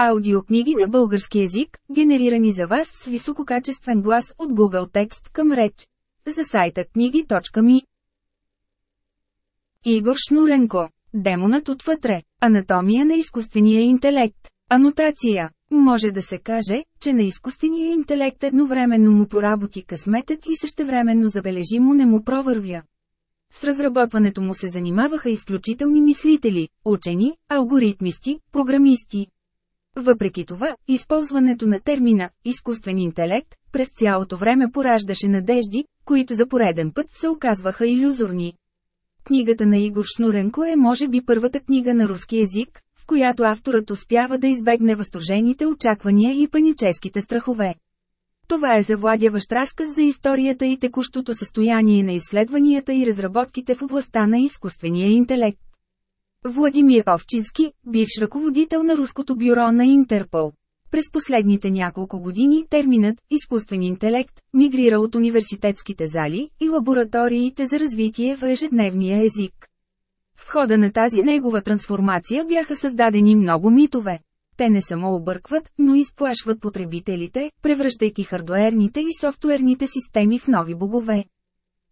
Аудиокниги на български язик, генерирани за вас с висококачествен глас от Google Текст към реч. За сайта книги.ми Игор Шнуренко Демонът отвътре. Анатомия на изкуствения интелект. Анотация. Може да се каже, че на изкуствения интелект едновременно му поработи късметът и същевременно забележимо не му провървя. С разработването му се занимаваха изключителни мислители, учени, алгоритмисти, програмисти. Въпреки това, използването на термина «изкуствен интелект» през цялото време пораждаше надежди, които за пореден път се оказваха иллюзорни. Книгата на Игор Шнуренко е може би първата книга на руски език, в която авторът успява да избегне възторжените очаквания и паническите страхове. Това е завладяващ разказ за историята и текущото състояние на изследванията и разработките в областта на изкуствения интелект. Владимир Овчински, бивш ръководител на руското бюро на Интерпол. През последните няколко години терминът «изкуствен интелект» мигрира от университетските зали и лабораториите за развитие в ежедневния език. В хода на тази негова трансформация бяха създадени много митове. Те не само объркват, но изплашват потребителите, превръщайки хардуерните и софтуерните системи в нови богове.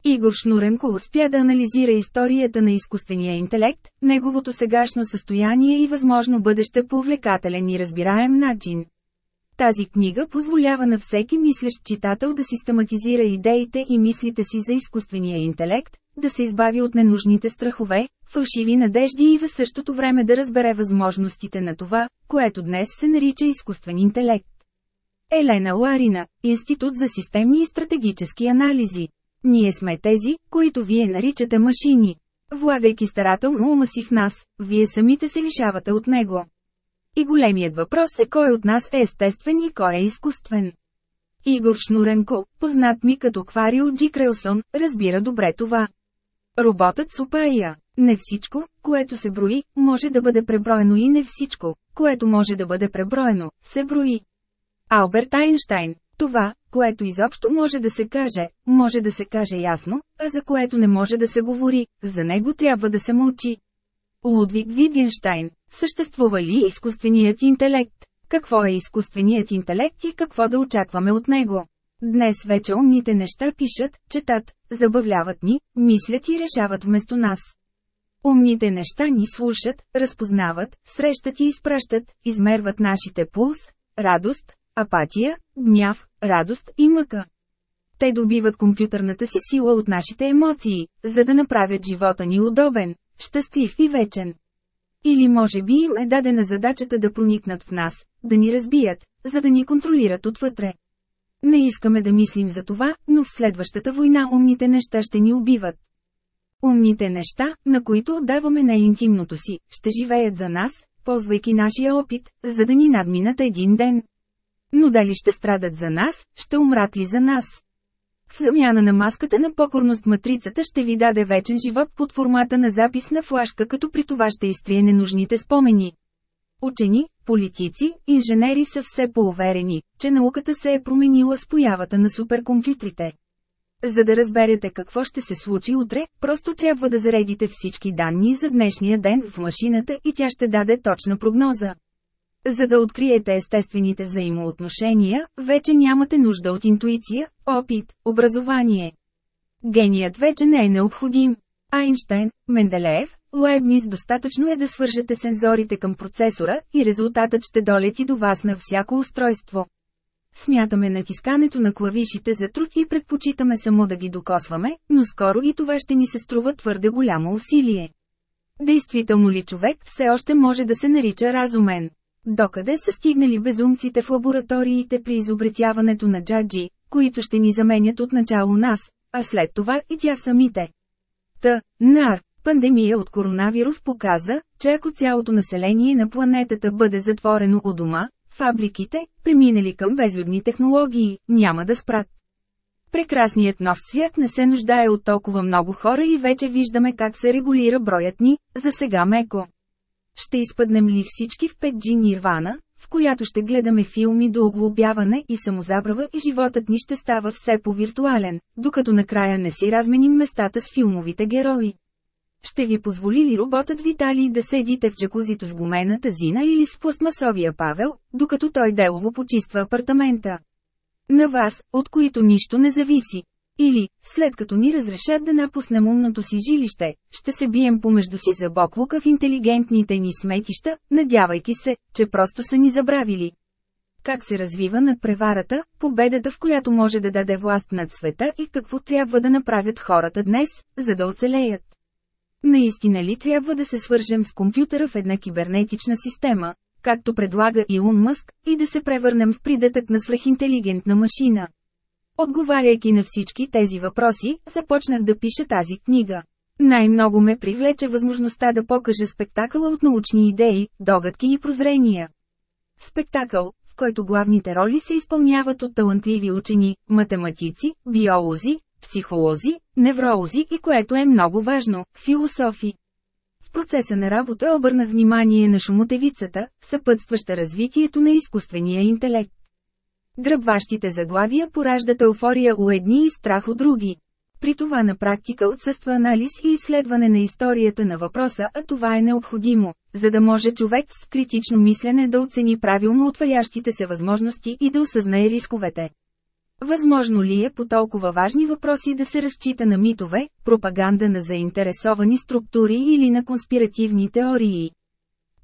Игор Шнуренко успя да анализира историята на изкуствения интелект, неговото сегашно състояние и възможно бъдеще по увлекателен и разбираем начин. Тази книга позволява на всеки мислещ читател да систематизира идеите и мислите си за изкуствения интелект, да се избави от ненужните страхове, фалшиви надежди и в същото време да разбере възможностите на това, което днес се нарича изкуствен интелект. Елена Ларина, Институт за системни и стратегически анализи ние сме тези, които вие наричате машини. Влагайки старателно ума си в нас, вие самите се лишавате от него. И големият въпрос е кой от нас е естествен и кой е изкуствен. Игор Шнуренко, познат ми като Кварио Джи Крелсон, разбира добре това. Роботът Супая. Не всичко, което се брои, може да бъде преброено и не всичко, което може да бъде преброено, се брои. Алберт Айнштайн това, което изобщо може да се каже, може да се каже ясно, а за което не може да се говори, за него трябва да се мълчи. Лудвиг Витгенштайн Съществува ли изкуственият интелект? Какво е изкуственият интелект и какво да очакваме от него? Днес вече умните неща пишат, четат, забавляват ни, мислят и решават вместо нас. Умните неща ни слушат, разпознават, срещат и изпращат, измерват нашите пулс, радост, апатия, гняв, радост и мъка. Те добиват компютърната си сила от нашите емоции, за да направят живота ни удобен, щастлив и вечен. Или може би им е дадена задачата да проникнат в нас, да ни разбият, за да ни контролират отвътре. Не искаме да мислим за това, но в следващата война умните неща ще ни убиват. Умните неща, на които отдаваме най-интимното си, ще живеят за нас, ползвайки нашия опит, за да ни надминат един ден. Но дали ще страдат за нас, ще умрат ли за нас? В замяна на маската на покорност матрицата ще ви даде вечен живот под формата на запис на флашка, като при това ще изтрие ненужните спомени. Учени, политици, инженери са все по-уверени, че науката се е променила с появата на суперкомпютрите. За да разберете какво ще се случи утре, просто трябва да заредите всички данни за днешния ден в машината и тя ще даде точна прогноза. За да откриете естествените взаимоотношения, вече нямате нужда от интуиция, опит, образование. Геният вече не е необходим. Айнштайн, Менделеев, Лайбниц достатъчно е да свържете сензорите към процесора и резултатът ще долети до вас на всяко устройство. Смятаме натискането на клавишите за труд и предпочитаме само да ги докосваме, но скоро и това ще ни се струва твърде голямо усилие. Действително ли човек все още може да се нарича разумен? Докъде са стигнали безумците в лабораториите при изобретяването на джаджи, които ще ни заменят от начало нас, а след това и тя самите. Та, нар, пандемия от коронавирус показа, че ако цялото население на планетата бъде затворено у дома, фабриките, преминали към безлюдни технологии, няма да спрат. Прекрасният нов свят не се нуждае от толкова много хора и вече виждаме как се регулира броят ни, за сега меко. Ще изпъднем ли всички в 5G Нирвана, в която ще гледаме филми до оглобяване и самозабрава и животът ни ще става все по-виртуален, докато накрая не си разменим местата с филмовите герои. Ще ви позволи ли роботът Виталий да седите в джакузито с гумената Зина или с пластмасовия Павел, докато той делово почиства апартамента? На вас, от които нищо не зависи. Или, след като ни разрешат да напуснем умното си жилище, ще се бием помежду си за боклука в интелигентните ни сметища, надявайки се, че просто са ни забравили. Как се развива над преварата, победата в която може да даде власт над света и какво трябва да направят хората днес, за да оцелеят. Наистина ли трябва да се свържем с компютъра в една кибернетична система, както предлага Илон Мъск, и да се превърнем в придатък на свръхинтелигентна машина? Отговаряйки на всички тези въпроси, започнах да пиша тази книга. Най-много ме привлече възможността да покажа спектакъла от научни идеи, догадки и прозрения. Спектакъл, в който главните роли се изпълняват от талантливи учени, математици, биолози, психолози, невролози и което е много важно – философи. В процеса на работа обърнах внимание на шумотевицата, съпътстваща развитието на изкуствения интелект. Гръбващите заглавия пораждат еуфория у едни и страх от други. При това на практика отсъства анализ и изследване на историята на въпроса, а това е необходимо, за да може човек с критично мислене да оцени правилно отварящите се възможности и да осъзнае рисковете. Възможно ли е по толкова важни въпроси да се разчита на митове, пропаганда на заинтересовани структури или на конспиративни теории?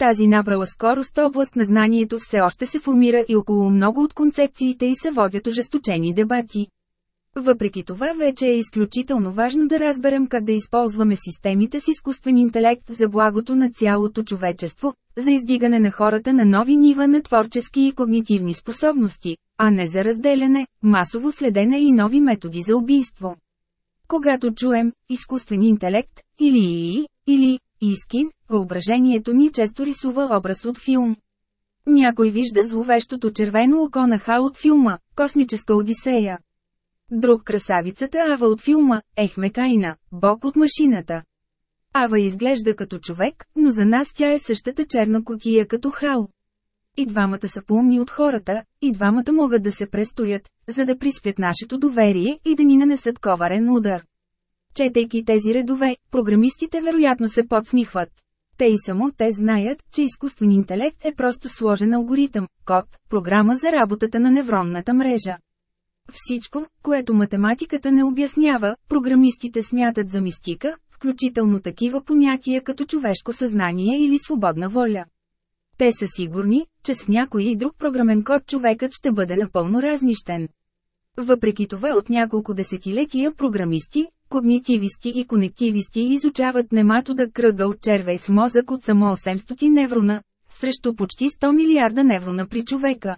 Тази набрала скорост област на знанието все още се формира и около много от концепциите и се водят ожесточени дебати. Въпреки това вече е изключително важно да разберем как да използваме системите с изкуствен интелект за благото на цялото човечество, за издигане на хората на нови нива на творчески и когнитивни способности, а не за разделяне, масово следене и нови методи за убийство. Когато чуем «изкуствен интелект» или «ИИ» или «Искин», въображението ни често рисува образ от филм. Някой вижда зловещото червено око на Хал от филма «Космическа Одисея». Друг красавицата Ава от филма Ехмекайна, бог от машината. Ава изглежда като човек, но за нас тя е същата черна котия като Хал. И двамата са по-умни от хората, и двамата могат да се престоят, за да приспят нашето доверие и да ни нанесат коварен удар. Четейки тези редове, програмистите вероятно се подсмихват. Те и само те знаят, че изкуствен интелект е просто сложен алгоритъм, код, програма за работата на невронната мрежа. Всичко, което математиката не обяснява, програмистите смятат за мистика, включително такива понятия като човешко съзнание или свободна воля. Те са сигурни, че с някой и друг програмен код човекът ще бъде напълно разнищен. Въпреки това от няколко десетилетия програмисти, когнитивисти и конективисти изучават нематода кръга от червей с мозък от само 800 неврона, срещу почти 100 милиарда неврона при човека.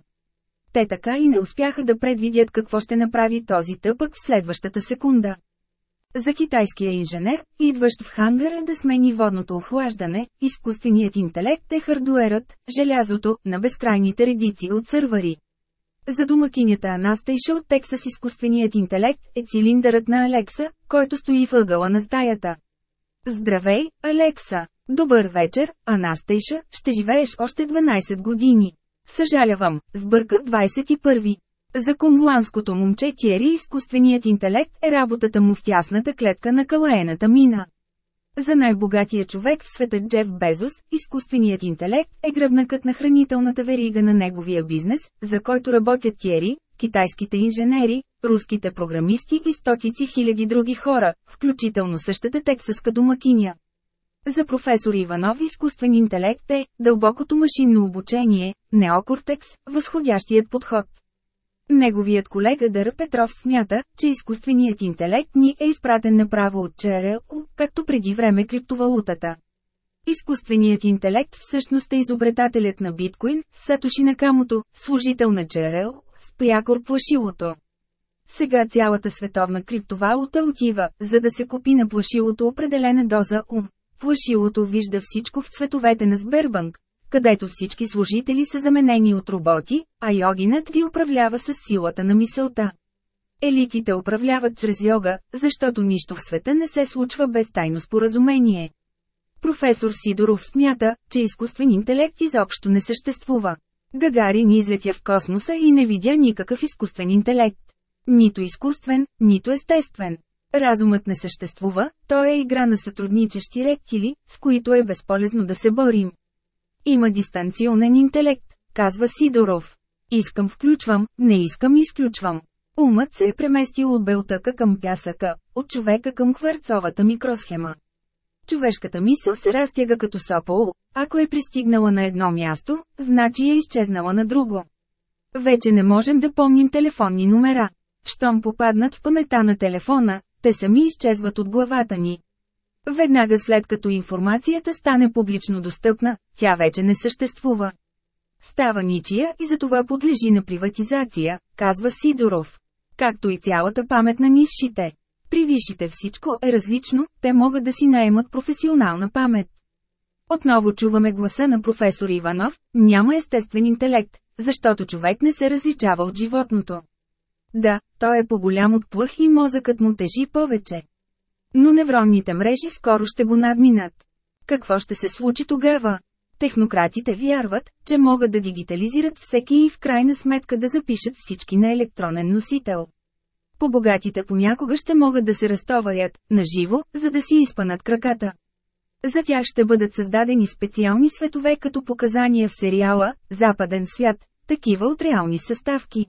Те така и не успяха да предвидят какво ще направи този тъпък в следващата секунда. За китайския инженер, идващ в хангара да смени водното охлаждане, изкуственият интелект е хардуерът, желязото, на безкрайните редици от сървъри. За домакинята Анастейша от Тексас изкуственият интелект е цилиндърът на Алекса, който стои в ъгъла на стаята. Здравей, Алекса! Добър вечер, Анастейша, ще живееш още 12 години. Съжалявам, сбърках 21. За конгланското момче Тиери изкуственият интелект е работата му в тясната клетка на калаената мина. За най-богатия човек в света Джеф Безос, изкуственият интелект е гръбнакът на хранителната верига на неговия бизнес, за който работят Тиери, китайските инженери, руските програмисти и стотици хиляди други хора, включително същата тексаска домакиня. За професор Иванов изкуствен интелект е дълбокото машинно обучение, неокортекс, възходящият подход. Неговият колега Дър Петров смята, че изкуственият интелект ни е изпратен направо от ЧРЛ, както преди време криптовалутата. Изкуственият интелект всъщност е изобретателят на биткоин, Сатоши Накамото, служител на ЧРЛ, прякор плашилото. Сега цялата световна криптовалута отива, за да се купи на плашилото определена доза ум. Плашилото вижда всичко в цветовете на Сбербанк, където всички служители са заменени от роботи, а йогинът ви управлява с силата на мисълта. Елитите управляват чрез йога, защото нищо в света не се случва без тайно споразумение. Професор Сидоров смята, че изкуствен интелект изобщо не съществува. Гагарин излетя в космоса и не видя никакъв изкуствен интелект. Нито изкуствен, нито естествен. Разумът не съществува, то е игра на сътрудничещи рептили, с които е безполезно да се борим. Има дистанционен интелект, казва Сидоров. Искам включвам, не искам изключвам. Умът се е преместил от белтъка към пясъка, от човека към кварцовата микросхема. Човешката мисъл се разтяга като сопол, ако е пристигнала на едно място, значи е изчезнала на друго. Вече не можем да помним телефонни номера. Щом попаднат в памета на телефона, те сами изчезват от главата ни. Веднага след като информацията стане публично достъпна, тя вече не съществува. Става ничия и затова подлежи на приватизация, казва Сидоров. Както и цялата памет на нисшите. При висшите всичко е различно, те могат да си наемат професионална памет. Отново чуваме гласа на професор Иванов, няма естествен интелект, защото човек не се различава от животното. Да, той е по-голям от плъх и мозъкът му тежи повече. Но невронните мрежи скоро ще го надминат. Какво ще се случи тогава? Технократите вярват, че могат да дигитализират всеки и в крайна сметка да запишат всички на електронен носител. По-богатите понякога ще могат да се разтоварят, наживо, за да си изпънат краката. За тях ще бъдат създадени специални светове като показания в сериала «Западен свят», такива от реални съставки.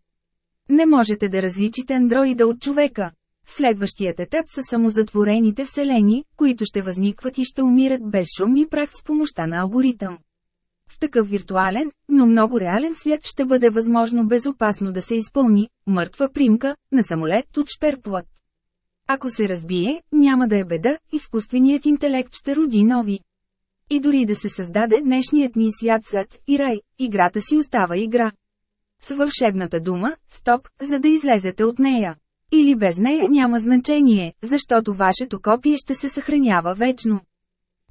Не можете да различите андроида от човека. Следващият етап са самозатворените вселени, които ще възникват и ще умират без шум и прах с помощта на алгоритъм. В такъв виртуален, но много реален свят ще бъде възможно безопасно да се изпълни мъртва примка на самолет от шперплът. Ако се разбие, няма да е беда, изкуственият интелект ще роди нови. И дори да се създаде днешният ни свят съд и рай, играта си остава игра. С вълшебната дума «Стоп», за да излезете от нея. Или без нея няма значение, защото вашето копие ще се съхранява вечно.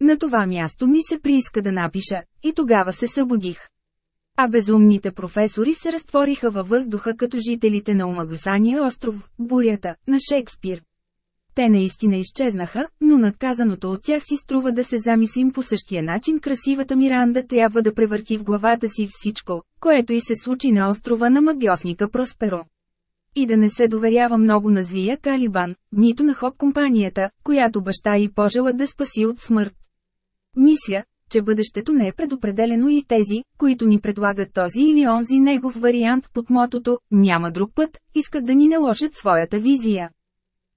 На това място ми се прииска да напиша, и тогава се събудих. А безумните професори се разтвориха във въздуха като жителите на омагосания остров, бурята, на Шекспир. Те наистина изчезнаха, но надказаното от тях си струва да се замислим по същия начин красивата Миранда трябва да превърти в главата си всичко, което и се случи на острова на магиосника Просперо. И да не се доверява много на злия Калибан, нито на хоп компанията, която баща и пожела да спаси от смърт. Мисля, че бъдещето не е предопределено и тези, които ни предлагат този или онзи негов вариант под мотото «Няма друг път», искат да ни наложат своята визия.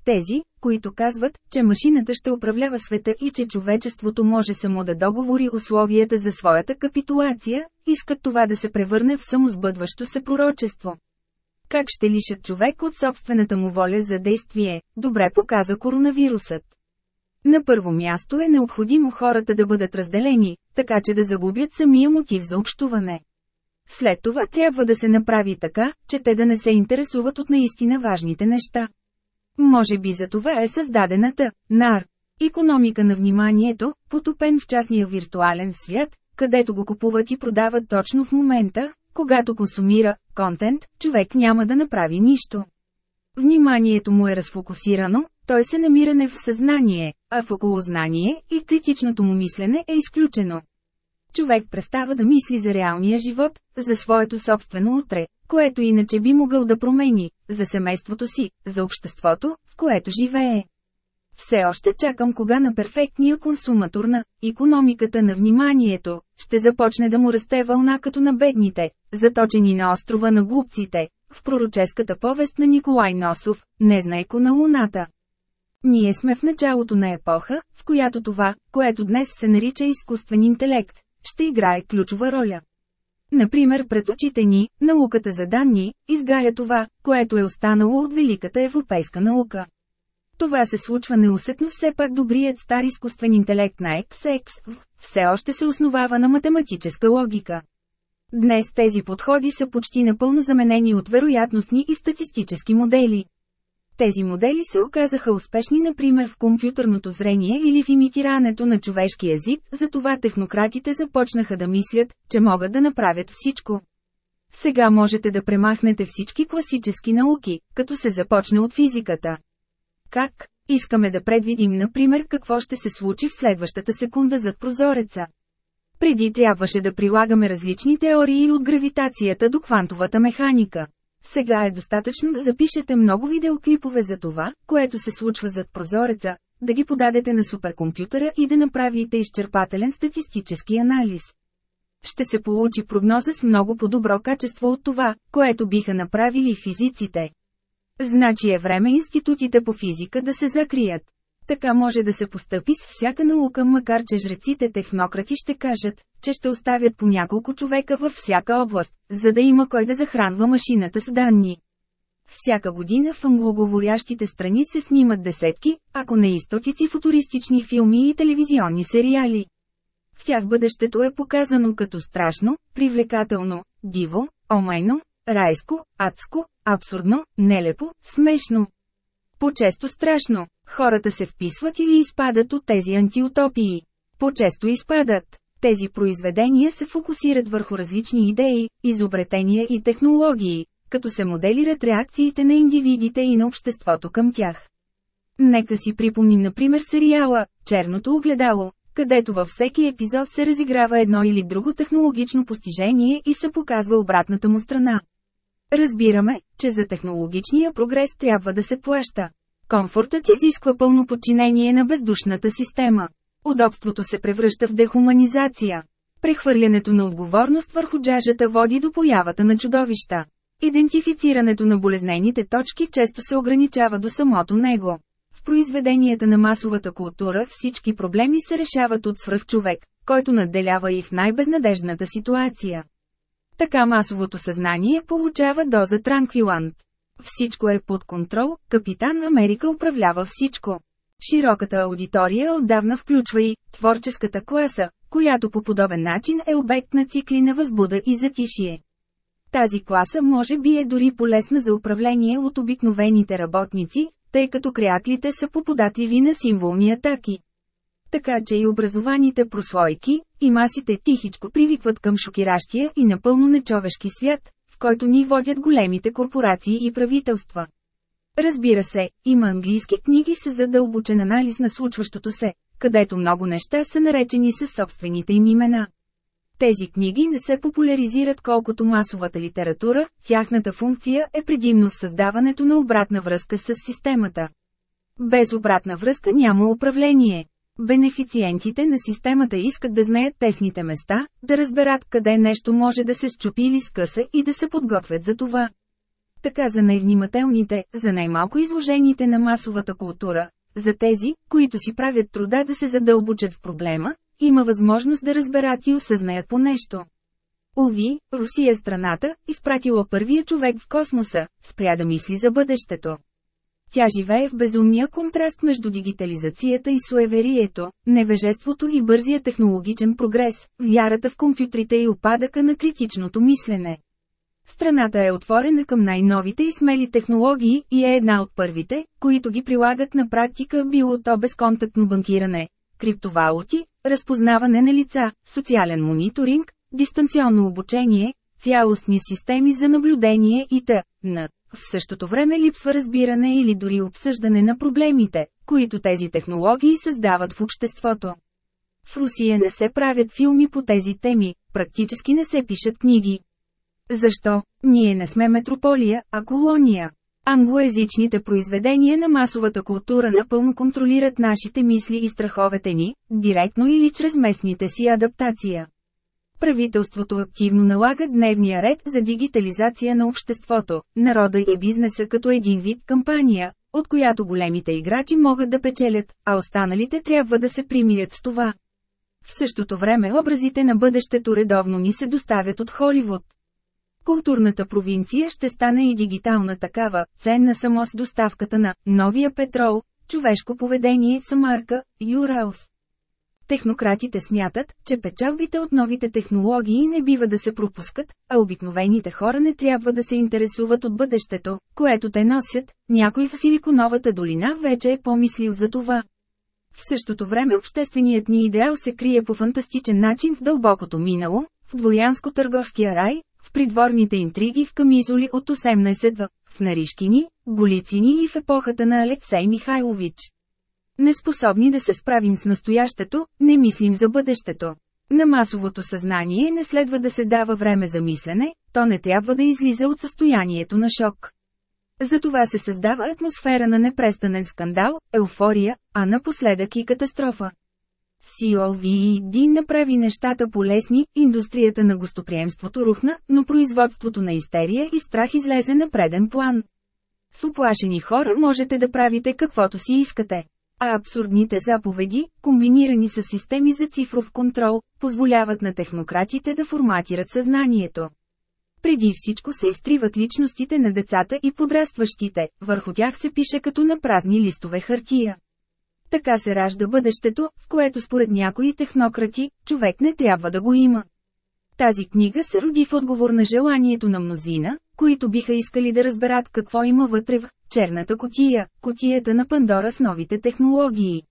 Тези, които казват, че машината ще управлява света и че човечеството може само да договори условията за своята капитулация, искат това да се превърне в самосбъдващо се пророчество. Как ще лишат човек от собствената му воля за действие, добре показа коронавирусът. На първо място е необходимо хората да бъдат разделени, така че да загубят самия мотив за общуване. След това трябва да се направи така, че те да не се интересуват от наистина важните неща. Може би за това е създадената НАР. Економика на вниманието, потопен в частния виртуален свят, където го купуват и продават точно в момента, когато консумира контент, човек няма да направи нищо. Вниманието му е разфокусирано, той се намира не в съзнание, а в околознание и критичното му мислене е изключено. Човек престава да мисли за реалния живот, за своето собствено утре, което иначе би могъл да промени, за семейството си, за обществото, в което живее. Все още чакам кога на перфектния консуматор на економиката на вниманието ще започне да му расте вълна като на бедните, заточени на острова на глупците, в пророческата повест на Николай Носов, Незнайко на Луната. Ние сме в началото на епоха, в която това, което днес се нарича изкуствен интелект, ще играе ключова роля. Например пред очите ни, науката за данни, изгаря това, което е останало от великата европейска наука. Това се случва неусетно все пак добрият стар изкуствен интелект на XX, все още се основава на математическа логика. Днес тези подходи са почти напълно заменени от вероятностни и статистически модели. Тези модели се оказаха успешни например в компютърното зрение или в имитирането на човешки език, затова технократите започнаха да мислят, че могат да направят всичко. Сега можете да премахнете всички класически науки, като се започне от физиката. Как? Искаме да предвидим, например, какво ще се случи в следващата секунда зад прозореца. Преди трябваше да прилагаме различни теории от гравитацията до квантовата механика. Сега е достатъчно да запишете много видеоклипове за това, което се случва зад прозореца, да ги подадете на суперкомпютъра и да направите изчерпателен статистически анализ. Ще се получи прогноза с много по-добро качество от това, което биха направили физиците. Значи е време институтите по физика да се закрият. Така може да се постъпи с всяка наука, макар че жреците технократи ще кажат, че ще оставят по няколко човека във всяка област, за да има кой да захранва машината с данни. Всяка година в англоговорящите страни се снимат десетки, ако не и стотици футуристични филми и телевизионни сериали. В тях бъдещето е показано като страшно, привлекателно, диво, омайно, райско, адско, абсурдно, нелепо, смешно. По-често страшно, хората се вписват или изпадат от тези антиутопии. По-често изпадат. Тези произведения се фокусират върху различни идеи, изобретения и технологии, като се моделират реакциите на индивидите и на обществото към тях. Нека си припомним например сериала «Черното огледало», където във всеки епизод се разиграва едно или друго технологично постижение и се показва обратната му страна. Разбираме, че за технологичния прогрес трябва да се плаща. Комфортът изисква пълно подчинение на бездушната система. Удобството се превръща в дехуманизация. Прехвърлянето на отговорност върху джажата води до появата на чудовища. Идентифицирането на болезнените точки често се ограничава до самото него. В произведенията на масовата култура всички проблеми се решават от свръхчовек, който надделява и в най-безнадежната ситуация. Така масовото съзнание получава доза транквилант. Всичко е под контрол, Капитан Америка управлява всичко. Широката аудитория отдавна включва и творческата класа, която по подобен начин е обект на цикли на възбуда и затишие. Тази класа може би е дори полезна за управление от обикновените работници, тъй като креатлите са поподатливи на символни атаки. Така че и образованите прослойки, и масите тихичко привикват към шокиращия и напълно нечовешки свят, който ни водят големите корпорации и правителства. Разбира се, има английски книги с задълбочен анализ на случващото се, където много неща са наречени със собствените им имена. Тези книги не се популяризират колкото масовата литература, тяхната функция е предимно създаването на обратна връзка с системата. Без обратна връзка няма управление. Бенефициентите на системата искат да знаят тесните места, да разберат къде нещо може да се счупи или скъса и да се подготвят за това. Така за най-внимателните, за най-малко изложените на масовата култура, за тези, които си правят труда да се задълбочат в проблема, има възможност да разберат и осъзнаят по нещо. Ови, Русия е страната, изпратила първия човек в космоса, спря да мисли за бъдещето. Тя живее в безумния контраст между дигитализацията и суеверието, невежеството и бързия технологичен прогрес, вярата в компютрите и опадъка на критичното мислене. Страната е отворена към най-новите и смели технологии и е една от първите, които ги прилагат на практика било то безконтактно банкиране, криптовалути, разпознаване на лица, социален мониторинг, дистанционно обучение, цялостни системи за наблюдение и т.н. В същото време липсва разбиране или дори обсъждане на проблемите, които тези технологии създават в обществото. В Русия не се правят филми по тези теми, практически не се пишат книги. Защо? Ние не сме метрополия, а колония. Англоязичните произведения на масовата култура напълно контролират нашите мисли и страховете ни, директно или чрез местните си адаптация. Правителството активно налага дневния ред за дигитализация на обществото, народа и бизнеса като един вид кампания, от която големите играчи могат да печелят, а останалите трябва да се примирят с това. В същото време образите на бъдещето редовно ни се доставят от Холивуд. Културната провинция ще стане и дигитална такава, ценна само с доставката на новия петрол, човешко поведение Самарка, Юраус. Технократите смятат, че печалбите от новите технологии не бива да се пропускат, а обикновените хора не трябва да се интересуват от бъдещето, което те носят, някой в Силиконовата долина вече е помислил за това. В същото време общественият ни идеал се крие по фантастичен начин в дълбокото минало, в дворянско-търговския рай, в придворните интриги в камизоли от 18 в, в Наришкини, Голицини и в епохата на Алексей Михайлович. Неспособни да се справим с настоящето, не мислим за бъдещето. На масовото съзнание не следва да се дава време за мислене, то не трябва да излиза от състоянието на шок. Затова се създава атмосфера на непрестанен скандал, еуфория, а напоследък и катастрофа. COVED направи нещата полезни, индустрията на гостоприемството рухна, но производството на истерия и страх излезе на преден план. С оплашени хора можете да правите каквото си искате. А абсурдните заповеди, комбинирани с системи за цифров контрол, позволяват на технократите да форматират съзнанието. Преди всичко се изтриват личностите на децата и подрастващите, върху тях се пише като на празни листове хартия. Така се ражда бъдещето, в което според някои технократи, човек не трябва да го има. Тази книга се роди в отговор на желанието на мнозина, които биха искали да разберат какво има вътре в черната котия, котията на Пандора с новите технологии.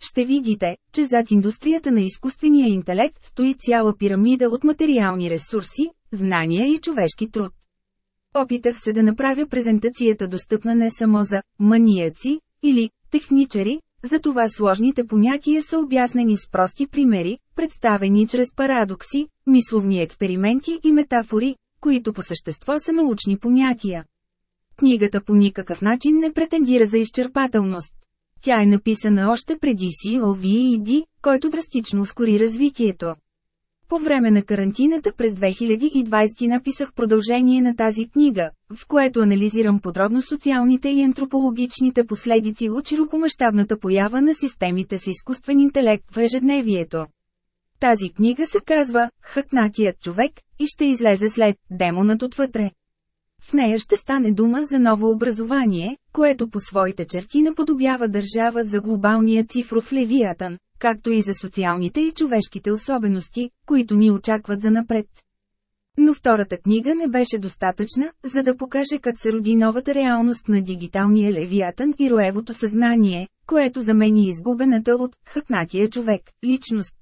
Ще видите, че зад индустрията на изкуствения интелект стои цяла пирамида от материални ресурси, знания и човешки труд. Опитах се да направя презентацията достъпна не само за маниаци или техничери, затова сложните понятия са обяснени с прости примери, представени чрез парадокси, мисловни експерименти и метафори, които по същество са научни понятия. Книгата по никакъв начин не претендира за изчерпателност. Тя е написана още преди COVED, който драстично ускори развитието. По време на карантината през 2020 написах продължение на тази книга, в което анализирам подробно социалните и антропологичните последици от широкомащабната поява на системите с изкуствен интелект в ежедневието. Тази книга се казва «Хъкнатият човек» и ще излезе след «Демонът отвътре». В нея ще стане дума за ново образование, което по своите черти наподобява държава за глобалния цифров левиатан, както и за социалните и човешките особености, които ни очакват за напред. Но втората книга не беше достатъчна, за да покаже как се роди новата реалност на дигиталния левиатан и роевото съзнание, което замени изгубената от «хъкнатия човек» личност.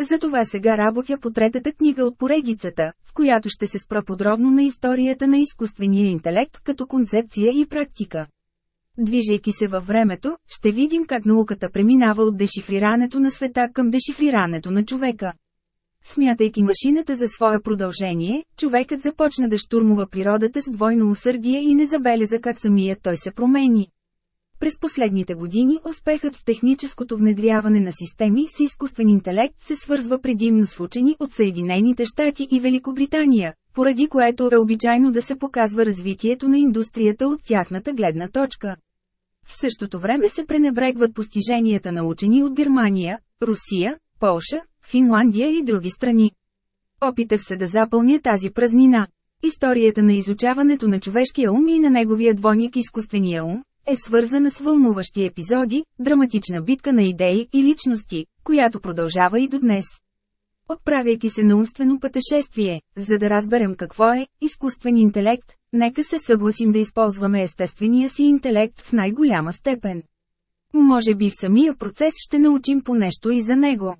Затова сега работя по третата книга от поредицата, в която ще се спра подробно на историята на изкуствения интелект като концепция и практика. Движейки се във времето, ще видим как науката преминава от дешифрирането на света към дешифрирането на човека. Смятайки машината за свое продължение, човекът започна да штурмува природата с двойно усърдие и не забеляза как самият той се промени. През последните години успехът в техническото внедряване на системи с изкуствен интелект се свързва предимно с учени от Съединените щати и Великобритания, поради което е обичайно да се показва развитието на индустрията от тяхната гледна точка. В същото време се пренебрегват постиженията на учени от Германия, Русия, Полша, Финландия и други страни. Опитах се да запълня тази празнина. Историята на изучаването на човешкия ум и на неговия двойник изкуствения ум, е свързана с вълнуващи епизоди, драматична битка на идеи и личности, която продължава и до днес. Отправяйки се на умствено пътешествие, за да разберем какво е изкуствен интелект, нека се съгласим да използваме естествения си интелект в най-голяма степен. Може би в самия процес ще научим по нещо и за него.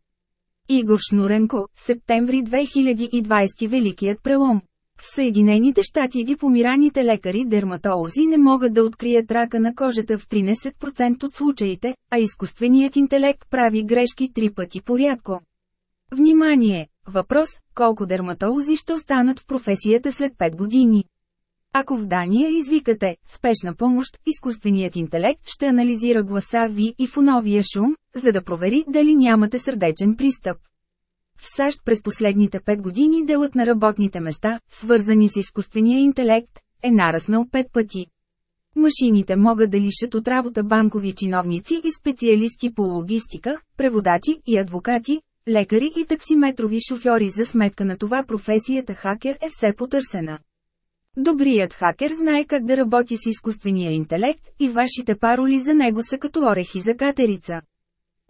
Игор Шнуренко, септември 2020 Великият прелом в Съединените щати дипломираните лекари-дерматолози не могат да открият рака на кожата в 13% от случаите, а изкуственият интелект прави грешки три пъти порядко. Внимание! Въпрос – колко дерматолози ще останат в професията след 5 години? Ако в Дания извикате «спешна помощ», изкуственият интелект ще анализира гласа ви и фоновия шум, за да провери дали нямате сърдечен пристъп. В САЩ през последните 5 години делът на работните места, свързани с изкуствения интелект, е нараснал 5 пъти. Машините могат да лишат от работа банкови чиновници и специалисти по логистика, преводачи и адвокати, лекари и таксиметрови шофьори за сметка на това професията хакер е все потърсена. Добрият хакер знае как да работи с изкуствения интелект и вашите пароли за него са като орехи за катерица.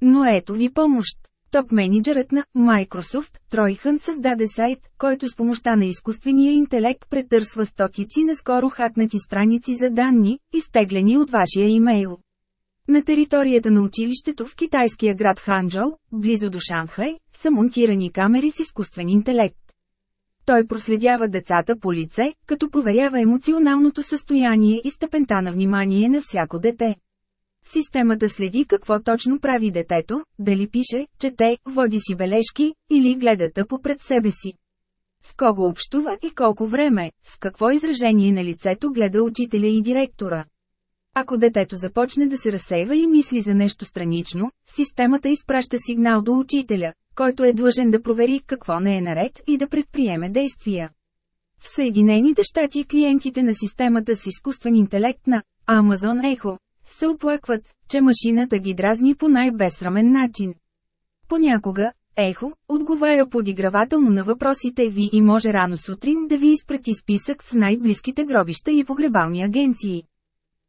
Но ето ви помощ. Топ-менеджерът на Microsoft, Тройхан създаде сайт, който с помощта на изкуствения интелект претърсва стотици на скоро хакнати страници за данни, изтеглени от вашия имейл. На територията на училището в китайския град Ханчжоу, близо до Шанхай, са монтирани камери с изкуствен интелект. Той проследява децата по лице, като проверява емоционалното състояние и степента на внимание на всяко дете. Системата следи какво точно прави детето, дали пише, чете, води си бележки, или гледа тъпо пред себе си. С кого общува и колко време, с какво изражение на лицето гледа учителя и директора. Ако детето започне да се разсейва и мисли за нещо странично, системата изпраща сигнал до учителя, който е длъжен да провери какво не е наред и да предприеме действия. В Съединените щати клиентите на системата с изкуствен интелект на Amazon Echo се оплакват, че машината ги дразни по най-безсрамен начин. Понякога, Ехо, отговаря подигравателно на въпросите ви и може рано сутрин да ви изпрати списък с най-близките гробища и погребални агенции.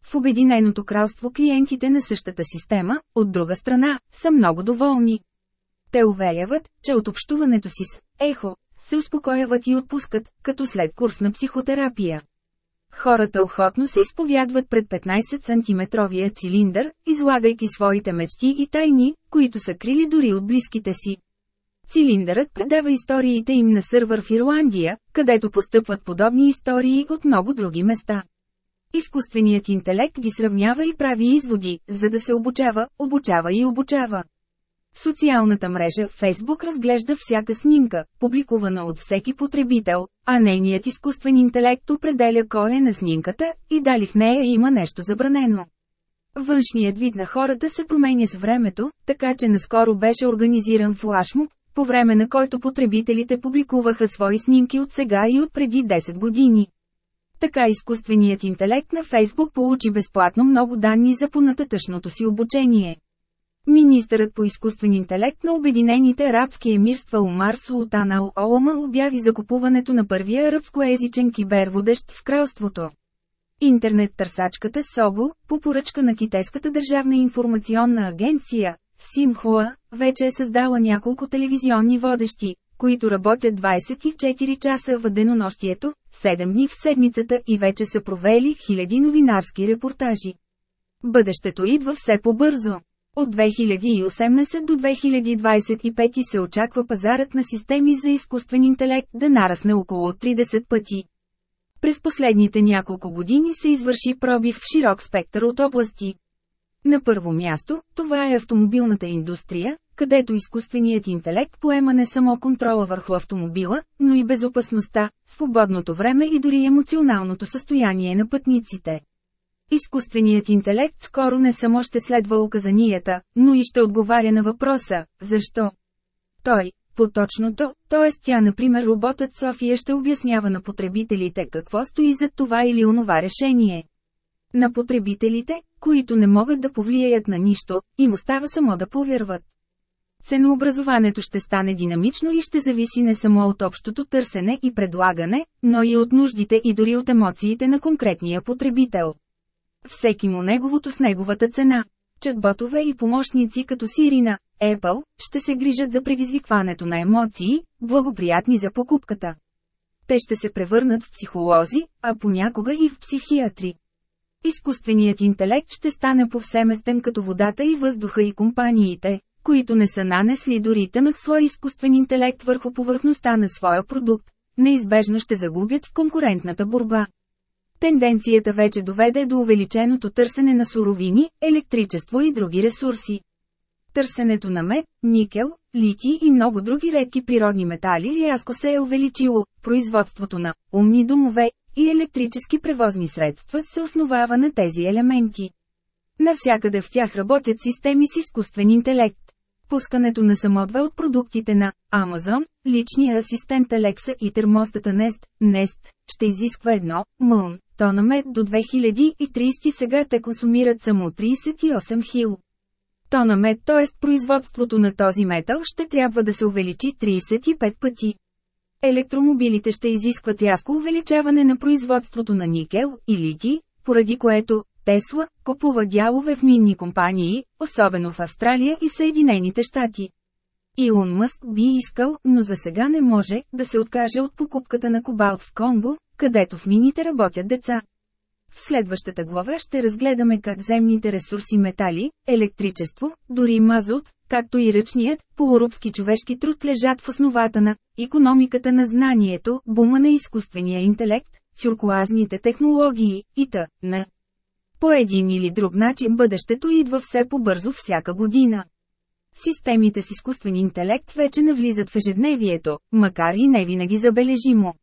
В Обединеното кралство клиентите на същата система, от друга страна, са много доволни. Те уверяват, че от общуването си с «Ехо» се успокояват и отпускат, като след курс на психотерапия. Хората охотно се изповядват пред 15 см цилиндър, излагайки своите мечти и тайни, които са крили дори от близките си. Цилиндърът предава историите им на сървър в Ирландия, където постъпват подобни истории от много други места. Изкуственият интелект ги сравнява и прави изводи, за да се обучава, обучава и обучава. Социалната мрежа Facebook разглежда всяка снимка, публикувана от всеки потребител, а нейният изкуствен интелект определя кой е на снимката и дали в нея има нещо забранено. Външният вид на хората се променя с времето, така че наскоро беше организиран флашмоб, по време на който потребителите публикуваха свои снимки от сега и от преди 10 години. Така изкуственият интелект на Фейсбук получи безплатно много данни за понататъчното си обучение. Министърът по изкуствен интелект на Обединените арабски емирства Умар Султан Ал Олама обяви закупуването на първия арабскоязичен киберводещ в кралството. Интернет търсачката Сого, по поръчка на китайската държавна информационна агенция, Симхуа, вече е създала няколко телевизионни водещи, които работят 24 часа в денонощието, 7 дни в седмицата и вече са провели хиляди новинарски репортажи. Бъдещето идва все по-бързо. От 2018 до 2025 се очаква пазарът на системи за изкуствен интелект да нарасне около 30 пъти. През последните няколко години се извърши пробив в широк спектър от области. На първо място, това е автомобилната индустрия, където изкуственият интелект поема не само контрола върху автомобила, но и безопасността, свободното време и дори емоционалното състояние на пътниците. Изкуственият интелект скоро не само ще следва указанията, но и ще отговаря на въпроса – защо? Той, по-точното, т.е. тя например роботът София ще обяснява на потребителите какво стои зад това или онова решение. На потребителите, които не могат да повлияят на нищо, им остава само да повярват. Ценообразуването ще стане динамично и ще зависи не само от общото търсене и предлагане, но и от нуждите и дори от емоциите на конкретния потребител. Всеки му неговото с неговата цена. Чатботове и помощници като Сирина, Apple, ще се грижат за предизвикването на емоции, благоприятни за покупката. Те ще се превърнат в психолози, а понякога и в психиатри. Изкуственият интелект ще стане повсеместен като водата и въздуха и компаниите, които не са нанесли дори тънък свой изкуствен интелект върху повърхността на своя продукт, неизбежно ще загубят в конкурентната борба. Тенденцията вече доведе до увеличеното търсене на суровини, електричество и други ресурси. Търсенето на мед, никел, лити и много други редки природни метали рязко се е увеличило, производството на умни домове и електрически превозни средства се основава на тези елементи. Навсякъде в тях работят системи с изкуствен интелект. Пускането на само два от продуктите на Amazon, личния асистент Alexa и термостата Nest, Nest, ще изисква едно, Moon, тона до 2030 сега те консумират само 38 хил. Тона т.е. производството на този метал ще трябва да се увеличи 35 пъти. Електромобилите ще изискват рязко увеличаване на производството на никел и лити, поради което Тесла купува дялове в минни компании, особено в Австралия и Съединените щати. Илон Мъск би искал, но за сега не може, да се откаже от покупката на кобалт в Конго, където в мините работят деца. В следващата глава ще разгледаме как земните ресурси метали, електричество, дори мазут, както и ръчният, полурубски човешки труд лежат в основата на економиката на знанието, бума на изкуствения интелект, фюркуазните технологии и т.н. По един или друг начин бъдещето идва все по-бързо всяка година. Системите с изкуствен интелект вече навлизат в ежедневието, макар и не винаги забележимо.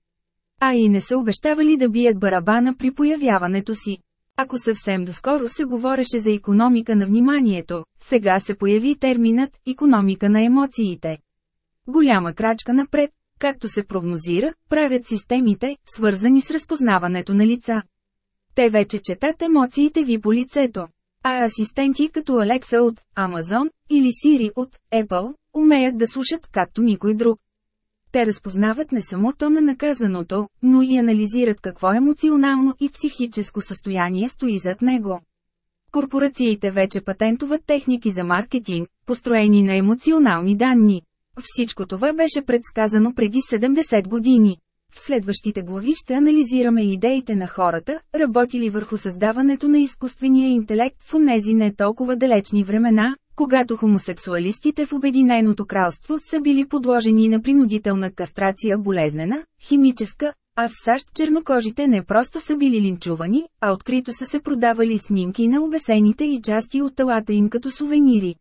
А и не са обещавали да бият барабана при появяването си. Ако съвсем доскоро се говореше за економика на вниманието, сега се появи терминът «економика на емоциите». Голяма крачка напред, както се прогнозира, правят системите, свързани с разпознаването на лица. Те вече четат емоциите ви по лицето. А асистенти като Alexa от Amazon или Siri от Apple умеят да слушат както никой друг. Те разпознават не само то на наказаното, но и анализират какво емоционално и психическо състояние стои зад него. Корпорациите вече патентуват техники за маркетинг, построени на емоционални данни. Всичко това беше предсказано преди 70 години. В следващите глави ще анализираме идеите на хората, работили върху създаването на изкуствения интелект в онези не толкова далечни времена, когато хомосексуалистите в Обединеното кралство са били подложени на принудителна кастрация болезнена, химическа, а в САЩ чернокожите не просто са били линчувани, а открито са се продавали снимки на обесените и части от телата им като сувенири.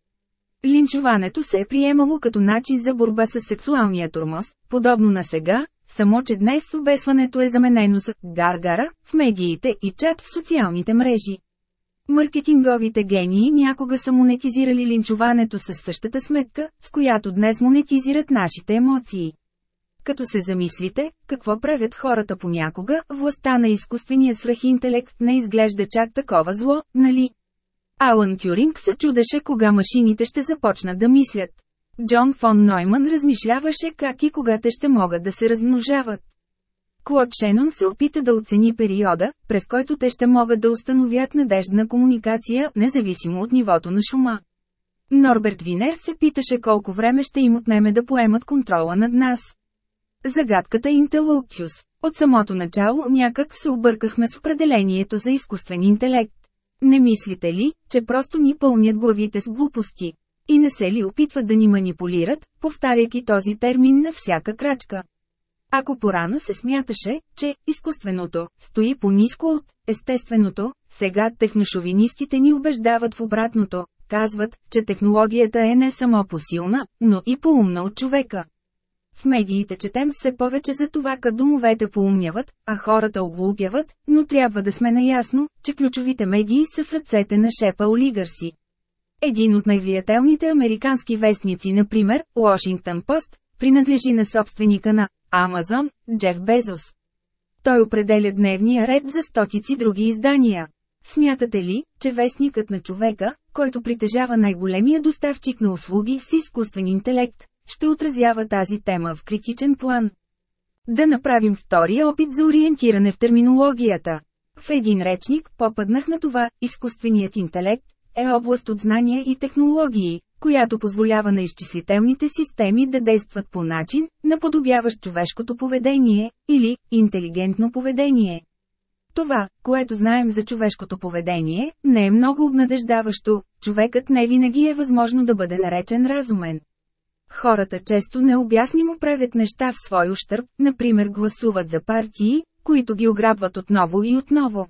Линчуването се е приемало като начин за борба с сексуалния турмоз, подобно на сега, само че днес обесването е заменено с «гаргара» в медиите и чат в социалните мрежи. Маркетинговите гении някога са монетизирали линчуването с същата сметка, с която днес монетизират нашите емоции. Като се замислите, какво правят хората понякога, властта на изкуствения свръхинтелект не изглежда чак такова зло, нали? Алън Тюринг се чудеше кога машините ще започнат да мислят. Джон фон Нойман размишляваше как и кога те ще могат да се размножават. Клод Шенон се опита да оцени периода, през който те ще могат да установят надеждна комуникация, независимо от нивото на шума. Норберт Винер се питаше колко време ще им отнеме да поемат контрола над нас. Загадката Интелоктюс. От самото начало някак се объркахме с определението за изкуствен интелект. Не мислите ли, че просто ни пълнят главите с глупости? И не се ли опитват да ни манипулират, повтаряйки този термин на всяка крачка? Ако порано се смяташе, че изкуственото стои по-низко от естественото, сега техношовинистите ни убеждават в обратното, казват, че технологията е не само по-силна, но и по-умна от човека. В медиите четем все повече за това как домовете поумняват, а хората оглупяват, но трябва да сме наясно, че ключовите медии са в ръцете на шепа олигарси. Един от най-влиятелните американски вестници, например, Washington Post, принадлежи на собственика на Амазон, Джеф Безос. Той определя дневния ред за стотици други издания. Смятате ли, че вестникът на човека, който притежава най-големия доставчик на услуги с изкуствен интелект, ще отразява тази тема в критичен план? Да направим втория опит за ориентиране в терминологията. В един речник попаднах на това, изкуственият интелект е област от знания и технологии, която позволява на изчислителните системи да действат по начин, наподобяващ човешкото поведение, или интелигентно поведение. Това, което знаем за човешкото поведение, не е много обнадеждаващо, човекът не винаги е възможно да бъде наречен разумен. Хората често необяснимо правят неща в свой ущърп, например гласуват за партии, които ги ограбват отново и отново.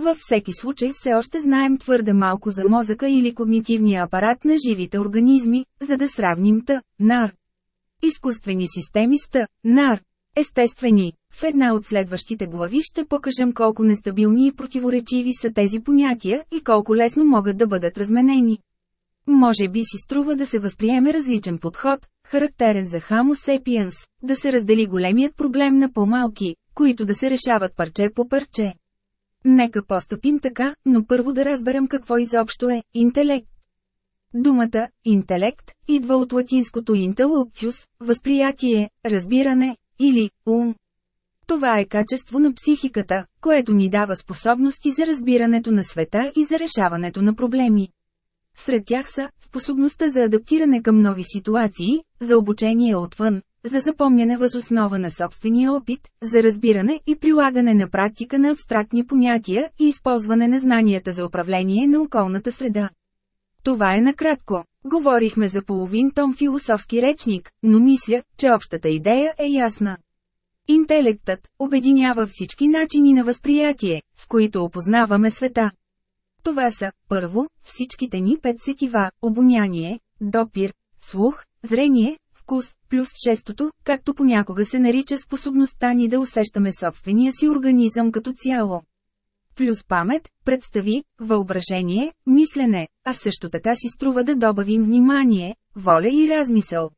Във всеки случай все още знаем твърде малко за мозъка или когнитивния апарат на живите организми, за да сравним Т, НАР. Изкуствени системи с Т, НАР. Естествени. В една от следващите глави ще покажем колко нестабилни и противоречиви са тези понятия и колко лесно могат да бъдат разменени. Може би си струва да се възприеме различен подход, характерен за Homo sapiens, да се раздели големият проблем на по-малки, които да се решават парче по парче. Нека постъпим така, но първо да разберем какво изобщо е интелект. Думата «интелект» идва от латинското intellectus, възприятие, разбиране, или ум. Това е качество на психиката, което ни дава способности за разбирането на света и за решаването на проблеми. Сред тях са способността за адаптиране към нови ситуации, за обучение отвън, за запомняне въз основа на собствения опит, за разбиране и прилагане на практика на абстрактни понятия и използване на знанията за управление на околната среда. Това е накратко. Говорихме за половин том философски речник, но мисля, че общата идея е ясна. Интелектът обединява всички начини на възприятие, с които опознаваме света. Това са, първо, всичките ни пет сетива – обоняние, допир, слух, зрение, вкус, плюс шестото, както понякога се нарича способността ни да усещаме собствения си организъм като цяло. Плюс памет, представи, въображение, мислене, а също така си струва да добавим внимание, воля и размисъл.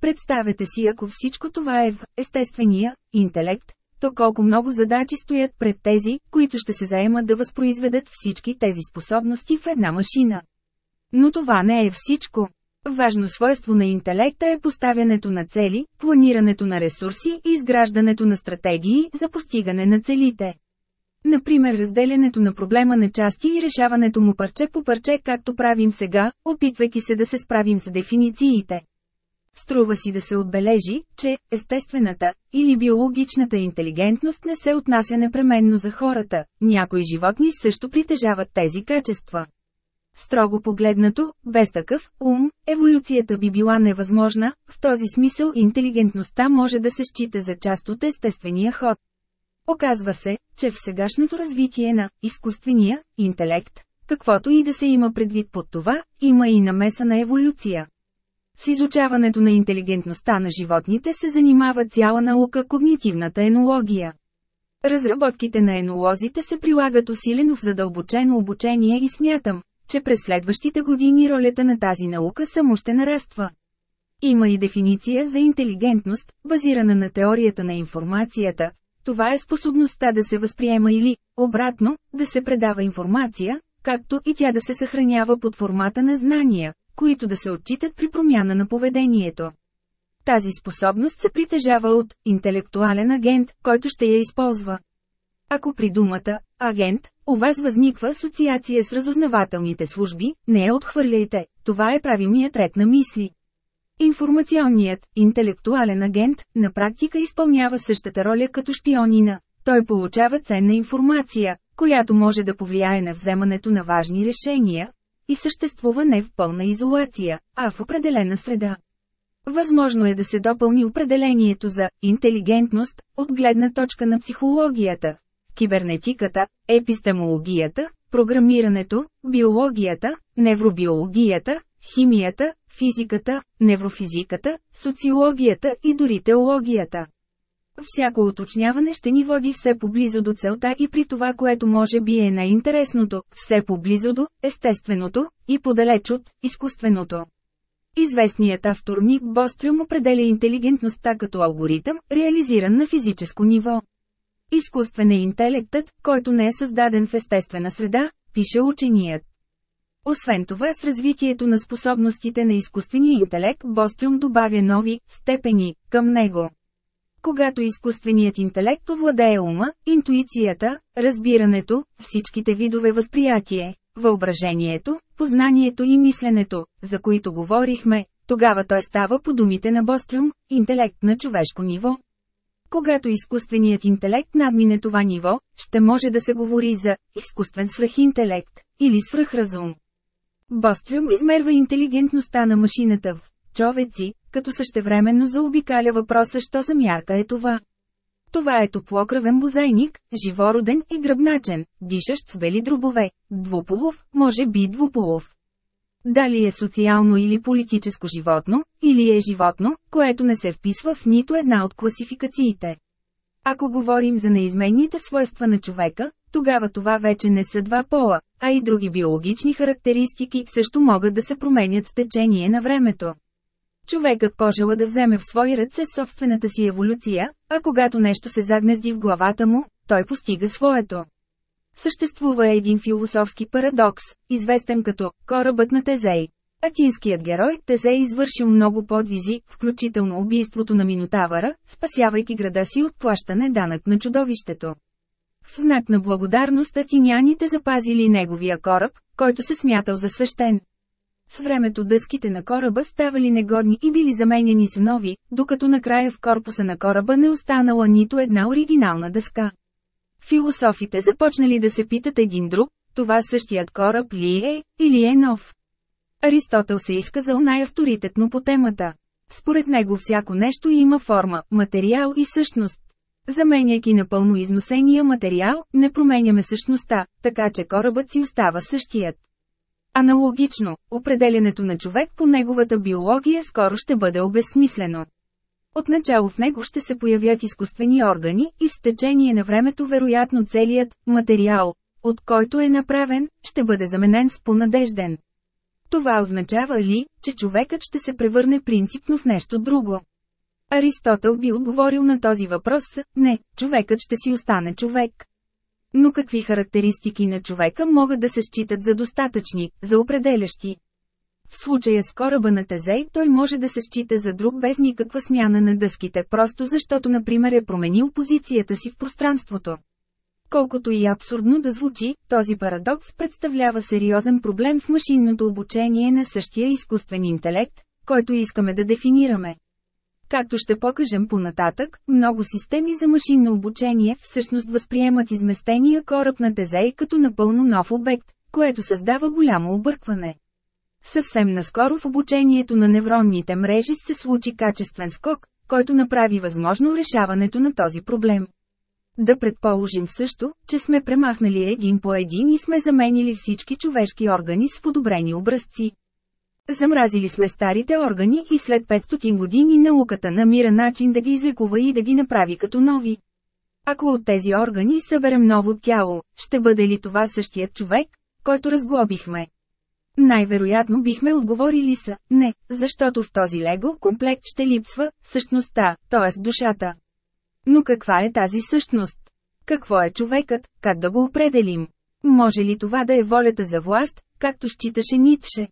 Представете си ако всичко това е в естествения интелект, то колко много задачи стоят пред тези, които ще се заемат да възпроизведат всички тези способности в една машина. Но това не е всичко. Важно свойство на интелекта е поставянето на цели, планирането на ресурси и изграждането на стратегии за постигане на целите. Например разделянето на проблема на части и решаването му парче по парче както правим сега, опитвайки се да се справим с дефинициите. Струва си да се отбележи, че естествената или биологичната интелигентност не се отнася непременно за хората, някои животни също притежават тези качества. Строго погледнато, без такъв ум, еволюцията би била невъзможна, в този смисъл интелигентността може да се счита за част от естествения ход. Оказва се, че в сегашното развитие на изкуствения интелект, каквото и да се има предвид под това, има и намеса на еволюция. С изучаването на интелигентността на животните се занимава цяла наука когнитивната енология. Разработките на енолозите се прилагат усилено в задълбочено обучение и смятам, че през следващите години ролята на тази наука само ще нараства. Има и дефиниция за интелигентност, базирана на теорията на информацията. Това е способността да се възприема или, обратно, да се предава информация, както и тя да се съхранява под формата на знания, които да се отчитат при промяна на поведението. Тази способност се притежава от интелектуален агент, който ще я използва. Ако при думата «агент» у вас възниква асоциация с разузнавателните служби, не я отхвърляйте, това е правилният ред на мисли. Информационният, интелектуален агент, на практика изпълнява същата роля като шпионина. Той получава ценна информация, която може да повлияе на вземането на важни решения, и съществува не в пълна изолация, а в определена среда. Възможно е да се допълни определението за интелигентност от гледна точка на психологията, кибернетиката, епистемологията, програмирането, биологията, невробиологията, химията, физиката, неврофизиката, социологията и дори теологията. Всяко уточняване ще ни води все поблизо до целта и при това, което може би е най-интересното, все поблизо до естественото и подалеч от изкуственото. Известният автор Ник Бострюм определя интелигентността като алгоритъм, реализиран на физическо ниво. Изкуствен е интелектът, който не е създаден в естествена среда, пише ученият. Освен това с развитието на способностите на изкуствения интелект Бострюм добавя нови степени към него. Когато изкуственият интелект овладее ума, интуицията, разбирането, всичките видове възприятие, въображението, познанието и мисленето, за които говорихме, тогава той става по думите на Бострюм, интелект на човешко ниво. Когато изкуственият интелект надмине това ниво, ще може да се говори за изкуствен свръхинтелект или свръхразум. Бострюм измерва интелигентността на машината в човеци, като същевременно заобикаля въпроса що за мярка е това. Това е топлокръвен бозайник, живороден и гръбначен, дишащ с бели дробове, двуполов, може би двуполов. Дали е социално или политическо животно, или е животно, което не се вписва в нито една от класификациите. Ако говорим за неизменните свойства на човека, тогава това вече не са два пола, а и други биологични характеристики също могат да се променят с течение на времето. Човекът пожела да вземе в свои ръце собствената си еволюция, а когато нещо се загнезди в главата му, той постига своето. Съществува един философски парадокс, известен като «корабът на Тезей». Атинският герой Тезей извършил много подвизи, включително убийството на Минотавъра, спасявайки града си от плащане данък на чудовището. В знак на благодарност атиняните запазили неговия кораб, който се смятал за свещен. С времето дъските на кораба ставали негодни и били заменяни с нови, докато накрая в корпуса на кораба не останала нито една оригинална дъска. Философите започнали да се питат един друг, това същият кораб ли е, или е нов. Аристотел се изказал най-авторитетно по темата. Според него всяко нещо има форма, материал и същност. Заменяйки напълно износения материал, не променяме същността, така че корабът си остава същият. Аналогично, определенето на човек по неговата биология скоро ще бъде обезсмислено. Отначало в него ще се появят изкуствени органи и с течение на времето вероятно целият материал, от който е направен, ще бъде заменен с понадежден. Това означава ли, че човекът ще се превърне принципно в нещо друго? Аристотел би отговорил на този въпрос «Не, човекът ще си остане човек». Но какви характеристики на човека могат да се считат за достатъчни, за определящи? В случая с кораба на Тезей той може да се счита за друг без никаква смяна на дъските, просто защото например е променил позицията си в пространството. Колкото и абсурдно да звучи, този парадокс представлява сериозен проблем в машинното обучение на същия изкуствен интелект, който искаме да дефинираме. Както ще покажем понататък, много системи за машинно обучение всъщност възприемат изместения кораб на Тезей като напълно нов обект, което създава голямо объркване. Съвсем наскоро в обучението на невронните мрежи се случи качествен скок, който направи възможно решаването на този проблем. Да предположим също, че сме премахнали един по един и сме заменили всички човешки органи с подобрени образци. Замразили сме старите органи и след 500 години науката намира начин да ги излекува и да ги направи като нови. Ако от тези органи съберем ново тяло, ще бъде ли това същият човек, който разглобихме? Най-вероятно бихме отговорили са, не, защото в този лего комплект ще липсва същността, т.е. душата. Но каква е тази същност? Какво е човекът, как да го определим? Може ли това да е волята за власт, както считаше Ницше?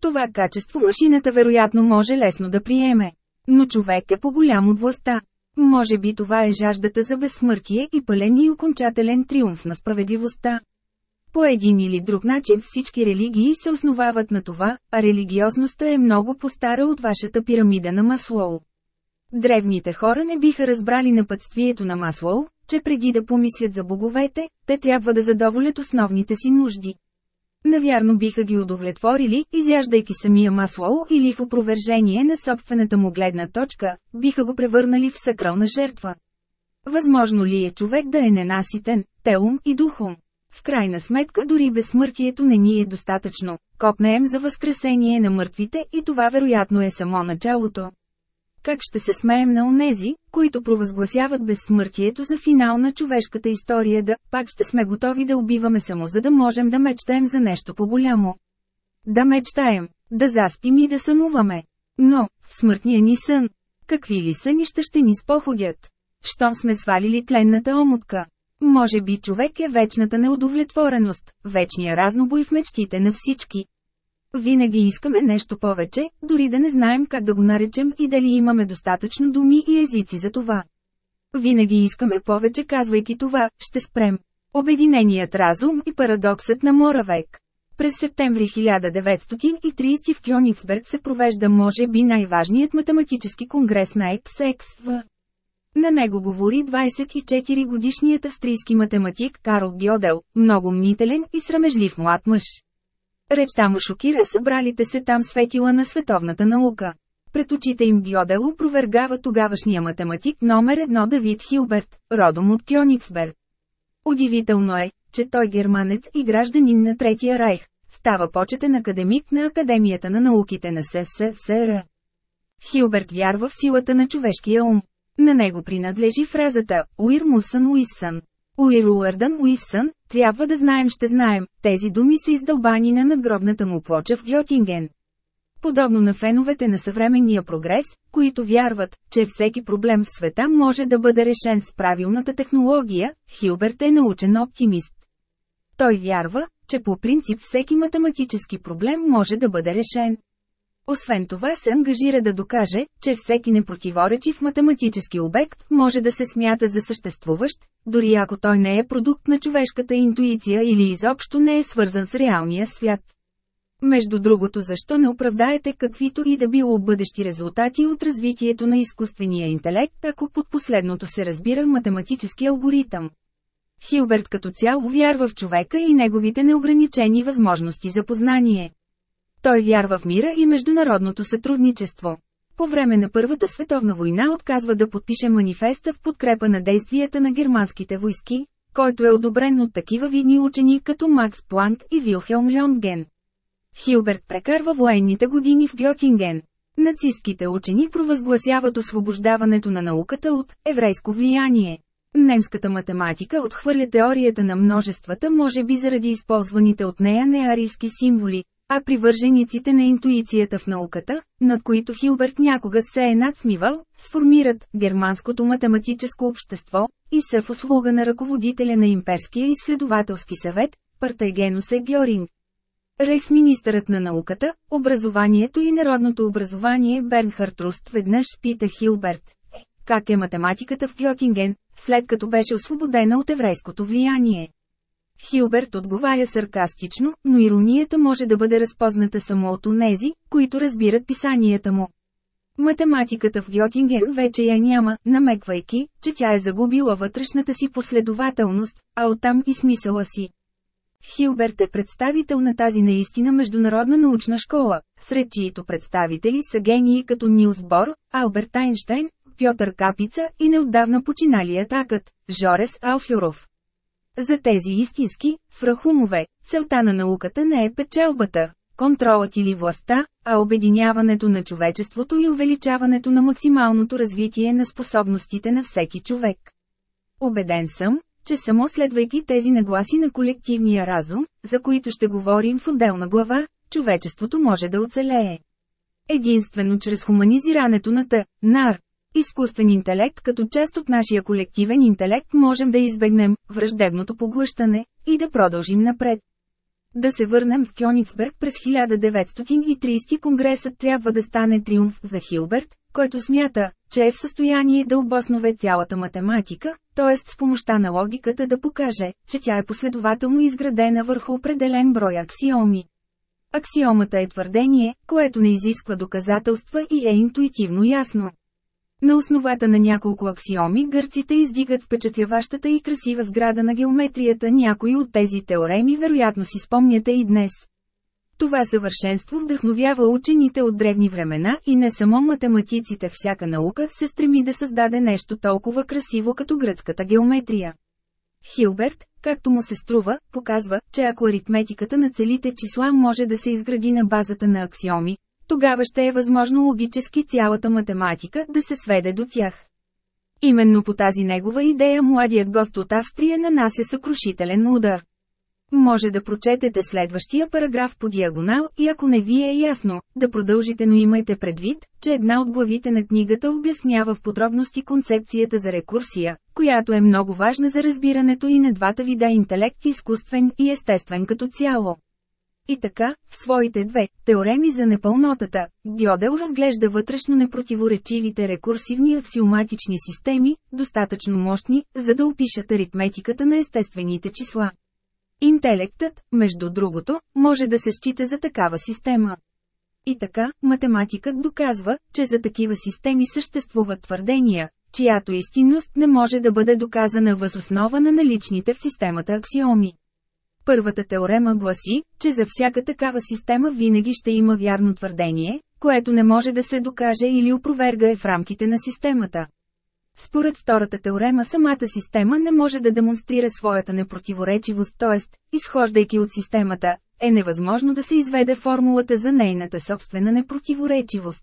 Това качество машината вероятно може лесно да приеме. Но човек е по-голям от властта. Може би това е жаждата за безсмъртие и пълен и окончателен триумф на справедливостта. По един или друг начин всички религии се основават на това, а религиозността е много по-стара от вашата пирамида на Маслоу. Древните хора не биха разбрали напътствието на Маслоу, че преди да помислят за боговете, те трябва да задоволят основните си нужди. Навярно биха ги удовлетворили, изяждайки самия Маслоу или в опровержение на собствената му гледна точка, биха го превърнали в сакрална жертва. Възможно ли е човек да е ненаситен, телом и духом? В крайна сметка дори безсмъртието не ни е достатъчно. Копнеем за възкресение на мъртвите и това вероятно е само началото. Как ще се смеем на онези, които провъзгласяват безсмъртието за финал на човешката история да, пак ще сме готови да убиваме само за да можем да мечтаем за нещо по-голямо. Да мечтаем, да заспим и да сънуваме. Но, в смъртния ни сън, какви ли сънища ще ни споходят? Щом сме свалили тленната омутка? Може би човек е вечната неудовлетвореност, вечния разнобой в мечтите на всички. Винаги искаме нещо повече, дори да не знаем как да го наречем и дали имаме достатъчно думи и езици за това. Винаги искаме повече, казвайки това, ще спрем. Обединеният разум и парадоксът на Моравек. През септември 1930 в Кьонигсберг се провежда може би най-важният математически конгрес на ЕКСЕКСВ. На него говори 24-годишният австрийски математик Карл Гьодел, много мнителен и срамежлив млад мъж. Речта му шокира събралите се там светила на световната наука. Пред очите им Гьодел опровергава тогавашния математик номер едно Давид Хилберт, родом от Кьониксберг. Удивително е, че той германец и гражданин на Третия райх, става почетен академик на Академията на науките на СССР. Хилберт вярва в силата на човешкия ум. На него принадлежи фразата «Уир Мусън Уисън». Уир Уърдън Уисън, трябва да знаем ще знаем, тези думи са издълбани на надгробната му плоча в Гьотинген. Подобно на феновете на съвременния прогрес, които вярват, че всеки проблем в света може да бъде решен с правилната технология, Хилберт е научен оптимист. Той вярва, че по принцип всеки математически проблем може да бъде решен. Освен това се ангажира да докаже, че всеки непротиворечив математически обект може да се смята за съществуващ, дори ако той не е продукт на човешката интуиция или изобщо не е свързан с реалния свят. Между другото защо не оправдаете каквито и да било бъдещи резултати от развитието на изкуствения интелект, ако под последното се разбира математически алгоритъм. Хилберт като цяло вярва в човека и неговите неограничени възможности за познание. Той вярва в мира и международното сътрудничество. по време на Първата световна война отказва да подпише манифеста в подкрепа на действията на германските войски, който е одобрен от такива видни учени като Макс Планк и Вилхелм Рьонген. Хилберт прекарва военните години в Гьотинген. Нацистските учени провъзгласяват освобождаването на науката от еврейско влияние. Немската математика отхвърля теорията на множествата може би заради използваните от нея неарийски символи, а привържениците на интуицията в науката, над които Хилберт някога се е надсмивал, сформират германското математическо общество и са в услуга на ръководителя на имперския изследователски съвет, Партайгенусе Гьоринг. Рейхсминистърът на науката, образованието и народното образование Бернхард Руст веднъж пита Хилберт. «Е, как е математиката в Гьотинген, след като беше освободена от еврейското влияние? Хилберт отговаря саркастично, но иронията може да бъде разпозната само от онези, които разбират писанията му. Математиката в Гьотинген вече я няма, намеквайки, че тя е загубила вътрешната си последователност, а оттам и смисъла си. Хилберт е представител на тази наистина международна научна школа, сред чието представители са гении като Нилс Бор, Алберт Айнштейн, Пьотър Капица и неотдавна починалият акът, Жорес Алфюров. За тези истински, свръхумове, целта на науката не е печелбата, контролът или властта, а обединяването на човечеството и увеличаването на максималното развитие на способностите на всеки човек. Обеден съм, че само следвайки тези нагласи на колективния разум, за които ще говорим в отделна глава, човечеството може да оцелее. Единствено чрез хуманизирането на Т, НАР, изкуствен интелект като част от нашия колективен интелект можем да избегнем враждебното поглъщане и да продължим напред. Да се върнем в Кьоницберг през 1930 конгресът трябва да стане триумф за Хилберт, който смята, че е в състояние да обоснове цялата математика, т.е. с помощта на логиката да покаже, че тя е последователно изградена върху определен брой аксиоми. Аксиомата е твърдение, което не изисква доказателства и е интуитивно ясно. На основата на няколко аксиоми гърците издигат впечатляващата и красива сграда на геометрията някои от тези теореми вероятно си спомняте и днес. Това съвършенство вдъхновява учените от древни времена и не само математиците всяка наука се стреми да създаде нещо толкова красиво като гръцката геометрия. Хилберт, както му се струва, показва, че ако аритметиката на целите числа може да се изгради на базата на аксиоми, тогава ще е възможно логически цялата математика да се сведе до тях. Именно по тази негова идея младият гост от Австрия нанася съкрушителен удар. Може да прочетете следващия параграф по диагонал и ако не ви е ясно, да продължите, но имайте предвид, че една от главите на книгата обяснява в подробности концепцията за рекурсия, която е много важна за разбирането и на двата вида интелект изкуствен и естествен като цяло. И така, в своите две теореми за непълнотата, Гьодел разглежда вътрешно непротиворечивите рекурсивни аксиоматични системи, достатъчно мощни, за да опишат аритметиката на естествените числа. Интелектът, между другото, може да се счита за такава система. И така, математикът доказва, че за такива системи съществуват твърдения, чиято истинност не може да бъде доказана въз основа на наличните в системата аксиоми. Първата теорема гласи, че за всяка такава система винаги ще има вярно твърдение, което не може да се докаже или опроверга в рамките на системата. Според втората теорема самата система не може да демонстрира своята непротиворечивост, т.е. изхождайки от системата, е невъзможно да се изведе формулата за нейната собствена непротиворечивост.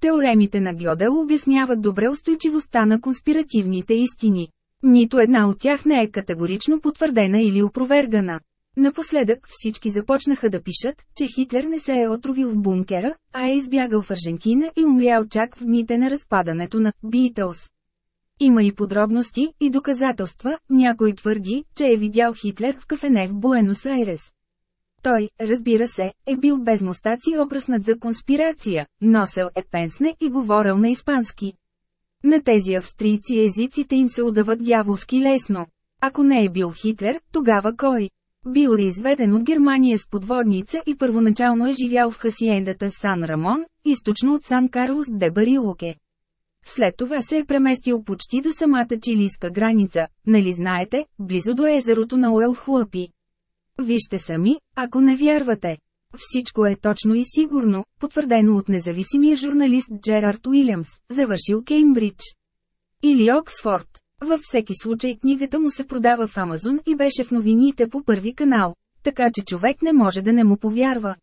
Теоремите на Гьодел обясняват добре устойчивостта на конспиративните истини. Нито една от тях не е категорично потвърдена или опровергана. Напоследък всички започнаха да пишат, че Хитлер не се е отровил в бункера, а е избягал в Аржентина и умрял чак в дните на разпадането на Битълс. Има и подробности и доказателства, някой твърди, че е видял Хитлер в кафене в Буенос Айрес. Той, разбира се, е бил без мустаци обръснат за конспирация, носел е пенсне и говорил на испански. На тези австрийци езиците им се удават дяволски лесно. Ако не е бил Хитлер, тогава кой? Бил е изведен от Германия с подводница и първоначално е живял в хасиендата Сан Рамон, източно от Сан Карлос де Барилоке. След това се е преместил почти до самата чилийска граница, нали знаете, близо до езерото на Уел Хуапи. Вижте сами, ако не вярвате. Всичко е точно и сигурно, потвърдено от независимия журналист Джерард Уилямс, завършил Кеймбридж. Или Оксфорд. Във всеки случай книгата му се продава в Амазон и беше в новините по първи канал, така че човек не може да не му повярва.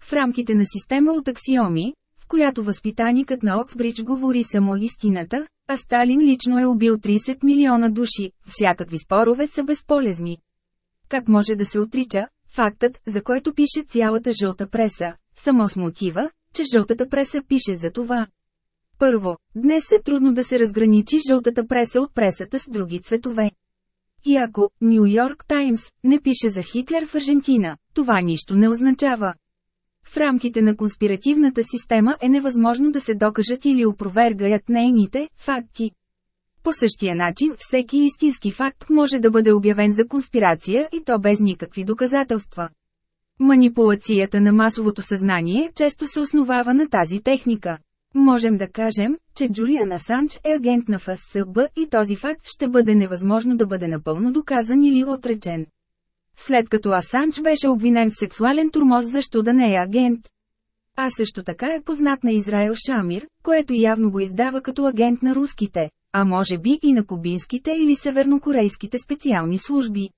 В рамките на система от аксиоми, в която възпитаникът на Оксбридж говори само истината, а Сталин лично е убил 30 милиона души, всякакви спорове са безполезни. Как може да се отрича, фактът, за който пише цялата жълта преса, само с мотива, че жълтата преса пише за това. Първо, днес е трудно да се разграничи жълтата преса от пресата с други цветове. И ако Нью Йорк Таймс не пише за Хитлер в Аржентина, това нищо не означава. В рамките на конспиративната система е невъзможно да се докажат или опровергаят нейните факти. По същия начин всеки истински факт може да бъде обявен за конспирация и то без никакви доказателства. Манипулацията на масовото съзнание често се основава на тази техника. Можем да кажем, че Джулиан Асанч е агент на ФСБ и този факт ще бъде невъзможно да бъде напълно доказан или отречен. След като Асанч беше обвинен в сексуален турмоз защо да не е агент. А също така е познат на Израел Шамир, което явно го издава като агент на руските, а може би и на кубинските или севернокорейските специални служби.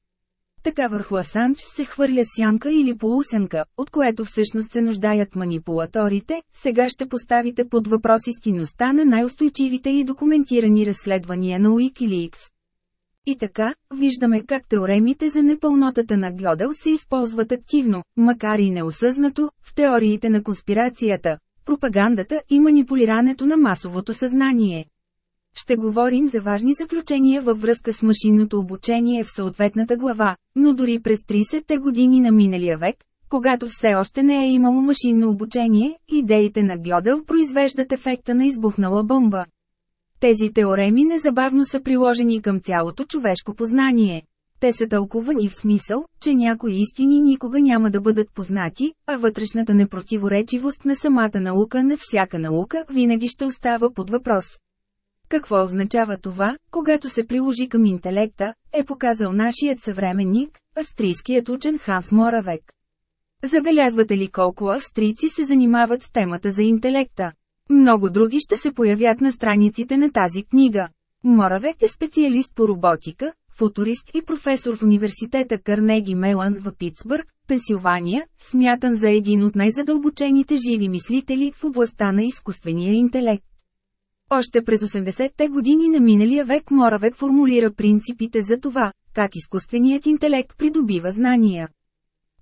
Така върху Асанч се хвърля сянка или полусенка, от което всъщност се нуждаят манипулаторите, сега ще поставите под въпрос истинността на най-устойчивите и документирани разследвания на Wikileaks. И така, виждаме как теоремите за непълнотата на Гьодел се използват активно, макар и неосъзнато, в теориите на конспирацията, пропагандата и манипулирането на масовото съзнание. Ще говорим за важни заключения във връзка с машинното обучение в съответната глава, но дори през 30-те години на миналия век, когато все още не е имало машинно обучение, идеите на Гьодел произвеждат ефекта на избухнала бомба. Тези теореми незабавно са приложени към цялото човешко познание. Те са тълкувани в смисъл, че някои истини никога няма да бъдат познати, а вътрешната непротиворечивост на самата наука на всяка наука винаги ще остава под въпрос. Какво означава това, когато се приложи към интелекта, е показал нашият съвременник, австрийският учен Ханс Моравек. Забелязвате ли колко австрийци се занимават с темата за интелекта? Много други ще се появят на страниците на тази книга. Моравек е специалист по роботика, футурист и професор в университета Карнеги Мелан в Питсбърг, Пенсилвания, смятан за един от най-задълбочените живи мислители в областта на изкуствения интелект. Още през 80-те години на миналия век Моравек формулира принципите за това, как изкуственият интелект придобива знания.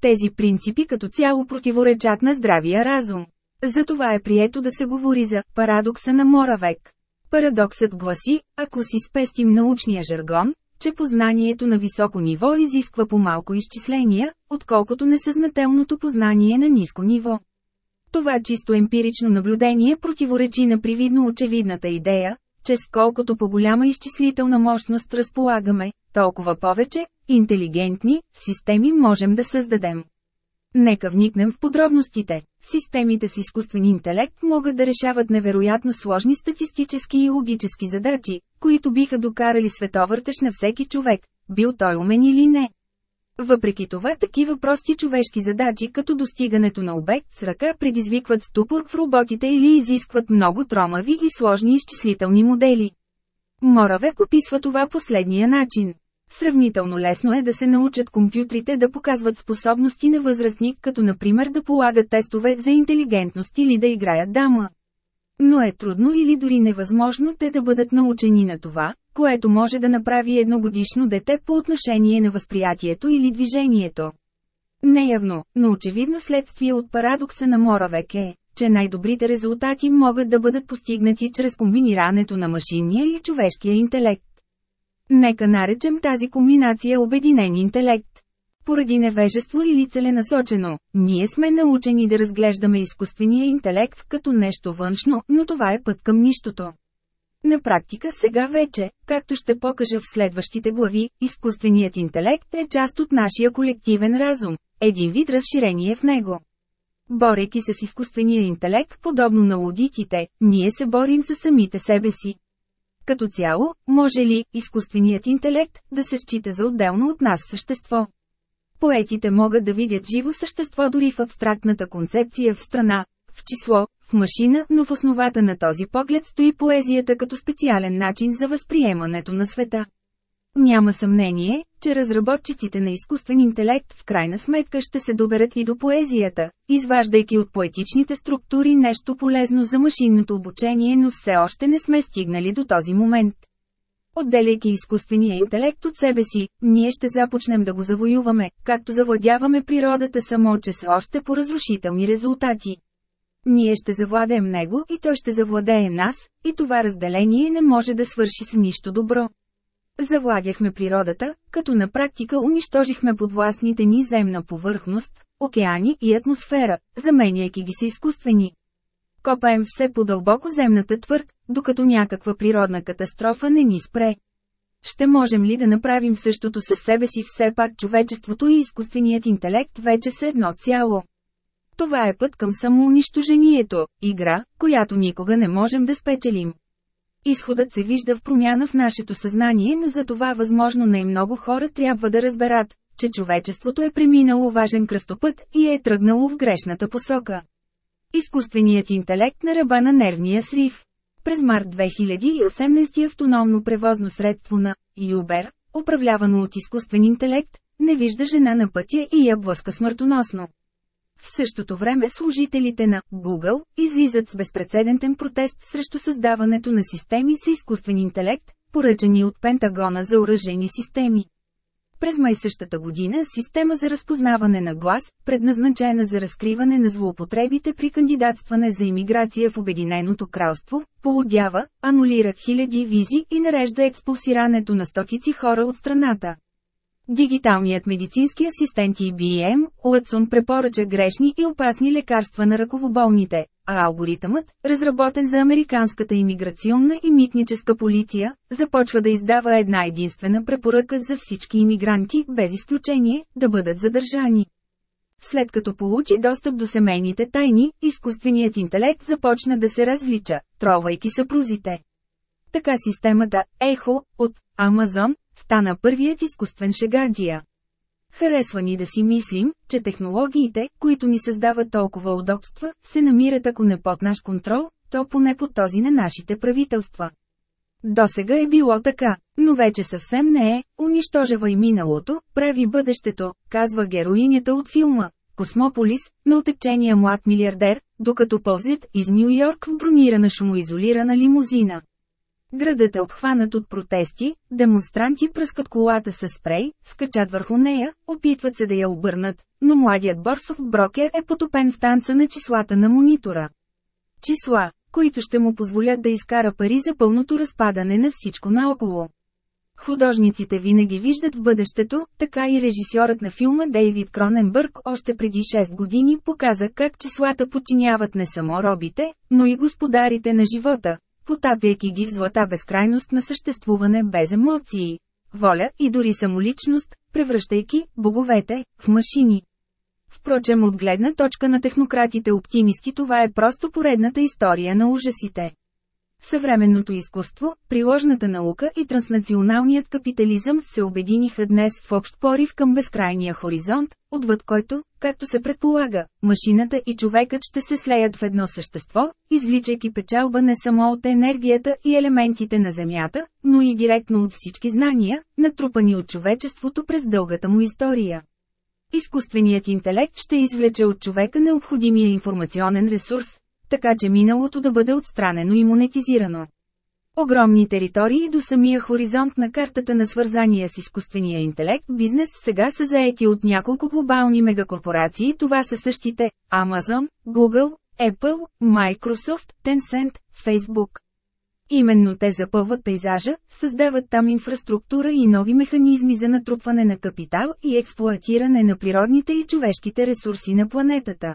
Тези принципи като цяло противоречат на здравия разум. Затова е прието да се говори за парадокса на Моравек. Парадоксът гласи, ако си спестим научния жаргон, че познанието на високо ниво изисква по-малко изчисления, отколкото несъзнателното познание на ниско ниво. Това чисто емпирично наблюдение противоречи на привидно очевидната идея, че с колкото по-голяма изчислителна мощност разполагаме, толкова повече, интелигентни, системи можем да създадем. Нека вникнем в подробностите. Системите с изкуствен интелект могат да решават невероятно сложни статистически и логически задачи, които биха докарали световъртеж на всеки човек, бил той умен или не. Въпреки това такива прости човешки задачи като достигането на обект с ръка предизвикват ступор в роботите или изискват много тромави и сложни изчислителни модели. Моравек описва това последния начин. Сравнително лесно е да се научат компютрите да показват способности на възрастник, като например да полагат тестове за интелигентност или да играят дама. Но е трудно или дори невъзможно те да бъдат научени на това, което може да направи едногодишно дете по отношение на възприятието или движението. Неявно, но очевидно следствие от парадокса на Моравек е, че най-добрите резултати могат да бъдат постигнати чрез комбинирането на машинния и човешкия интелект. Нека наречем тази комбинация обединен интелект. Поради невежество или целенасочено, ние сме научени да разглеждаме изкуствения интелект като нещо външно, но това е път към нищото. На практика сега вече, както ще покажа в следващите глави, изкуственият интелект е част от нашия колективен разум, един вид разширение в него. Борейки се с изкуствения интелект, подобно на лудитите, ние се борим с самите себе си. Като цяло, може ли изкуственият интелект да се счита за отделно от нас същество? Поетите могат да видят живо същество дори в абстрактната концепция в страна, в число, в машина, но в основата на този поглед стои поезията като специален начин за възприемането на света. Няма съмнение, че разработчиците на изкуствен интелект в крайна сметка ще се доберат и до поезията, изваждайки от поетичните структури нещо полезно за машинното обучение, но все още не сме стигнали до този момент. Отделяйки изкуствения интелект от себе си, ние ще започнем да го завоюваме, както завладяваме природата само че са още по разрушителни резултати. Ние ще завладеем него и той ще завладее нас, и това разделение не може да свърши с нищо добро. Завладяхме природата, като на практика унищожихме подвластните ни земна повърхност, океани и атмосфера, заменяйки ги с изкуствени. Копаем все по-дълбоко земната твърд, докато някаква природна катастрофа не ни спре. Ще можем ли да направим същото със себе си все пак човечеството и изкуственият интелект вече са едно цяло. Това е път към самоунищожението, игра, която никога не можем да спечелим. Изходът се вижда в промяна в нашето съзнание, но за това възможно най-много хора трябва да разберат, че човечеството е преминало важен кръстопът и е тръгнало в грешната посока. Изкуственият интелект на ръба на нервния срив. През март 2018 автономно превозно средство на Uber, управлявано от изкуствен интелект, не вижда жена на пътя и я блъска смъртоносно. В същото време служителите на Google излизат с безпредседентен протест срещу създаването на системи с изкуствен интелект, поръчани от Пентагона за оръжени системи. През май същата година система за разпознаване на глас, предназначена за разкриване на злоупотребите при кандидатстване за иммиграция в Обединеното кралство, полудява, анулира хиляди визи и нарежда експулсирането на стотици хора от страната. Дигиталният медицински асистент IBM, Уотсон препоръча грешни и опасни лекарства на ръковоболните, а алгоритъмът, разработен за американската имиграционна и митническа полиция, започва да издава една единствена препоръка за всички иммигранти, без изключение, да бъдат задържани. След като получи достъп до семейните тайни, изкуственият интелект започна да се развлича, тровайки съпрузите. Така системата Ехо от Amazon стана първият изкуствен шегаджия. Харесва ни да си мислим, че технологиите, които ни създават толкова удобства, се намират ако не под наш контрол, то поне под този на нашите правителства. Досега е било така, но вече съвсем не е, унищожава и миналото, прави бъдещето, казва героинята от филма. Космополис, на отечения млад милиардер, докато пълзят из Нью Йорк в бронирана шумоизолирана лимузина. Градът е обхванат от протести, демонстранти пръскат колата с спрей, скачат върху нея, опитват се да я обърнат, но младият борсов брокер е потопен в танца на числата на монитора. Числа, които ще му позволят да изкара пари за пълното разпадане на всичко наоколо. Художниците винаги виждат в бъдещето, така и режисьорът на филма Дейвид Кроненбърг още преди 6 години показа как числата подчиняват не само робите, но и господарите на живота, потапяйки ги в злата безкрайност на съществуване без емоции, воля и дори самоличност, превръщайки боговете в машини. Впрочем от гледна точка на технократите оптимисти това е просто поредната история на ужасите. Съвременното изкуство, приложната наука и транснационалният капитализъм се обединиха днес в общ порив към безкрайния хоризонт, отвъд който, както се предполага, машината и човекът ще се слеят в едно същество, извличайки печалба не само от енергията и елементите на Земята, но и директно от всички знания, натрупани от човечеството през дългата му история. Изкуственият интелект ще извлече от човека необходимия информационен ресурс, така че миналото да бъде отстранено и монетизирано. Огромни територии до самия хоризонт на картата на свързания с изкуствения интелект бизнес сега са заети от няколко глобални мегакорпорации, това са същите – Amazon, Google, Apple, Microsoft, Tencent, Facebook. Именно те запълват пейзажа, създават там инфраструктура и нови механизми за натрупване на капитал и експлоатиране на природните и човешките ресурси на планетата.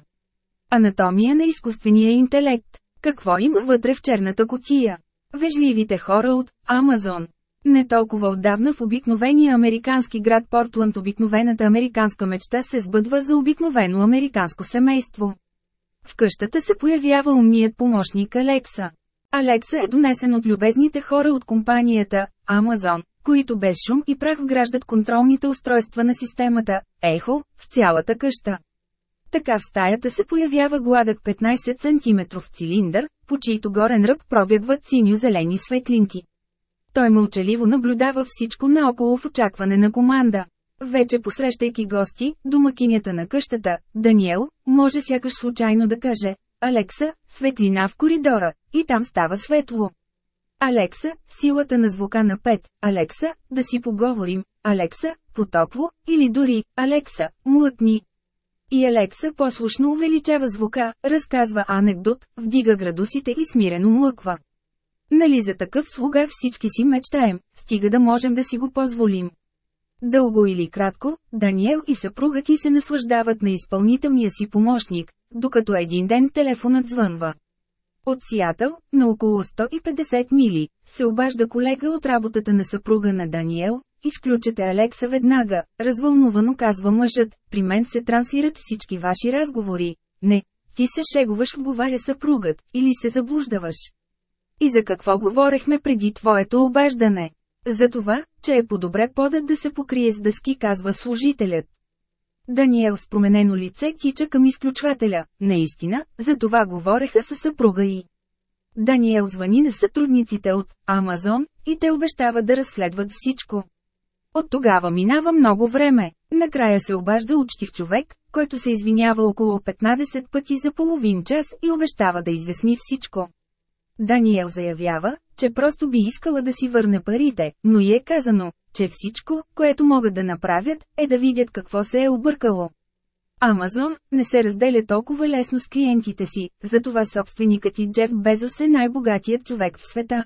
Анатомия на изкуствения интелект. Какво има вътре в черната котия? Вежливите хора от Амазон. Не толкова отдавна в обикновения американски град Портланд обикновената американска мечта се сбъдва за обикновено американско семейство. В къщата се появява умният помощник Алекса. Алекса е донесен от любезните хора от компанията Amazon, които без шум и прах вграждат контролните устройства на системата – ехо, в цялата къща. Така в стаята се появява гладък 15 см цилиндър, по чийто горен ръб пробягват синьо-зелени светлинки. Той мълчаливо наблюдава всичко наоколо в очакване на команда. Вече посрещайки гости, домакинята на къщата, Даниел, може сякаш случайно да каже, Алекса, светлина в коридора, и там става светло. Алекса, силата на звука на 5, Алекса, да си поговорим, Алекса, потопло, или дори, Алекса, млъкни. И Алекса послушно увеличава звука, разказва анекдот, вдига градусите и смирено млъква. Нали за такъв слуга всички си мечтаем, стига да можем да си го позволим. Дълго или кратко, Даниел и съпругът ти се наслаждават на изпълнителния си помощник, докато един ден телефонът звънва. От Сиатъл, на около 150 мили, се обажда колега от работата на съпруга на Даниел, изключете Алекса веднага, развълнувано казва мъжът, при мен се транслират всички ваши разговори. Не, ти се шегуваш, отговаря съпругът, или се заблуждаваш. И за какво говорехме преди твоето обаждане? За това, че е по-добре подът да се покрие с дъски, казва служителят. Даниел с променено лице тича към изключвателя. Наистина, за това говореха със съпруга и. Даниел звъни на сътрудниците от Амазон и те обещават да разследват всичко. От тогава минава много време. Накрая се обажда учтив човек, който се извинява около 15 пъти за половин час и обещава да изясни всичко. Даниел заявява, че просто би искала да си върне парите, но и е казано, че всичко, което могат да направят, е да видят какво се е объркало. Амазон не се разделя толкова лесно с клиентите си, затова собственикът и Джеф Безос е най-богатият човек в света.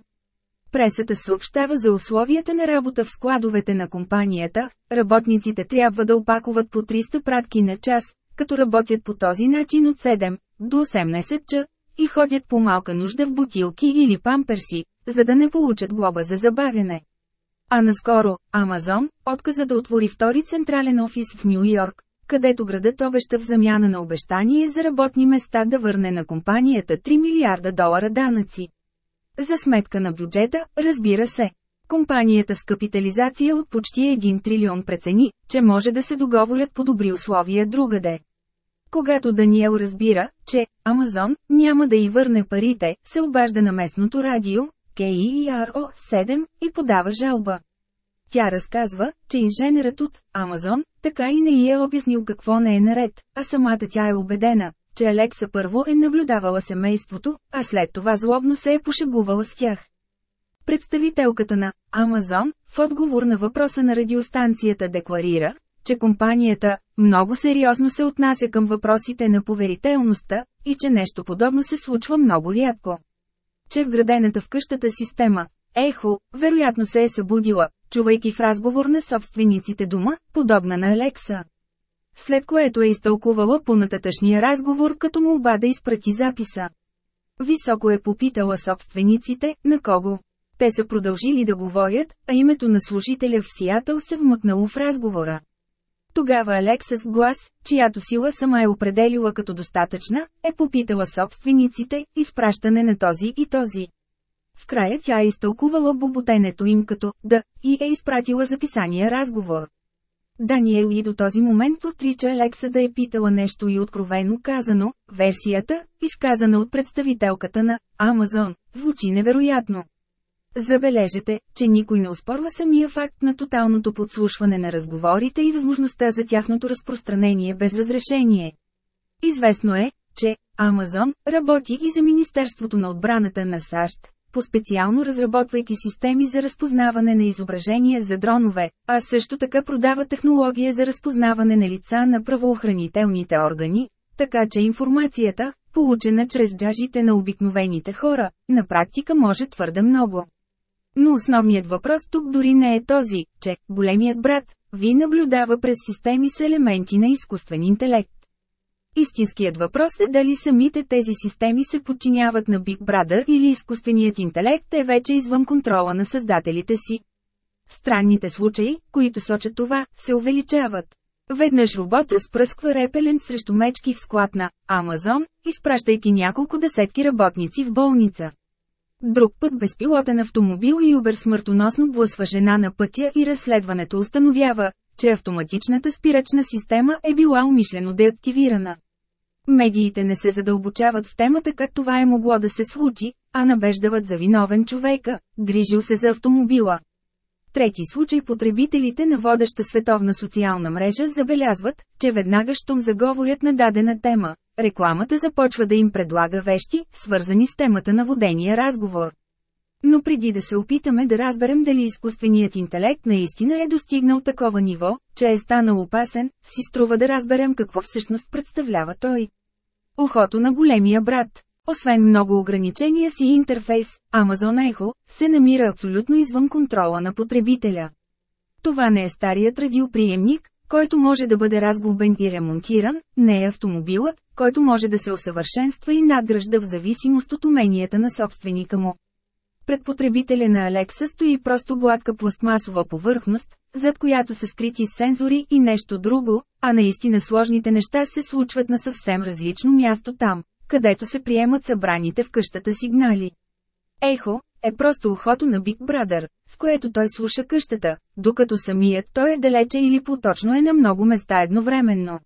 Пресата съобщава за условията на работа в складовете на компанията, работниците трябва да опакуват по 300 пратки на час, като работят по този начин от 7 до 18 ча, и ходят по малка нужда в бутилки или памперси, за да не получат глоба за забавяне. А наскоро, Амазон, отказа да отвори втори централен офис в Нью Йорк, където градът обеща в замяна на обещание за работни места да върне на компанията 3 милиарда долара данъци. За сметка на бюджета, разбира се. Компанията с капитализация от почти 1 трилион прецени, че може да се договорят по добри условия другаде. Когато Даниел разбира, че Амазон няма да й върне парите, се обажда на местното радио, KERO 7, и подава жалба. Тя разказва, че инженерът от Амазон така и не й е обяснил какво не е наред, а самата тя е убедена, че Алекса първо е наблюдавала семейството, а след това злобно се е пошегувала с тях. Представителката на Амазон, в отговор на въпроса на радиостанцията декларира, че компанията много сериозно се отнася към въпросите на поверителността и че нещо подобно се случва много рядко. Че вградената в къщата система Ехо, вероятно се е събудила, чувайки в разговор на собствениците дума, подобна на Алекса. След което е изтълкувала понататъчния разговор като молба да изпрати записа. Високо е попитала собствениците, на кого. Те са продължили да говорят, а името на служителя в Сиатъл се вмъкнало в разговора. Тогава Алекса с глас, чиято сила сама е определила като достатъчна, е попитала собствениците, изпращане на този и този. В края тя е изтълкувала боботенето им като «да» и е изпратила записания разговор. Даниел и до този момент отрича Алекса да е питала нещо и откровено казано, версията, изказана от представителката на Амазон, звучи невероятно. Забележете, че никой не успорва самия факт на тоталното подслушване на разговорите и възможността за тяхното разпространение без разрешение. Известно е, че Амазон работи и за Министерството на отбраната на САЩ, по-специално разработвайки системи за разпознаване на изображения за дронове, а също така продава технология за разпознаване на лица на правоохранителните органи, така че информацията, получена чрез джажите на обикновените хора, на практика може твърде много. Но основният въпрос тук дори не е този, че големият брат ви наблюдава през системи с елементи на изкуствен интелект. Истинският въпрос е дали самите тези системи се подчиняват на Big Brother или изкуственият интелект е вече извън контрола на създателите си. Странните случаи, които сочат това, се увеличават. Веднъж робот разпръсква репелент срещу мечки в склад на Амазон, изпращайки няколко десетки работници в болница. Друг път безпилотен автомобил и Убер смъртоносно блъсва жена на пътя и разследването установява, че автоматичната спирачна система е била умишлено деактивирана. Медиите не се задълбочават в темата как това е могло да се случи, а набеждават за виновен човека, грижил се за автомобила. Трети случай потребителите на водеща световна социална мрежа забелязват, че веднага щом заговорят на дадена тема, рекламата започва да им предлага вещи, свързани с темата на водения разговор. Но преди да се опитаме да разберем дали изкуственият интелект наистина е достигнал такова ниво, че е станал опасен, си струва да разберем какво всъщност представлява той. Ухото на големия брат. Освен много ограничения си интерфейс, Amazon Echo се намира абсолютно извън контрола на потребителя. Това не е старият радиоприемник, който може да бъде разглобен и ремонтиран, не е автомобилът, който може да се усъвършенства и надгражда в зависимост от уменията на собственика му. Пред потребителя на Алекса стои просто гладка пластмасова повърхност, зад която са скрити сензори и нещо друго, а наистина сложните неща се случват на съвсем различно място там, където се приемат събраните в къщата сигнали. Ехо е просто ухото на Биг Брадър, с което той слуша къщата, докато самият той е далече или поточно е на много места едновременно.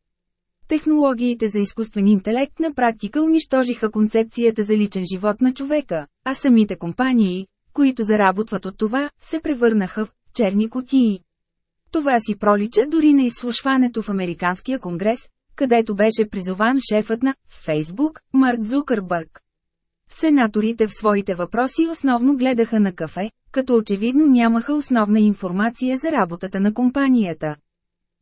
Технологиите за изкуствен интелект на практика унищожиха концепцията за личен живот на човека, а самите компании, които заработват от това, се превърнаха в черни котии. Това си пролича дори на изслушването в Американския конгрес, където беше призован шефът на Фейсбук, Марк Зукърбърг. Сенаторите в своите въпроси основно гледаха на кафе, като очевидно нямаха основна информация за работата на компанията.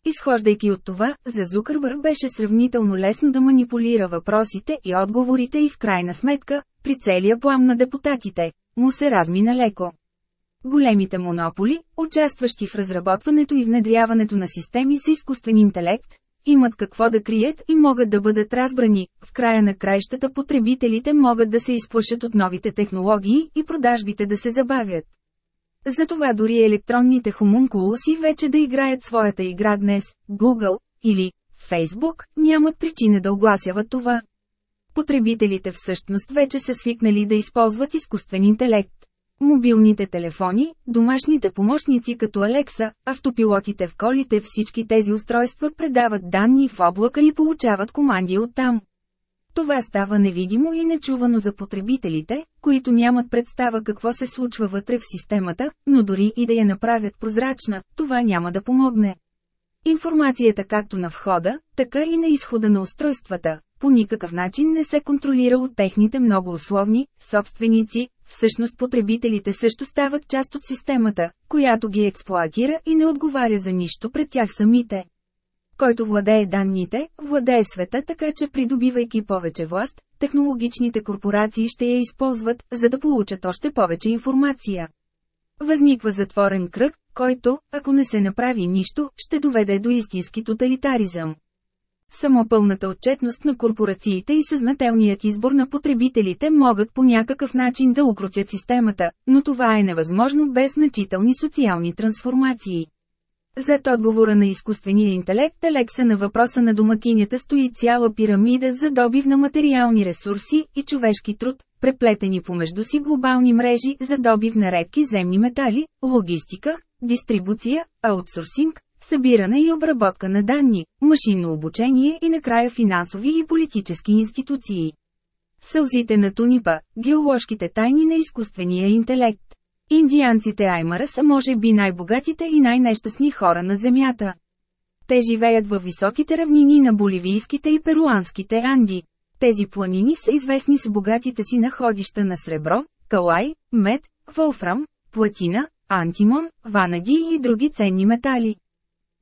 Изхождайки от това, за Зукърбър беше сравнително лесно да манипулира въпросите и отговорите и в крайна сметка, при целия план на депутатите, му се размина леко. Големите монополи, участващи в разработването и внедряването на системи с изкуствен интелект, имат какво да крият и могат да бъдат разбрани. В края на краищата потребителите могат да се изплашат от новите технологии и продажбите да се забавят. Затова дори електронните хомункулуси вече да играят своята игра днес, Google или Facebook, нямат причина да огласяват това. Потребителите всъщност вече са свикнали да използват изкуствен интелект. Мобилните телефони, домашните помощници като Алекса, автопилотите в колите всички тези устройства предават данни в облака и получават команди оттам. Това става невидимо и нечувано за потребителите, които нямат представа какво се случва вътре в системата, но дори и да я направят прозрачна, това няма да помогне. Информацията както на входа, така и на изхода на устройствата, по никакъв начин не се контролира от техните много условни собственици, всъщност потребителите също стават част от системата, която ги експлоатира и не отговаря за нищо пред тях самите който владее данните, владее света така че придобивайки повече власт, технологичните корпорации ще я използват, за да получат още повече информация. Възниква затворен кръг, който, ако не се направи нищо, ще доведе до истински тоталитаризъм. Само пълната отчетност на корпорациите и съзнателният избор на потребителите могат по някакъв начин да укротят системата, но това е невъзможно без значителни социални трансформации. Зад отговора на изкуствения интелект Алекса на въпроса на домакинята стои цяла пирамида за добив на материални ресурси и човешки труд, преплетени помежду си глобални мрежи за добив на редки земни метали, логистика, дистрибуция, аутсорсинг, събиране и обработка на данни, машинно обучение и накрая финансови и политически институции. Сълзите на Тунипа – геоложките тайни на изкуствения интелект. Индианците Аймара са може би най-богатите и най-нещастни хора на Земята. Те живеят във високите равнини на боливийските и перуанските Анди. Тези планини са известни с богатите си находища на сребро, калай, мед, волфрам, платина, антимон, ванади и други ценни метали.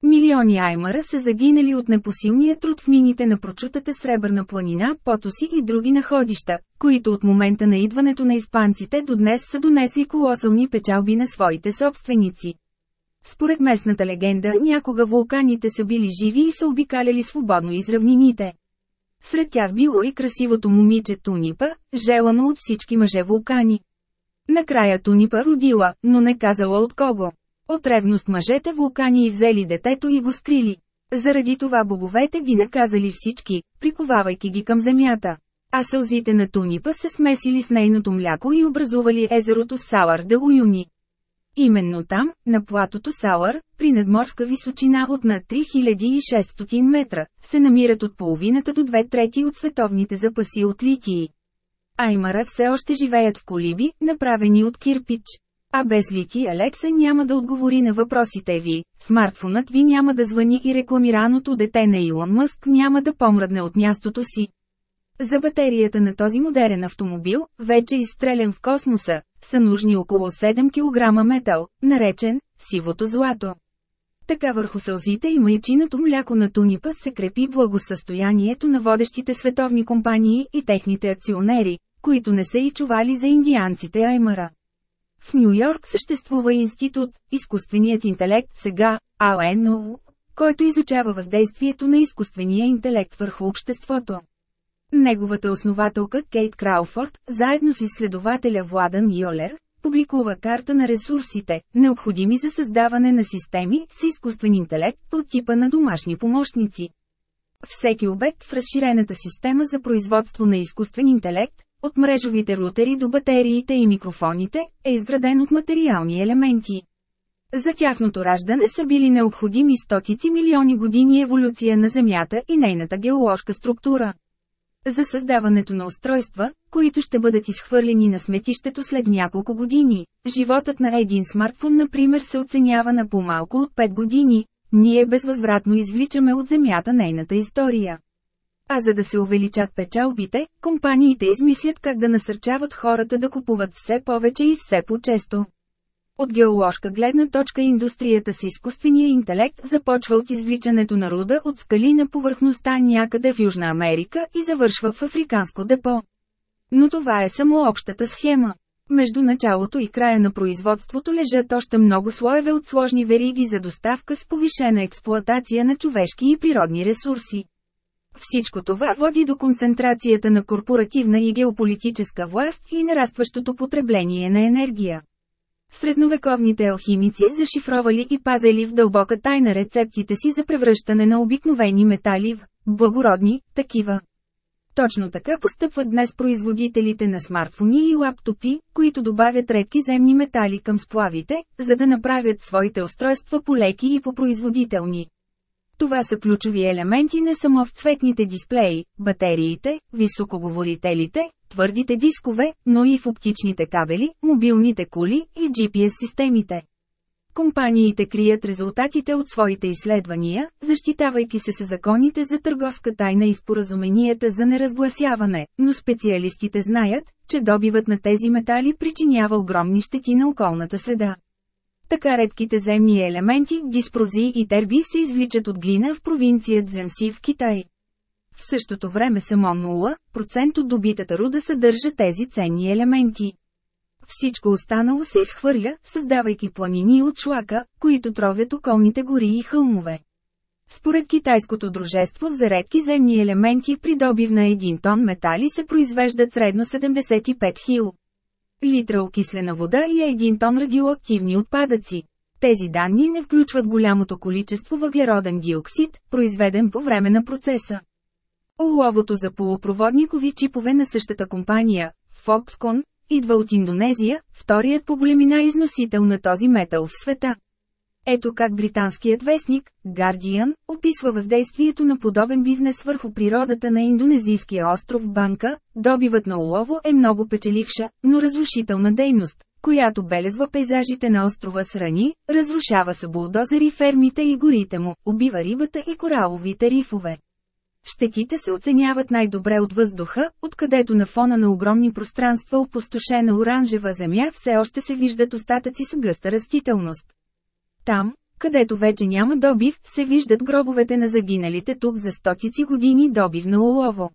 Милиони аймара са загинали от непосилния труд в мините на прочутата Сребърна планина, Потоси и други находища, които от момента на идването на испанците до днес са донесли колосални печалби на своите собственици. Според местната легенда, някога вулканите са били живи и са обикаляли свободно из равнините. Сред тях било и красивото момиче Тунипа, желано от всички мъже вулкани. Накрая Тунипа родила, но не казала от кого. От ревност мъжете вулкани и взели детето и го скрили. Заради това боговете ги наказали всички, приковавайки ги към земята. А сълзите на тунипа се смесили с нейното мляко и образували езерото Сауър де Уюни. Именно там, на платото Сауър, при надморска височина от над 3600 метра, се намират от половината до две трети от световните запаси от литии. Аймара все още живеят в колиби, направени от кирпич. А без лити Алекса няма да отговори на въпросите ви, смартфонът ви няма да звъни и рекламираното дете на Илон Мъск няма да помръдне от мястото си. За батерията на този модерен автомобил, вече изстрелен в космоса, са нужни около 7 кг метал, наречен «сивото злато». Така върху сълзите и майчиното мляко на тунипа се крепи благосъстоянието на водещите световни компании и техните акционери, които не са и чували за индианците Аймара. В Нью Йорк съществува институт «Изкуственият интелект сега», АОНО, който изучава въздействието на изкуствения интелект върху обществото. Неговата основателка Кейт Крауфорд, заедно с изследователя Владан Йолер, публикува карта на ресурсите, необходими за създаване на системи с изкуствен интелект от типа на домашни помощници. Всеки обект в разширената система за производство на изкуствен интелект, от мрежовите рутери до батериите и микрофоните, е изграден от материални елементи. За тяхното раждане са били необходими стотици милиони години еволюция на Земята и нейната геоложка структура. За създаването на устройства, които ще бъдат изхвърлени на сметището след няколко години, животът на един смартфон например се оценява на по-малко от 5 години, ние безвъзвратно извличаме от Земята нейната история. А за да се увеличат печалбите, компаниите измислят как да насърчават хората да купуват все повече и все по-често. От геоложка гледна точка индустрията с изкуствения интелект започва от извличането на руда от скали на повърхността някъде в Южна Америка и завършва в африканско депо. Но това е само общата схема. Между началото и края на производството лежат още много слоеве от сложни вериги за доставка с повишена експлоатация на човешки и природни ресурси. Всичко това води до концентрацията на корпоративна и геополитическа власт и нарастващото потребление на енергия. Средновековните алхимици зашифровали и пазели в дълбока тайна рецептите си за превръщане на обикновени метали в благородни такива. Точно така постъпват днес производителите на смартфони и лаптопи, които добавят редки земни метали към сплавите, за да направят своите устройства полеки и по-производителни. Това са ключови елементи не само в цветните дисплеи, батериите, високоговорителите, твърдите дискове, но и в оптичните кабели, мобилните кули и GPS-системите. Компаниите крият резултатите от своите изследвания, защитавайки се с законите за търговска тайна и споразуменията за неразгласяване, но специалистите знаят, че добивът на тези метали причинява огромни щети на околната среда. Така редките земни елементи, диспрози и терби се извличат от глина в провинция Цзенси в Китай. В същото време само 0% от добитата руда съдържа тези ценни елементи. Всичко останало се изхвърля, създавайки планини от шлака, които тровят околните гори и хълмове. Според китайското дружество за редки земни елементи при добив на 1 тон метали се произвеждат средно 75 хил. Литра окислена вода и 1 тон радиоактивни отпадъци. Тези данни не включват голямото количество въглероден диоксид, произведен по време на процеса. Оловото за полупроводникови чипове на същата компания, Foxconn, идва от Индонезия, вторият по големина износител на този метал в света. Ето как британският вестник, Guardian, описва въздействието на подобен бизнес върху природата на индонезийския остров Банка, добивът на олово е много печеливша, но разрушителна дейност, която белезва пейзажите на острова с рани, разрушава са булдозери фермите и горите му, убива рибата и кораловите рифове. Щетите се оценяват най-добре от въздуха, откъдето на фона на огромни пространства опустошена оранжева земя все още се виждат остатъци с гъста растителност. Там, където вече няма добив, се виждат гробовете на загиналите тук за стотици години добив на олово.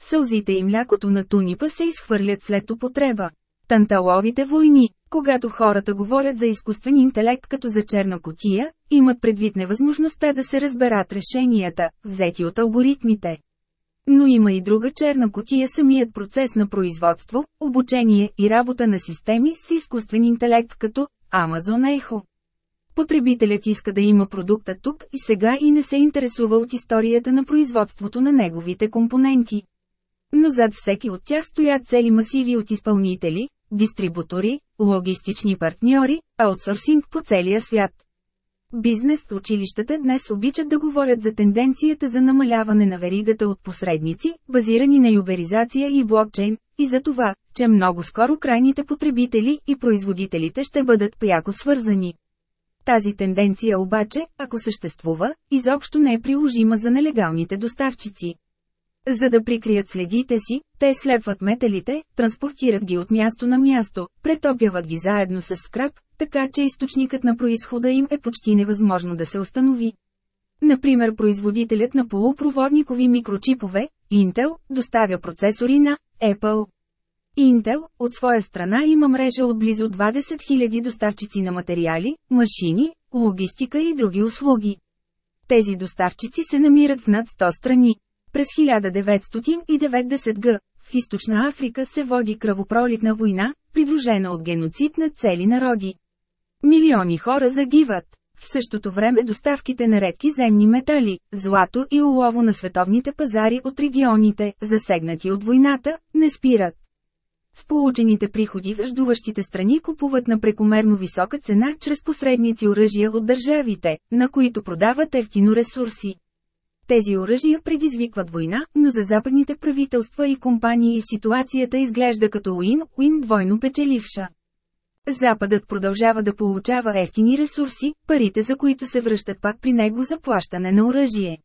Сълзите и млякото на тунипа се изхвърлят след употреба. Танталовите войни, когато хората говорят за изкуствен интелект като за черна котия, имат предвид невъзможността да се разберат решенията, взети от алгоритмите. Но има и друга черна котия самият процес на производство, обучение и работа на системи с изкуствен интелект като Amazon Echo. Потребителят иска да има продукта тук и сега и не се интересува от историята на производството на неговите компоненти. Но зад всеки от тях стоят цели масиви от изпълнители, дистрибутори, логистични партньори, аутсорсинг по целия свят. Бизнес училищата днес обичат да говорят за тенденцията за намаляване на веригата от посредници, базирани на юберизация и блокчейн, и за това, че много скоро крайните потребители и производителите ще бъдат пряко свързани. Тази тенденция обаче, ако съществува, изобщо не е приложима за нелегалните доставчици. За да прикрият следите си, те слепват металите, транспортират ги от място на място, претопяват ги заедно с скраб, така че източникът на происхода им е почти невъзможно да се установи. Например производителят на полупроводникови микрочипове, Intel, доставя процесори на Apple. Intel, от своя страна има мрежа от близо 20 000 доставчици на материали, машини, логистика и други услуги. Тези доставчици се намират в над 100 страни. През 1990 г. в Източна Африка се води кръвопролитна война, придружена от геноцид на цели народи. Милиони хора загиват. В същото време доставките на редки земни метали, злато и олово на световните пазари от регионите, засегнати от войната, не спират. С получените приходи въждуващите страни купуват на прекомерно висока цена чрез посредници оръжия от държавите, на които продават ефтино ресурси. Тези оръжия предизвикват война, но за западните правителства и компании ситуацията изглежда като уин-уин двойно печеливша. Западът продължава да получава ефтини ресурси, парите за които се връщат пак при него за плащане на оръжие.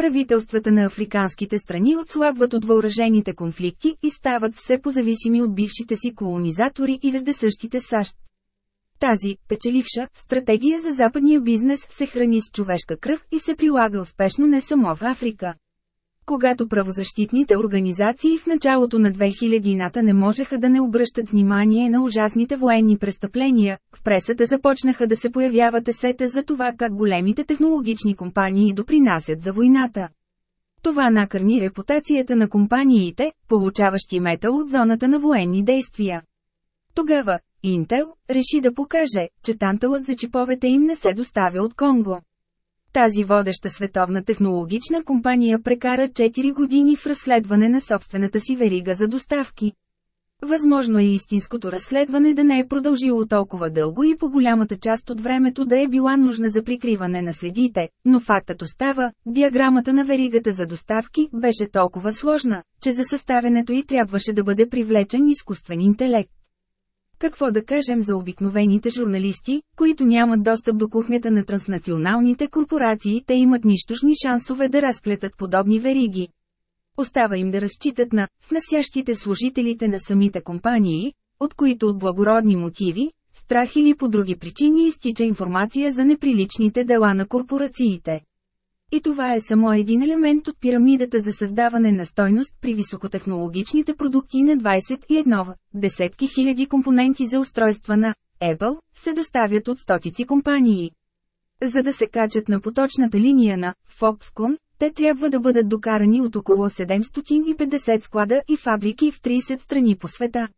Правителствата на африканските страни отслабват от въоръжените конфликти и стават все позависими от бившите си колонизатори и вездесъщите САЩ. Тази, печеливша, стратегия за западния бизнес се храни с човешка кръв и се прилага успешно не само в Африка. Когато правозащитните организации в началото на 2000-ната не можеха да не обръщат внимание на ужасните военни престъпления, в пресата започнаха да се появяват есета за това как големите технологични компании допринасят за войната. Това накърни репутацията на компаниите, получаващи метал от зоната на военни действия. Тогава, Intel реши да покаже, че танталът за чиповете им не се доставя от Конго. Тази водеща световна технологична компания прекара 4 години в разследване на собствената си верига за доставки. Възможно е истинското разследване да не е продължило толкова дълго и по голямата част от времето да е била нужна за прикриване на следите, но фактът остава, диаграмата на веригата за доставки беше толкова сложна, че за съставянето й трябваше да бъде привлечен изкуствен интелект. Какво да кажем за обикновените журналисти, които нямат достъп до кухнята на транснационалните корпорации, те имат нищожни шансове да разплетат подобни вериги. Остава им да разчитат на снасящите служителите на самите компании, от които от благородни мотиви, страх или по други причини изтича информация за неприличните дела на корпорациите. И това е само един елемент от пирамидата за създаване на стойност при високотехнологичните продукти на 21. Десетки хиляди компоненти за устройства на Apple се доставят от стотици компании. За да се качат на поточната линия на Foxconn, те трябва да бъдат докарани от около 750 склада и фабрики в 30 страни по света.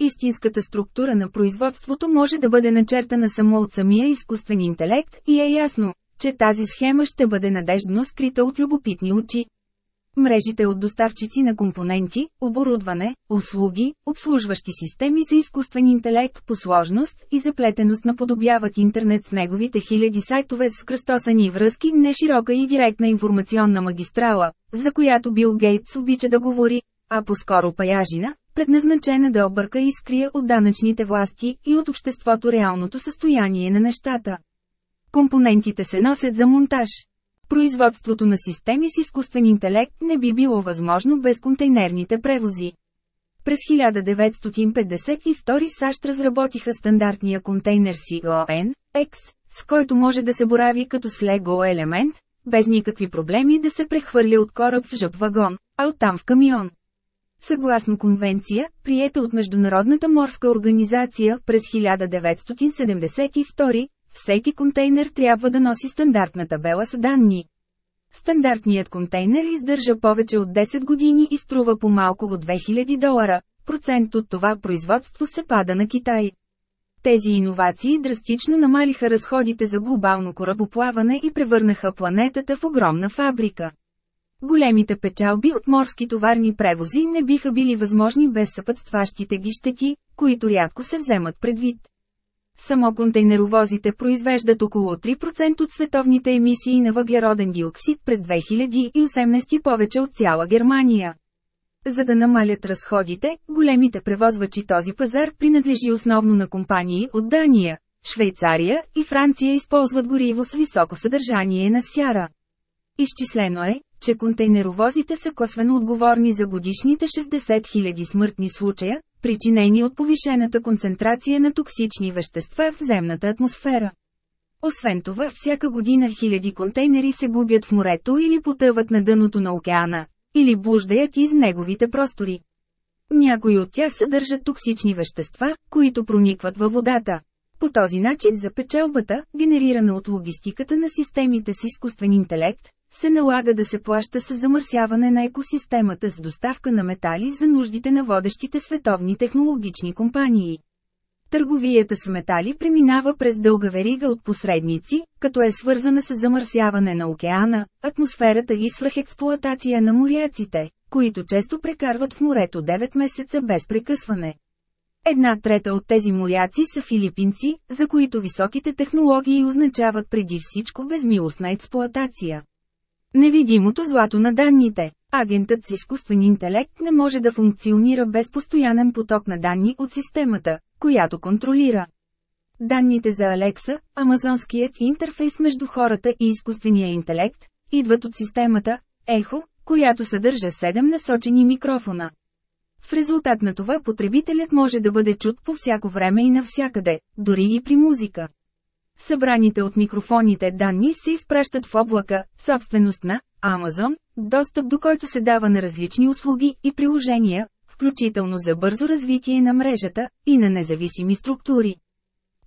Истинската структура на производството може да бъде начертана само от самия изкуствен интелект и е ясно, че тази схема ще бъде надеждно скрита от любопитни очи. Мрежите от доставчици на компоненти, оборудване, услуги, обслужващи системи за изкуствен интелект по сложност и заплетеност наподобяват интернет с неговите хиляди сайтове с кръстосани връзки, не широка и директна информационна магистрала, за която Бил Гейтс обича да говори, а по-скоро паяжина, предназначена да обърка и скрие от данъчните власти и от обществото реалното състояние на нещата. Компонентите се носят за монтаж. Производството на системи с изкуствен интелект не би било възможно без контейнерните превози. През 1952 САЩ разработиха стандартния контейнер CON, X, с който може да се борави като с лего елемент, без никакви проблеми да се прехвърля от кораб в жъп вагон, а оттам в камион. Съгласно конвенция, приета от Международната морска организация през 1972, всеки контейнер трябва да носи стандартна табела с данни. Стандартният контейнер издържа повече от 10 години и струва по малко от 2000 долара, процент от това производство се пада на Китай. Тези иновации драстично намалиха разходите за глобално корабоплаване и превърнаха планетата в огромна фабрика. големите печалби от морски товарни превози не биха били възможни без съпътстващите ги щети, които рядко се вземат предвид. Само контейнеровозите произвеждат около 3% от световните емисии на въглероден диоксид през 2018 повече от цяла Германия. За да намалят разходите, големите превозвачи този пазар принадлежи основно на компании от Дания, Швейцария и Франция използват гориво с високо съдържание на сяра. Изчислено е, че контейнеровозите са косвено отговорни за годишните 60 000 смъртни случая, причинени от повишената концентрация на токсични вещества в земната атмосфера. Освен това, всяка година хиляди контейнери се губят в морето или потъват на дъното на океана, или блуждаят из неговите простори. Някои от тях съдържат токсични вещества, които проникват във водата. По този начин за печелбата, генерирана от логистиката на системите с изкуствен интелект, се налага да се плаща с замърсяване на екосистемата с доставка на метали за нуждите на водещите световни технологични компании. Търговията с метали преминава през дълга верига от посредници, като е свързана с замърсяване на океана, атмосферата и свръхексплуатация на моряците, които често прекарват в морето 9 месеца без прекъсване. Една трета от тези моряци са филипинци, за които високите технологии означават преди всичко безмилостна експлоатация. Невидимото злато на данните. Агентът с изкуствен интелект не може да функционира без постоянен поток на данни от системата, която контролира. Данните за Алекса, амазонският интерфейс между хората и изкуствения интелект, идват от системата Ехо, която съдържа 7 насочени микрофона. В резултат на това потребителят може да бъде чут по всяко време и навсякъде, дори и при музика. Събраните от микрофоните данни се изпращат в облака, собственост на Amazon, достъп до който се дава на различни услуги и приложения, включително за бързо развитие на мрежата и на независими структури.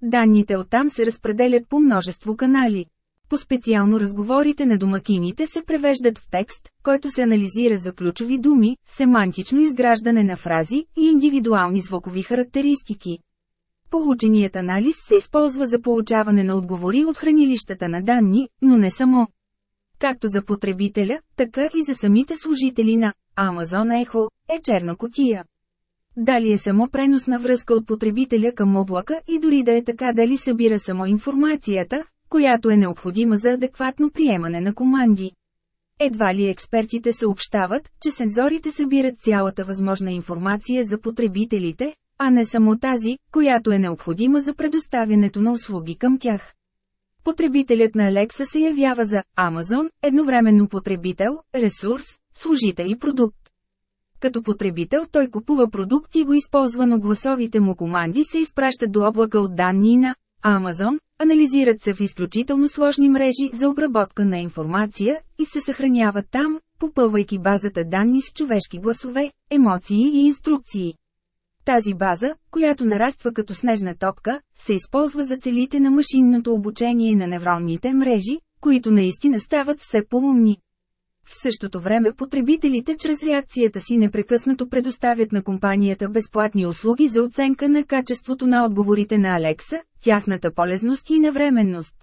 Данните оттам се разпределят по множество канали. По-специално разговорите на домакините се превеждат в текст, който се анализира за ключови думи, семантично изграждане на фрази и индивидуални звукови характеристики. Полученият анализ се използва за получаване на отговори от хранилищата на данни, но не само. Както за потребителя, така и за самите служители на Amazon Echo е черна котия. Дали е само преносна връзка от потребителя към облака и дори да е така дали събира само информацията, която е необходима за адекватно приемане на команди. Едва ли експертите съобщават, че сензорите събират цялата възможна информация за потребителите, а не само тази, която е необходима за предоставянето на услуги към тях. Потребителят на Alexa се явява за Amazon, едновременно потребител, ресурс, служител и продукт. Като потребител той купува продукт и го използва, но гласовите му команди се изпращат до облака от данни на Amazon, анализират се в изключително сложни мрежи за обработка на информация и се съхраняват там, попълвайки базата данни с човешки гласове, емоции и инструкции. Тази база, която нараства като снежна топка, се използва за целите на машинното обучение на невронните мрежи, които наистина стават все по-умни. В същото време потребителите чрез реакцията си непрекъснато предоставят на компанията безплатни услуги за оценка на качеството на отговорите на Алекса, тяхната полезност и навременност.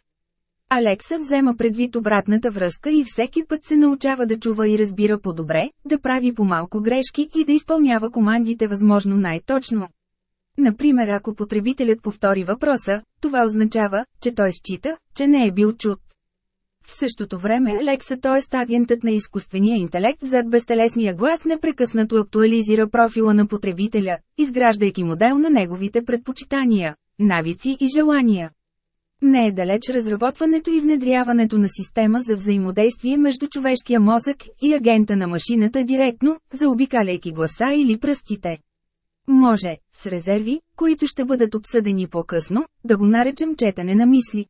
Алекса взема предвид обратната връзка и всеки път се научава да чува и разбира по-добре, да прави по-малко грешки и да изпълнява командите възможно най-точно. Например, ако потребителят повтори въпроса, това означава, че той счита, че не е бил чут. В същото време Лекса, т.е. агентът на изкуствения интелект зад безтелесния глас непрекъснато актуализира профила на потребителя, изграждайки модел на неговите предпочитания, навици и желания. Не е далеч разработването и внедряването на система за взаимодействие между човешкия мозък и агента на машината директно, заобикаляйки гласа или пръстите. Може, с резерви, които ще бъдат обсъдени по-късно, да го наречем четене на мисли.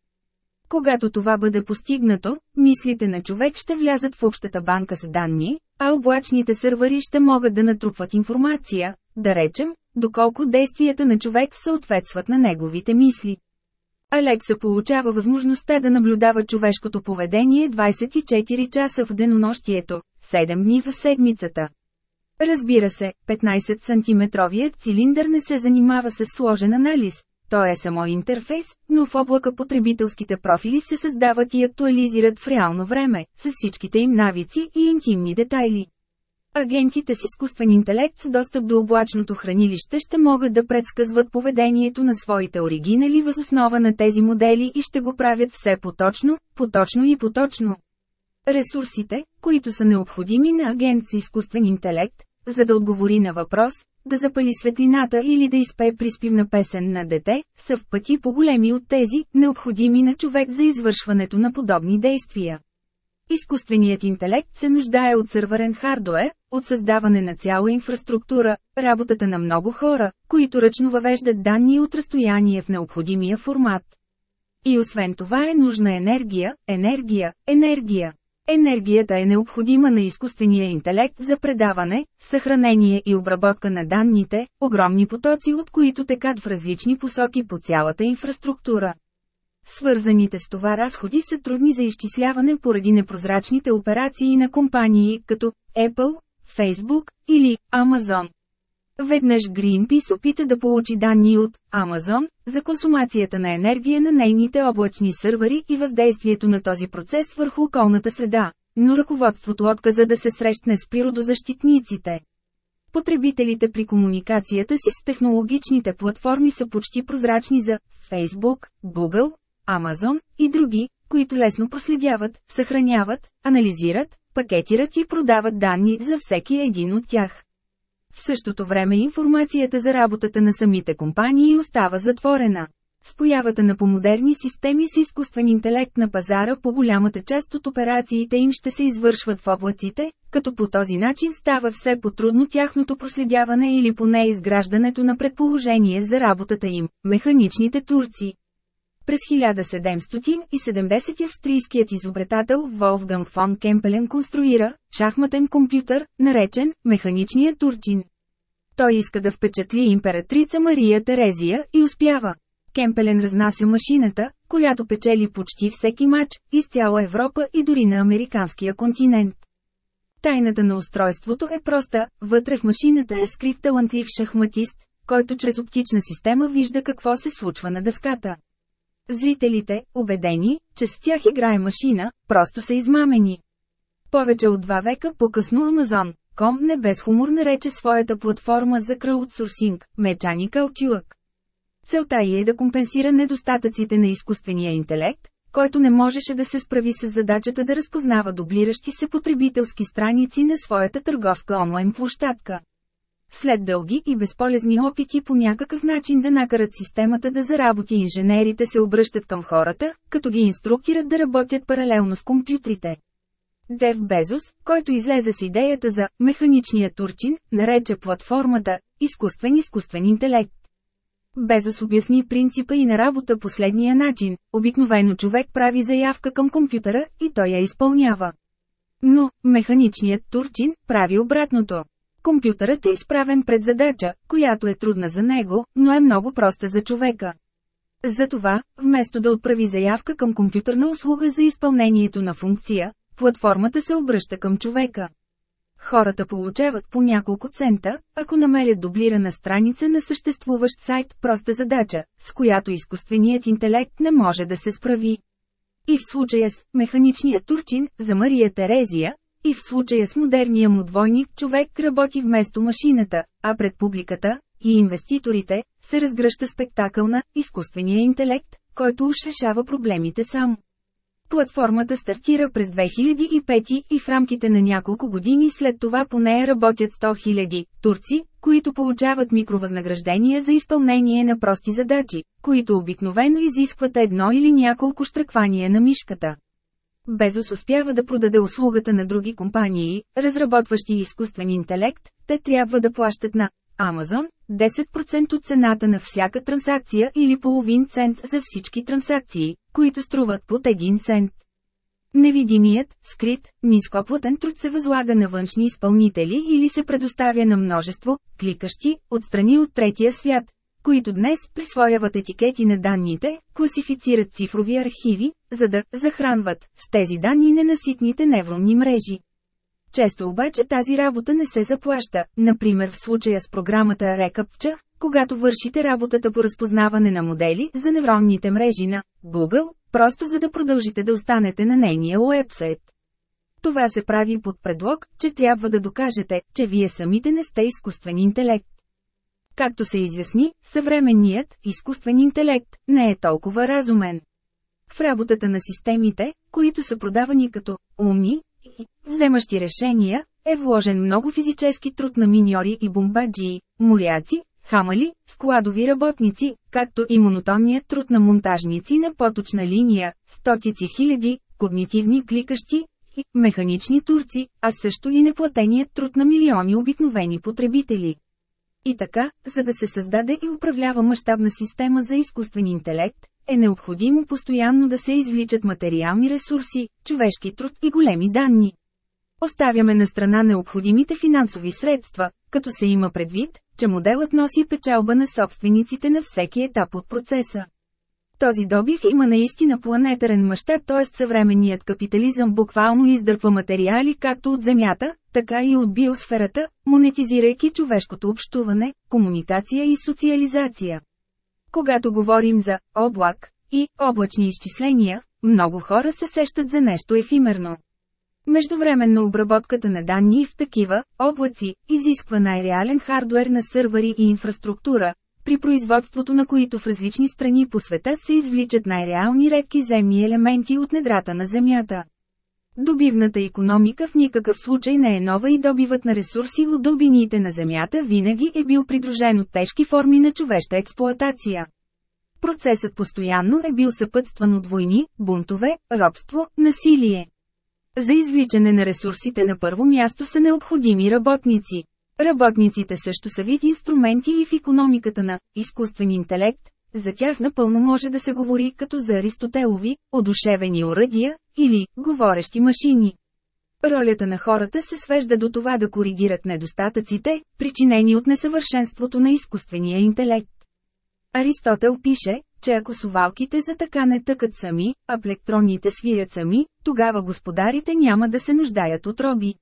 Когато това бъде постигнато, мислите на човек ще влязат в общата банка с данни, а облачните сървъри ще могат да натрупват информация, да речем, доколко действията на човек съответстват на неговите мисли. Алекса получава възможността да наблюдава човешкото поведение 24 часа в денонощието, 7 дни в седмицата. Разбира се, 15 сантиметровият цилиндър не се занимава с сложен анализ. той е само интерфейс, но в облака потребителските профили се създават и актуализират в реално време, с всичките им навици и интимни детайли. Агентите с изкуствен интелект с достъп до облачното хранилище ще могат да предсказват поведението на своите оригинали въз основа на тези модели и ще го правят все поточно, поточно и поточно. Ресурсите, които са необходими на агент с изкуствен интелект, за да отговори на въпрос, да запали светлината или да изпее приспивна песен на дете, са в пъти по-големи от тези, необходими на човек за извършването на подобни действия. Изкуственият интелект се нуждае от сървърен хардуер, от създаване на цяла инфраструктура, работата на много хора, които ръчно въвеждат данни от разстояние в необходимия формат. И освен това е нужна енергия, енергия, енергия. Енергията е необходима на изкуствения интелект за предаване, съхранение и обработка на данните, огромни потоци от които текат в различни посоки по цялата инфраструктура. Свързаните с това разходи са трудни за изчисляване поради непрозрачните операции на компании като Apple, Facebook или Amazon. Веднъж Greenpeace опита да получи данни от Amazon за консумацията на енергия на нейните облачни сървъри и въздействието на този процес върху околната среда, но ръководството отказа да се срещне с природозащитниците. Потребителите при комуникацията си с технологичните платформи са почти прозрачни за Facebook, Google, Amazon и други, които лесно проследяват, съхраняват, анализират, пакетират и продават данни за всеки един от тях. В същото време информацията за работата на самите компании остава затворена. С появата на помодерни системи с изкуствен интелект на пазара по голямата част от операциите им ще се извършват в облаците, като по този начин става все по-трудно тяхното проследяване или поне изграждането на предположение за работата им – механичните турци. През 1770 австрийският изобретател Волфганг фон Кемпелен конструира шахматен компютър, наречен «механичният турчин». Той иска да впечатли императрица Мария Терезия и успява. Кемпелен разнася машината, която печели почти всеки матч, из цяла Европа и дори на американския континент. Тайната на устройството е проста, вътре в машината е скрит талантлив шахматист, който чрез оптична система вижда какво се случва на дъската. Зрителите, убедени, че с тях играе машина, просто са измамени. Повече от два века по-късно Amazon.com не без хумор нарече своята платформа за краудсорсинг – Mechanical Turk. Целта й е да компенсира недостатъците на изкуствения интелект, който не можеше да се справи с задачата да разпознава дублиращи се потребителски страници на своята търговска онлайн площадка. След дълги и безполезни опити по някакъв начин да накарат системата да заработи инженерите се обръщат към хората, като ги инструктират да работят паралелно с компютрите. Дев Безос, който излезе с идеята за «механичния турчин», нарече платформата «изкуствен изкуствен интелект». Безос обясни принципа и на работа последния начин – обикновено човек прави заявка към компютъра и той я изпълнява. Но, механичният турчин прави обратното. Компютърът е изправен пред задача, която е трудна за него, но е много проста за човека. Затова, вместо да отправи заявка към компютърна услуга за изпълнението на функция, платформата се обръща към човека. Хората получават по няколко цента, ако намерят дублирана страница на съществуващ сайт проста задача, с която изкуственият интелект не може да се справи. И в случая с «Механичният турчин» за Мария Терезия, и в случая с модерния му двойник човек работи вместо машината, а пред публиката и инвеститорите се разгръща спектакъл на изкуствения интелект, който уж решава проблемите сам. Платформата стартира през 2005 и в рамките на няколко години след това по нея работят 100 000 турци, които получават микровъзнаграждения за изпълнение на прости задачи, които обикновено изискват едно или няколко штръквания на мишката. Безос успява да продаде услугата на други компании, разработващи изкуствен интелект, те трябва да плащат на Amazon 10% от цената на всяка транзакция или половин цент за всички транзакции, които струват под 1 цент. Невидимият, скрит, нископлатен труд се възлага на външни изпълнители или се предоставя на множество, кликащи, отстрани от третия свят, които днес присвояват етикети на данните, класифицират цифрови архиви, за да захранват с тези данни ненаситните невронни мрежи. Често обаче тази работа не се заплаща, например в случая с програмата Recaptcha, когато вършите работата по разпознаване на модели за невронните мрежи на Google, просто за да продължите да останете на нейния уебсайт. Това се прави под предлог, че трябва да докажете, че вие самите не сте изкуствен интелект. Както се изясни, съвременният, изкуствен интелект, не е толкова разумен. В работата на системите, които са продавани като умни и вземащи решения, е вложен много физически труд на миньори и бомбаджии, моряци, хамали, складови работници, както и монотонният труд на монтажници на поточна линия, стотици хиляди, когнитивни кликащи и механични турци, а също и неплатеният труд на милиони обикновени потребители. И така, за да се създаде и управлява мащабна система за изкуствен интелект, е необходимо постоянно да се извличат материални ресурси, човешки труд и големи данни. Оставяме на страна необходимите финансови средства, като се има предвид, че моделът носи печалба на собствениците на всеки етап от процеса. Този добив има наистина планетарен мащаб, т.е. съвременният капитализъм буквално издърпва материали както от Земята, така и от биосферата, монетизирайки човешкото общуване, комуникация и социализация. Когато говорим за облак и облачни изчисления, много хора се сещат за нещо ефимерно. Междувременно обработката на данни в такива облаци изисква най-реален хардуер на сървъри и инфраструктура, при производството на които в различни страни по света се извличат най-реални редки земни елементи от недрата на Земята. Добивната економика в никакъв случай не е нова и добивът на ресурси от дълбините на Земята винаги е бил придружен от тежки форми на човешка експлоатация. Процесът постоянно е бил съпътстван от войни, бунтове, робство, насилие. За извличане на ресурсите на първо място са необходими работници. Работниците също са вид инструменти и в економиката на изкуствен интелект, за тях напълно може да се говори като за Аристотелови, одушевени оръдия, или говорещи машини. Ролята на хората се свежда до това да коригират недостатъците, причинени от несъвършенството на изкуствения интелект. Аристотел пише, че ако сувалките за така не тъкат сами, а плектроните свирят сами, тогава господарите няма да се нуждаят от роби.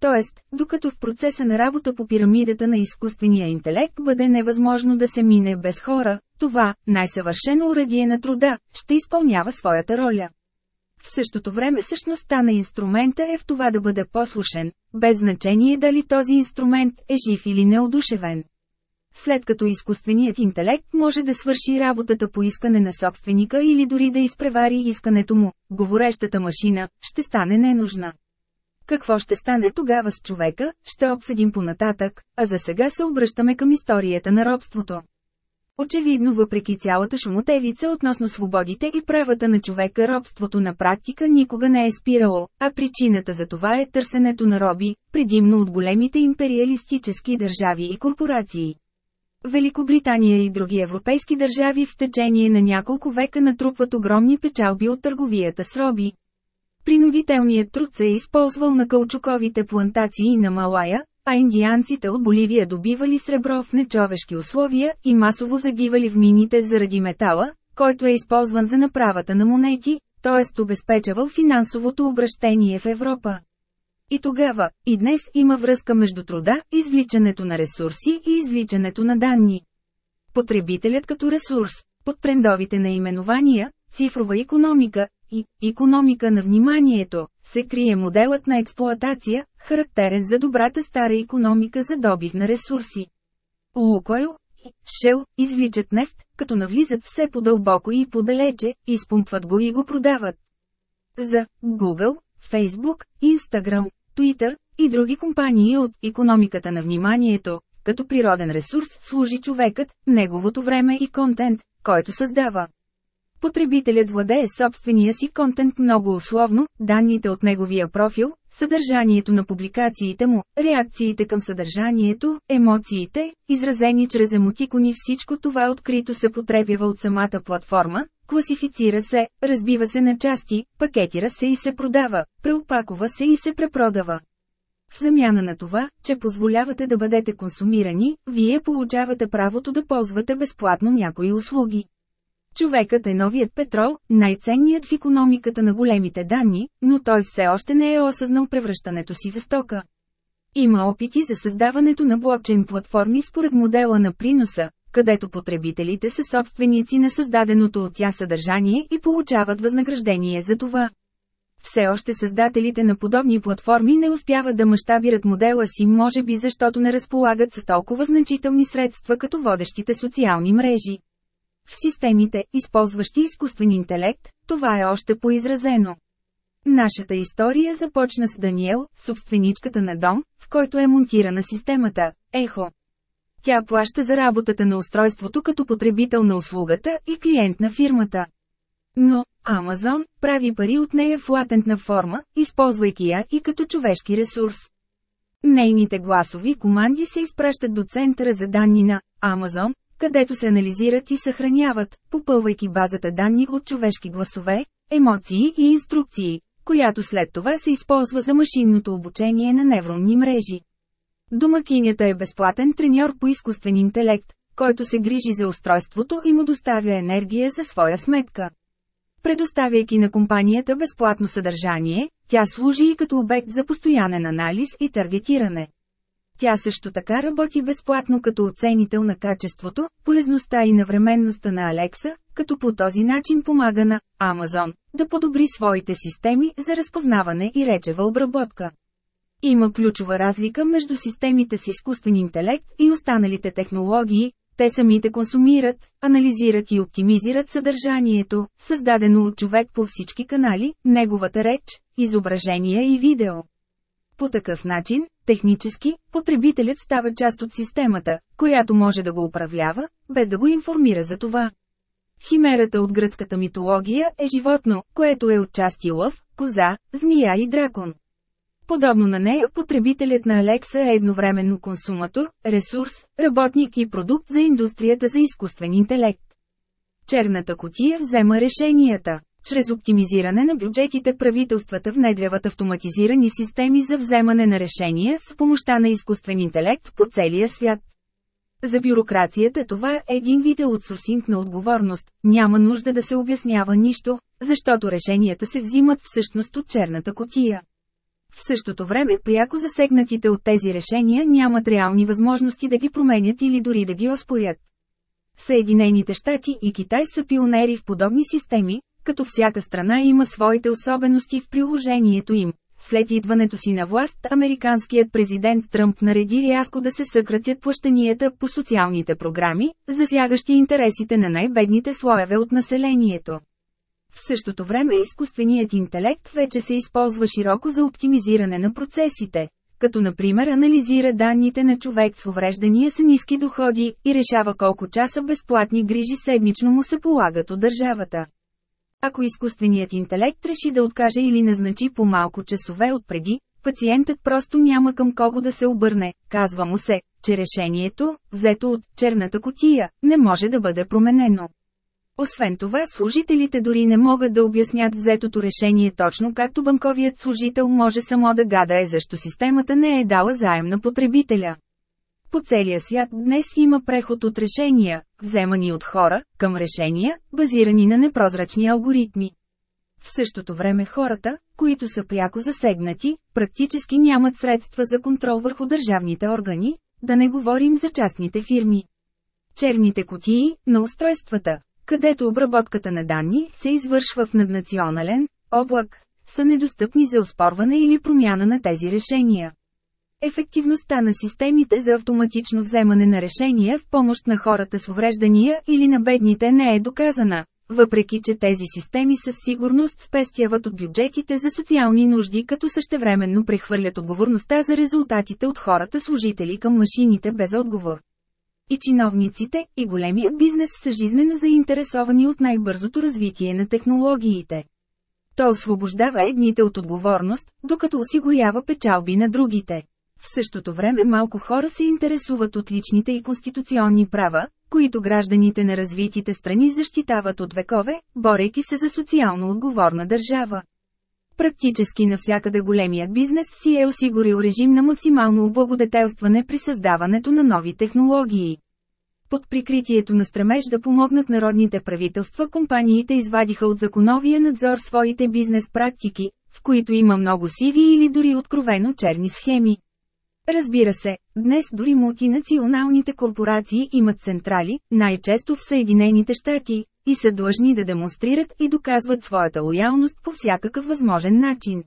Тоест, докато в процеса на работа по пирамидата на изкуствения интелект бъде невъзможно да се мине без хора, това, най-съвършено урадие на труда, ще изпълнява своята роля. В същото време същността на инструмента е в това да бъде послушен, без значение дали този инструмент е жив или неодушевен. След като изкуственият интелект може да свърши работата по искане на собственика или дори да изпревари искането му, говорещата машина ще стане ненужна. Какво ще стане тогава с човека, ще обсъдим понататък, а за сега се обръщаме към историята на робството. Очевидно въпреки цялата шумотевица относно свободите и правата на човека робството на практика никога не е спирало, а причината за това е търсенето на роби, предимно от големите империалистически държави и корпорации. Великобритания и други европейски държави в течение на няколко века натрупват огромни печалби от търговията с роби. Принудителният труд се е използвал на каучуковите плантации на Малая, а индианците от Боливия добивали сребро в нечовешки условия и масово загивали в мините заради метала, който е използван за направата на монети, т.е. обезпечавал финансовото обращение в Европа. И тогава, и днес има връзка между труда, извличането на ресурси и извличането на данни. Потребителят като ресурс, под трендовите наименования, цифрова економика и економика на вниманието, се крие моделът на експлоатация, характерен за добрата стара економика за добив на ресурси. Лукойл и Шел извличат нефт, като навлизат все по-дълбоко и по-далече, изпумпват го и го продават. За Google, Facebook, Instagram, Twitter и други компании от економиката на вниманието, като природен ресурс служи човекът, неговото време и контент, който създава. Потребителят владее собствения си контент много условно, данните от неговия профил, съдържанието на публикациите му, реакциите към съдържанието, емоциите, изразени чрез емотикони всичко това открито се потребява от самата платформа, класифицира се, разбива се на части, пакетира се и се продава, преопакова се и се препродава. В замяна на това, че позволявате да бъдете консумирани, вие получавате правото да ползвате безплатно някои услуги. Човекът е новият петрол, най-ценният в економиката на големите данни, но той все още не е осъзнал превръщането си в стока. Има опити за създаването на блокчейн платформи според модела на приноса, където потребителите са собственици на създаденото от тях съдържание и получават възнаграждение за това. Все още създателите на подобни платформи не успяват да мащабират модела си, може би защото не разполагат с толкова значителни средства като водещите социални мрежи. В системите, използващи изкуствен интелект, това е още поизразено. Нашата история започна с Даниел, собственичката на дом, в който е монтирана системата – Ехо. Тя плаща за работата на устройството като потребител на услугата и клиент на фирмата. Но, Амазон прави пари от нея в латентна форма, използвайки я и като човешки ресурс. Нейните гласови команди се изпращат до центъра за данни на Амазон, където се анализират и съхраняват, попълвайки базата данни от човешки гласове, емоции и инструкции, която след това се използва за машинното обучение на невронни мрежи. Домакинята е безплатен треньор по изкуствен интелект, който се грижи за устройството и му доставя енергия за своя сметка. Предоставяйки на компанията безплатно съдържание, тя служи и като обект за постоянен анализ и таргетиране. Тя също така работи безплатно като оценител на качеството, полезността и навременността на Алекса, като по този начин помага на Amazon да подобри своите системи за разпознаване и речева обработка. Има ключова разлика между системите с изкуствен интелект и останалите технологии, те самите консумират, анализират и оптимизират съдържанието, създадено от човек по всички канали, неговата реч, изображения и видео. По такъв начин, технически, потребителят става част от системата, която може да го управлява, без да го информира за това. Химерата от гръцката митология е животно, което е отчасти лъв, коза, змия и дракон. Подобно на нея, потребителят на Алекса е едновременно консуматор, ресурс, работник и продукт за индустрията за изкуствен интелект. Черната котия взема решенията. Чрез оптимизиране на бюджетите правителствата внедряват автоматизирани системи за вземане на решения с помощта на изкуствен интелект по целия свят. За бюрокрацията това е един вид аутсорсинг на отговорност, няма нужда да се обяснява нищо, защото решенията се взимат всъщност от черната котия. В същото време пряко засегнатите от тези решения нямат реални възможности да ги променят или дори да ги оспорят. Съединените щати и Китай са пионери в подобни системи, като всяка страна има своите особености в приложението им. След идването си на власт, американският президент Тръмп нареди рязко да се съкратят плащанията по социалните програми, засягащи интересите на най-бедните слоеве от населението. В същото време изкуственият интелект вече се използва широко за оптимизиране на процесите, като например анализира данните на човек с увреждания с ниски доходи и решава колко часа безплатни грижи седмично му се полагат от държавата. Ако изкуственият интелект реши да откаже или назначи по-малко часове от преди, пациентът просто няма към кого да се обърне, казва му се, че решението, взето от черната котия, не може да бъде променено. Освен това, служителите дори не могат да обяснят взетото решение точно както банковият служител може само да гадае защо системата не е дала заем на потребителя. По целия свят днес има преход от решения, вземани от хора, към решения, базирани на непрозрачни алгоритми. В същото време хората, които са пряко засегнати, практически нямат средства за контрол върху държавните органи, да не говорим за частните фирми. Черните котии на устройствата, където обработката на данни се извършва в наднационален облак, са недостъпни за оспорване или промяна на тези решения. Ефективността на системите за автоматично вземане на решения в помощ на хората с увреждания или на бедните не е доказана, въпреки че тези системи със сигурност спестяват от бюджетите за социални нужди като същевременно прехвърлят отговорността за резултатите от хората служители към машините без отговор. И чиновниците, и големият бизнес са жизнено заинтересовани от най-бързото развитие на технологиите. То освобождава едните от отговорност, докато осигурява печалби на другите. В същото време малко хора се интересуват от личните и конституционни права, които гражданите на развитите страни защитават от векове, борейки се за социално отговорна държава. Практически навсякъде големият бизнес си е осигурил режим на максимално облагодетелстване при създаването на нови технологии. Под прикритието на стремеж да помогнат народните правителства компаниите извадиха от законовия надзор своите бизнес практики, в които има много сиви или дори откровено черни схеми. Разбира се, днес дори мултинационалните корпорации имат централи, най-често в Съединените щати, и са длъжни да демонстрират и доказват своята лоялност по всякакъв възможен начин.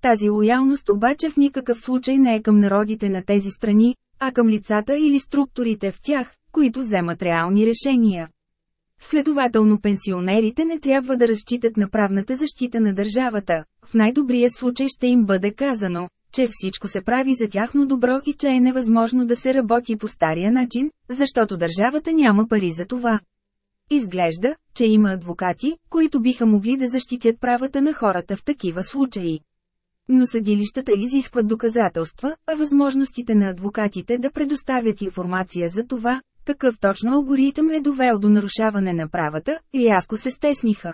Тази лоялност обаче в никакъв случай не е към народите на тези страни, а към лицата или структурите в тях, които вземат реални решения. Следователно пенсионерите не трябва да разчитат на правната защита на държавата, в най-добрия случай ще им бъде казано, че всичко се прави за тяхно добро и че е невъзможно да се работи по стария начин, защото държавата няма пари за това. Изглежда, че има адвокати, които биха могли да защитят правата на хората в такива случаи. Но съдилищата изискват доказателства, а възможностите на адвокатите да предоставят информация за това, какъв точно алгоритъм е довел до нарушаване на правата, рязко се стесниха.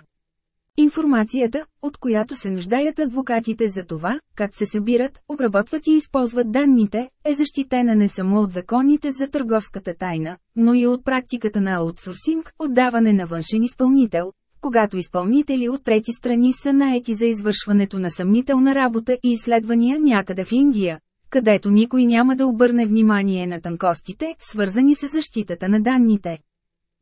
Информацията, от която се нуждаят адвокатите за това, как се събират, обработват и използват данните, е защитена не само от законите за търговската тайна, но и от практиката на аутсорсинг, отдаване на външен изпълнител, когато изпълнители от трети страни са наети за извършването на съмнителна работа и изследвания някъде в Индия, където никой няма да обърне внимание на тънкостите, свързани с защитата на данните.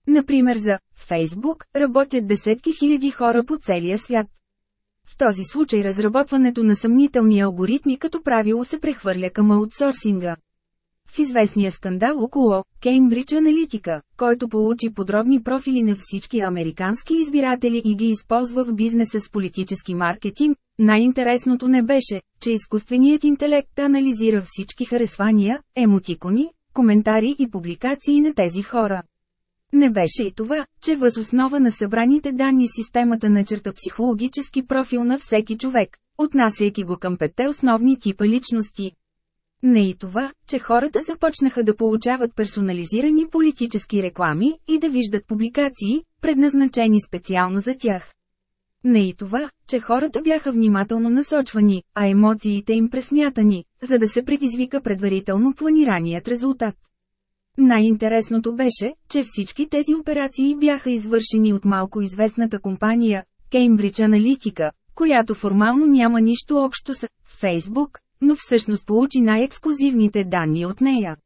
Например за Facebook работят десетки хиляди хора по целия свят. В този случай разработването на съмнителни алгоритми като правило се прехвърля към аутсорсинга. В известния скандал около Cambridge Analytica, който получи подробни профили на всички американски избиратели и ги използва в бизнеса с политически маркетинг, най-интересното не беше, че изкуственият интелект анализира всички харесвания, емотикони, коментари и публикации на тези хора. Не беше и това, че въз основа на събраните данни системата начерта психологически профил на всеки човек, отнасяйки го към петте основни типа личности. Не и това, че хората започнаха да получават персонализирани политически реклами и да виждат публикации, предназначени специално за тях. Не и това, че хората бяха внимателно насочвани, а емоциите им пресмятани, за да се предизвика предварително планираният резултат. Най-интересното беше, че всички тези операции бяха извършени от малко известната компания, Cambridge Analytica, която формално няма нищо общо с Facebook, но всъщност получи най-ексклюзивните данни от нея.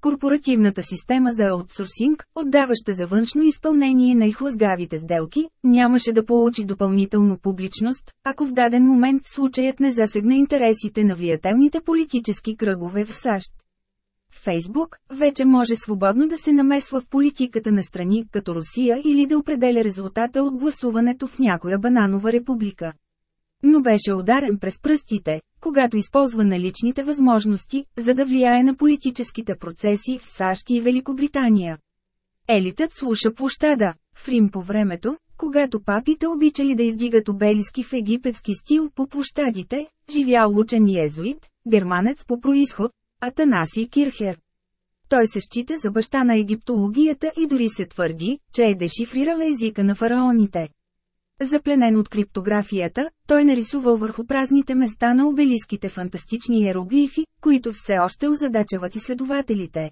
Корпоративната система за аутсорсинг, отдаваща за външно изпълнение на ихлъзгавите сделки, нямаше да получи допълнително публичност, ако в даден момент случаят не засегна интересите на влиятелните политически кръгове в САЩ. Фейсбук вече може свободно да се намесва в политиката на страни като Русия или да определя резултата от гласуването в някоя бананова република. Но беше ударен през пръстите, когато използва наличните възможности, за да влияе на политическите процеси в САЩ и Великобритания. Елитът слуша площада. В Рим по времето, когато папите обичали да издигат обелиски в египетски стил по площадите, живял учен езуит, германец по происход, Атанаси Кирхер. Той се счита за баща на египтологията и дори се твърди, че е дешифрирал езика на фараоните. Запленен от криптографията, той нарисувал върху празните места на обелиските фантастични иероглифи, които все още озадачават изследователите.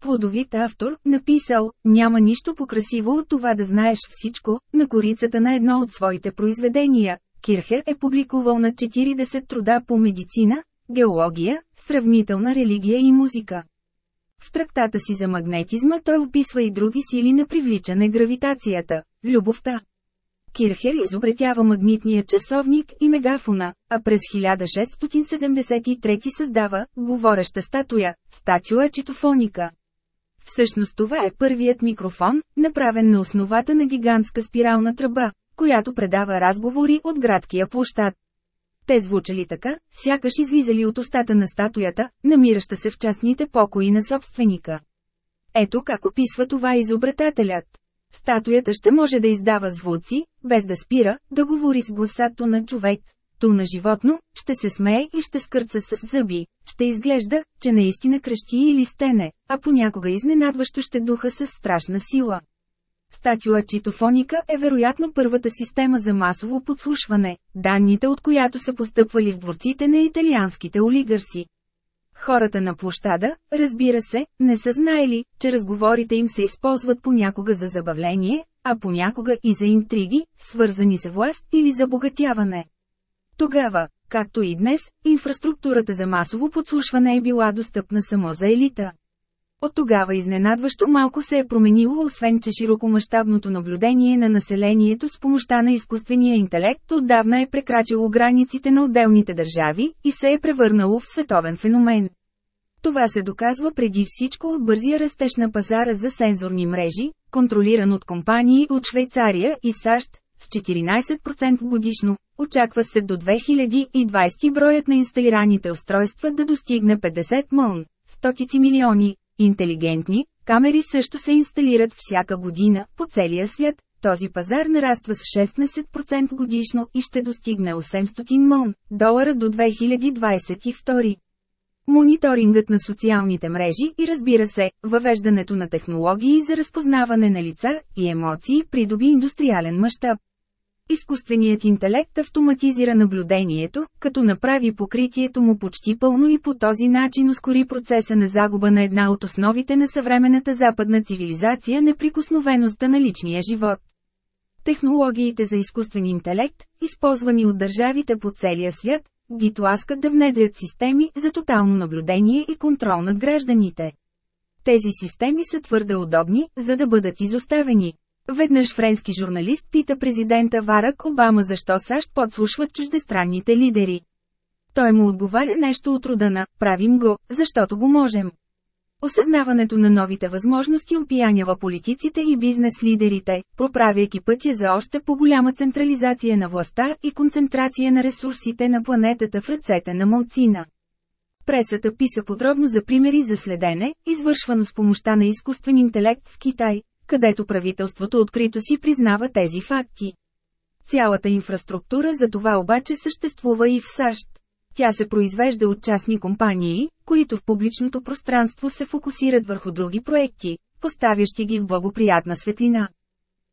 Плодовит автор, написал, няма нищо покрасиво от това да знаеш всичко, на корицата на едно от своите произведения. Кирхер е публикувал на 40 труда по медицина, геология, сравнителна религия и музика. В трактата си за магнетизма той описва и други сили на привличане гравитацията – любовта. Кирхер изобретява магнитния часовник и мегафона, а през 1673 създава говореща статуя – статуя читофоника. Всъщност това е първият микрофон, направен на основата на гигантска спирална тръба, която предава разговори от градския площад. Те звучали така, сякаш излизали от устата на статуята, намираща се в частните покои на собственика. Ето как описва това изобретателят. Статуята ще може да издава звуци, без да спира, да говори с гласато на човек, ту на животно, ще се смее и ще скърца с зъби, ще изглежда, че наистина крещи или стене, а понякога изненадващо ще духа с страшна сила. Статюа читофоника е вероятно първата система за масово подслушване, данните от която са постъпвали в дворците на италианските олигарси. Хората на площада, разбира се, не са знаели, че разговорите им се използват понякога за забавление, а понякога и за интриги, свързани с власт или за богатяване. Тогава, както и днес, инфраструктурата за масово подслушване е била достъпна само за елита. От тогава изненадващо малко се е променило, освен че широкомащабното наблюдение на населението с помощта на изкуствения интелект отдавна е прекрачило границите на отделните държави и се е превърнало в световен феномен. Това се доказва преди всичко от бързия растеж на пазара за сензорни мрежи, контролиран от компании от Швейцария и САЩ, с 14% годишно. Очаква се до 2020 броят на инсталираните устройства да достигне 50 мълн, стотици милиони. Интелигентни, камери също се инсталират всяка година, по целия свят. Този пазар нараства с 16% годишно и ще достигне 800 мълн долара до 2022. Мониторингът на социалните мрежи и разбира се, въвеждането на технологии за разпознаване на лица и емоции придоби индустриален мащаб. Изкуственият интелект автоматизира наблюдението, като направи покритието му почти пълно и по този начин ускори процеса на загуба на една от основите на съвременната западна цивилизация – неприкосновеността на личния живот. Технологиите за изкуствен интелект, използвани от държавите по целия свят, ги тласкат да внедрят системи за тотално наблюдение и контрол над гражданите. Тези системи са твърде удобни, за да бъдат изоставени. Веднъж френски журналист пита президента Варак Обама защо САЩ подслушват чуждестранните лидери. Той му отговаря нещо от рода на «Правим го, защото го можем». Осъзнаването на новите възможности опиянява политиците и бизнес лидерите, проправяйки пътя за още по-голяма централизация на властта и концентрация на ресурсите на планетата в ръцете на малцина. Пресата писа подробно за примери за следене, извършвано с помощта на изкуствен интелект в Китай, където правителството открито си признава тези факти. Цялата инфраструктура за това обаче съществува и в САЩ. Тя се произвежда от частни компании, които в публичното пространство се фокусират върху други проекти, поставящи ги в благоприятна светлина.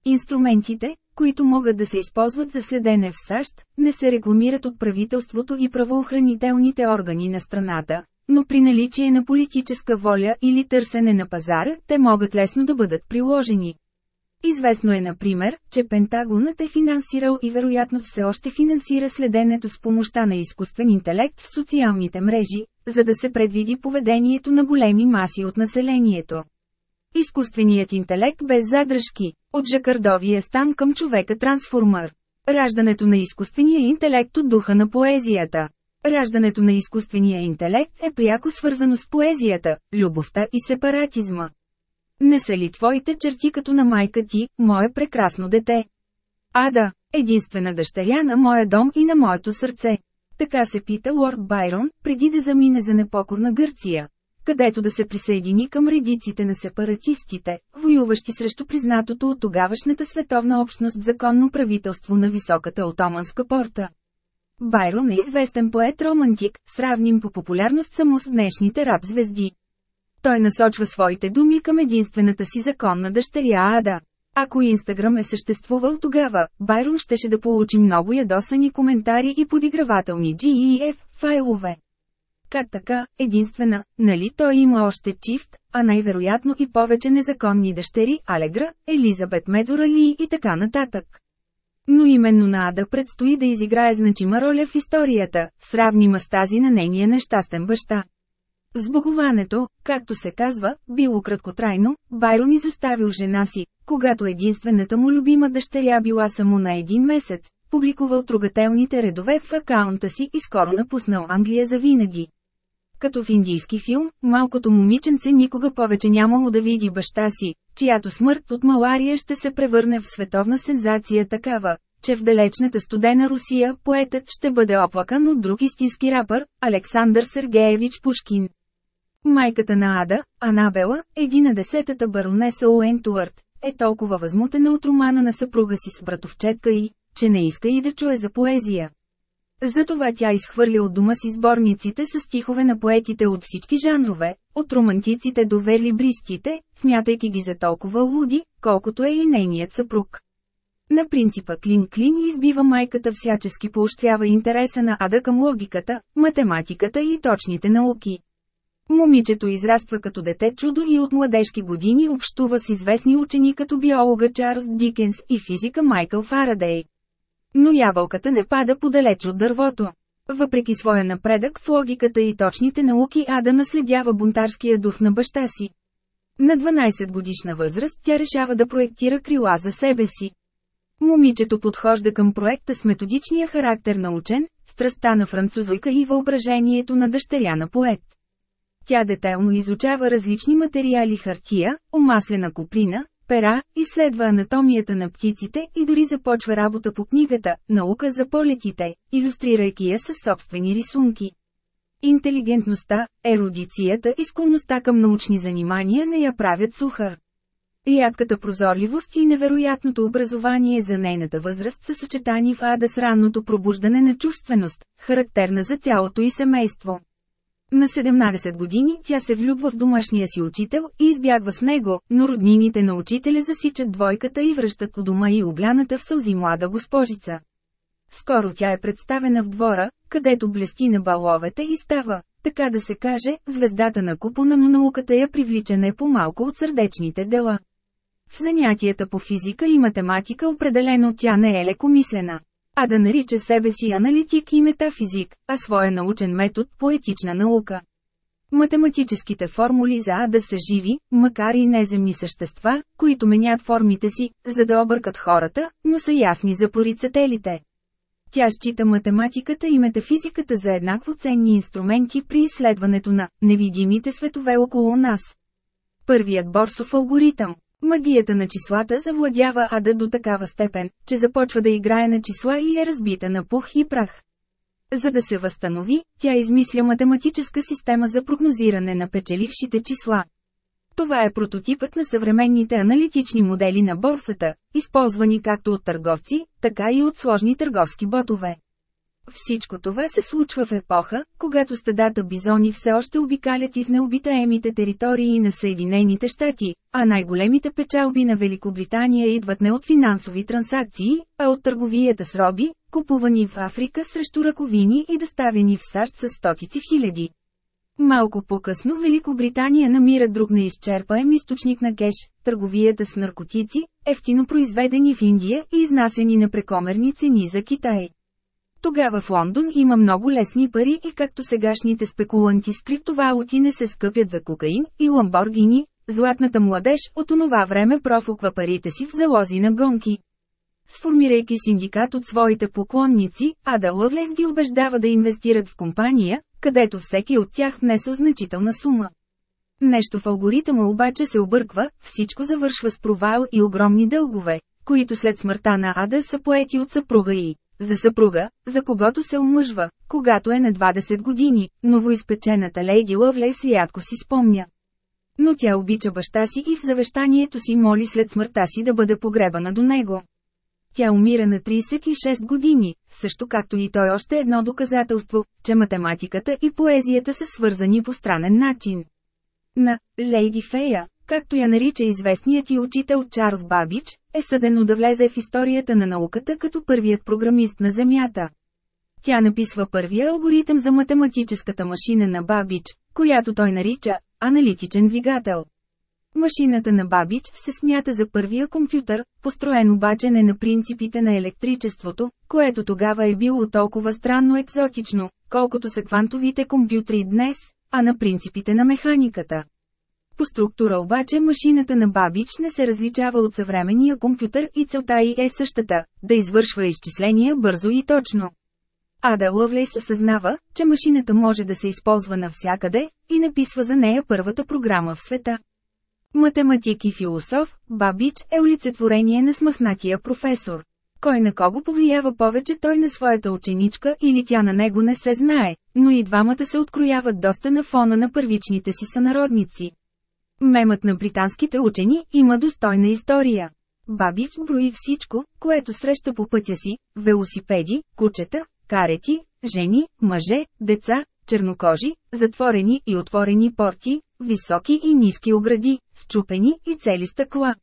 Инструментите, които могат да се използват за следене в САЩ, не се рекламират от правителството и правоохранителните органи на страната, но при наличие на политическа воля или търсене на пазара, те могат лесно да бъдат приложени. Известно е, например, че Пентагонът е финансирал и вероятно все още финансира следенето с помощта на изкуствен интелект в социалните мрежи, за да се предвиди поведението на големи маси от населението. Изкуственият интелект без задръжки, от жакардовия стан към човека трансформър. Раждането на изкуствения интелект от духа на поезията. Раждането на изкуствения интелект е пряко свързано с поезията, любовта и сепаратизма. Не са ли твоите черти като на майка ти, мое прекрасно дете? Ада, единствена дъщеря на моя дом и на моето сърце. Така се пита лорд Байрон, преди да замине за непокорна Гърция, където да се присъедини към редиците на сепаратистите, воюващи срещу признатото от тогавашната световна общност законно правителство на високата отоманска порта. Байрон е известен поет-романтик, сравним по популярност само с днешните рап-звезди. Той насочва своите думи към единствената си законна дъщеря Ада. Ако Инстаграм е съществувал тогава, Байрон щеше да получи много ядосани коментари и подигравателни GEF файлове. Как така, единствена, нали той има още чифт, а най-вероятно и повече незаконни дъщери, Алегра, Елизабет Медорали и така нататък. Но именно на Ада предстои да изиграе значима роля в историята, сравнима с тази на нейния нещастен баща. Сбогуването, както се казва, било краткотрайно, Байрон изоставил жена си, когато единствената му любима дъщеря била само на един месец, публикувал трогателните редове в акаунта си и скоро напуснал Англия за винаги. Като в индийски филм, малкото момиченце никога повече нямало да види баща си, чиято смърт от малария ще се превърне в световна сензация такава, че в далечната студена Русия поетът ще бъде оплакан от друг истински рапър, Александър Сергеевич Пушкин. Майката на Ада, Анабела, единадесетата баронеса Уентуарт, е толкова възмутена от романа на съпруга си с братовчетка и, че не иска и да чуе за поезия. Затова тя изхвърля от дома си сборниците с стихове на поетите от всички жанрове, от романтиците до верлибристите, смятайки ги за толкова луди, колкото е и нейният съпруг. На принципа Клин-Клин избива майката всячески поощрява интереса на Ада към логиката, математиката и точните науки. Момичето израства като дете чудо и от младежки години общува с известни учени като биолога Чарлз Дикенс и физика Майкъл Фарадей. Но ябълката не пада подалеч от дървото. Въпреки своя напредък в логиката и точните науки Ада наследява бунтарския дух на баща си. На 12 годишна възраст тя решава да проектира крила за себе си. Момичето подхожда към проекта с методичния характер на учен, страстта на французойка и въображението на дъщеря на поет. Тя детайлно изучава различни материали хартия, омаслена куприна, пера, изследва анатомията на птиците и дори започва работа по книгата «Наука за полетите», иллюстрирайки я със собствени рисунки. Интелигентността, ерудицията и склонността към научни занимания не я правят сухар. Рядката прозорливост и невероятното образование за нейната възраст са съчетани в ада с ранното пробуждане на чувственост, характерна за цялото и семейство. На 17 години тя се влюбва в домашния си учител и избягва с него, но роднините на учителя засичат двойката и връщат у дома и обляната в сълзи млада госпожица. Скоро тя е представена в двора, където блести на баловете и става, така да се каже, звездата на купона, но науката я привлича не по-малко от сърдечните дела. В занятията по физика и математика определено тя не е лекомислена а да нарича себе си аналитик и метафизик, а своя научен метод – поетична наука. Математическите формули за А да са живи, макар и неземни същества, които менят формите си, за да объркат хората, но са ясни за прорицателите. Тя счита математиката и метафизиката за еднакво ценни инструменти при изследването на невидимите светове около нас. Първият борсов алгоритъм Магията на числата завладява Ада до такава степен, че започва да играе на числа и е разбита на пух и прах. За да се възстанови, тя измисля математическа система за прогнозиране на печелившите числа. Това е прототипът на съвременните аналитични модели на борсата, използвани както от търговци, така и от сложни търговски ботове. Всичко това се случва в епоха, когато стадата бизони все още обикалят из необитаемите територии на Съединените щати, а най-големите печалби на Великобритания идват не от финансови транзакции, а от търговията с роби, купувани в Африка срещу ръковини и доставени в САЩ с стотици хиляди. Малко по-късно Великобритания намира друг неизчерпаем източник на кеш – търговията с наркотици, ефтино произведени в Индия и изнасени на прекомерни цени за Китай. Тогава в Лондон има много лесни пари и както сегашните спекуланти с криптовалути не се скъпят за кокаин и ламборгини, златната младеж от онова време профуква парите си в залози на гонки. Сформирайки синдикат от своите поклонници, Ада Лъвлес ги убеждава да инвестират в компания, където всеки от тях внесе значителна сума. Нещо в алгоритъма обаче се обърква, всичко завършва с провал и огромни дългове, които след смъртта на Ада са поети от съпруга и за съпруга, за когото се омъжва, когато е на 20 години, новоизпечената лейди Лъвлес рядко си спомня. Но тя обича баща си и в завещанието си моли след смъртта си да бъде погребана до него. Тя умира на 36 години, също както и той още едно доказателство, че математиката и поезията са свързани по странен начин. На Лейди Фея, както я нарича известният и учител Чарлз Бабич, е съдено да влезе в историята на науката като първият програмист на Земята. Тя написва първия алгоритъм за математическата машина на Бабич, която той нарича «аналитичен двигател». Машината на Бабич се смята за първия компютър, построен обаче не на принципите на електричеството, което тогава е било толкова странно екзотично, колкото са квантовите компютри днес, а на принципите на механиката. По структура обаче машината на Бабич не се различава от съвременния компютър и целта й е същата – да извършва изчисления бързо и точно. Ада Лъвлейс осъзнава, че машината може да се използва навсякъде, и написва за нея първата програма в света. Математик и философ, Бабич е олицетворение на смъхнатия професор. Кой на кого повлиява повече той на своята ученичка или тя на него не се знае, но и двамата се открояват доста на фона на първичните си сънародници. Мемът на британските учени има достойна история. Бабич брои всичко, което среща по пътя си – велосипеди, кучета, карети, жени, мъже, деца, чернокожи, затворени и отворени порти, високи и ниски огради, счупени и цели стъкла.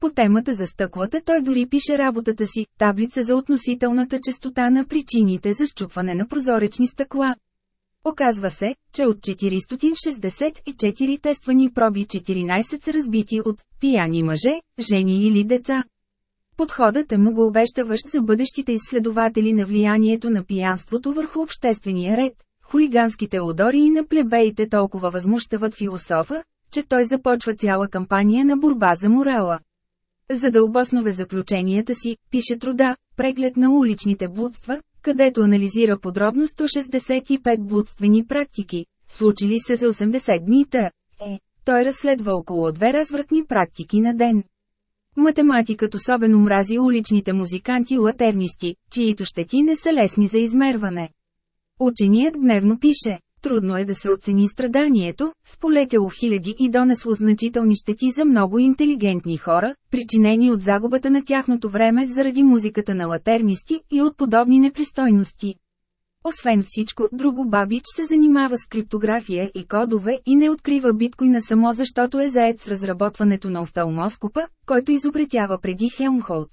По темата за стъклата той дори пише работата си – таблица за относителната частота на причините за щупване на прозоречни стъкла. Оказва се, че от 464 тествани проби 14 са разбити от пияни мъже, жени или деца. Подходът е много обещаващ за бъдещите изследователи на влиянието на пиянството върху обществения ред. Хулиганските удори на плебеите толкова възмущават философа, че той започва цяла кампания на борба за морала. За да обоснове заключенията си, пише труда, преглед на уличните блудства, където анализира подробно 165 блудствени практики, случили се за 80 дни. Е, той разследва около две развратни практики на ден. Математикът особено мрази уличните музиканти латернисти, чието щети не са лесни за измерване. Ученият гневно пише, трудно е да се оцени страданието, сполетяло хиляди и донесло значителни щети за много интелигентни хора, причинени от загубата на тяхното време заради музиката на латернисти и от подобни непристойности. Освен всичко друго Бабич се занимава с криптография и кодове и не открива биткоина само защото е заед с разработването на офталмоскопа, който изобретява преди Хелмхолц.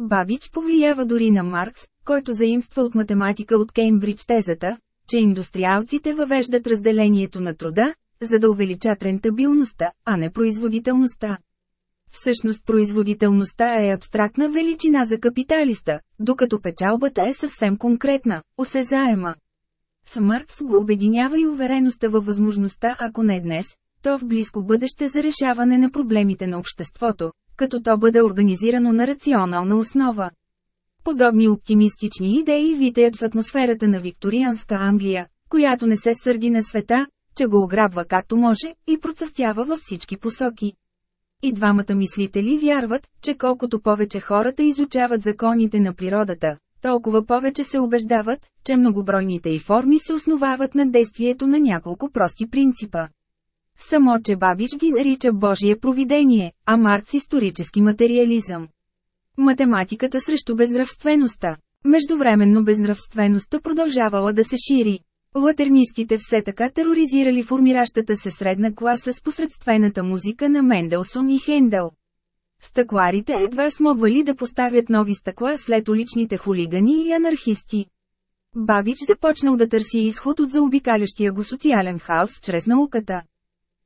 Бабич повлиява дори на Маркс, който заимства от математика от Кеймбридж тезата, че индустриалците въвеждат разделението на труда, за да увеличат рентабилността, а не производителността. Всъщност производителността е абстрактна величина за капиталиста, докато печалбата е съвсем конкретна, осезаема. С Маркс го обединява и увереността във възможността, ако не днес, то в близко бъдеще за решаване на проблемите на обществото, като то бъде организирано на рационална основа. Подобни оптимистични идеи витаят в атмосферата на викторианска Англия, която не се сърди на света, че го ограбва както може, и процъфтява във всички посоки. И двамата мислители вярват, че колкото повече хората изучават законите на природата, толкова повече се убеждават, че многобройните и форми се основават на действието на няколко прости принципа. Само че Бабич ги нарича Божие провидение, а Маркс исторически материализъм. Математиката срещу безнравствеността. Междувременно безнравствеността продължавала да се шири. Латернистите все така тероризирали формиращата се средна класа с посредствената музика на Менделсон и Хендел. Стъкларите едва смогвали да поставят нови стъкла след уличните хулигани и анархисти. Бабич започнал да търси изход от заобикалящия го социален хаос чрез науката.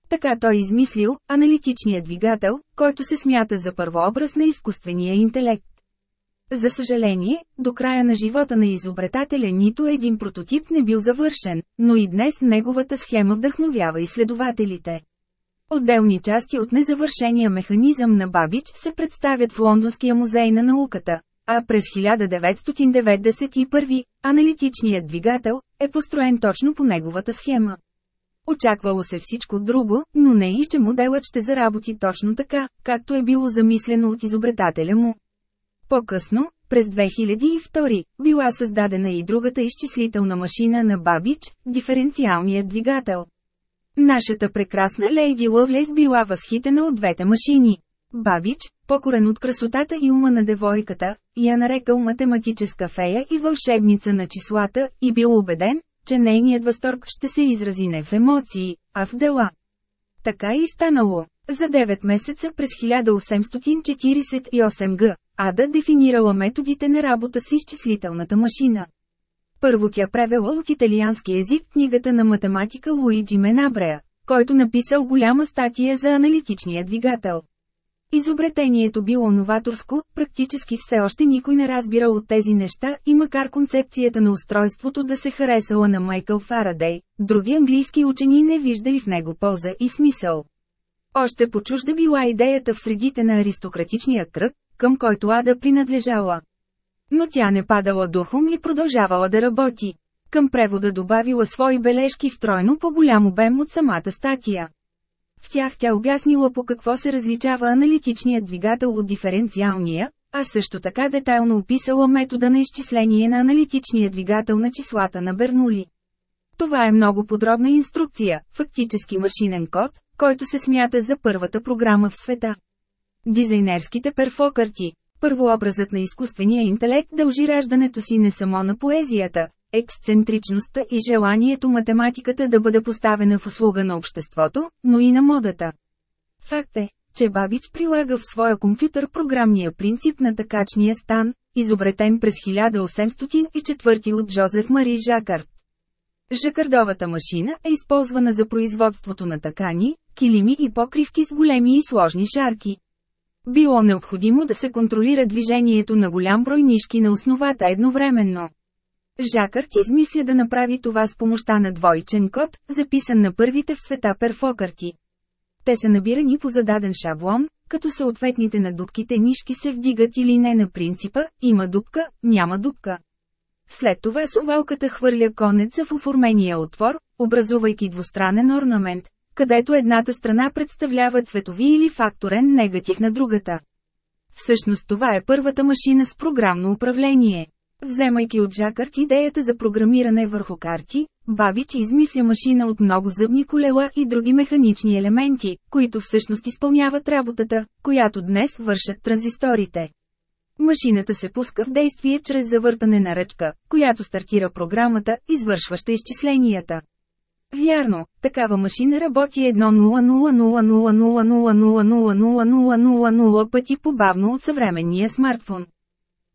Така той измислил аналитичния двигател, който се смята за първообраз на изкуствения интелект. За съжаление, до края на живота на изобретателя нито един прототип не бил завършен, но и днес неговата схема вдъхновява изследователите. Отделни части от незавършения механизъм на Бабич се представят в Лондонския музей на науката, а през 1991 аналитичният двигател е построен точно по неговата схема. Очаквало се всичко друго, но не и че моделът ще заработи точно така, както е било замислено от изобретателя му. По-късно, през 2002, била създадена и другата изчислителна машина на Бабич, диференциалният двигател. Нашата прекрасна Лейди Лъвлес била възхитена от двете машини. Бабич, покорен от красотата и ума на девойката, я нарекал математическа фея и вълшебница на числата, и бил убеден, че нейният възторг ще се изрази не в емоции, а в дела. Така и станало. За 9 месеца през 1848 г. Ада дефинирала методите на работа с изчислителната машина. Първо тя превела от италиански език книгата на математика Луиджи Менабрея, който написал голяма статия за аналитичния двигател. Изобретението било новаторско, практически все още никой не разбирал от тези неща и макар концепцията на устройството да се харесала на Майкъл Фарадей, други английски учени не виждали в него полза и смисъл. Още почужда била идеята в средите на аристократичния кръг, към който Ада принадлежала. Но тя не падала духом и продължавала да работи. Към превода добавила свои бележки в тройно по-голям обем от самата статия. В тях тя обяснила по какво се различава аналитичният двигател от диференциалния, а също така детайлно описала метода на изчисление на аналитичния двигател на числата на Бернули. Това е много подробна инструкция, фактически машинен код, който се смята за първата програма в света. Дизайнерските перфокарти Първообразът на изкуствения интелект дължи раждането си не само на поезията, ексцентричността и желанието математиката да бъде поставена в услуга на обществото, но и на модата. Факт е, че Бабич прилага в своя компютър програмния принцип на такачния стан, изобретен през 1804 от Жозеф Мари Жакард. Жакардовата машина е използвана за производството на такани, килими и покривки с големи и сложни шарки. било необходимо да се контролира движението на голям брой нишки на основата едновременно. Жакърт измисля да направи това с помощта на двойчен код, записан на първите в света перфокарти. Те са набирани по зададен шаблон, като съответните на дупките нишки се вдигат или не на принципа, има дупка, няма дупка. След това сувалката хвърля конеца в оформения отвор, образувайки двустранен орнамент, където едната страна представлява цветови или факторен негатив на другата. Всъщност това е първата машина с програмно управление. Вземайки от Жакарт идеята за програмиране върху карти, Бабич измисля машина от много зъбни колела и други механични елементи, които всъщност изпълняват работата, която днес вършат транзисторите. Машината се пуска в действие чрез завъртане на ръчка, която стартира програмата, извършваща изчисленията. Вярно, такава машина работи 1.0000000000000 пъти по-бавно от съвременния смартфон.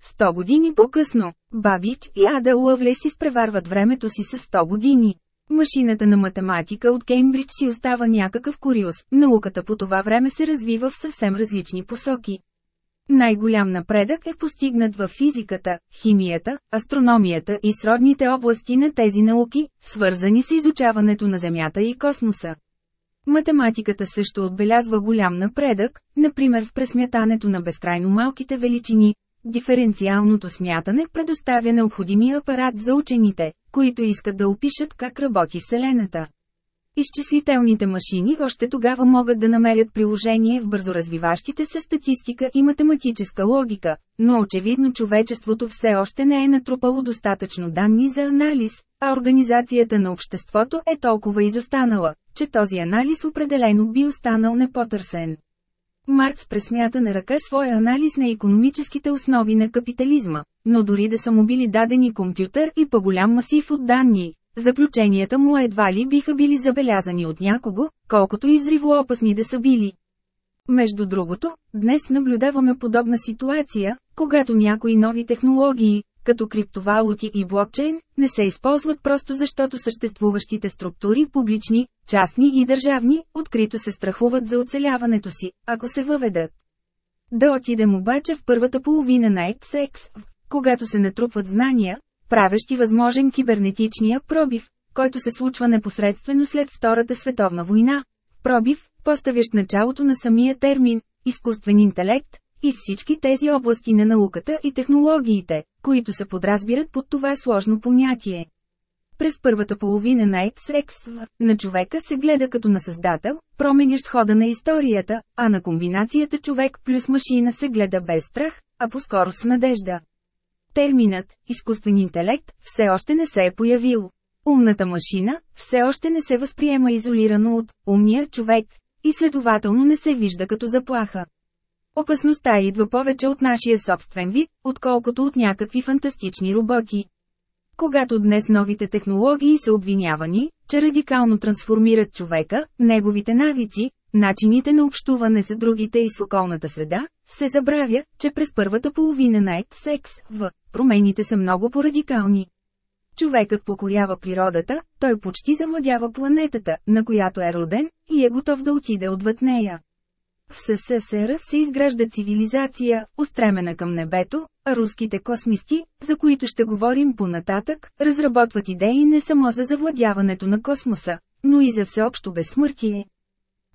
Сто години по-късно, Бабич и Ада Лъвлес изпреварват времето си с 100 години. Машината на математика от Кеймбридж си остава някакъв куриоз, науката по това време се развива в съвсем различни посоки. Най-голям напредък е постигнат в физиката, химията, астрономията и сродните области на тези науки, свързани с изучаването на Земята и космоса. Математиката също отбелязва голям напредък, например в пресмятането на безкрайно малките величини. Диференциалното смятане предоставя необходимия апарат за учените, които искат да опишат как работи Вселената. Изчислителните машини още тогава могат да намерят приложение в бързоразвиващите се статистика и математическа логика, но очевидно човечеството все още не е натрупало достатъчно данни за анализ, а организацията на обществото е толкова изостанала, че този анализ определено би останал непотърсен. Маркс пресмята на ръка своя анализ на економическите основи на капитализма, но дори да са му били дадени компютър и по-голям масив от данни, Заключенията му едва ли биха били забелязани от някого, колкото и взривоопасни да са били. Между другото, днес наблюдаваме подобна ситуация, когато някои нови технологии, като криптовалути и блокчейн, не се използват просто защото съществуващите структури публични, частни и държавни, открито се страхуват за оцеляването си, ако се въведат. Да отидем обаче в първата половина на XX, когато се натрупват знания, правещи възможен кибернетичния пробив, който се случва непосредствено след Втората световна война. Пробив, поставящ началото на самия термин – изкуствен интелект, и всички тези области на науката и технологиите, които се подразбират под това сложно понятие. През първата половина на XX на човека се гледа като на създател, променящ хода на историята, а на комбинацията човек плюс машина се гледа без страх, а по-скоро с надежда. Терминът «изкуствен интелект» все още не се е появил. Умната машина все още не се възприема изолирано от умния човек и следователно не се вижда като заплаха. Опасността идва повече от нашия собствен вид, отколкото от някакви фантастични роботи. Когато днес новите технологии са обвинявани, че радикално трансформират човека, неговите навици, начините на общуване с другите и с околната среда, се забравя, че през първата половина на XX в промените са много порадикални. Човекът покорява природата, той почти завладява планетата, на която е роден, и е готов да отиде отвъд нея. В СССР се изгражда цивилизация, устремена към небето, а руските космисти, за които ще говорим по-нататък, разработват идеи не само за завладяването на космоса, но и за всеобщо безсмъртие.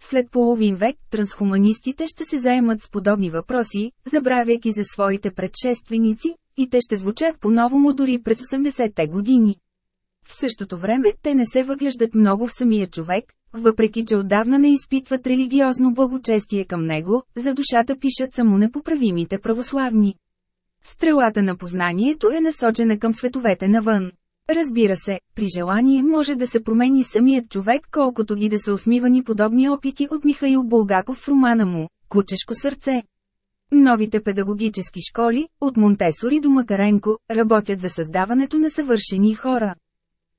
След половин век, трансхуманистите ще се заемат с подобни въпроси, забравяйки за своите предшественици, и те ще звучат по-новому дори през 80-те години. В същото време, те не се въглеждат много в самия човек, въпреки че отдавна не изпитват религиозно благочестие към него, за душата пишат само непоправимите православни. Стрелата на познанието е насочена към световете навън. Разбира се, при желание може да се промени самият човек, колкото и да са усмивани подобни опити от Михаил Булгаков в романа му «Кучешко сърце». Новите педагогически школи, от Монтесори до Макаренко, работят за създаването на съвършени хора.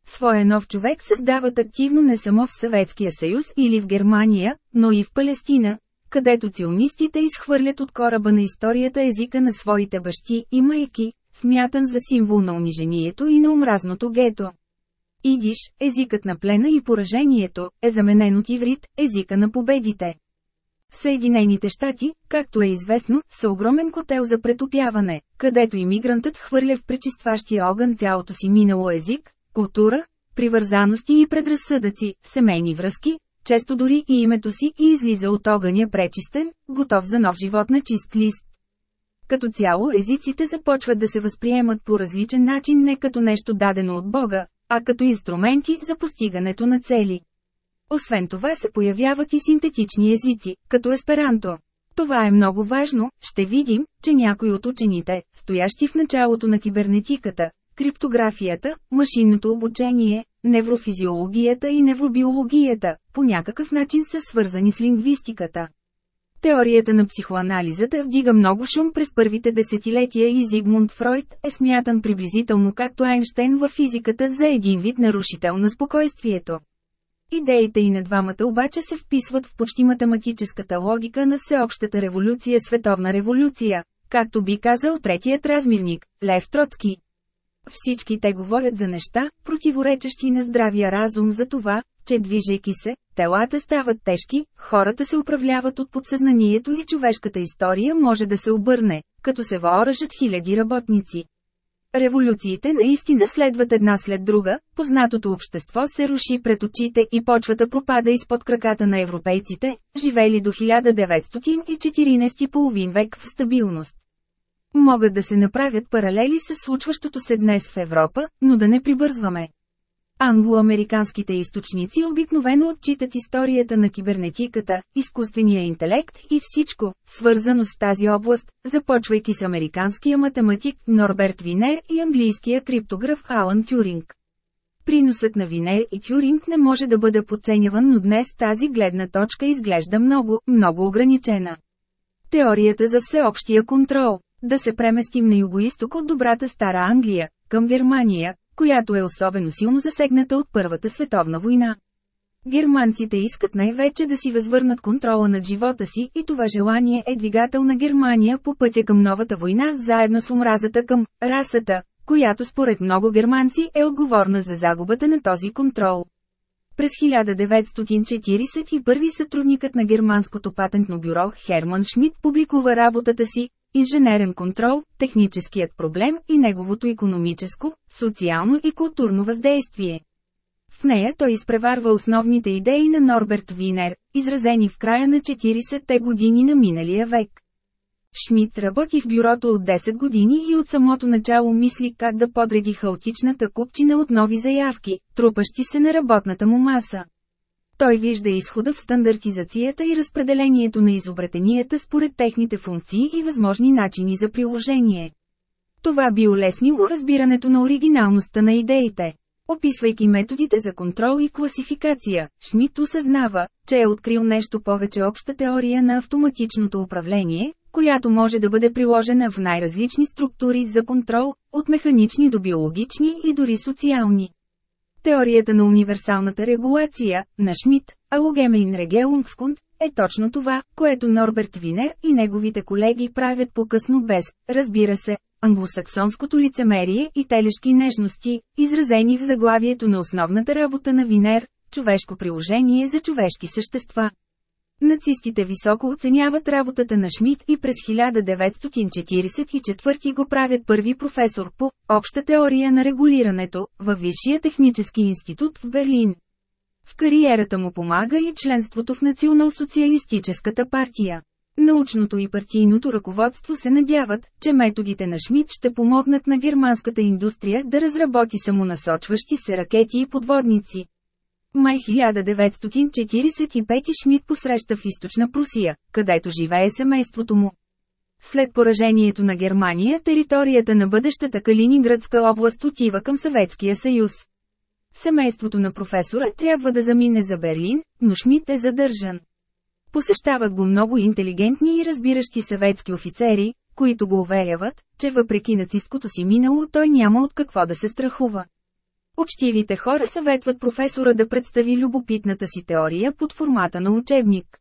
Своя нов човек създават активно не само в Съветския съюз или в Германия, но и в Палестина, където ционистите изхвърлят от кораба на историята езика на своите бащи и майки, смятан за символ на унижението и на омразното гето. Идиш, езикът на плена и поражението, е заменен от иврит, езика на победите. Съединените щати, както е известно, са огромен котел за претопяване, където иммигрантът хвърля в пречистващия огън цялото си минало език, култура, привързаности и предразсъдъци, семейни връзки, често дори и името си и излиза от огъня пречистен, готов за нов живот на чист лист. Като цяло езиците започват да се възприемат по различен начин не като нещо дадено от Бога, а като инструменти за постигането на цели. Освен това се появяват и синтетични езици, като есперанто. Това е много важно, ще видим, че някои от учените, стоящи в началото на кибернетиката, криптографията, машинното обучение, неврофизиологията и невробиологията, по някакъв начин са свързани с лингвистиката. Теорията на психоанализата вдига много шум през първите десетилетия и Зигмунд Фройд е смятан приблизително както Айнштейн във физиката за един вид нарушител на спокойствието. Идеите и на двамата обаче се вписват в почти математическата логика на всеобщата революция световна революция, както би казал третият размирник, Лев Троцки. Всички те говорят за неща, противоречащи на здравия разум за това, че движейки се, телата стават тежки, хората се управляват от подсъзнанието и човешката история може да се обърне, като се въоръжат хиляди работници. Революциите наистина следват една след друга, познатото общество се руши пред очите и почвата пропада изпод краката на европейците, живели до 1914 половин век в стабилност. Могат да се направят паралели с случващото се днес в Европа, но да не прибързваме. Англоамериканските източници обикновено отчитат историята на кибернетиката, изкуствения интелект и всичко, свързано с тази област, започвайки с американския математик Норберт Винер и английския криптограф Алан Тюринг. Приносът на Винер и Тюринг не може да бъде подценяван, но днес тази гледна точка изглежда много, много ограничена. Теорията за всеобщия контрол да се преместим на югоисток от добрата стара Англия, към Германия, която е особено силно засегната от Първата световна война. Германците искат най-вече да си възвърнат контрола над живота си и това желание е двигател на Германия по пътя към новата война заедно с омразата към расата, която според много германци е отговорна за загубата на този контрол. През 1941 сътрудникът на германското патентно бюро Херман Шмидт публикува работата си Инженерен контрол, техническият проблем и неговото економическо, социално и културно въздействие. В нея той изпреварва основните идеи на Норберт Винер, изразени в края на 40-те години на миналия век. Шмидт работи в бюрото от 10 години и от самото начало мисли как да подреди хаотичната купчина от нови заявки, трупащи се на работната му маса. Той вижда изхода в стандартизацията и разпределението на изобретенията според техните функции и възможни начини за приложение. Това би улеснило разбирането на оригиналността на идеите. Описвайки методите за контрол и класификация, Шмидт осъзнава, че е открил нещо повече обща теория на автоматичното управление, която може да бъде приложена в най-различни структури за контрол, от механични до биологични и дори социални. Теорията на универсалната регулация, на Шмидт, Алогемейн Регелунгскунд, е точно това, което Норберт Винер и неговите колеги правят по-късно без, разбира се, англосаксонското лицемерие и телешки нежности, изразени в заглавието на основната работа на Винер – човешко приложение за човешки същества. Нацистите високо оценяват работата на Шмидт и през 1944 го правят първи професор по «Обща теория на регулирането» във Висшия технически институт в Берлин. В кариерата му помага и членството в Национал-социалистическата партия. Научното и партийното ръководство се надяват, че методите на Шмидт ще помогнат на германската индустрия да разработи самонасочващи се ракети и подводници. Май 1945 Шмидт посреща в източна Прусия, където живее семейството му. След поражението на Германия територията на бъдещата Калининградска област отива към Съветския съюз. Семейството на професора трябва да замине за Берлин, но Шмидт е задържан. Посещават го много интелигентни и разбиращи съветски офицери, които го уверяват, че въпреки нацисткото си минало той няма от какво да се страхува. Учтивите хора съветват професора да представи любопитната си теория под формата на учебник.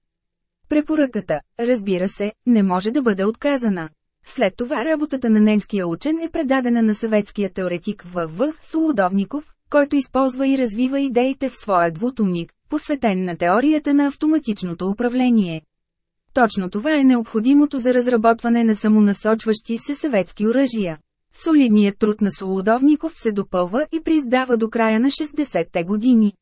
Препоръката, разбира се, не може да бъде отказана. След това работата на немския учен е предадена на съветския теоретик В.В. Солодовников, който използва и развива идеите в своя двутомник, посветен на теорията на автоматичното управление. Точно това е необходимото за разработване на самонасочващи се съветски оръжия. Солидният труд на Солодовников се допълва и прииздава до края на 60-те години.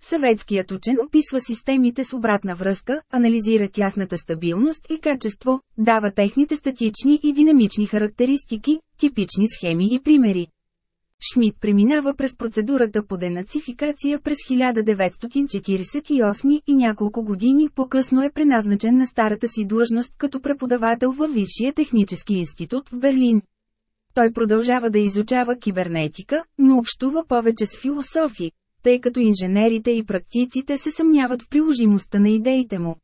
Съветският учен описва системите с обратна връзка, анализира тяхната стабилност и качество, дава техните статични и динамични характеристики, типични схеми и примери. Шмидт преминава през процедурата по денацификация през 1948 и няколко години по-късно е преназначен на старата си длъжност като преподавател във Висшия технически институт в Берлин. Той продължава да изучава кибернетика, но общува повече с философи, тъй като инженерите и практиците се съмняват в приложимостта на идеите му.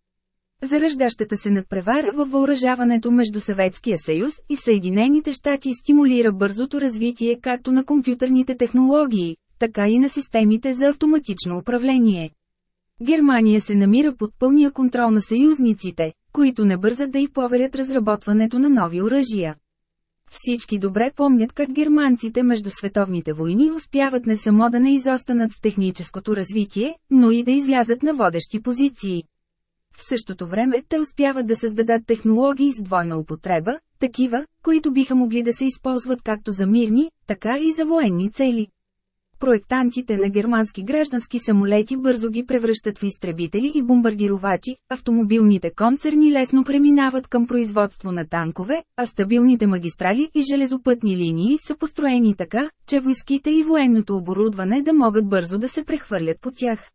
Зараждащата се надпревара във въоръжаването между Съветския съюз и Съединените щати стимулира бързото развитие както на компютърните технологии, така и на системите за автоматично управление. Германия се намира под пълния контрол на съюзниците, които не бързат да й поверят разработването на нови оръжия. Всички добре помнят как германците между световните войни успяват не само да не изостанат в техническото развитие, но и да излязат на водещи позиции. В същото време те успяват да създадат технологии с двойна употреба, такива, които биха могли да се използват както за мирни, така и за военни цели. Проектантите на германски граждански самолети бързо ги превръщат в изтребители и бомбардировачи, автомобилните концерни лесно преминават към производство на танкове, а стабилните магистрали и железопътни линии са построени така, че войските и военното оборудване да могат бързо да се прехвърлят по тях.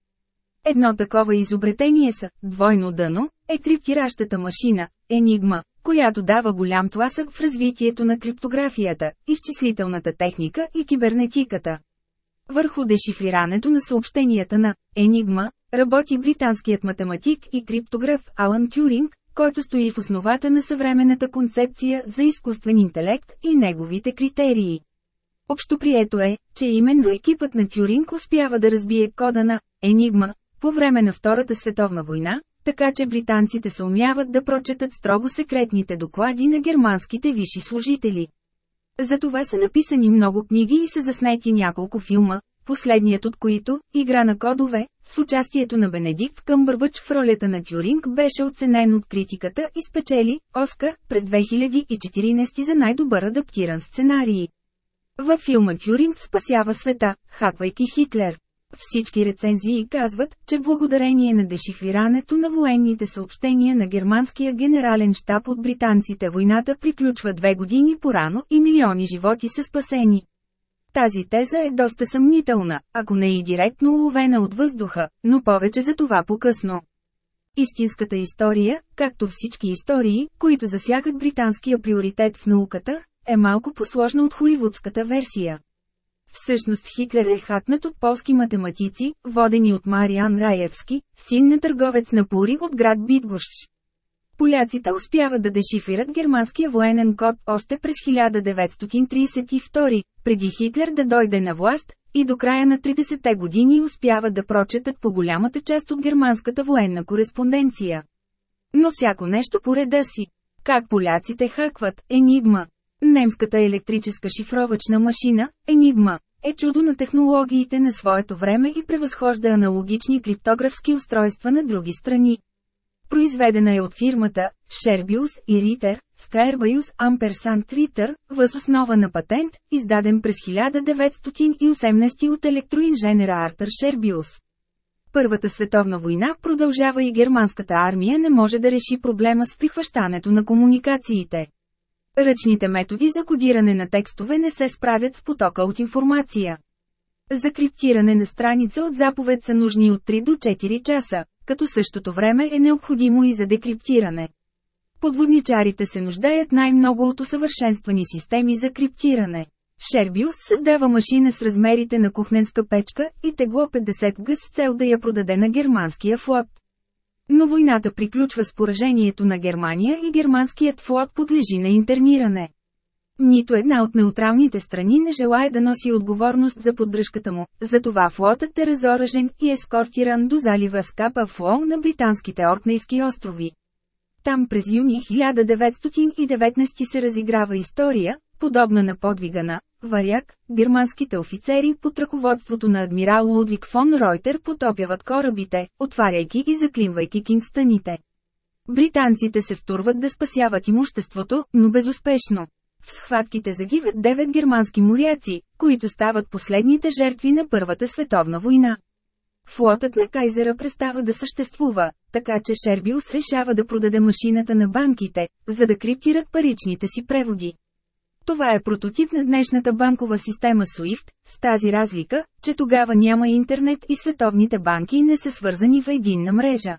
Едно такова изобретение са двойно дъно, е криптиращата машина, Енигма, която дава голям тласък в развитието на криптографията, изчислителната техника и кибернетиката. Върху дешифрирането на съобщенията на Енигма работи британският математик и криптограф Алан Тюринг, който стои в основата на съвременната концепция за изкуствен интелект и неговите критерии. Общоприето е, че именно екипът на Тюринг успява да разбие кода на Енигма по време на Втората световна война, така че британците се умяват да прочетат строго секретните доклади на германските висши служители. За това са написани много книги и са заснети няколко филма, последният от които, Игра на кодове, с участието на Бенедикт Къмбърбъч в ролята на Тюринг беше оценен от критиката и спечели Оскар през 2014 за най-добър адаптиран сценарий. Във филма Тюринг спасява света, хаквайки Хитлер. Всички рецензии казват, че благодарение на дешифрирането на военните съобщения на германския генерален штаб от британците войната приключва две години порано и милиони животи са спасени. Тази теза е доста съмнителна, ако не и директно уловена от въздуха, но повече за това по-късно. Истинската история, както всички истории, които засягат британския приоритет в науката, е малко посложна от холивудската версия. Всъщност Хитлер е хакнат от полски математици, водени от Мариан Раевски, син на търговец на пури от град Бидгощ. Поляците успяват да дешифрират германския военен код още през 1932, преди Хитлер да дойде на власт, и до края на 30-те години успяват да прочетат по голямата част от германската военна кореспонденция. Но всяко нещо по реда си. Как поляците хакват, енигма. Немската електрическа шифровачна машина, Енигма, е чудо на технологиите на своето време и превъзхожда аналогични криптографски устройства на други страни. Произведена е от фирмата Sherbius и Ritter, Skyrbus Ampersand Ritter, въз основа на патент, издаден през 1918 от електроинженера Артър Шербиус. Първата световна война продължава и германската армия не може да реши проблема с прихващането на комуникациите. Ръчните методи за кодиране на текстове не се справят с потока от информация. За криптиране на страница от заповед са нужни от 3 до 4 часа, като същото време е необходимо и за декриптиране. Подводничарите се нуждаят най-много от усъвършенствани системи за криптиране. Шербиус създава машина с размерите на кухненска печка и тегло 50 г с цел да я продаде на германския флот. Но войната приключва с поражението на Германия и германският флот подлежи на интерниране. Нито една от неутралните страни не желая да носи отговорност за поддръжката му, затова флотът е разоръжен и ескортиран до залива Скапа Флоу на британските Оркнейски острови. Там през юни 1919 се разиграва история, подобна на подвига на Варяк, германските офицери под ръководството на адмирал Лудвиг фон Ройтер потопяват корабите, отваряйки и заклинвайки кингстъните. Британците се втурват да спасяват имуществото, но безуспешно. В схватките загиват 9 германски моряци, които стават последните жертви на Първата световна война. Флотът на Кайзера престава да съществува, така че Шербиус решава да продаде машината на банките, за да криптират паричните си преводи. Това е прототип на днешната банкова система SWIFT, с тази разлика, че тогава няма интернет и световните банки не са свързани в единна мрежа.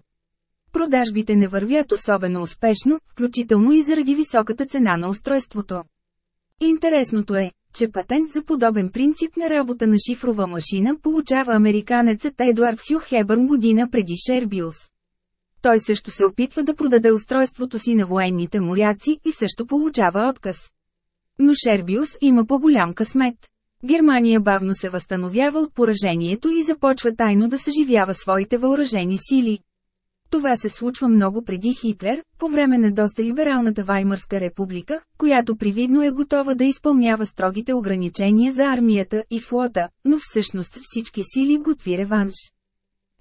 Продажбите не вървят особено успешно, включително и заради високата цена на устройството. Интересното е, че патент за подобен принцип на работа на шифрова машина получава американецът Едуард Хю Хебърн година преди Шербиус. Той също се опитва да продаде устройството си на военните моряци и също получава отказ. Но Шербиус има по-голям късмет. Германия бавно се възстановява от поражението и започва тайно да съживява своите въоръжени сили. Това се случва много преди Хитлер, по време на доста либералната Ваймърска република, която привидно е готова да изпълнява строгите ограничения за армията и флота, но всъщност всички сили готви реванш.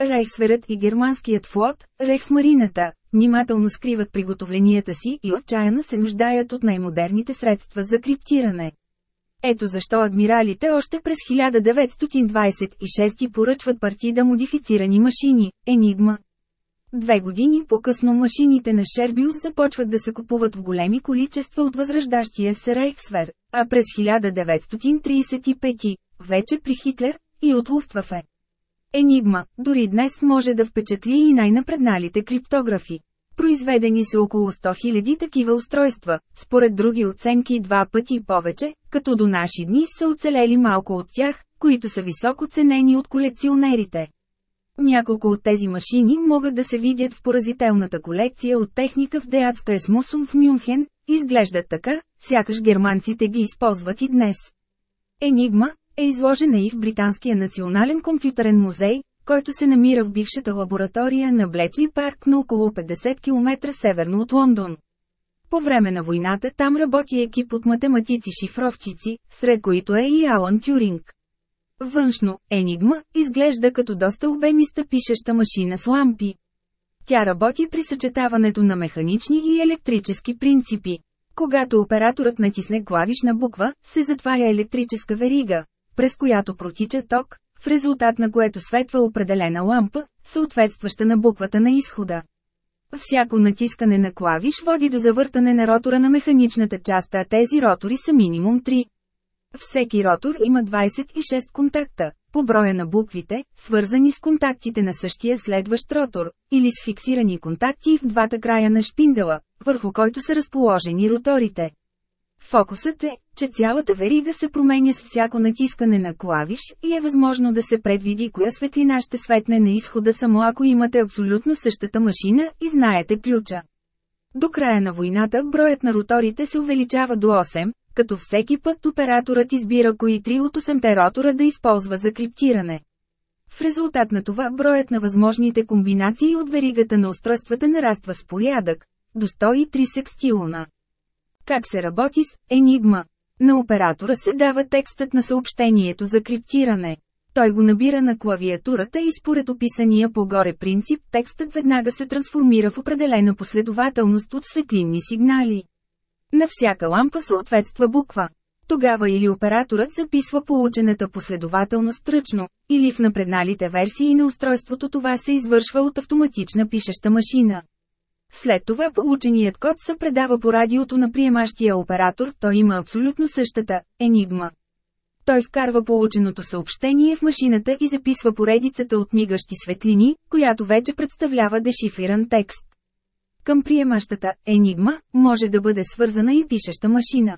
Рейхсверът и германският флот, Рейхсмарината, внимателно скриват приготовленията си и отчаяно се нуждаят от най-модерните средства за криптиране. Ето защо адмиралите още през 1926 поръчват партида модифицирани машини – Енигма. Две години по-късно машините на Шербиус започват да се купуват в големи количества от възраждащия се Рейхсвер, а през 1935, вече при Хитлер, и от Луфтвафе. Енигма, дори днес може да впечатли и най-напредналите криптографи. Произведени са около 100 000 такива устройства, според други оценки два пъти повече, като до наши дни са оцелели малко от тях, които са високо ценени от колекционерите. Няколко от тези машини могат да се видят в поразителната колекция от техника в Деатска Есмусум в Мюнхен, изглеждат така, сякаш германците ги използват и днес. Енигма е изложена и в Британския национален компютърен музей, който се намира в бившата лаборатория на Блечи парк на около 50 км северно от Лондон. По време на войната там работи екип от математици-шифровчици, сред които е и Алан Тюринг. Външно, Енигма, изглежда като доста обемиста пишеща машина с лампи. Тя работи при съчетаването на механични и електрически принципи. Когато операторът натисне клавишна буква, се затваря електрическа верига, през която протича ток, в резултат на което светва определена лампа, съответстваща на буквата на изхода. Всяко натискане на клавиш води до завъртане на ротора на механичната част, а тези ротори са минимум 3. Всеки ротор има 26 контакта, по броя на буквите, свързани с контактите на същия следващ ротор, или с фиксирани контакти в двата края на шпиндела, върху който са разположени роторите. Фокусът е, че цялата верига се променя с всяко натискане на клавиш и е възможно да се предвиди коя светлина ще светне на изхода само ако имате абсолютно същата машина и знаете ключа. До края на войната броят на роторите се увеличава до 8, като всеки път операторът избира кои три от 8 ротора да използва за криптиране. В резултат на това броят на възможните комбинации от веригата на устройствата нараства с порядък, до 103 секстилона. Как се работи с Енигма? На оператора се дава текстът на съобщението за криптиране. Той го набира на клавиатурата и според описания по-горе принцип текстът веднага се трансформира в определена последователност от светлинни сигнали. На всяка лампа съответства буква. Тогава или операторът записва получената последователност ръчно, или в напредналите версии на устройството това се извършва от автоматична пишеща машина. След това полученият код се предава по радиото на приемащия оператор, той има абсолютно същата енигма. Той вкарва полученото съобщение в машината и записва поредицата от мигащи светлини, която вече представлява дешифриран текст. Към приемащата енигма може да бъде свързана и пишеща машина.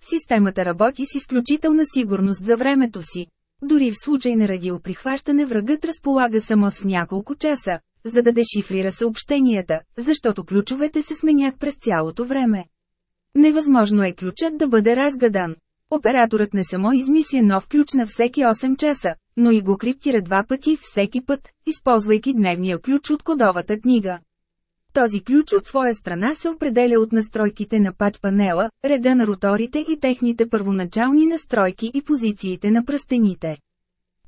Системата работи с изключителна сигурност за времето си. Дори в случай на радиоприхващане врагът разполага само с няколко часа, за да дешифрира съобщенията, защото ключовете се сменят през цялото време. Невъзможно е ключът да бъде разгадан. Операторът не само измисля нов ключ на всеки 8 часа, но и го криптира два пъти всеки път, използвайки дневния ключ от кодовата книга. Този ключ от своя страна се определя от настройките на пач панела, реда на роторите и техните първоначални настройки и позициите на пръстените.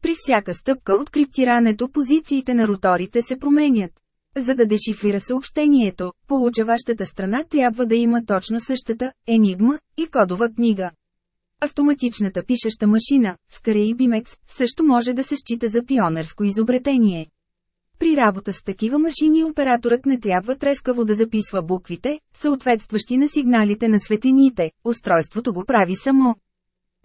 При всяка стъпка от криптирането позициите на роторите се променят. За да дешифрира съобщението, получаващата страна трябва да има точно същата енигма и кодова книга. Автоматичната пишеща машина, Scary Bimex, също може да се счита за пионерско изобретение. При работа с такива машини операторът не трябва трескаво да записва буквите, съответстващи на сигналите на светените, устройството го прави само.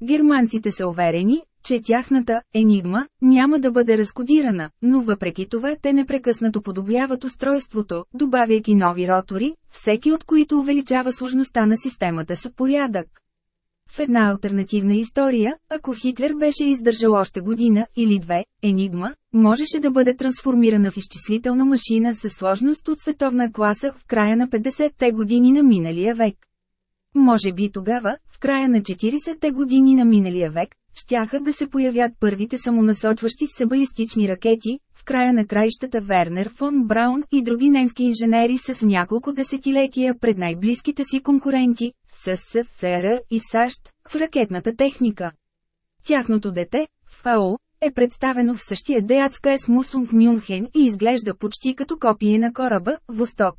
Германците са уверени, че тяхната енигма няма да бъде разкодирана, но въпреки това те непрекъснато подобряват устройството, добавяйки нови ротори, всеки от които увеличава сложността на системата с порядък. В една альтернативна история, ако Хитлер беше издържал още година или две, Енигма, можеше да бъде трансформирана в изчислителна машина със сложност от световна класа в края на 50-те години на миналия век. Може би тогава, в края на 40-те години на миналия век, щяха да се появят първите самонасочващи се балистични ракети, в края на краищата Вернер фон Браун и други немски инженери с няколко десетилетия пред най-близките си конкуренти, СССР и САЩ, в ракетната техника. Тяхното дете, ФАО, е представено в същия деятска Есмусум в Мюнхен и изглежда почти като копие на кораба, Восток.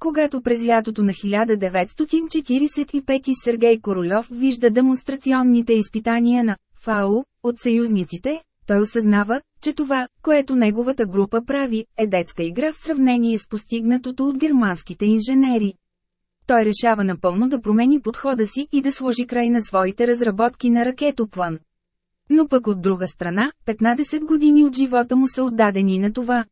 Когато през лятото на 1945 Сергей Королев вижда демонстрационните изпитания на ФАО от съюзниците, той осъзнава, че това, което неговата група прави, е детска игра в сравнение с постигнатото от германските инженери. Той решава напълно да промени подхода си и да сложи край на своите разработки на ракетоплан. Но пък от друга страна, 15 години от живота му са отдадени на това.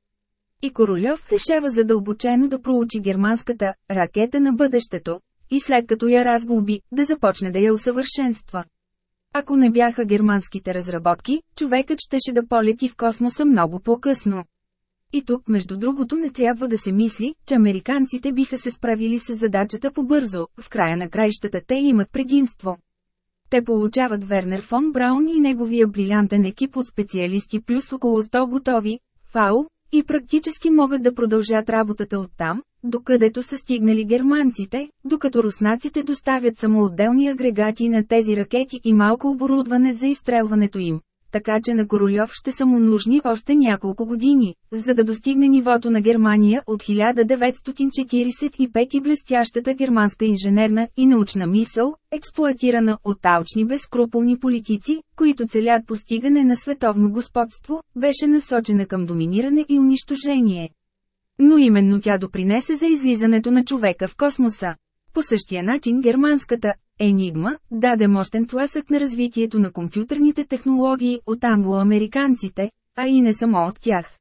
И Королев решава задълбочено да проучи германската ракета на бъдещето, и след като я разглоби, да започне да я усъвършенства. Ако не бяха германските разработки, човекът щеше да полети в космоса много по-късно. И тук, между другото, не трябва да се мисли, че американците биха се справили с задачата по-бързо, в края на краищата те имат предимство. Те получават Вернер фон Браун и неговия брилянтен екип от специалисти плюс около 100 готови, ФАУ, и практически могат да продължат работата от там, докъдето са стигнали германците, докато руснаците доставят самоотделни агрегати на тези ракети и малко оборудване за изстрелването им така че на Королев ще са му нужни още няколко години, за да достигне нивото на Германия от 1945 и блестящата германска инженерна и научна мисъл, експлуатирана от алчни безкруполни политици, които целят постигане на световно господство, беше насочена към доминиране и унищожение. Но именно тя допринесе за излизането на човека в космоса. По същия начин германската Енигма даде мощен тласък на развитието на компютърните технологии от англоамериканците, а и не само от тях.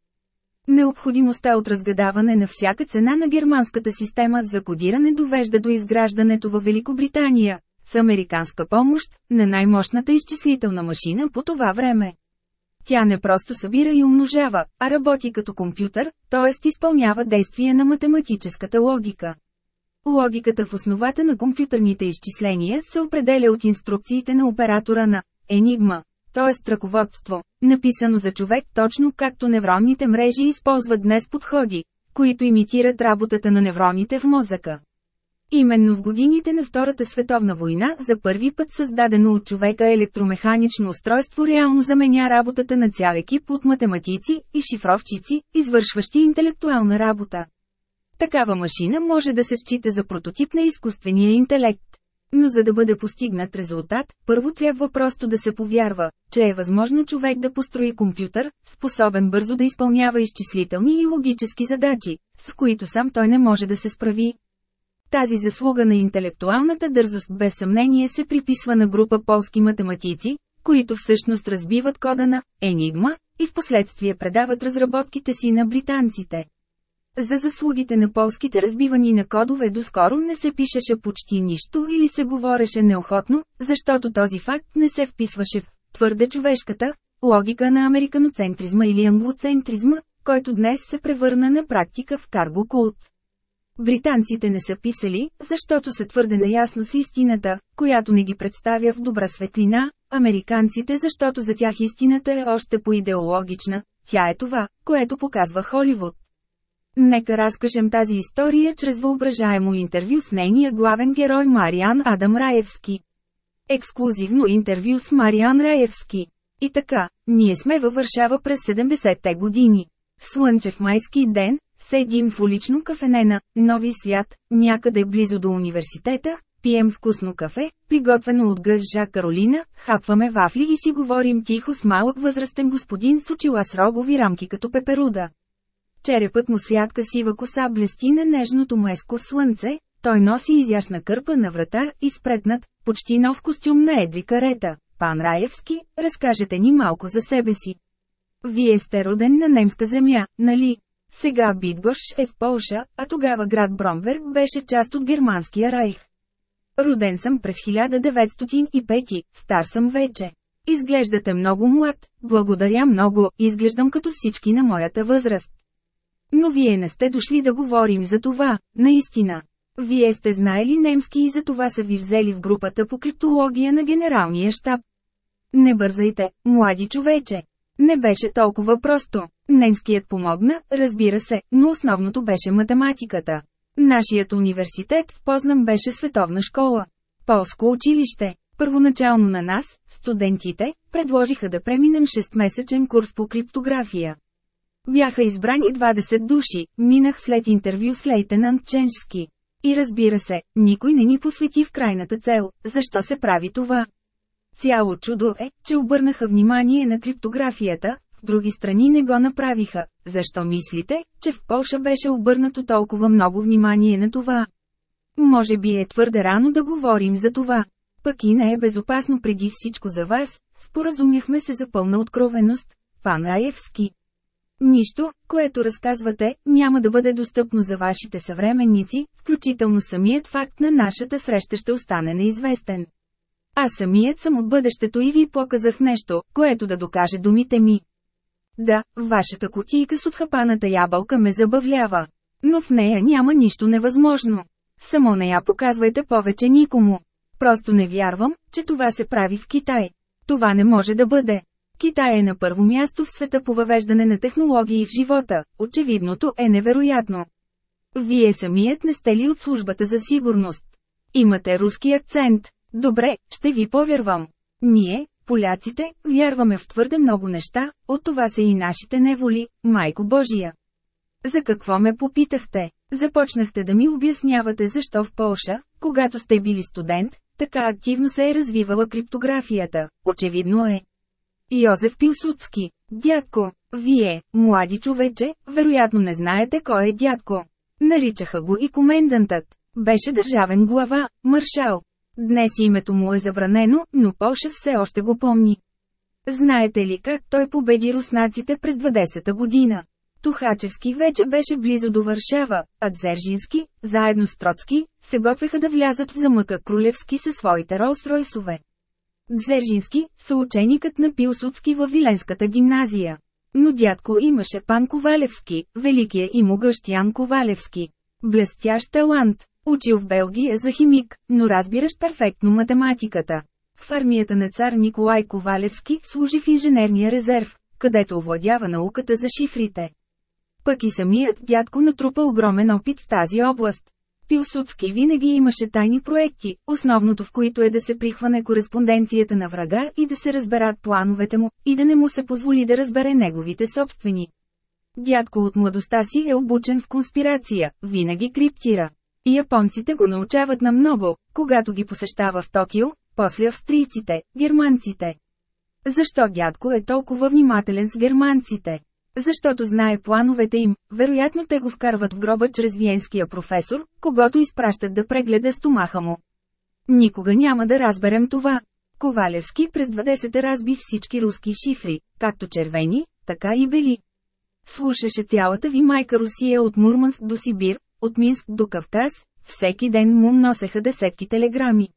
Необходимостта от разгадаване на всяка цена на германската система за кодиране довежда до изграждането във Великобритания, с американска помощ, на най-мощната изчислителна машина по това време. Тя не просто събира и умножава, а работи като компютър, т.е. изпълнява действия на математическата логика. Логиката в основата на компютърните изчисления се определя от инструкциите на оператора на Enigma, т.е. ръководство, написано за човек точно както невронните мрежи използват днес подходи, които имитират работата на невроните в мозъка. Именно в годините на Втората световна война за първи път създадено от човека електромеханично устройство реално заменя работата на цял екип от математици и шифровчици, извършващи интелектуална работа. Такава машина може да се счита за прототип на изкуствения интелект. Но за да бъде постигнат резултат, първо трябва просто да се повярва, че е възможно човек да построи компютър, способен бързо да изпълнява изчислителни и логически задачи, с които сам той не може да се справи. Тази заслуга на интелектуалната дързост без съмнение се приписва на група полски математици, които всъщност разбиват кода на Енигма и в последствие предават разработките си на британците. За заслугите на полските разбивани на кодове доскоро не се пишеше почти нищо или се говореше неохотно, защото този факт не се вписваше в твърде човешката логика на американоцентризма или англоцентризма, който днес се превърна на практика в карго култ. Британците не са писали, защото са твърде наясно с истината, която не ги представя в добра светлина, американците защото за тях истината е още по-идеологична, тя е това, което показва Холивуд. Нека разкажем тази история чрез въображаемо интервю с нейния главен герой Мариан Адам Раевски. Ексклюзивно интервю с Мариан Раевски. И така, ние сме във Варшава през 70-те години. Слънчев майски ден, седим в улично кафене на Нови свят, някъде близо до университета, пием вкусно кафе, приготвено от гъжа Каролина, хапваме вафли и си говорим тихо с малък възрастен господин с очила с рогови рамки като пеперуда. Черепът му святка сива коса блести на нежното мъско слънце, той носи изящна кърпа на врата и спретнат, почти нов костюм на Едви Карета. Пан Раевски, разкажете ни малко за себе си. Вие сте роден на немска земя, нали? Сега Бидгош е в Полша, а тогава град Бромберг беше част от германския райх. Роден съм през 1905, стар съм вече. Изглеждате много млад, благодаря много, изглеждам като всички на моята възраст. Но вие не сте дошли да говорим за това, наистина. Вие сте знаели немски и за това са ви взели в групата по криптология на генералния щаб. Не бързайте, млади човече. Не беше толкова просто. Немският помогна, разбира се, но основното беше математиката. Нашият университет в Познан беше световна школа. Полско училище. Първоначално на нас, студентите, предложиха да преминем 6-месечен курс по криптография. Бяха избрани 20 души, минах след интервю с лейтенант Ченшски. И разбира се, никой не ни посвети в крайната цел, защо се прави това. Цяло чудо е, че обърнаха внимание на криптографията, в други страни не го направиха. Защо мислите, че в Полша беше обърнато толкова много внимание на това? Може би е твърде рано да говорим за това. Пък и не е безопасно преди всичко за вас, споразумяхме се за пълна откровеност, пан Раевски. Нищо, което разказвате, няма да бъде достъпно за вашите съвременници, включително самият факт на нашата среща ще остане неизвестен. Аз самият съм от бъдещето и ви показах нещо, което да докаже думите ми. Да, вашата кутийка с отхапаната ябълка ме забавлява. Но в нея няма нищо невъзможно. Само не я показвайте повече никому. Просто не вярвам, че това се прави в Китай. Това не може да бъде. Китай е на първо място в света по въвеждане на технологии в живота. Очевидното е невероятно. Вие самият не сте ли от службата за сигурност? Имате руски акцент. Добре, ще ви повярвам. Ние, поляците, вярваме в твърде много неща, от това са и нашите неволи, майко Божия. За какво ме попитахте? Започнахте да ми обяснявате защо в Полша, когато сте били студент, така активно се е развивала криптографията. Очевидно е. Йозеф Пилсудски. Дядко, вие, млади човече, вероятно не знаете кой е дядко. Наричаха го и комендантът. Беше държавен глава, маршал. Днес името му е забранено, но Полша все още го помни. Знаете ли как той победи руснаците през 20-та година? Тухачевски вече беше близо до Варшава, а Дзержински, заедно с Троцки, се готвеха да влязат в замъка Крулевски със своите Ролс-Ройсове. Дзержински, съученикът на Пилсудски във Виленската гимназия. Но дядко имаше пан Ковалевски, великия и могъщ Ян Ковалевски. Блестящ талант, учил в Белгия за химик, но разбираш перфектно математиката. В армията на цар Николай Ковалевски служи в инженерния резерв, където овладява науката за шифрите. Пък и самият дядко натрупа огромен опит в тази област. Пилсудски винаги имаше тайни проекти, основното в които е да се прихване кореспонденцията на врага и да се разберат плановете му, и да не му се позволи да разбере неговите собствени. Дядко от младостта си е обучен в конспирация, винаги криптира. Японците го научават на много, когато ги посещава в Токио, после австрийците, германците. Защо дядко е толкова внимателен с германците? Защото знае плановете им, вероятно те го вкарват в гроба чрез виенския професор, когато изпращат да прегледа стомаха му. Никога няма да разберем това. Ковалевски през 20 разби всички руски шифри, както червени, така и бели. Слушаше цялата ви майка Русия от Мурманск до Сибир, от Минск до Кавказ, всеки ден му носеха десетки телеграми.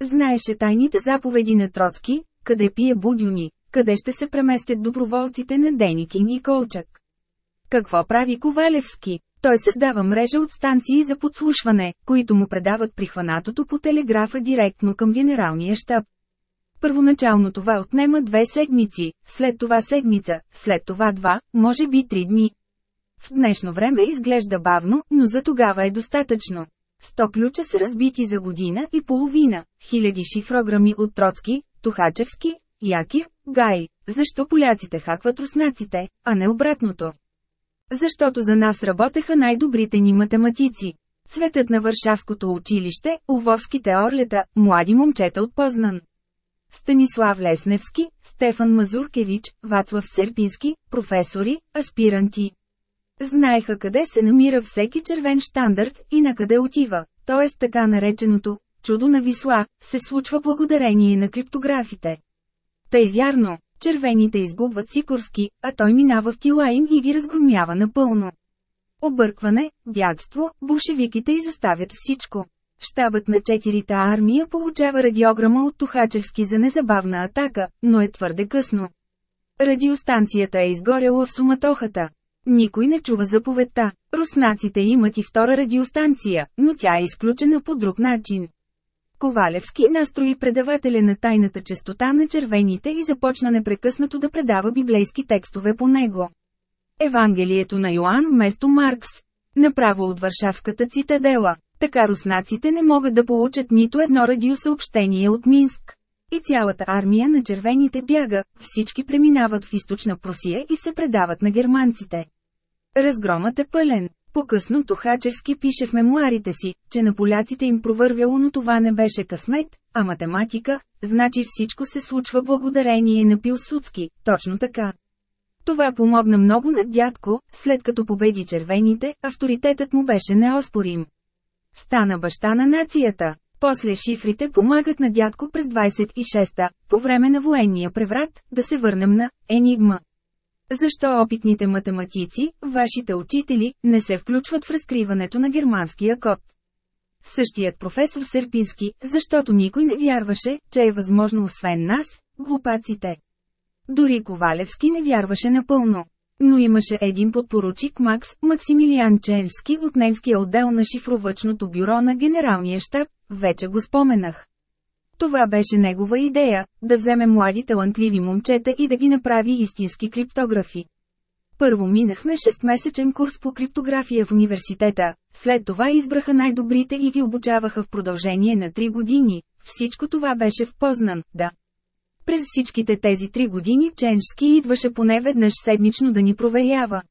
Знаеше тайните заповеди на Троцки, къде пие будюни, къде ще се преместят доброволците на Деникин и Колчак. Какво прави Ковалевски? Той създава мрежа от станции за подслушване, които му предават прихванатото по телеграфа директно към генералния щаб. Първоначално това отнема две седмици, след това седмица, след това два, може би три дни. В днешно време изглежда бавно, но за тогава е достатъчно. Сто ключа са разбити за година и половина, хиляди шифрограми от Троцки, Тухачевски, Якир, Гай. Защо поляците хакват руснаците, а не обратното? Защото за нас работеха най-добрите ни математици. Цветът на Варшавското училище, Увовските орлета, млади момчета от Познан. Станислав Лесневски, Стефан Мазуркевич, Вацлав Серпински, професори, аспиранти. Знаеха къде се намира всеки червен штандарт и на къде отива, т.е. така нареченото «чудо на Висла» се случва благодарение на криптографите. Тъй вярно, червените изгубват Сикорски, а той минава в тила им и ги разгромява напълно. Объркване, бягство, болшевиките изоставят всичко. Штабът на четирите армия получава радиограма от Тухачевски за незабавна атака, но е твърде късно. Радиостанцията е изгоряла в суматохата. Никой не чува заповедта. Руснаците имат и втора радиостанция, но тя е изключена по друг начин. Ковалевски настрои предавателя на тайната частота на червените и започна непрекъснато да предава библейски текстове по него. Евангелието на Йоанн вместо Маркс. Направо от Варшавската цитадела. Така руснаците не могат да получат нито едно радиосъобщение от Минск. И цялата армия на червените бяга, всички преминават в източна Прусия и се предават на германците. Разгромът е пълен. По-късно Тухачевски пише в мемуарите си, че на поляците им провървяло, но това не беше късмет, а математика, значи всичко се случва благодарение на Пилсудски, точно така. Това помогна много на дядко, след като победи червените, авторитетът му беше неоспорим. Стана баща на нацията. После шифрите помагат на дядко през 26-та, по време на военния преврат, да се върнем на «Енигма». Защо опитните математици, вашите учители, не се включват в разкриването на германския код? Същият професор Серпински, защото никой не вярваше, че е възможно освен нас, глупаците. Дори Ковалевски не вярваше напълно. Но имаше един подпоручик Макс, Максимилиан Ченски от немския отдел на шифровъчното бюро на генералния щаб, вече го споменах. Това беше негова идея, да вземе млади талантливи момчета и да ги направи истински криптографи. Първо минахме 6-месечен курс по криптография в университета, след това избраха най-добрите и ги обучаваха в продължение на 3 години. Всичко това беше в Познан, да. През всичките тези три години Ченшски идваше поне веднъж седмично да ни проверява.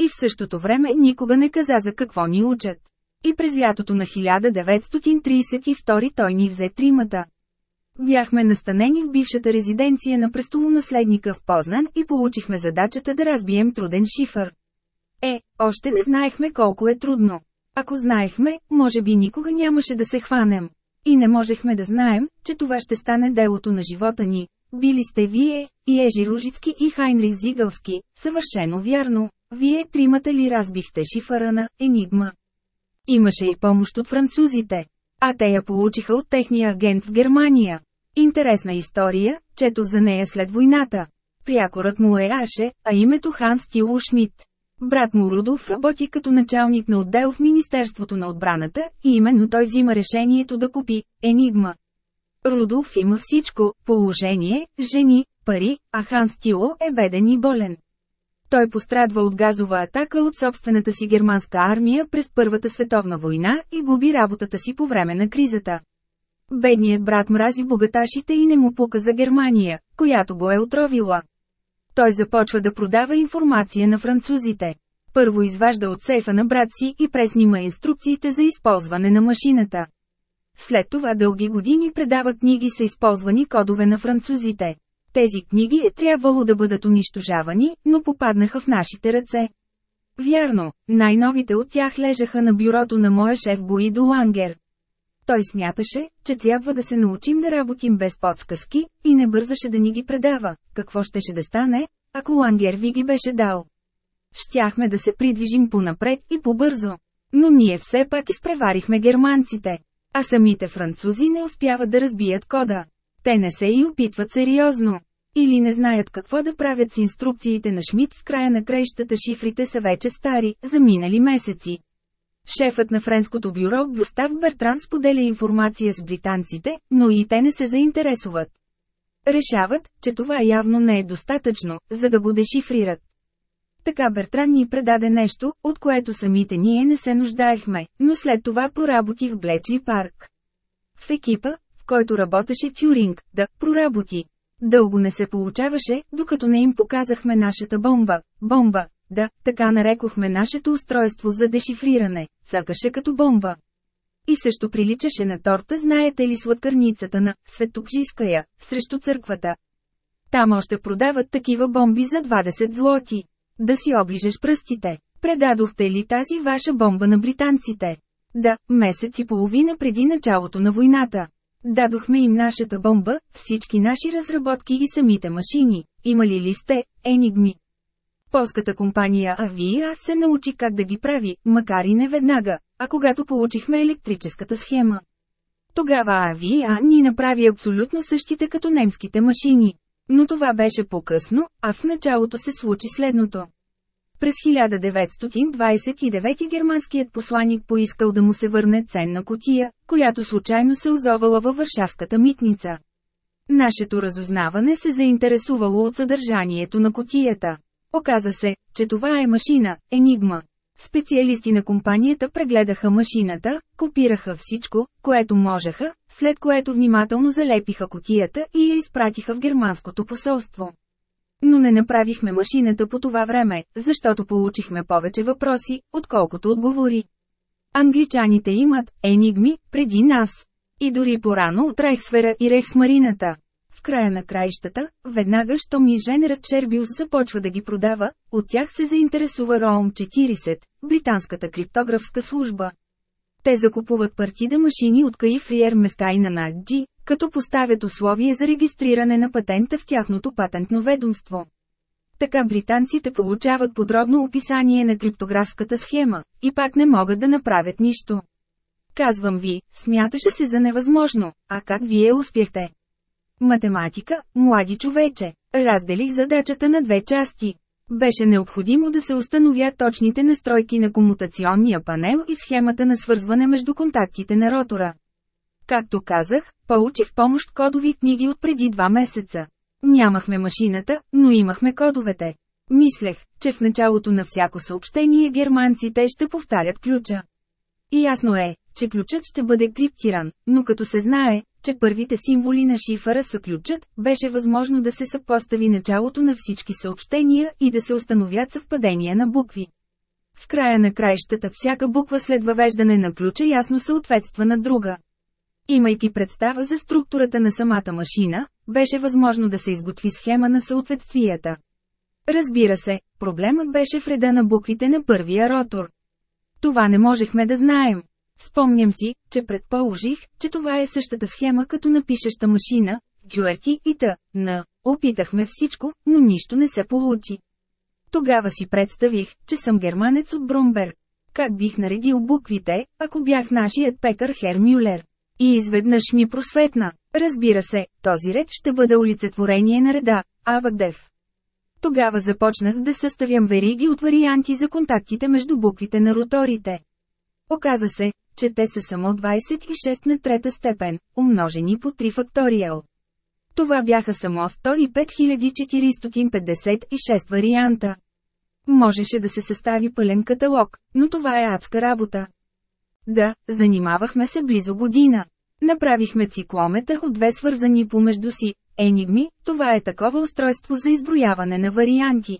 И в същото време никога не каза за какво ни учат. И през лятото на 1932 той ни взе тримата. Бяхме настанени в бившата резиденция на престолонаследника в Познан и получихме задачата да разбием труден шифър. Е, още не знаехме колко е трудно. Ако знаехме, може би никога нямаше да се хванем. И не можехме да знаем, че това ще стане делото на живота ни. Били сте вие, и Ежи Ружицки и Хайнрих Зигалски, съвършено вярно. Вие тримата ли разбихте шифъра на Енигма? Имаше и помощ от французите. А те я получиха от техния агент в Германия. Интересна история, чето за нея след войната. Прякорът му е Аше, а името Ханс Тило Шмидт. Брат му Рудолф работи като началник на отдел в Министерството на отбраната и именно той взима решението да купи Енигма. Рудолф има всичко – положение, жени, пари, а Хан Стило е беден и болен. Той пострадва от газова атака от собствената си германска армия през Първата световна война и губи работата си по време на кризата. Бедният брат мрази богаташите и не му пука за Германия, която го е отровила. Той започва да продава информация на французите. Първо изважда от сейфа на брат си и преснима инструкциите за използване на машината. След това дълги години предава книги с използвани кодове на французите. Тези книги е трябвало да бъдат унищожавани, но попаднаха в нашите ръце. Вярно, най-новите от тях лежаха на бюрото на моя шеф Буидо Лангер. Той смяташе, че трябва да се научим да работим без подсказки, и не бързаше да ни ги предава. Какво щеше да стане, ако Лангер ви ги беше дал? Щяхме да се придвижим понапред и по-бързо. Но ние все пак изпреварихме германците. А самите французи не успяват да разбият кода. Те не се и опитват сериозно. Или не знаят какво да правят с инструкциите на Шмидт в края на краищата шифрите са вече стари, заминали месеци. Шефът на френското бюро Густав Бертран споделя информация с британците, но и те не се заинтересуват. Решават, че това явно не е достатъчно, за да го дешифрират. Така Бертран ни предаде нещо, от което самите ние не се нуждаехме, но след това проработи в Блечли парк. В екипа, в който работеше Тюринг, да проработи. Дълго не се получаваше, докато не им показахме нашата бомба. Бомба, да, така нарекохме нашето устройство за дешифриране, цъкаше като бомба. И също приличаше на торта, знаете ли сладкърницата на Светопжиская, срещу църквата. Там още продават такива бомби за 20 злоти. Да си оближеш пръстите. Предадохте ли тази ваша бомба на британците? Да, месец и половина преди началото на войната. Дадохме им нашата бомба, всички наши разработки и самите машини. Имали ли сте, енигми? Полската компания Авиа се научи как да ги прави, макар и не веднага, а когато получихме електрическата схема. Тогава Авиа ни направи абсолютно същите като немските машини. Но това беше по-късно, а в началото се случи следното. През 1929 германският посланик поискал да му се върне ценна котия, която случайно се озовала във Варшавската митница. Нашето разузнаване се заинтересувало от съдържанието на котията. Оказа се, че това е машина, Енигма. Специалисти на компанията прегледаха машината, копираха всичко, което можеха, след което внимателно залепиха котията и я изпратиха в германското посолство. Но не направихме машината по това време, защото получихме повече въпроси, отколкото отговори. Англичаните имат енигми преди нас. И дори порано от Рейхсфера и Рейхсмарината. В края на краищата, веднага що ми женерът Чербиус започва да ги продава, от тях се заинтересува Роум 40, британската криптографска служба. Те закупуват партида машини от Каифриер места и на Наджи, като поставят условие за регистриране на патента в тяхното патентно ведомство. Така британците получават подробно описание на криптографската схема, и пак не могат да направят нищо. Казвам ви, смяташе се за невъзможно, а как вие успяхте? Математика, млади човече. Разделих задачата на две части. Беше необходимо да се установят точните настройки на комутационния панел и схемата на свързване между контактите на ротора. Както казах, получих помощ кодови книги от преди два месеца. Нямахме машината, но имахме кодовете. Мислех, че в началото на всяко съобщение германците ще повтарят ключа. И ясно е, че ключът ще бъде криптиран, но като се знае, че първите символи на шифъра са ключът, беше възможно да се съпостави началото на всички съобщения и да се установят съвпадения на букви. В края на краищата всяка буква след въвеждане на ключа ясно съответства на друга. Имайки представа за структурата на самата машина, беше възможно да се изготви схема на съответствията. Разбира се, проблемът беше в реда на буквите на първия ротор. Това не можехме да знаем. Спомням си, че предположих, че това е същата схема като напишеща машина, QRT и т.н. Опитахме всичко, но нищо не се получи. Тогава си представих, че съм германец от Бромберг. Как бих наредил буквите, ако бях нашият пекар Хер Мюлер? И изведнъж ми просветна. Разбира се, този ред ще бъде олицетворение на реда, Авагдев. Тогава започнах да съставям вериги от варианти за контактите между буквите на роторите. Оказа се, че те са само 26 на трета степен, умножени по 3 факториал. Това бяха само 105456 варианта. Можеше да се състави пълен каталог, но това е адска работа. Да, занимавахме се близо година. Направихме циклометър от две свързани помежду си. Енигми, това е такова устройство за изброяване на варианти.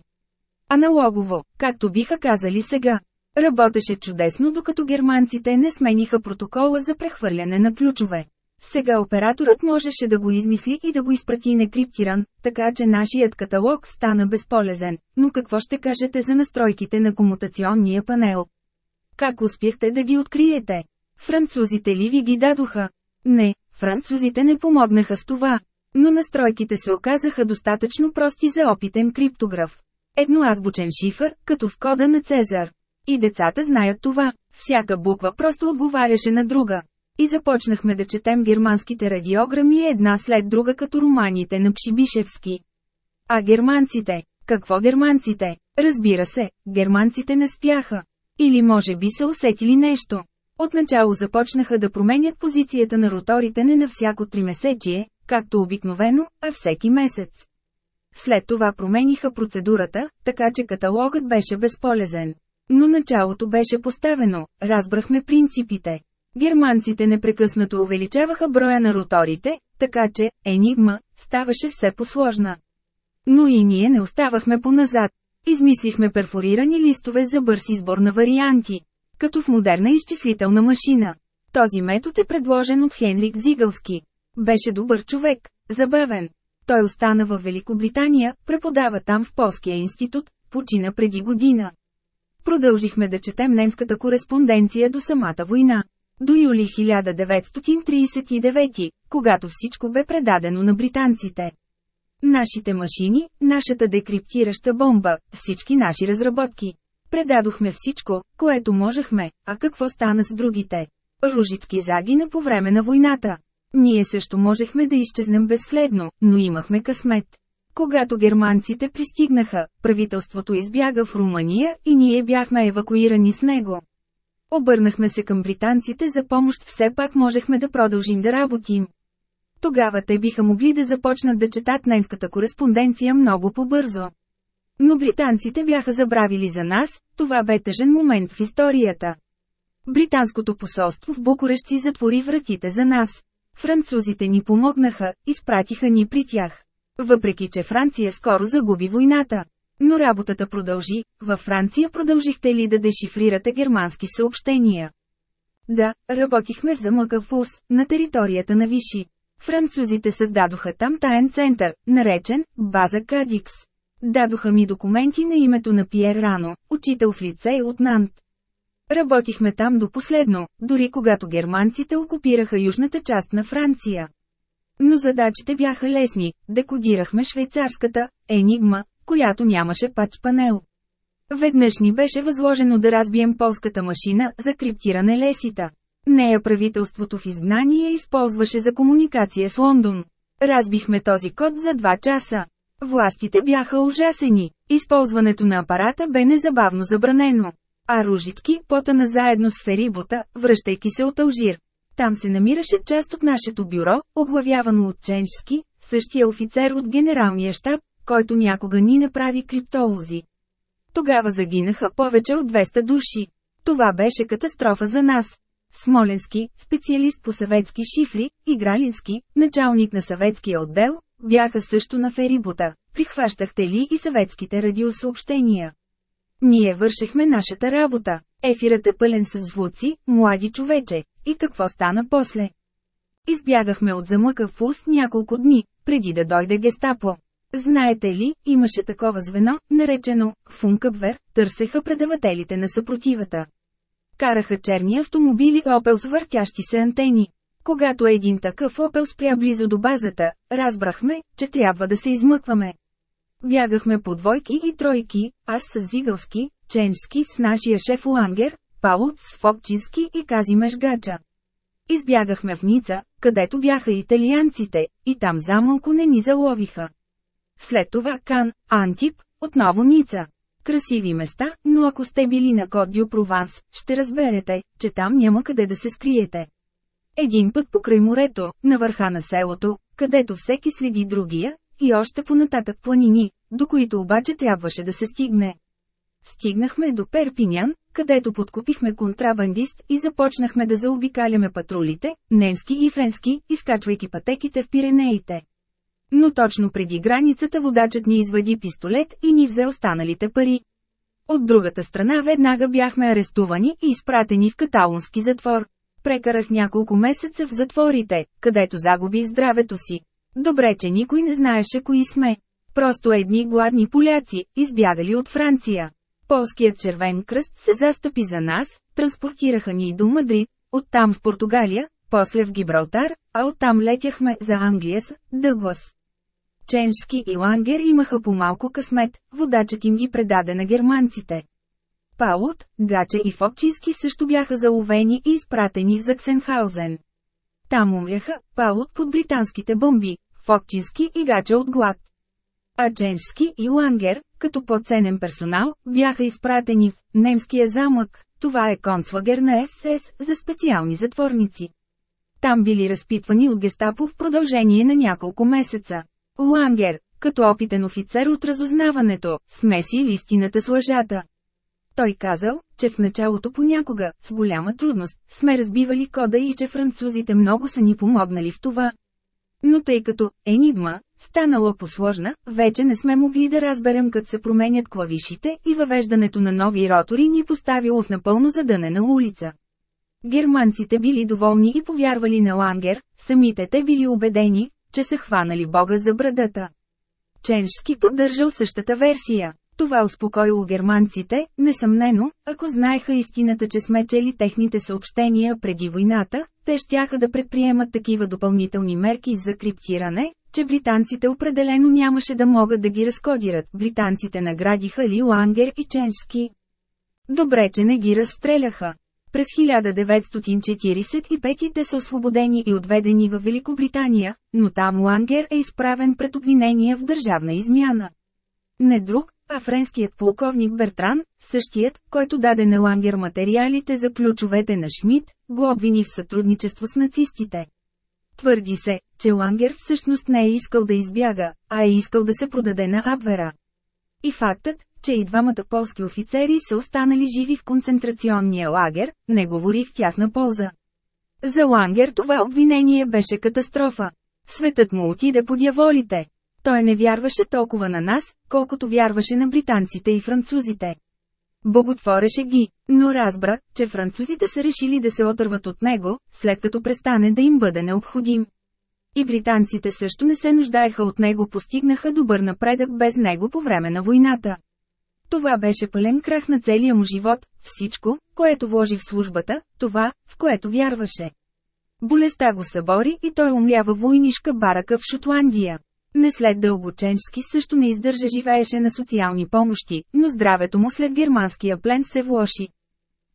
Аналогово, както биха казали сега. Работеше чудесно докато германците не смениха протокола за прехвърляне на ключове. Сега операторът можеше да го измисли и да го изпрати некриптиран, така че нашият каталог стана безполезен. Но какво ще кажете за настройките на комутационния панел? Как успяхте да ги откриете? Французите ли ви ги дадоха? Не, французите не помогнаха с това. Но настройките се оказаха достатъчно прости за опитен криптограф. Едноазбучен шифър, като в кода на Цезар. И децата знаят това. Всяка буква просто отговаряше на друга. И започнахме да четем германските радиограми една след друга като романите на Пшибишевски. А германците? Какво германците? Разбира се, германците не спяха. Или може би са усетили нещо. Отначало започнаха да променят позицията на роторите не на всяко тримесечие, както обикновено, а всеки месец. След това промениха процедурата, така че каталогът беше безполезен. Но началото беше поставено, разбрахме принципите. Германците непрекъснато увеличаваха броя на роторите, така че енигма ставаше все посложна. Но и ние не оставахме поназад. Измислихме перфорирани листове за бърз избор на варианти. Като в модерна изчислителна машина. Този метод е предложен от Хенрик Зигълски. Беше добър човек, забавен. Той остана в Великобритания, преподава там в Полския институт, почина преди година. Продължихме да четем немската кореспонденция до самата война. До юли 1939, когато всичко бе предадено на британците. Нашите машини, нашата декриптираща бомба, всички наши разработки. Предадохме всичко, което можехме, а какво стана с другите? Ружицки загина по време на войната. Ние също можехме да изчезнем безследно, но имахме късмет. Когато германците пристигнаха, правителството избяга в Румъния и ние бяхме евакуирани с него. Обърнахме се към британците за помощ, все пак можехме да продължим да работим. Тогава те биха могли да започнат да четат немската кореспонденция много по-бързо. Но британците бяха забравили за нас, това бе тъжен момент в историята. Британското посолство в Букурещ си затвори вратите за нас. Французите ни помогнаха, изпратиха ни при тях. Въпреки, че Франция скоро загуби войната. Но работата продължи. Във Франция продължихте ли да дешифрирате германски съобщения? Да, работихме в замъка ФУС, на територията на Виши. Французите създадоха там таен център, наречен База Кадикс. Дадоха ми документи на името на Пиер Рано, учител в лицей от Нант. Работихме там до последно, дори когато германците окупираха южната част на Франция. Но задачите бяха лесни, декодирахме швейцарската енигма, която нямаше пач панел. Веднъж ни беше възложено да разбием полската машина за криптиране лесита. Нея правителството в изгнание използваше за комуникация с Лондон. Разбихме този код за два часа. Властите бяха ужасени. Използването на апарата бе незабавно забранено. А Ружитки потана заедно с Ферибота, връщайки се от Алжир. Там се намираше част от нашето бюро, оглавявано от Ченчски, същия офицер от генералния щаб, който някога ни направи криптолози. Тогава загинаха повече от 200 души. Това беше катастрофа за нас. Смоленски, специалист по съветски шифри, и Гралински, началник на съветския отдел, бяха също на ферибота. Прихващахте ли и съветските радиосъобщения? Ние вършехме нашата работа. Ефирът е пълен с звуци, млади човече. И какво стана после? Избягахме от замъка в уст няколко дни, преди да дойде гестапо. Знаете ли, имаше такова звено, наречено Функъбвер, търсеха предавателите на съпротивата. Караха черни автомобили Опел с въртящи се антени. Когато един такъв Опел спря близо до базата, разбрахме, че трябва да се измъкваме. Бягахме по двойки и тройки, аз с Зигалски, Ченчски с нашия шеф Уангер, Паулт с Фокчински и Казимеш Гача. Избягахме в Ница, където бяха италианците, и там замълко не ни заловиха. След това Кан, Антип, отново Ница. Красиви места, но ако сте били на Кот Дю Прованс, ще разберете, че там няма къде да се скриете. Един път покрай морето, на върха на селото, където всеки следи другия, и още понататък планини, до които обаче трябваше да се стигне. Стигнахме до Перпинян, където подкупихме контрабандист и започнахме да заобикаляме патрулите, немски и френски, изкачвайки пътеките в Пиренеите. Но точно преди границата водачът ни извади пистолет и ни взе останалите пари. От другата страна веднага бяхме арестувани и изпратени в каталонски затвор. Прекарах няколко месеца в затворите, където загуби здравето си. Добре, че никой не знаеше кои сме. Просто едни гладни поляци, избягали от Франция. Полският червен кръст се застъпи за нас, транспортираха ни до Мадрид, оттам в Португалия, после в Гибралтар, а оттам летяхме за Англия с Дъглас. Ченшски и Лангер имаха по малко късмет, водачът им ги предаде на германците. Паулт, Гаче и Фокчински също бяха заловени и изпратени в Заксенхаузен. Там умряха, Паулт под британските бомби, Фокчински и Гаче от глад. А Ченшски и Лангер, като по-ценен персонал, бяха изпратени в немския замък, това е концлагер на СС за специални затворници. Там били разпитвани от гестапо в продължение на няколко месеца. Лангер, като опитен офицер от разузнаването, смеси истината с лъжата. Той казал, че в началото понякога, с голяма трудност, сме разбивали кода и че французите много са ни помогнали в това. Но тъй като «Енигма» станала посложна, вече не сме могли да разберем как се променят клавишите и въвеждането на нови ротори ни поставило в напълно задънена улица. Германците били доволни и повярвали на Лангер, самите те били убедени, че са хванали Бога за брадата. Ченшски поддържал същата версия. Това успокоило германците, несъмнено, ако знаеха истината, че сме чели техните съобщения преди войната, те щяха да предприемат такива допълнителни мерки за криптиране, че британците определено нямаше да могат да ги разкодират. Британците наградиха Ли Лангер и Ченски. Добре, че не ги разстреляха. През 1945 те са освободени и отведени в Великобритания, но там Лангер е изправен пред обвинения в държавна измяна. Не друг, а френският полковник Бертран, същият, който даде на Лангер материалите за ключовете на Шмидт, го обвини в сътрудничество с нацистите. Твърди се, че Лангер всъщност не е искал да избяга, а е искал да се продаде на Абвера. И фактът, че и двамата полски офицери са останали живи в концентрационния лагер, не говори в тяхна полза. За Лангер това обвинение беше катастрофа. Светът му отиде по дяволите. Той не вярваше толкова на нас, колкото вярваше на британците и французите. Боготвореше ги, но разбра, че французите са решили да се отърват от него, след като престане да им бъде необходим. И британците също не се нуждаеха от него, постигнаха добър напредък без него по време на войната. Това беше пълен крах на целия му живот, всичко, което вложи в службата, това, в което вярваше. Болестта го събори и той умлява войнишка барака в Шотландия. Не след дълбоченски също не издържа живееше на социални помощи, но здравето му след германския плен се влоши.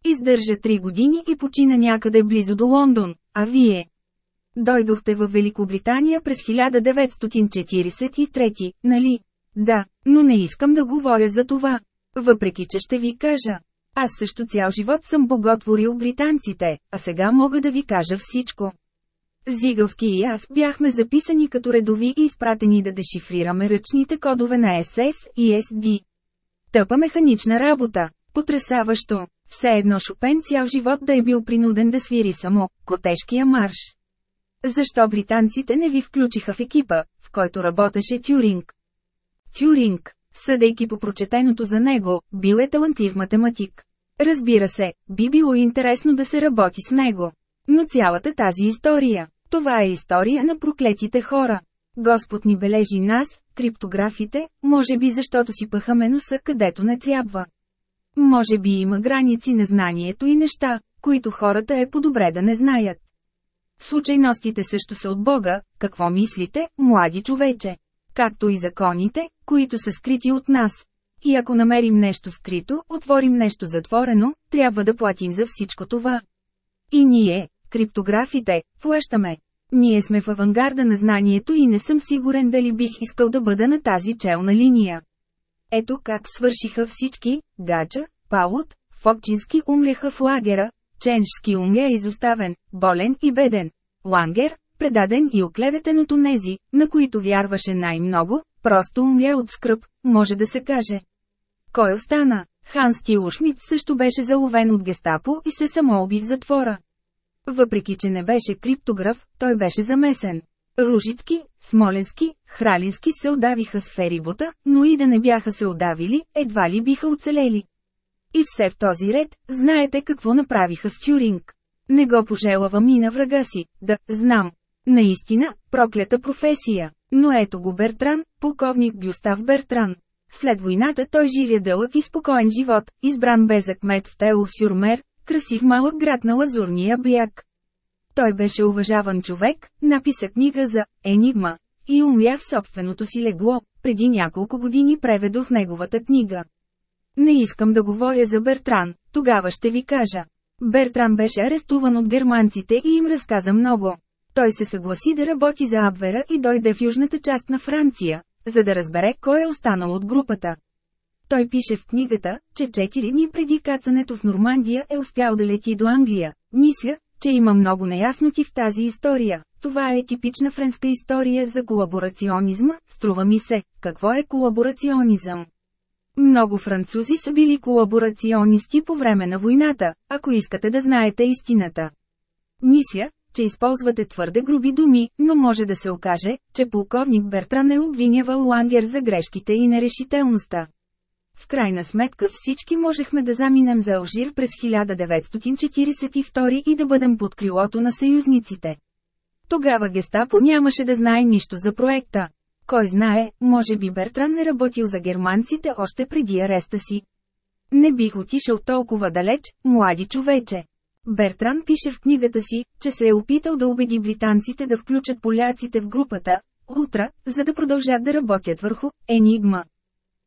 Издържа три години и почина някъде близо до Лондон, а вие? Дойдохте в Великобритания през 1943, нали? Да, но не искам да говоря за това. Въпреки, че ще ви кажа. Аз също цял живот съм боготворил британците, а сега мога да ви кажа всичко. Зигалски и аз бяхме записани като редови и изпратени да дешифрираме ръчните кодове на СС и SD. Тъпа механична работа. Потресаващо. Все едно Шопен цял живот да е бил принуден да свири само котешкия марш. Защо британците не ви включиха в екипа, в който работеше Тюринг? Тюринг, съдейки по прочетеното за него, бил е талантлив математик. Разбира се, би било интересно да се работи с него. Но цялата тази история, това е история на проклетите хора. Господ ни бележи нас, криптографите, може би защото си пъхаме носа където не трябва. Може би има граници на знанието и неща, които хората е по-добре да не знаят. Случайностите също са от Бога, какво мислите, млади човече? Както и законите, които са скрити от нас. И ако намерим нещо скрито, отворим нещо затворено, трябва да платим за всичко това. И ние, криптографите, плащаме. Ние сме в авангарда на знанието и не съм сигурен дали бих искал да бъда на тази челна линия. Ето как свършиха всички, Гача, Паулот, Фокчински умряха в лагера, Ченшски умря изоставен, болен и беден. Лангер, предаден и оклеветен от онези, на които вярваше най-много, просто умря от скръп, може да се каже. Кой остана? Ханс Тилушмит също беше заловен от гестапо и се самоуби в затвора. Въпреки, че не беше криптограф, той беше замесен. Ружицки, Смоленски, Хралински се отдавиха с ферибота, но и да не бяха се отдавили, едва ли биха оцелели. И все в този ред, знаете какво направиха с Тюринг. Не го пожелавам и на врага си, да, знам. Наистина, проклята професия. Но ето го Бертран, полковник Гюстав Бертран. След войната той живя дълъг и спокоен живот, избран бе за кмет в Тело Сюрмер, красив малък град на Лазурния бряг. Той беше уважаван човек, написа книга за «Енигма» и умря в собственото си легло. Преди няколко години преведох неговата книга. Не искам да говоря за Бертран, тогава ще ви кажа. Бертран беше арестуван от германците и им разказа много. Той се съгласи да работи за Абвера и дойде в южната част на Франция, за да разбере кой е останал от групата. Той пише в книгата, че 4 дни преди кацането в Нормандия е успял да лети до Англия. Мисля, че има много неясноти в тази история. Това е типична френска история за колаборационизма, струва ми се, какво е колаборационизъм. Много французи са били колаборационисти по време на войната, ако искате да знаете истината. Мисля, че използвате твърде груби думи, но може да се окаже, че полковник Бертран е обвинявал Лангер за грешките и нерешителността. В крайна сметка всички можехме да заминем за Алжир през 1942 и да бъдем под крилото на съюзниците. Тогава гестапо нямаше да знае нищо за проекта. Кой знае, може би Бертран е работил за германците още преди ареста си. Не бих отишъл толкова далеч, млади човече. Бертран пише в книгата си, че се е опитал да убеди британците да включат поляците в групата Ултра, за да продължат да работят върху Енигма.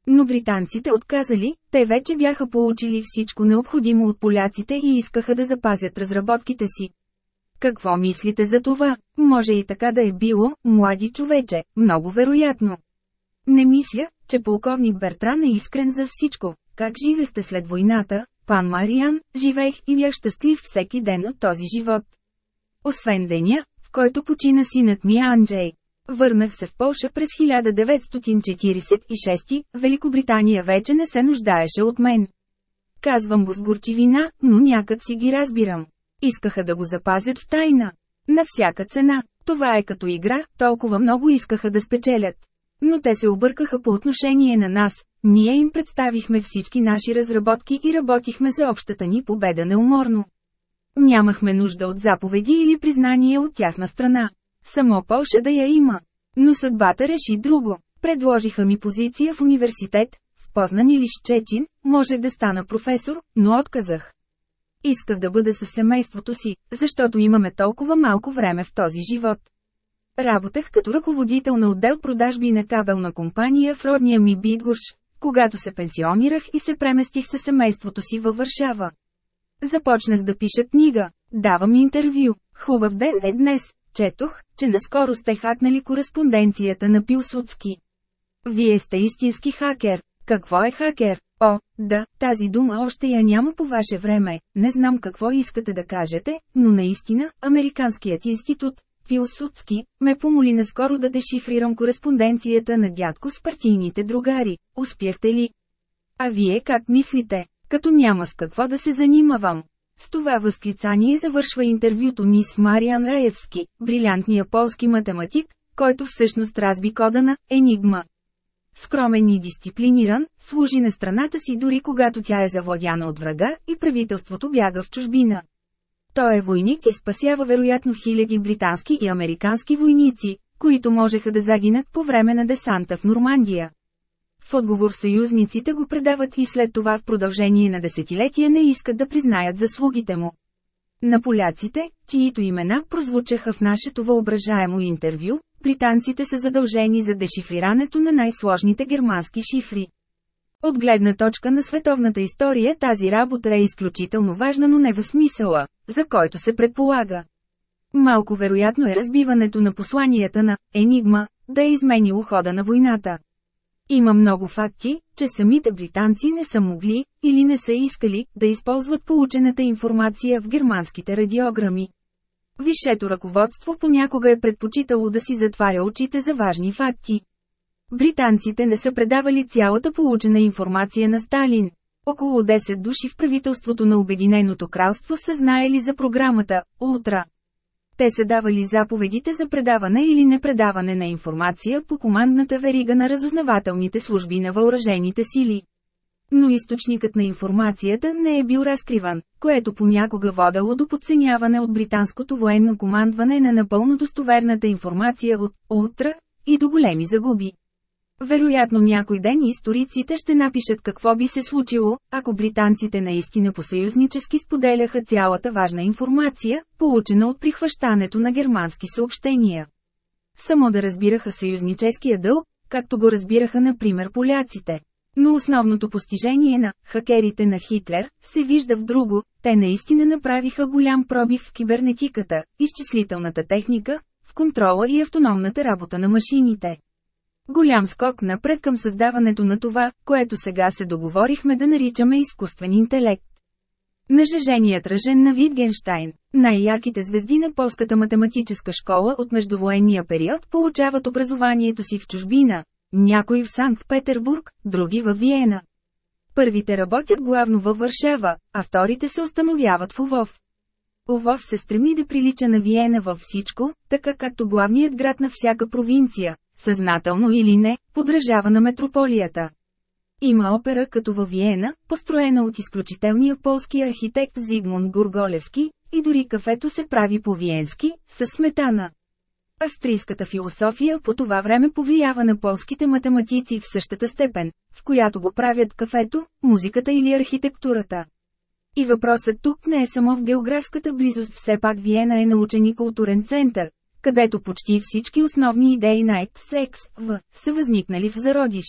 Но британците отказали, те вече бяха получили всичко необходимо от поляците и искаха да запазят разработките си. Какво мислите за това? Може и така да е било, млади човече, много вероятно. Не мисля, че полковник Бертран е искрен за всичко. Как живехте след войната, пан Мариан, живеех и бях щастлив всеки ден от този живот. Освен деня, в който почина синът ми Анджей. Върнах се в Полша през 1946, Великобритания вече не се нуждаеше от мен. Казвам го с горчивина, но някак си ги разбирам. Искаха да го запазят в тайна. На всяка цена. Това е като игра, толкова много искаха да спечелят. Но те се объркаха по отношение на нас. Ние им представихме всички наши разработки и работихме за общата ни победа неуморно. Нямахме нужда от заповеди или признание от тяхна страна. Само Полша да я има. Но съдбата реши друго. Предложиха ми позиция в университет, в Познан или Щечин, може да стана професор, но отказах. Исках да бъда със семейството си, защото имаме толкова малко време в този живот. Работех като ръководител на отдел продажби на кабелна компания в родния ми Бидгуш, когато се пенсионирах и се преместих със семейството си във Варшава. Започнах да пиша книга, давам интервю. Хубав ден е днес, Четох, че наскоро сте хакнали кореспонденцията на Пилсудски. Вие сте истински хакер. Какво е хакер? О, да, тази дума още я няма по ваше време. Не знам какво искате да кажете, но наистина, Американският институт, Пилсудски, ме помоли наскоро да дешифрирам кореспонденцията на дядко с партийните другари. Успяхте ли? А вие как мислите? Като няма с какво да се занимавам. С това възклицание завършва интервюто ни с Мариан Раевски, брилянтния полски математик, който всъщност разби кода на «Енигма». Скромен и дисциплиниран, служи на страната си дори когато тя е завладяна от врага и правителството бяга в чужбина. Той е войник и спасява вероятно хиляди британски и американски войници, които можеха да загинат по време на десанта в Нормандия. В отговор съюзниците го предават и след това в продължение на десетилетия не искат да признаят заслугите му. На поляците, чието имена прозвучаха в нашето въображаемо интервю, британците са задължени за дешифрирането на най-сложните германски шифри. От гледна точка на световната история тази работа е изключително важна, но не в смисъла, за който се предполага. Малко вероятно е разбиването на посланията на «Енигма» да е изменило хода на войната. Има много факти, че самите британци не са могли, или не са искали, да използват получената информация в германските радиограми. Висшето ръководство понякога е предпочитало да си затваря очите за важни факти. Британците не са предавали цялата получена информация на Сталин. Около 10 души в правителството на Обединеното кралство са знаели за програмата «Ултра». Те са давали заповедите за предаване или непредаване на информация по командната верига на разузнавателните служби на въоръжените сили. Но източникът на информацията не е бил разкриван, което понякога водало до подценяване от британското военно командване на напълно достоверната информация от «Ултра» и до големи загуби. Вероятно някой ден историците ще напишат какво би се случило, ако британците наистина посъюзнически споделяха цялата важна информация, получена от прихващането на германски съобщения. Само да разбираха съюзническия дълг, както го разбираха например поляците. Но основното постижение на хакерите на Хитлер се вижда в друго, те наистина направиха голям пробив в кибернетиката, изчислителната техника, в контрола и автономната работа на машините. Голям скок напред към създаването на това, което сега се договорихме да наричаме изкуствен интелект. Нажеженият ръжен на Витгенштайн, най-ярките звезди на полската математическа школа от междувоенния период получават образованието си в чужбина, някои в Санкт-Петербург, други в Виена. Първите работят главно във Варшава, а вторите се установяват в Увов. Лвов се стреми да прилича на Виена във всичко, така както главният град на всяка провинция, съзнателно или не, подражава на метрополията. Има опера като във Виена, построена от изключителния полски архитект Зигмунд Гурголевски, и дори кафето се прави по-виенски, с сметана. Австрийската философия по това време повлиява на полските математици в същата степен, в която го правят кафето, музиката или архитектурата. И въпросът тук не е само в географската близост, все пак Виена е научен и културен център, където почти всички основни идеи на екс в са възникнали в зародиш.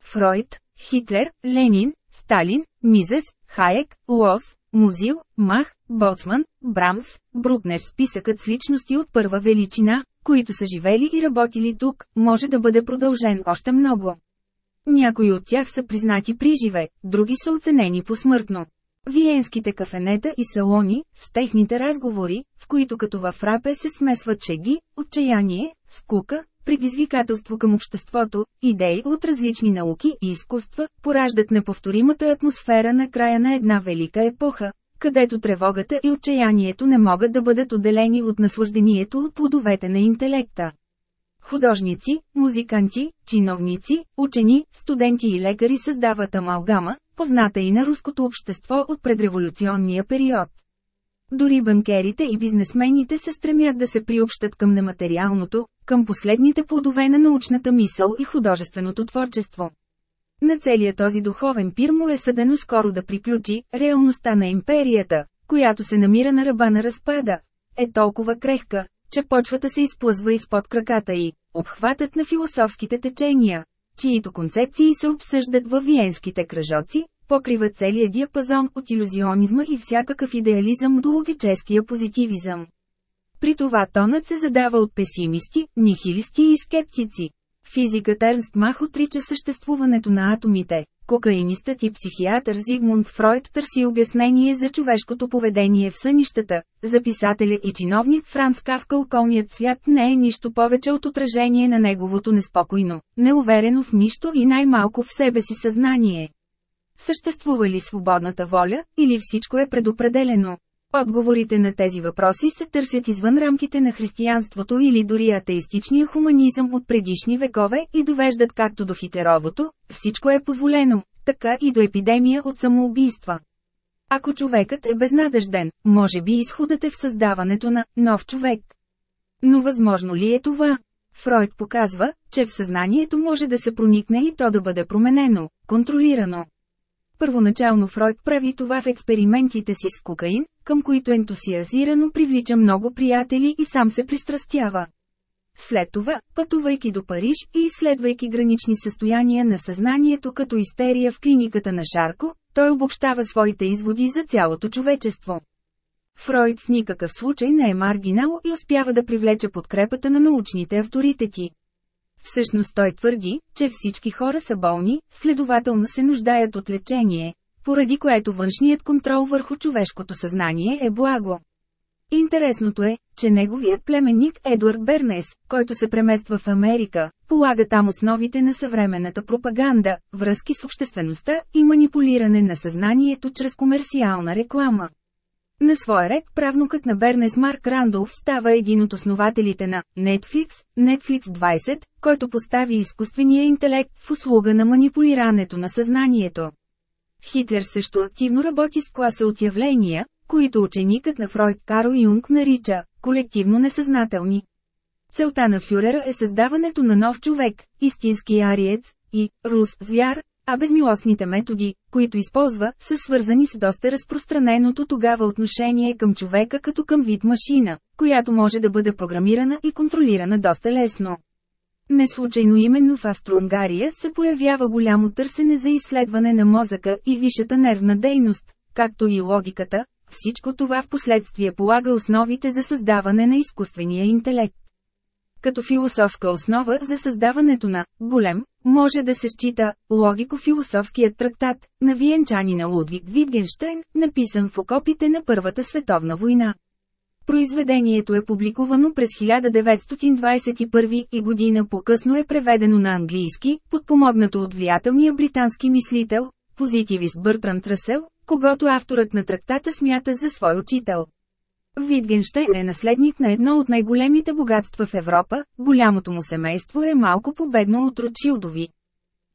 Фройд, Хитлер, Ленин, Сталин, Мизес, Хаек, Лос, Музил, Мах, Боцман, Брамс, Брукнер списъкът с личности от първа величина, които са живели и работили тук, може да бъде продължен още много. Някои от тях са признати при живе, други са оценени посмъртно. Виенските кафенета и салони, с техните разговори, в които като във фрапе се смесват чеги, отчаяние, скука, предизвикателство към обществото, идеи от различни науки и изкуства, пораждат неповторимата атмосфера на края на една велика епоха, където тревогата и отчаянието не могат да бъдат отделени от наслаждението от плодовете на интелекта. Художници, музиканти, чиновници, учени, студенти и лекари създават амалгама, позната и на руското общество от предреволюционния период. Дори банкерите и бизнесмените се стремят да се приобщат към нематериалното, към последните плодове на научната мисъл и художественото творчество. На целия този духовен пир му е съдено скоро да приключи, реалността на империята, която се намира на ръба на разпада, е толкова крехка, че почвата се изплъзва изпод краката й, обхватът на философските течения, чието концепции се обсъждат във виенските кръжоци, покрива целият диапазон от иллюзионизма и всякакъв идеализъм до логическия позитивизъм. При това тонът се задава от песимисти, нихилисти и скептици. Физикът Ернст Мах отрича съществуването на атомите. Кокаинистът и психиатър Зигмунд Фройд търси обяснение за човешкото поведение в сънищата. За писателя и чиновник Франц Кавка околният свят не е нищо повече от отражение на неговото неспокойно, неуверено в нищо и най-малко в себе си съзнание. Съществува ли свободната воля, или всичко е предопределено? Отговорите на тези въпроси се търсят извън рамките на християнството или дори атеистичния хуманизъм от предишни векове и довеждат както до хитеровото, всичко е позволено, така и до епидемия от самоубийства. Ако човекът е безнадежден, може би изходът е в създаването на нов човек. Но възможно ли е това? Фройд показва, че в съзнанието може да се проникне и то да бъде променено, контролирано. Първоначално Фройд прави това в експериментите си с кокаин, към които ентусиазирано привлича много приятели и сам се пристрастява. След това, пътувайки до Париж и изследвайки гранични състояния на съзнанието като истерия в клиниката на Шарко, той обобщава своите изводи за цялото човечество. Фройд в никакъв случай не е маргинал и успява да привлече подкрепата на научните авторитети. Всъщност той твърди, че всички хора са болни, следователно се нуждаят от лечение, поради което външният контрол върху човешкото съзнание е благо. Интересното е, че неговият племенник Едуард Бернес, който се премества в Америка, полага там основите на съвременната пропаганда, връзки с обществеността и манипулиране на съзнанието чрез комерциална реклама. На своя ред правнукът на Бернес Марк Рандолф става един от основателите на Netflix, Netflix 20, който постави изкуствения интелект в услуга на манипулирането на съзнанието. Хитлер също активно работи с класа от явления, които ученикът на Фройд Карл Юнг нарича колективно несъзнателни. Целта на фюрера е създаването на нов човек, истински ариец, и рус звяр, а безмилостните методи, които използва, са свързани с доста разпространеното тогава отношение към човека като към вид машина, която може да бъде програмирана и контролирана доста лесно. Неслучайно именно в Австро-Унгария се появява голямо търсене за изследване на мозъка и висшата нервна дейност, както и логиката, всичко това в последствие полага основите за създаване на изкуствения интелект. Като философска основа за създаването на «голем» може да се счита логико-философският трактат на виенчанина Лудвиг Витгенштейн, написан в окопите на Първата световна война. Произведението е публикувано през 1921 и година по-късно е преведено на английски, подпомогнато от влиятелния британски мислител, позитивист Бъртран Трасел, когато авторът на трактата смята за свой учител. Витгенштейн е наследник на едно от най-големите богатства в Европа, голямото му семейство е малко победно от Ротшилдови.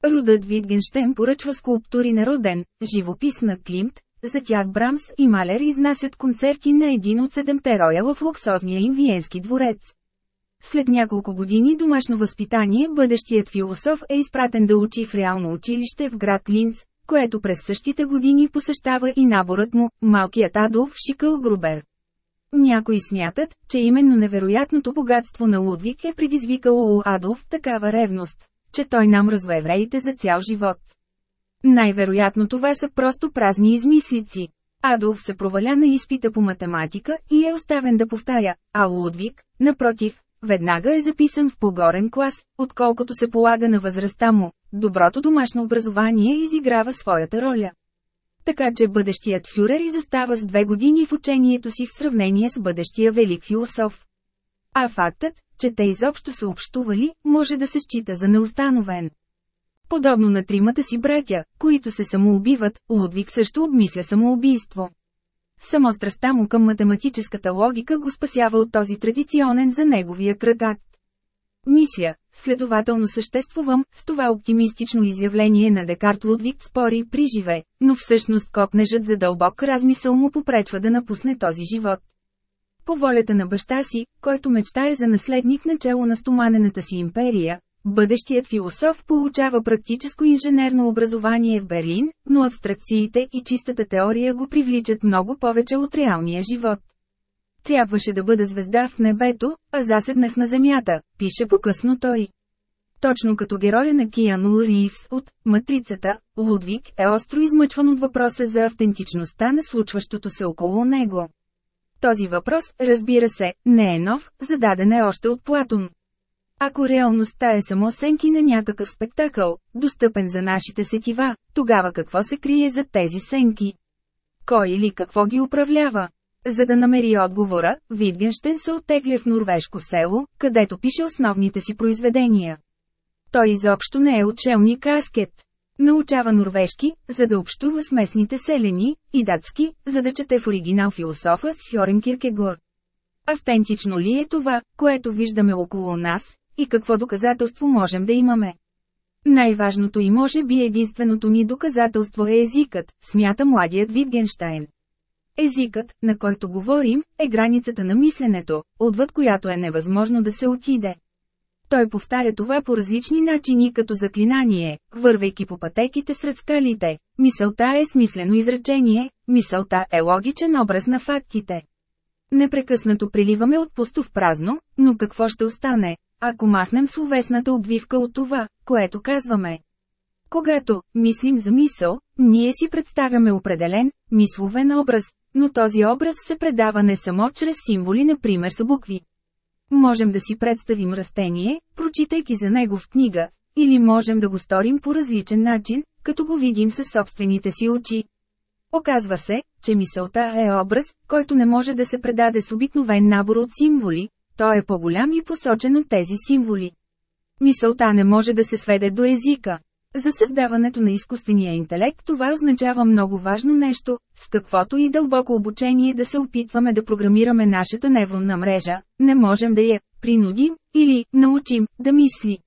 Родът Витгенштейн поръчва скулптури на Роден, живопис на Климт, за тях Брамс и Малер изнасят концерти на един от седемте роя в луксозния им Виенски дворец. След няколко години домашно възпитание бъдещият философ е изпратен да учи в реално училище в град Линц, което през същите години посещава и наборът му, малкият Адолф Шикъл Грубер. Някои смятат, че именно невероятното богатство на Лудвиг е предизвикало у Адолф такава ревност, че той намръзва евреите за цял живот. Най-вероятно това са просто празни измислици. Адолф се проваля на изпита по математика и е оставен да повтаря, а Лудвиг, напротив, веднага е записан в погорен клас, отколкото се полага на възрастта му. Доброто домашно образование изиграва своята роля. Така че бъдещият фюрер изостава с две години в учението си в сравнение с бъдещия велик философ. А фактът, че те изобщо са общували, може да се счита за неустановен. Подобно на тримата си братя, които се самоубиват, Лудвиг също обмисля самоубийство. Само страстта му към математическата логика го спасява от този традиционен за неговия кръгакт. Мисля, следователно съществувам, с това оптимистично изявление на Декарт Лудвиг спори при живе, но всъщност копнежът за дълбок размисъл му попречва да напусне този живот. По волята на баща си, който мечтае за наследник начало на стоманената си империя, Бъдещият философ получава практическо инженерно образование в Берлин, но абстракциите и чистата теория го привличат много повече от реалния живот. Трябваше да бъда звезда в небето, а заседнах на земята, пише по-късно той. Точно като героя на Киану Ривс от «Матрицата», Лудвиг е остро измъчван от въпроса за автентичността на случващото се около него. Този въпрос, разбира се, не е нов, зададен е още от Платон. Ако реалността е само сенки на някакъв спектакъл, достъпен за нашите сетива, тогава какво се крие за тези сенки? Кой или какво ги управлява? За да намери отговора, Витгенштен се оттегля в норвежко село, където пише основните си произведения. Той изобщо не е учелник аскет. Научава норвежки, за да общува с местните селени, и датски, за да чете в оригинал философа с Фьорен Киркегор. Автентично ли е това, което виждаме около нас, и какво доказателство можем да имаме. Най-важното и може би единственото ни доказателство е езикът, смята младият Витгенштайн. Езикът, на който говорим, е границата на мисленето, отвъд която е невъзможно да се отиде. Той повтаря това по различни начини като заклинание, вървейки по пътеките сред скалите. Мисълта е смислено изречение, мисълта е логичен образ на фактите. Непрекъснато приливаме от пусто в празно, но какво ще остане, ако махнем словесната обвивка от това, което казваме. Когато мислим за мисъл, ние си представяме определен, мисловен образ, но този образ се предава не само чрез символи, например са букви. Можем да си представим растение, прочитайки за него в книга, или можем да го сторим по различен начин, като го видим със собствените си очи. Оказва се, че мисълта е образ, който не може да се предаде с обикновен набор от символи, той е по-голям и посочен от тези символи. Мисълта не може да се сведе до езика. За създаването на изкуствения интелект това означава много важно нещо, с каквото и дълбоко обучение да се опитваме да програмираме нашата невронна мрежа, не можем да я принудим или научим да мисли.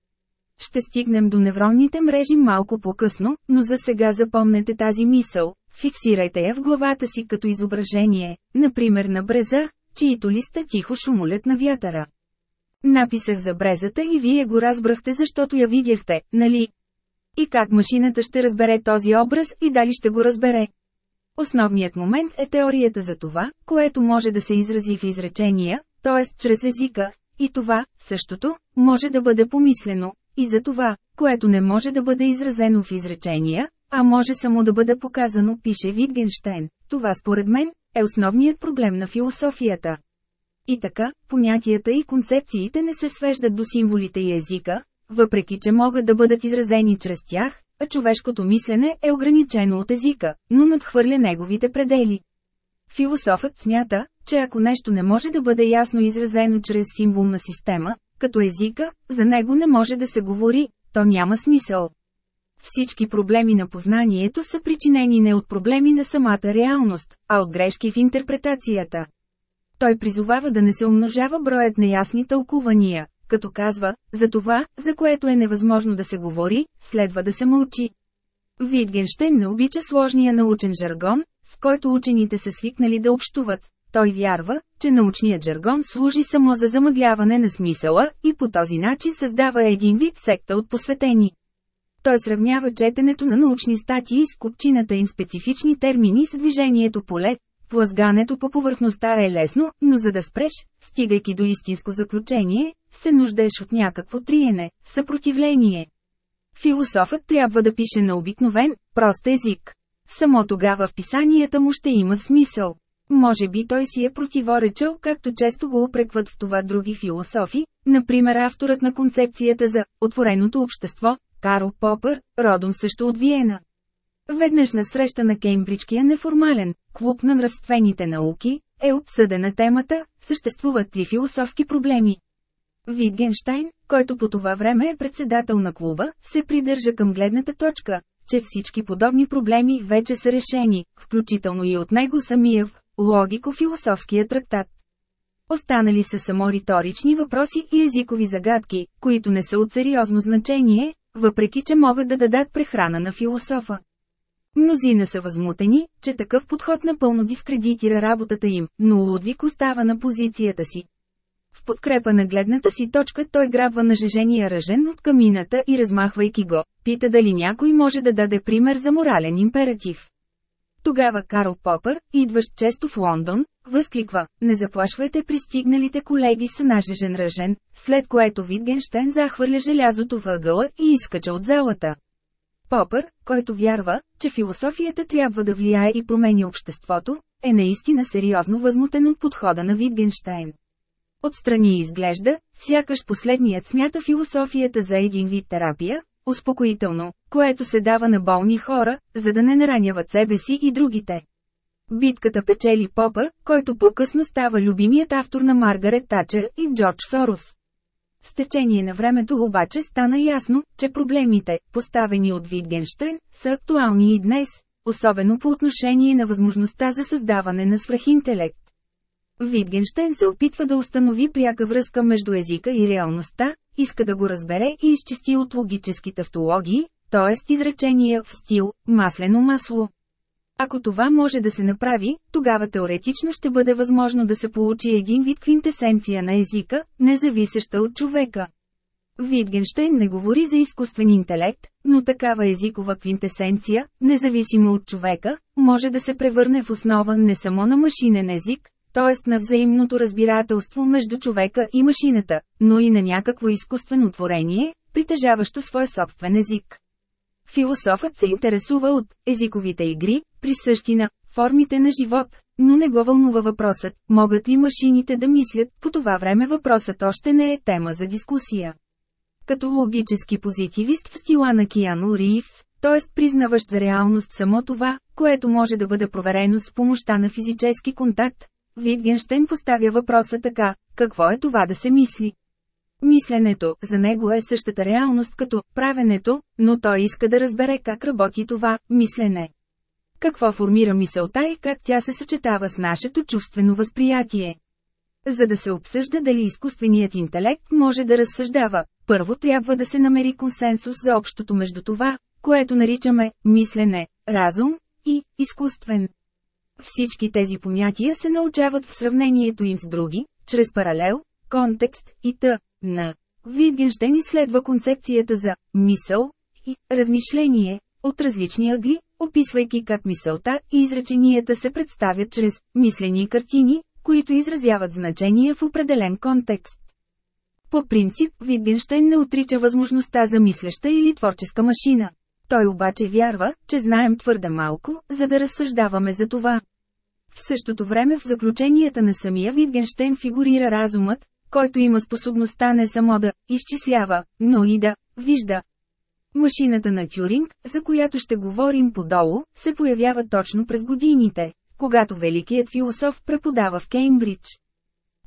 Ще стигнем до невронните мрежи малко по-късно, но за сега запомнете тази мисъл, фиксирайте я в главата си като изображение, например на бреза, чието листа тихо шумолят на вятъра. Написах за брезата и вие го разбрахте защото я видяхте, нали? И как машината ще разбере този образ и дали ще го разбере? Основният момент е теорията за това, което може да се изрази в изречения, т.е. чрез езика, и това, същото, може да бъде помислено, и за това, което не може да бъде изразено в изречения, а може само да бъде показано, пише Витгенштейн. Това според мен, е основният проблем на философията. И така, понятията и концепциите не се свеждат до символите и езика, въпреки че могат да бъдат изразени чрез тях, а човешкото мислене е ограничено от езика, но надхвърля неговите предели. Философът смята, че ако нещо не може да бъде ясно изразено чрез символна система, като езика, за него не може да се говори, то няма смисъл. Всички проблеми на познанието са причинени не от проблеми на самата реалност, а от грешки в интерпретацията. Той призовава да не се умножава броят на ясни тълкувания, като казва, за това, за което е невъзможно да се говори, следва да се мълчи. Витгенштейн не обича сложния научен жаргон, с който учените са свикнали да общуват. Той вярва, че научният жаргон служи само за замъгляване на смисъла и по този начин създава един вид секта от посветени. Той сравнява четенето на научни статии с купчината им специфични термини с движението по лед. Плъзгането по повърхността е лесно, но за да спреш, стигайки до истинско заключение, се нуждаеш от някакво триене, съпротивление. Философът трябва да пише на обикновен, прост език. Само тогава в писанията му ще има смисъл. Може би той си е противоречал, както често го упрекват в това други философи, например авторът на концепцията за «отвореното общество», Карл Попър, родом също от Виена. Веднъж на среща на Кеймбриджкия неформален клуб на нравствените науки е обсъдена темата «Съществуват три философски проблеми». Витгенштайн, който по това време е председател на клуба, се придържа към гледната точка, че всички подобни проблеми вече са решени, включително и от него самия в логико-философския трактат. Останали са само риторични въпроси и езикови загадки, които не са от сериозно значение, въпреки че могат да дадат прехрана на философа. Мнозина са възмутени, че такъв подход напълно дискредитира работата им, но Лудвик остава на позицията си. В подкрепа на гледната си точка той грабва нажежения ръжен от камината и размахвайки го, пита дали някой може да даде пример за морален императив. Тогава Карл Попър, идващ често в Лондон, възкликва, не заплашвайте пристигналите колеги с нажежен ръжен, след което Витгенштейн захвърля желязото въгъла и изкача от залата. Попър, който вярва, че философията трябва да влияе и промени обществото, е наистина сериозно възмутен от подхода на Витгенштейн. Отстрани изглежда, сякаш последният смята философията за един вид терапия, успокоително, което се дава на болни хора, за да не нараняват себе си и другите. Битката печели Попър, който по-късно става любимият автор на Маргарет Тачер и Джордж Сорос. С течение на времето обаче стана ясно, че проблемите, поставени от Витгенштейн, са актуални и днес, особено по отношение на възможността за създаване на свръхинтелект. Витгенштейн се опитва да установи пряка връзка между езика и реалността, иска да го разбере и изчисти от логически тавтологии, т.е. изречения в стил «маслено масло». Ако това може да се направи, тогава теоретично ще бъде възможно да се получи един вид квинтесенция на езика, независеща от човека. Витгенштейн не говори за изкуствен интелект, но такава езикова квинтесенция, независимо от човека, може да се превърне в основа не само на машинен език, т.е. на взаимното разбирателство между човека и машината, но и на някакво изкуствено творение, притежаващо своя собствен език. Философът се интересува от езиковите игри, присъщи на формите на живот, но не го вълнува въпросът, могат ли машините да мислят, по това време въпросът още не е тема за дискусия. Като логически позитивист в стила на Киано Ривс, т.е. признаващ за реалност само това, което може да бъде проверено с помощта на физически контакт, Витгенштейн поставя въпроса така, какво е това да се мисли? Мисленето, за него е същата реалност като правенето, но той иска да разбере как работи това мислене. Какво формира мисълта и как тя се съчетава с нашето чувствено възприятие. За да се обсъжда дали изкуственият интелект може да разсъждава, първо трябва да се намери консенсус за общото между това, което наричаме мислене, разум и изкуствен. Всички тези понятия се научават в сравнението им с други, чрез паралел, контекст и т. на. Витгенштейн изследва концепцията за «мисъл» и «размишление» от различни ъгли, описвайки как мисълта и изреченията се представят чрез «мислени картини», които изразяват значение в определен контекст. По принцип, Витгенштейн не отрича възможността за мислеща или творческа машина. Той обаче вярва, че знаем твърде малко, за да разсъждаваме за това. В същото време в заключенията на самия Витгенштейн фигурира разумът, който има способността не само да изчислява, но и да вижда. Машината на Тюринг, за която ще говорим подолу, се появява точно през годините, когато великият философ преподава в Кеймбридж.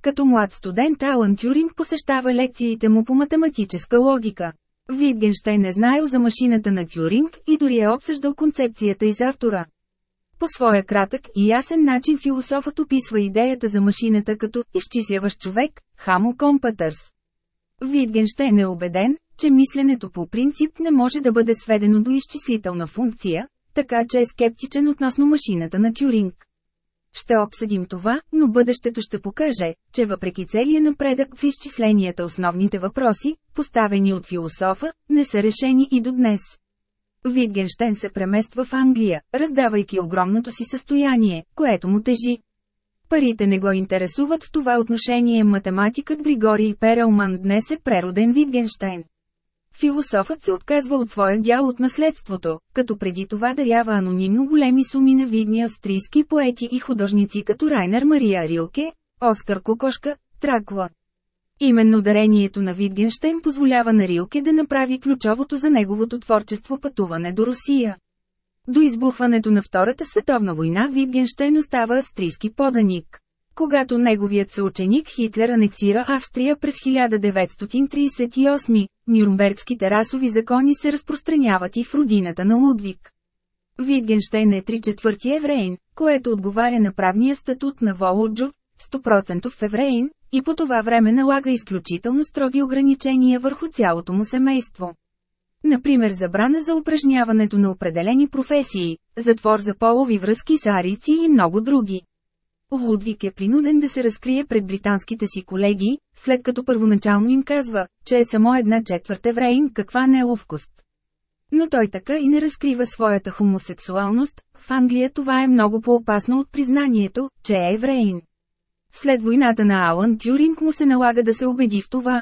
Като млад студент Алан Тюринг посещава лекциите му по математическа логика. Витгенштейн е знаел за машината на Тюринг и дори е обсъждал концепцията из автора. По своя кратък и ясен начин философът описва идеята за машината като изчисляващ човек, хамо компатърс. Витгенштейн е убеден, че мисленето по принцип не може да бъде сведено до изчислителна функция, така че е скептичен относно машината на Тюринг. Ще обсъдим това, но бъдещето ще покаже, че въпреки целия напредък в изчисленията основните въпроси, поставени от философа, не са решени и до днес. Витгенштейн се премества в Англия, раздавайки огромното си състояние, което му тежи. Парите не го интересуват в това отношение математикът Григорий Перелман днес е прероден Витгенштейн. Философът се отказва от своя дял от наследството, като преди това дарява анонимно големи суми на видни австрийски поети и художници като Райнер Мария Рилке, Оскар Кокошка, Траква. Именно дарението на Витгенштейн позволява на Рилке да направи ключовото за неговото творчество пътуване до Русия. До избухването на Втората световна война Витгенштейн остава австрийски поданик. Когато неговият съученик Хитлер анексира Австрия през 1938, Нюрнбергските расови закони се разпространяват и в родината на Лудвиг. Витгенштейн е три четвърти евреин, което отговаря на правния статут на Володжо, 100% евреин, и по това време налага изключително строги ограничения върху цялото му семейство. Например забрана за упражняването на определени професии, затвор за полови връзки с арици и много други. Лудвик е принуден да се разкрие пред британските си колеги, след като първоначално им казва, че е само една четвърт евреин, каква неловкост. Но той така и не разкрива своята хомосексуалност, в Англия това е много по-опасно от признанието, че е евреин. След войната на Алън Тюринг му се налага да се убеди в това.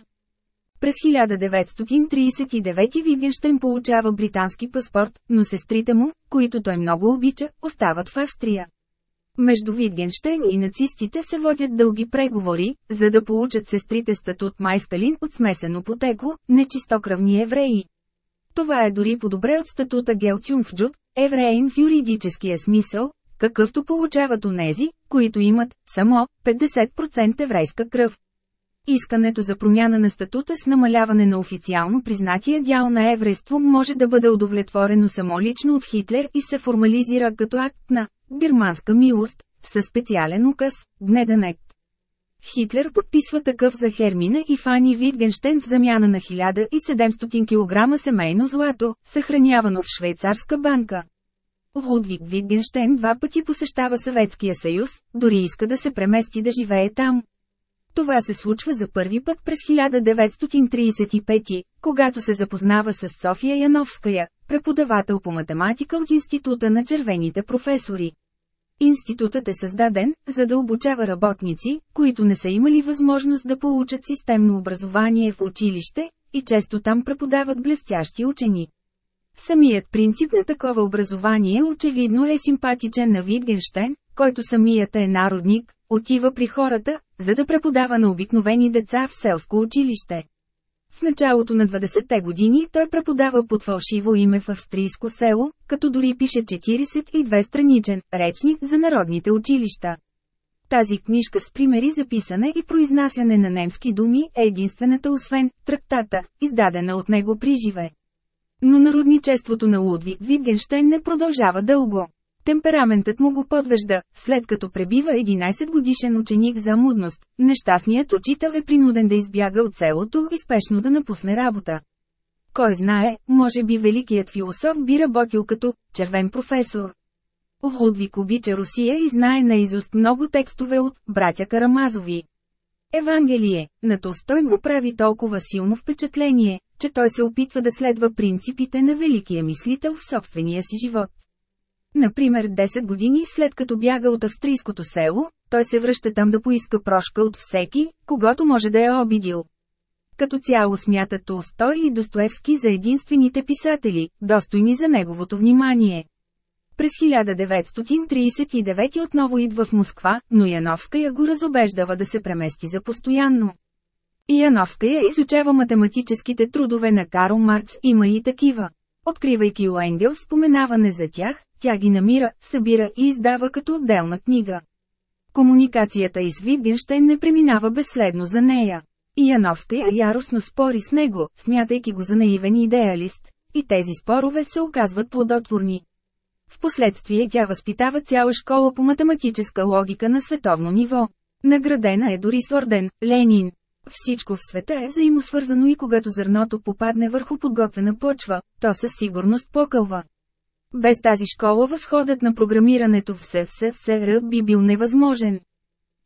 През 1939 Вигенштейн получава британски паспорт, но сестрите му, които той много обича, остават в Австрия. Между Витгенштейн и нацистите се водят дълги преговори, за да получат сестрите статут майсталин от смесено потекло, нечистокръвни евреи. Това е дори по-добре от статута Гелтюнфджуд, евреин в юридическия смисъл, какъвто получават онези, които имат, само, 50% еврейска кръв. Искането за промяна на статута с намаляване на официално признатия дял на еврейство може да бъде удовлетворено само лично от Хитлер и се формализира като акт на германска милост, със специален указ, Гнеденект. Хитлер подписва такъв за Хермина и Фани Витгенштейн в замяна на 1700 кг семейно злато, съхранявано в швейцарска банка. Лудвиг Витгенштейн два пъти посещава Съветския съюз, дори иска да се премести да живее там. Това се случва за първи път през 1935, когато се запознава с София Яновская, преподавател по математика от Института на червените професори. Институтът е създаден, за да обучава работници, които не са имали възможност да получат системно образование в училище, и често там преподават блестящи учени. Самият принцип на такова образование очевидно е симпатичен на Витгенштейн, който самият е народник, отива при хората, за да преподава на обикновени деца в селско училище. В началото на 20-те години той преподава под фалшиво име в австрийско село, като дори пише 42 страничен речник за народните училища. Тази книжка с примери за писане и произнасяне на немски думи е единствената освен трактата, издадена от него при живе. Но народничеството на Лудвиг Витгенштейн не продължава дълго. Темпераментът му го подвежда, след като пребива 11 годишен ученик за мудност, нещастният учител е принуден да избяга от селото и спешно да напусне работа. Кой знае, може би великият философ би работил като червен професор. Лудвиг обича Русия и знае наизуст много текстове от братя Карамазови. Евангелие, на Толстой му прави толкова силно впечатление, че той се опитва да следва принципите на великия мислител в собствения си живот. Например 10 години след като бяга от австрийското село, той се връща там да поиска прошка от всеки, когато може да е обидил. Като цяло смята Толстой и Достоевски за единствените писатели, достойни за неговото внимание. През 1939 отново идва в Москва, но Яновская го разобеждава да се премести за постоянно. Яновская изучава математическите трудове на Карл Маркс, има и такива. Откривайки у Енгел споменаване за тях, тя ги намира, събира и издава като отделна книга. Комуникацията из Витгенштейн не преминава безследно за нея. И Яновская яростно спори с него, смятайки го за наивен идеалист, и тези спорове се оказват плодотворни. Впоследствие тя възпитава цяла школа по математическа логика на световно ниво. Наградена е дори с орден, Ленин. Всичко в света е взаимосвързано и когато зърното попадне върху подготвена почва, то със сигурност покълва. Без тази школа възходът на програмирането в СССР би бил невъзможен.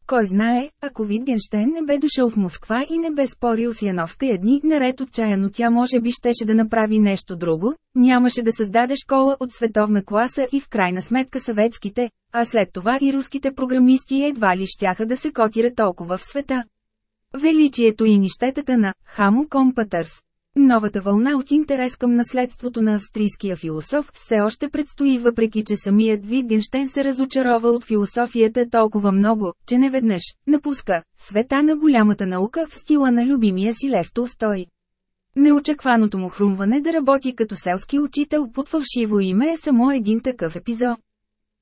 Кой знае, ако Витгенштейн не бе дошъл в Москва и не бе спорил с Яновска дни наред отчаяно тя може би щеше да направи нещо друго, нямаше да създаде школа от световна класа и в крайна сметка съветските, а след това и руските програмисти едва ли щяха да се котират толкова в света. Величието и нищетата на «Хамо Компатърс» Новата вълна от интерес към наследството на австрийския философ все още предстои въпреки че самият Витгенштейн се разочарова от философията толкова много, че неведнъж напуска света на голямата наука в стила на любимия си Лев Толстой. Неочакваното му хрумване да работи като селски учител под фалшиво име е само един такъв епизод.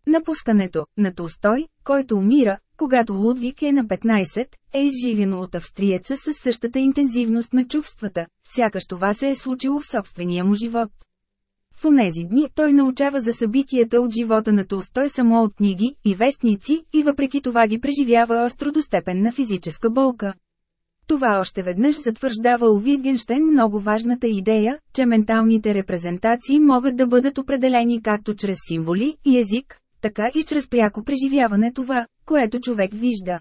Напускането на Толстой, който умира, когато Лудвиг е на 15, е изживено от австриеца със същата интензивност на чувствата, сякаш това се е случило в собствения му живот. В онези дни той научава за събитията от живота на Толстой само от книги и вестници и въпреки това ги преживява остро до степен на физическа болка. Това още веднъж затвърждава у Витгенштейн много важната идея, че менталните репрезентации могат да бъдат определени както чрез символи и език, така и чрез пряко преживяване това, което човек вижда.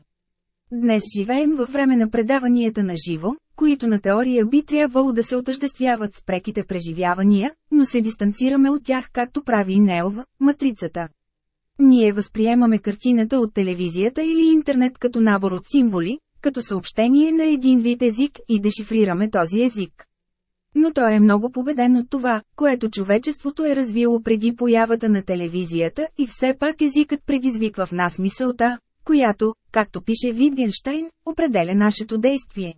Днес живеем във време на предаванията на живо, които на теория би трябвало да се отъждествяват с преките преживявания, но се дистанцираме от тях както прави Неова, матрицата. Ние възприемаме картината от телевизията или интернет като набор от символи, като съобщение на един вид език и дешифрираме този език. Но той е много победен от това, което човечеството е развило преди появата на телевизията и все пак езикът предизвиква в нас мисълта, която, както пише Витгенштайн, определя нашето действие.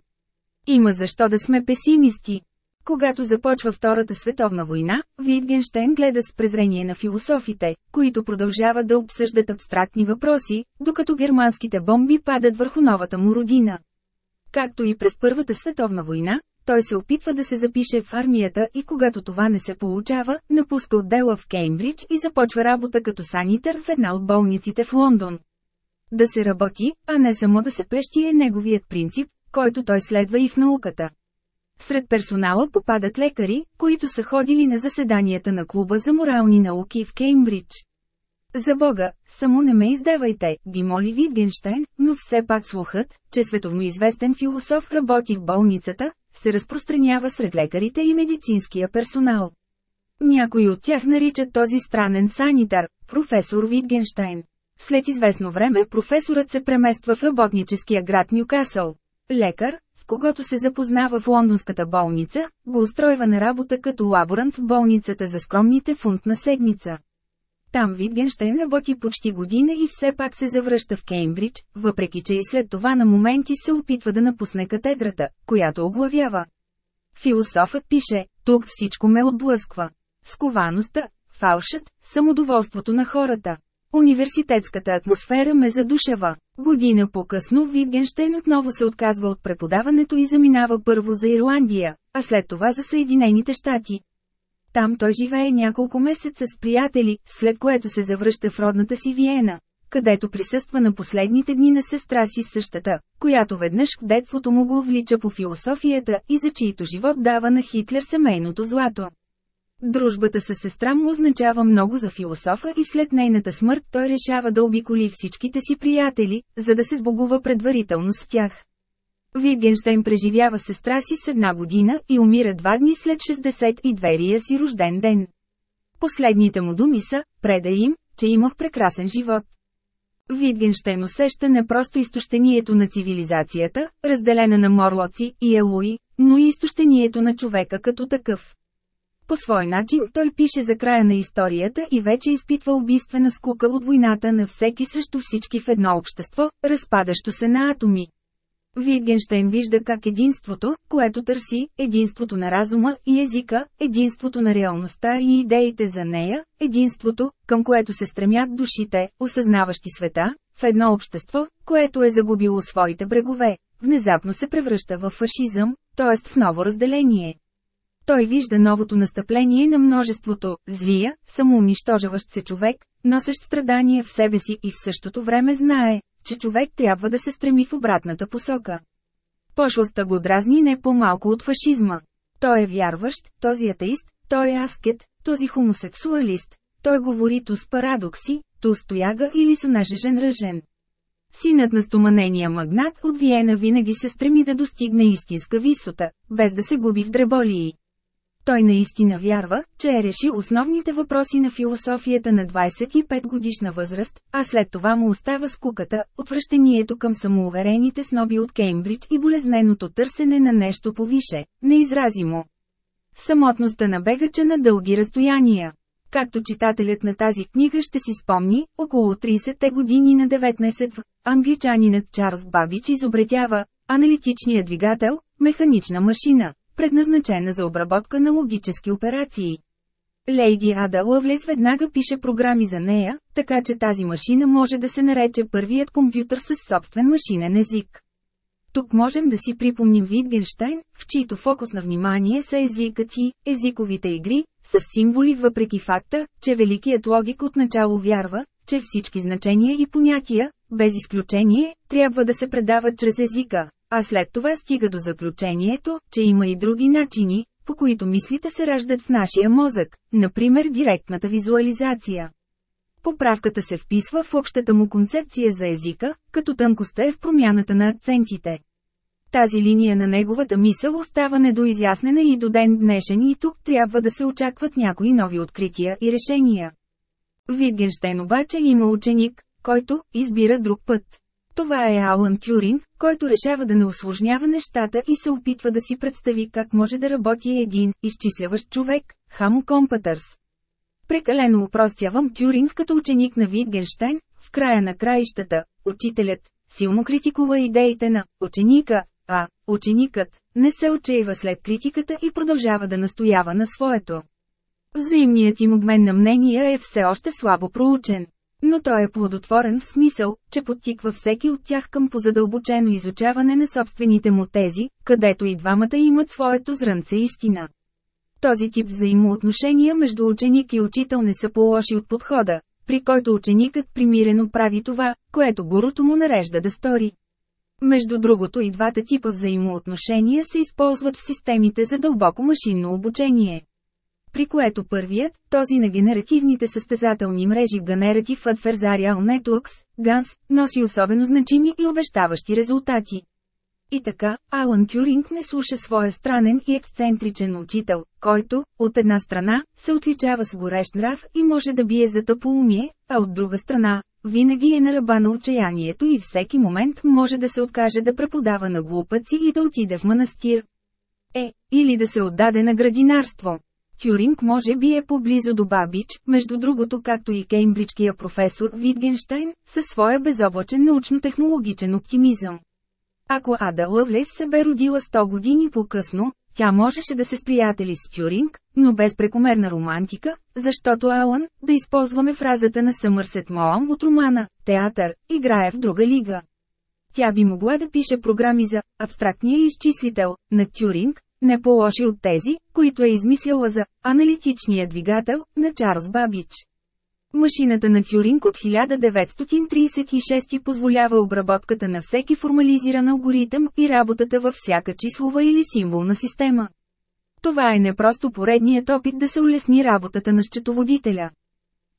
Има защо да сме песимисти. Когато започва Втората световна война, Витгенштейн гледа с презрение на философите, които продължават да обсъждат абстрактни въпроси, докато германските бомби падат върху новата му родина. Както и през Първата световна война, той се опитва да се запише в армията и когато това не се получава, напуска отдела в Кеймбридж и започва работа като санитър в една от болниците в Лондон. Да се работи, а не само да се плещи е неговият принцип, който той следва и в науката. Сред персонала попадат лекари, които са ходили на заседанията на клуба за морални науки в Кеймбридж. За Бога, само не ме издавайте, ги моли Витгенштейн, но все пак слухът, че световно известен философ работи в болницата, се разпространява сред лекарите и медицинския персонал. Някои от тях наричат този странен санитар, професор Витгенштайн. След известно време професорът се премества в работническия град Нюкасъл. Лекар, с когото се запознава в лондонската болница, го устройва на работа като лаборант в болницата за скромните фунт на седмица. Там Витгенштейн работи почти година и все пак се завръща в Кеймбридж, въпреки че и след това на моменти се опитва да напусне катедрата, която оглавява. Философът пише, тук всичко ме отблъсква. Сковаността, фалшът, самодоволството на хората. Университетската атмосфера ме задушава. Година по-късно Витгенштейн отново се отказва от преподаването и заминава първо за Ирландия, а след това за Съединените щати. Там той живее няколко месеца с приятели, след което се завръща в родната си Виена, където присъства на последните дни на сестра си същата, която веднъж в детството му го влича по философията и за чието живот дава на Хитлер семейното злато. Дружбата с сестра му означава много за философа и след нейната смърт той решава да обиколи всичките си приятели, за да се сбогува предварително с тях. Витгенштейн преживява сестра си с една година и умира два дни след 62-рия си рожден ден. Последните му думи са, преда им, че имах прекрасен живот. Витгенштейн усеща не просто изтощението на цивилизацията, разделена на морлоци и елуи, но и изтощението на човека като такъв. По свой начин той пише за края на историята и вече изпитва убийствена скука от войната на всеки срещу всички в едно общество, разпадащо се на атоми. Витгенштейн вижда как единството, което търси, единството на разума и езика, единството на реалността и идеите за нея, единството, към което се стремят душите, осъзнаващи света, в едно общество, което е загубило своите брегове, внезапно се превръща в фашизъм, т.е. в ново разделение. Той вижда новото настъпление на множеството, злия, самоунищожаващ се човек, носещ страдание в себе си и в същото време знае, че човек трябва да се стреми в обратната посока. Пошлостта го дразни не по-малко от фашизма. Той е вярващ, този атеист, той е аскет, този хомосексуалист. Той говори ту с парадокси, ту стояга или с нажежен ръжен. Синът на стоманения магнат от Виена винаги се стреми да достигне истинска висота, без да се губи в дреболии. Той наистина вярва, че е решил основните въпроси на философията на 25 годишна възраст, а след това му остава скуката, отвращението към самоуверените сноби от Кеймбридж и болезненото търсене на нещо повише, неизразимо. Самотността на бегача на дълги разстояния. Както читателят на тази книга ще си спомни, около 30-те години на 19 в англичанинът Чарлз Бабич изобретява аналитичния двигател, механична машина, предназначена за обработка на логически операции. Лейди Ада Лъвлес веднага пише програми за нея, така че тази машина може да се нарече първият компютър с собствен машинен език. Тук можем да си припомним Витгенштайн, в чийто фокус на внимание са езикът и езиковите игри, с символи въпреки факта, че великият логик отначало вярва, че всички значения и понятия, без изключение, трябва да се предават чрез езика, а след това стига до заключението, че има и други начини, по които мислите се раждат в нашия мозък, например директната визуализация. Поправката се вписва в общата му концепция за езика, като тънкостта е в промяната на акцентите. Тази линия на неговата мисъл остава недоизяснена и до ден днешен и тук трябва да се очакват някои нови открития и решения. Витгенштейн обаче има ученик, който избира друг път. Това е Алан Тюринг, който решава да не осложнява нещата и се опитва да си представи как може да работи един изчисляващ човек, Хамо Компатърс. Прекалено упростявам Тюринг като ученик на Витгенштайн, в края на краищата, учителят, силно критикува идеите на ученика, а ученикът не се отчаива след критиката и продължава да настоява на своето. Взаимният им обмен на мнения е все още слабо проучен. Но той е плодотворен в смисъл, че подтиква всеки от тях към позадълбочено изучаване на собствените му тези, където и двамата имат своето зрънце истина. Този тип взаимоотношения между ученик и учител не са по-лоши от подхода, при който ученикът примирено прави това, което гурото му нарежда да стори. Между другото и двата типа взаимоотношения се използват в системите за дълбоко машинно обучение при което първият, този на генеративните състезателни мрежи Generative Adversarial Networks, GANS, носи особено значими и обещаващи резултати. И така, Алан Тюринг не слуша своя странен и ексцентричен учител, който, от една страна, се отличава с горещ нрав и може да бие за тъпоумие, а от друга страна, винаги е на ръба на отчаянието и всеки момент може да се откаже да преподава на глупаци и да отиде в манастир. Е, или да се отдаде на градинарство. Тюринг може би е поблизо до Бабич, между другото както и кеймбриджкия професор Витгенштайн, със своя безоблачен научно-технологичен оптимизъм. Ако Ада Лъвлес се бе родила 100 години по-късно, тя можеше да се сприятели с Тюринг, но без прекомерна романтика, защото Алън, да използваме фразата на Съмърсет Моам от романа «Театър», играе в друга лига. Тя би могла да пише програми за «абстрактния изчислител» на Тюринг, не по-лоши от тези, които е измисляла за аналитичния двигател на Чарлз Бабич. Машината на Тюринг от 1936 позволява обработката на всеки формализиран алгоритъм и работата във всяка числова или символна система. Това е не просто поредният опит да се улесни работата на счетоводителя.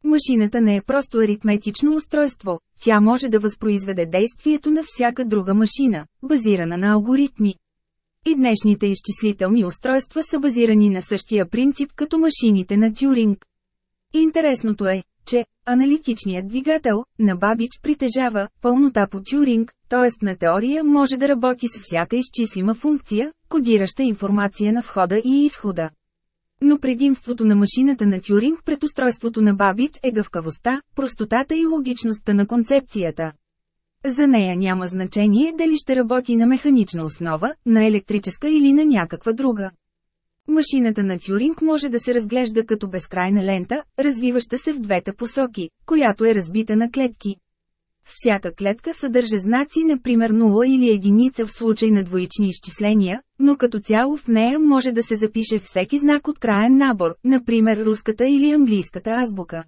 Машината не е просто аритметично устройство, тя може да възпроизведе действието на всяка друга машина, базирана на алгоритми. И днешните изчислителни устройства са базирани на същия принцип като машините на Тюринг. Интересното е, че аналитичният двигател на Бабич притежава пълнота по Тюринг, т.е. на теория може да работи с всяка изчислима функция, кодираща информация на входа и изхода. Но предимството на машината на Тюринг пред устройството на Бабич е гъвкавостта, простотата и логичността на концепцията. За нея няма значение дали ще работи на механична основа, на електрическа или на някаква друга. Машината на Тюринг може да се разглежда като безкрайна лента, развиваща се в двете посоки, която е разбита на клетки. Всяка клетка съдържа знаци например 0 или единица в случай на двоични изчисления, но като цяло в нея може да се запише всеки знак от краен набор, например руската или английската азбука.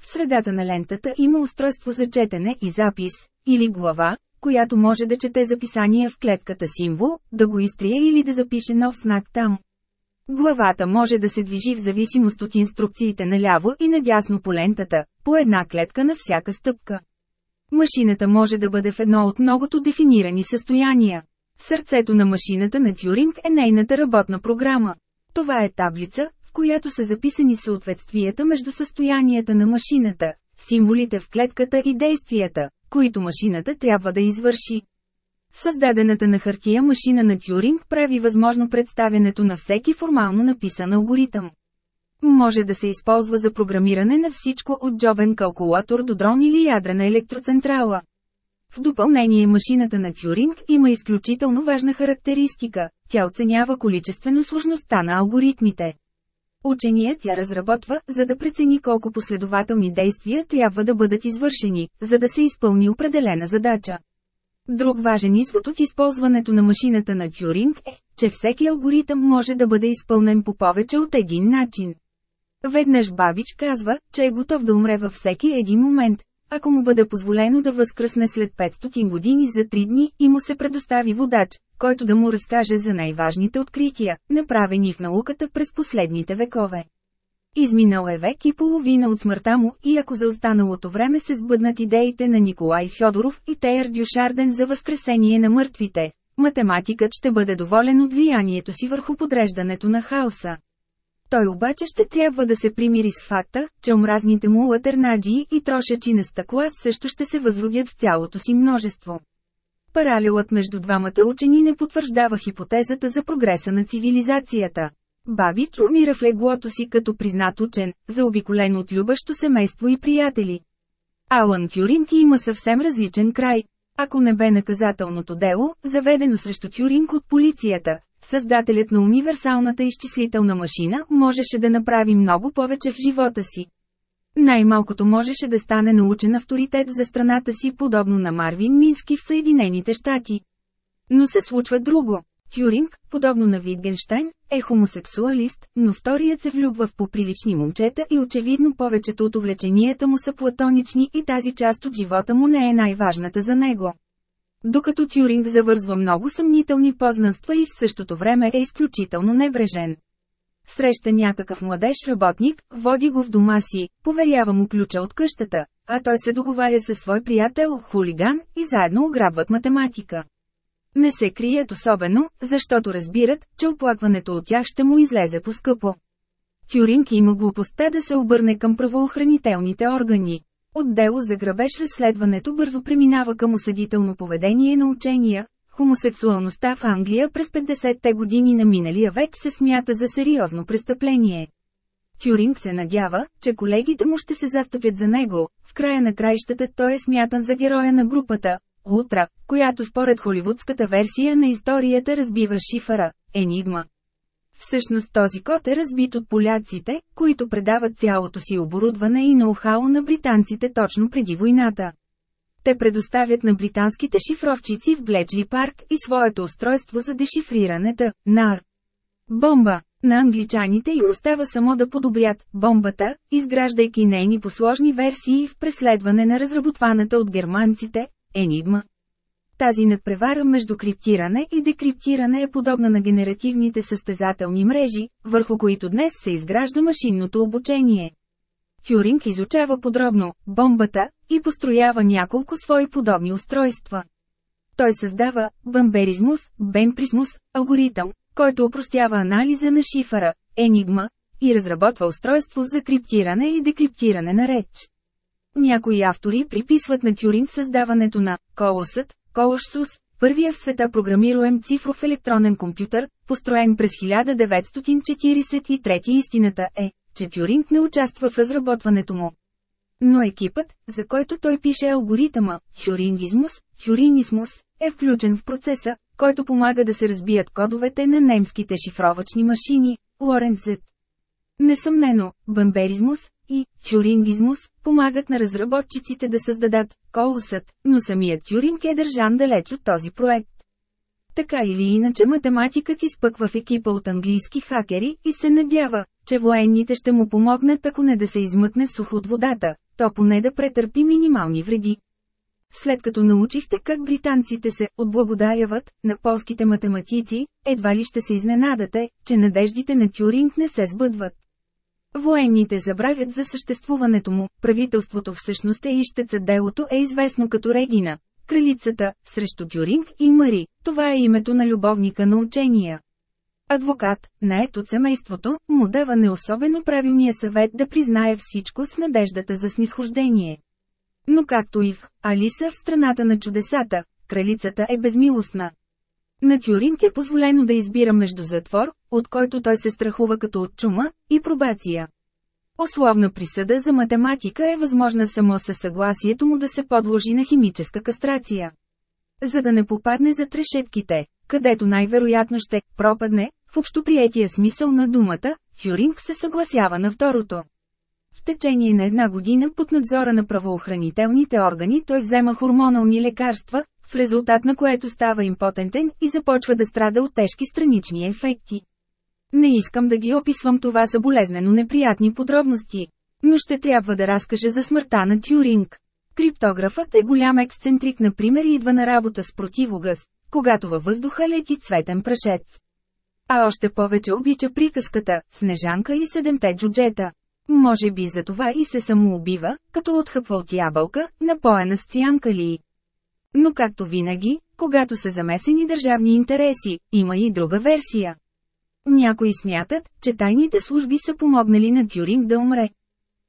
В средата на лентата има устройство за четене и запис, или глава, която може да чете записания в клетката символ, да го изтрие или да запише нов знак там. Главата може да се движи в зависимост от инструкциите наляво и надясно по лентата, по една клетка на всяка стъпка. Машината може да бъде в едно от многото дефинирани състояния. Сърцето на машината на Тюринг е нейната работна програма. Това е таблица, в която са записани съответствията между състоянията на машината, символите в клетката и действията, които машината трябва да извърши. Създадената на хартия машина на Тюринг прави възможно представянето на всеки формално написан алгоритъм. Може да се използва за програмиране на всичко от джобен калкулатор до дрон или ядрена електроцентрала. В допълнение машината на Тюринг има изключително важна характеристика – тя оценява количествено сложността на алгоритмите. Ученият я разработва, за да прецени колко последователни действия трябва да бъдат извършени, за да се изпълни определена задача. Друг важен извод от използването на машината на Тюринг е, че всеки алгоритъм може да бъде изпълнен по повече от един начин. Веднъж Бабич казва, че е готов да умре във всеки един момент, ако му бъде позволено да възкръсне след 500 години за 3 дни и му се предостави водач, който да му разкаже за най-важните открития, направени в науката през последните векове. Изминал е век и половина от смъртта му и ако за останалото време се сбъднат идеите на Николай Фьодоров и Тейър Дюшарден за възкресение на мъртвите, математикът ще бъде доволен от влиянието си върху подреждането на хаоса. Той обаче ще трябва да се примири с факта, че омразните му латернаджии и трошачи на стъкла също ще се възродят в цялото си множество. Паралелът между двамата учени не потвърждава хипотезата за прогреса на цивилизацията. Бабич умира в леглото си като признат учен, заобиколен от любащо семейство и приятели. Алан Тюринг има съвсем различен край. Ако не бе наказателното дело, заведено срещу Тюринг от полицията, създателят на универсалната изчислителна машина можеше да направи много повече в живота си. Най-малкото можеше да стане научен авторитет за страната си подобно на Марвин Мински в Съединените щати. Но се случва друго. Тюринг, подобно на Витгенштайн, е хомосексуалист, но вторият се влюбва в поприлични момчета и очевидно повечето от увлеченията му са платонични и тази част от живота му не е най-важната за него. Докато Тюринг завързва много съмнителни познанства и в същото време е изключително небрежен. Среща някакъв младеж работник, води го в дома си, поверява му ключа от къщата, а той се договаря със свой приятел, хулиган, и заедно ограбват математика. Не се крият особено, защото разбират, че оплакването от тях ще му излезе по-скъпо. Тюринг има глупостта да се обърне към правоохранителните органи. От дело за грабеж разследването бързо преминава към осъдително поведение на учения. Хомосексуалността в Англия през 50-те години на миналия век се смята за сериозно престъпление. Тюринг се надява, че колегите му ще се застъпят за него, в края на краищата той е смятан за героя на групата, Утра, която според холивудската версия на историята разбива шифъра, Енигма. Всъщност този код е разбит от поляците, които предават цялото си оборудване и ноу-хау на британците точно преди войната. Те предоставят на британските шифровчици в Бледжли парк и своето устройство за дешифрирането, НАР. Бомба. На англичаните и остава само да подобрят бомбата, изграждайки нейни посложни версии в преследване на разработваната от германците, Енигма. Тази надпревара между криптиране и декриптиране е подобна на генеративните състезателни мрежи, върху които днес се изгражда машинното обучение. Тюринг изучава подробно бомбата и построява няколко свои подобни устройства. Той създава бамберизмус, бемприсмус, алгоритъм, който опростява анализа на шифъра, енигма, и разработва устройство за криптиране и декриптиране на реч. Някои автори приписват на Тюринг създаването на Колосът, Колошсус, първия в света програмируем цифров електронен компютър, построен през 1943 истината е, че Тюринг не участва в разработването му. Но екипът, за който той пише алгоритъма, Тюрингизмус, Тюринисмус, е включен в процеса, който помага да се разбият кодовете на немските шифровачни машини, Лоренцет. Несъмнено, бамберизмус, и тюрингизмус помагат на разработчиците да създадат колосът, но самият Тюринг е държан далеч от този проект. Така или иначе математикът изпъква в екипа от английски хакери и се надява, че военните ще му помогнат ако не да се измъкне сух от водата, то поне да претърпи минимални вреди. След като научихте как британците се отблагодаряват на полските математици, едва ли ще се изненадате, че надеждите на Тюринг не се сбъдват. Военните забравят за съществуването му, правителството всъщност е ищеца делото е известно като Регина, кралицата, срещу Тюринг и Мари, това е името на любовника на учения. Адвокат, наед от семейството, му дава неособено правилния съвет да признае всичко с надеждата за снисхождение. Но както и в Алиса в страната на чудесата, кралицата е безмилостна. На Тюринг е позволено да избира между затвор, от който той се страхува като от чума, и пробация. Условна присъда за математика е възможна само със съгласието му да се подложи на химическа кастрация. За да не попадне за трешетките, където най-вероятно ще пропадне, в общоприетия смисъл на думата, Тюринг се съгласява на второто. В течение на една година под надзора на правоохранителните органи той взема хормонални лекарства, в резултат на което става импотентен и започва да страда от тежки странични ефекти. Не искам да ги описвам това са болезнено неприятни подробности. Но ще трябва да разкажа за смъртта на Тюринг. Криптографът е голям ексцентрик например идва на работа с противогъс, когато във въздуха лети цветен прашец. А още повече обича приказката «Снежанка и седемте джуджета». Може би за това и се самоубива, като отхъпва от ябълка, напоена с цианкалии. Но както винаги, когато са замесени държавни интереси, има и друга версия. Някои смятат, че тайните служби са помогнали на Тюринг да умре.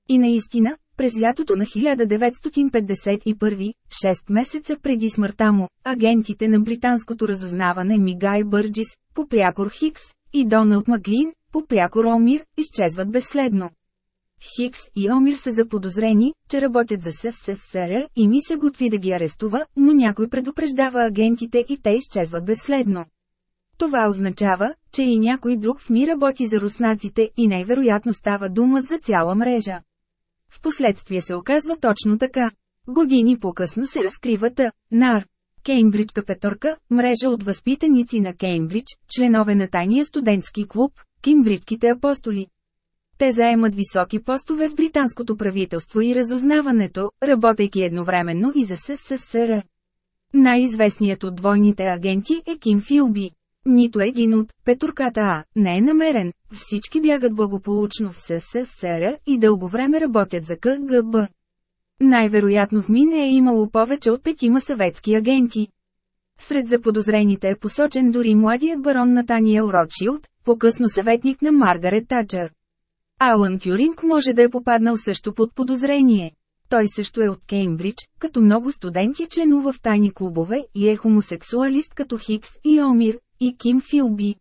И наистина, през лятото на 1951, 6 месеца преди смъртта му, агентите на британското разузнаване Мигай Бърджис, попрякор Хикс, и Доналд Маклин, попрякор Омир, изчезват безследно. Хикс и Омир са заподозрени, че работят за СССР и ми се готви да ги арестува, но някой предупреждава агентите и те изчезват безследно. Това означава, че и някой друг в ми работи за руснаците и най-вероятно става дума за цяла мрежа. Впоследствие се оказва точно така. Години по-късно се разкрива Т. НАР. Кеймбриджка петорка, мрежа от възпитаници на Кеймбридж, членове на тайния студентски клуб, Кимбриджките апостоли. Те заемат високи постове в британското правителство и разузнаването, работейки едновременно и за СССР. Най-известният от двойните агенти е Ким Филби. Нито един от петурката А не е намерен, всички бягат благополучно в СССР и дълго време работят за КГБ. Най-вероятно в Мине е имало повече от петима съветски агенти. Сред заподозрените е посочен дори младият барон Натаниел Ротшилд, по-късно съветник на Маргарет Тачър. Алън Тюринг може да е попаднал също под подозрение. Той също е от Кеймбридж, като много студенти членува в тайни клубове и е хомосексуалист като Хикс и Омир, и Ким Филби.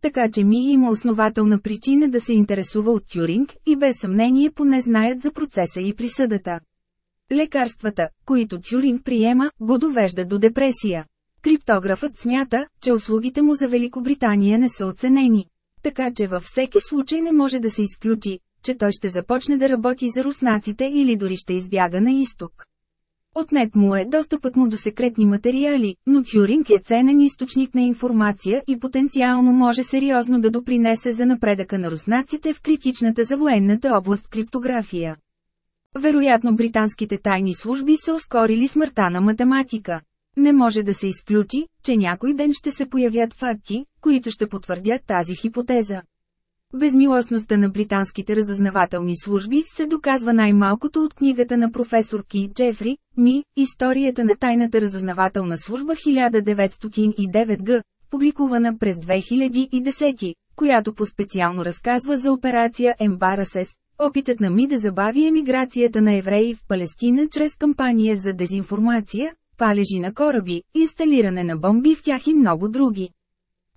Така че ми има основателна причина да се интересува от Тюринг и без съмнение поне знаят за процеса и присъдата. Лекарствата, които Тюринг приема, го довеждат до депресия. Криптографът смята, че услугите му за Великобритания не са оценени. Така че във всеки случай не може да се изключи, че той ще започне да работи за руснаците или дори ще избяга на изток. Отнет му е достъпът му до секретни материали, но Тюринг е ценен източник на информация и потенциално може сериозно да допринесе за напредъка на руснаците в критичната за военната област криптография. Вероятно британските тайни служби са ускорили смъртта на математика. Не може да се изключи, че някой ден ще се появят факти, които ще потвърдят тази хипотеза. Безмилостността на британските разузнавателни служби се доказва най-малкото от книгата на професор Ки Джефри, Ми, Историята на тайната разузнавателна служба 1909 г., публикувана през 2010, която по-специално разказва за операция Ембарасес, опитът на Ми да забави емиграцията на евреи в Палестина чрез кампания за дезинформация, палежи на кораби, инсталиране на бомби в тях и много други.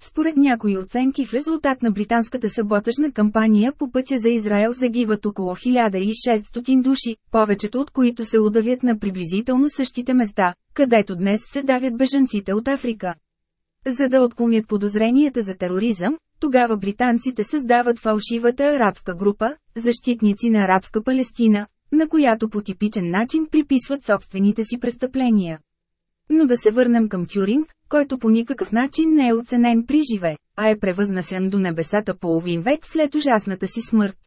Според някои оценки в резултат на британската саботажна кампания по пътя за Израел загиват около 1600 души, повечето от които се удавят на приблизително същите места, където днес се давят бежанците от Африка. За да отклонят подозренията за тероризъм, тогава британците създават фалшивата арабска група, защитници на арабска Палестина, на която по типичен начин приписват собствените си престъпления. Но да се върнем към Тюринг, който по никакъв начин не е оценен при живе, а е превъзнасен до небесата половин век след ужасната си смърт.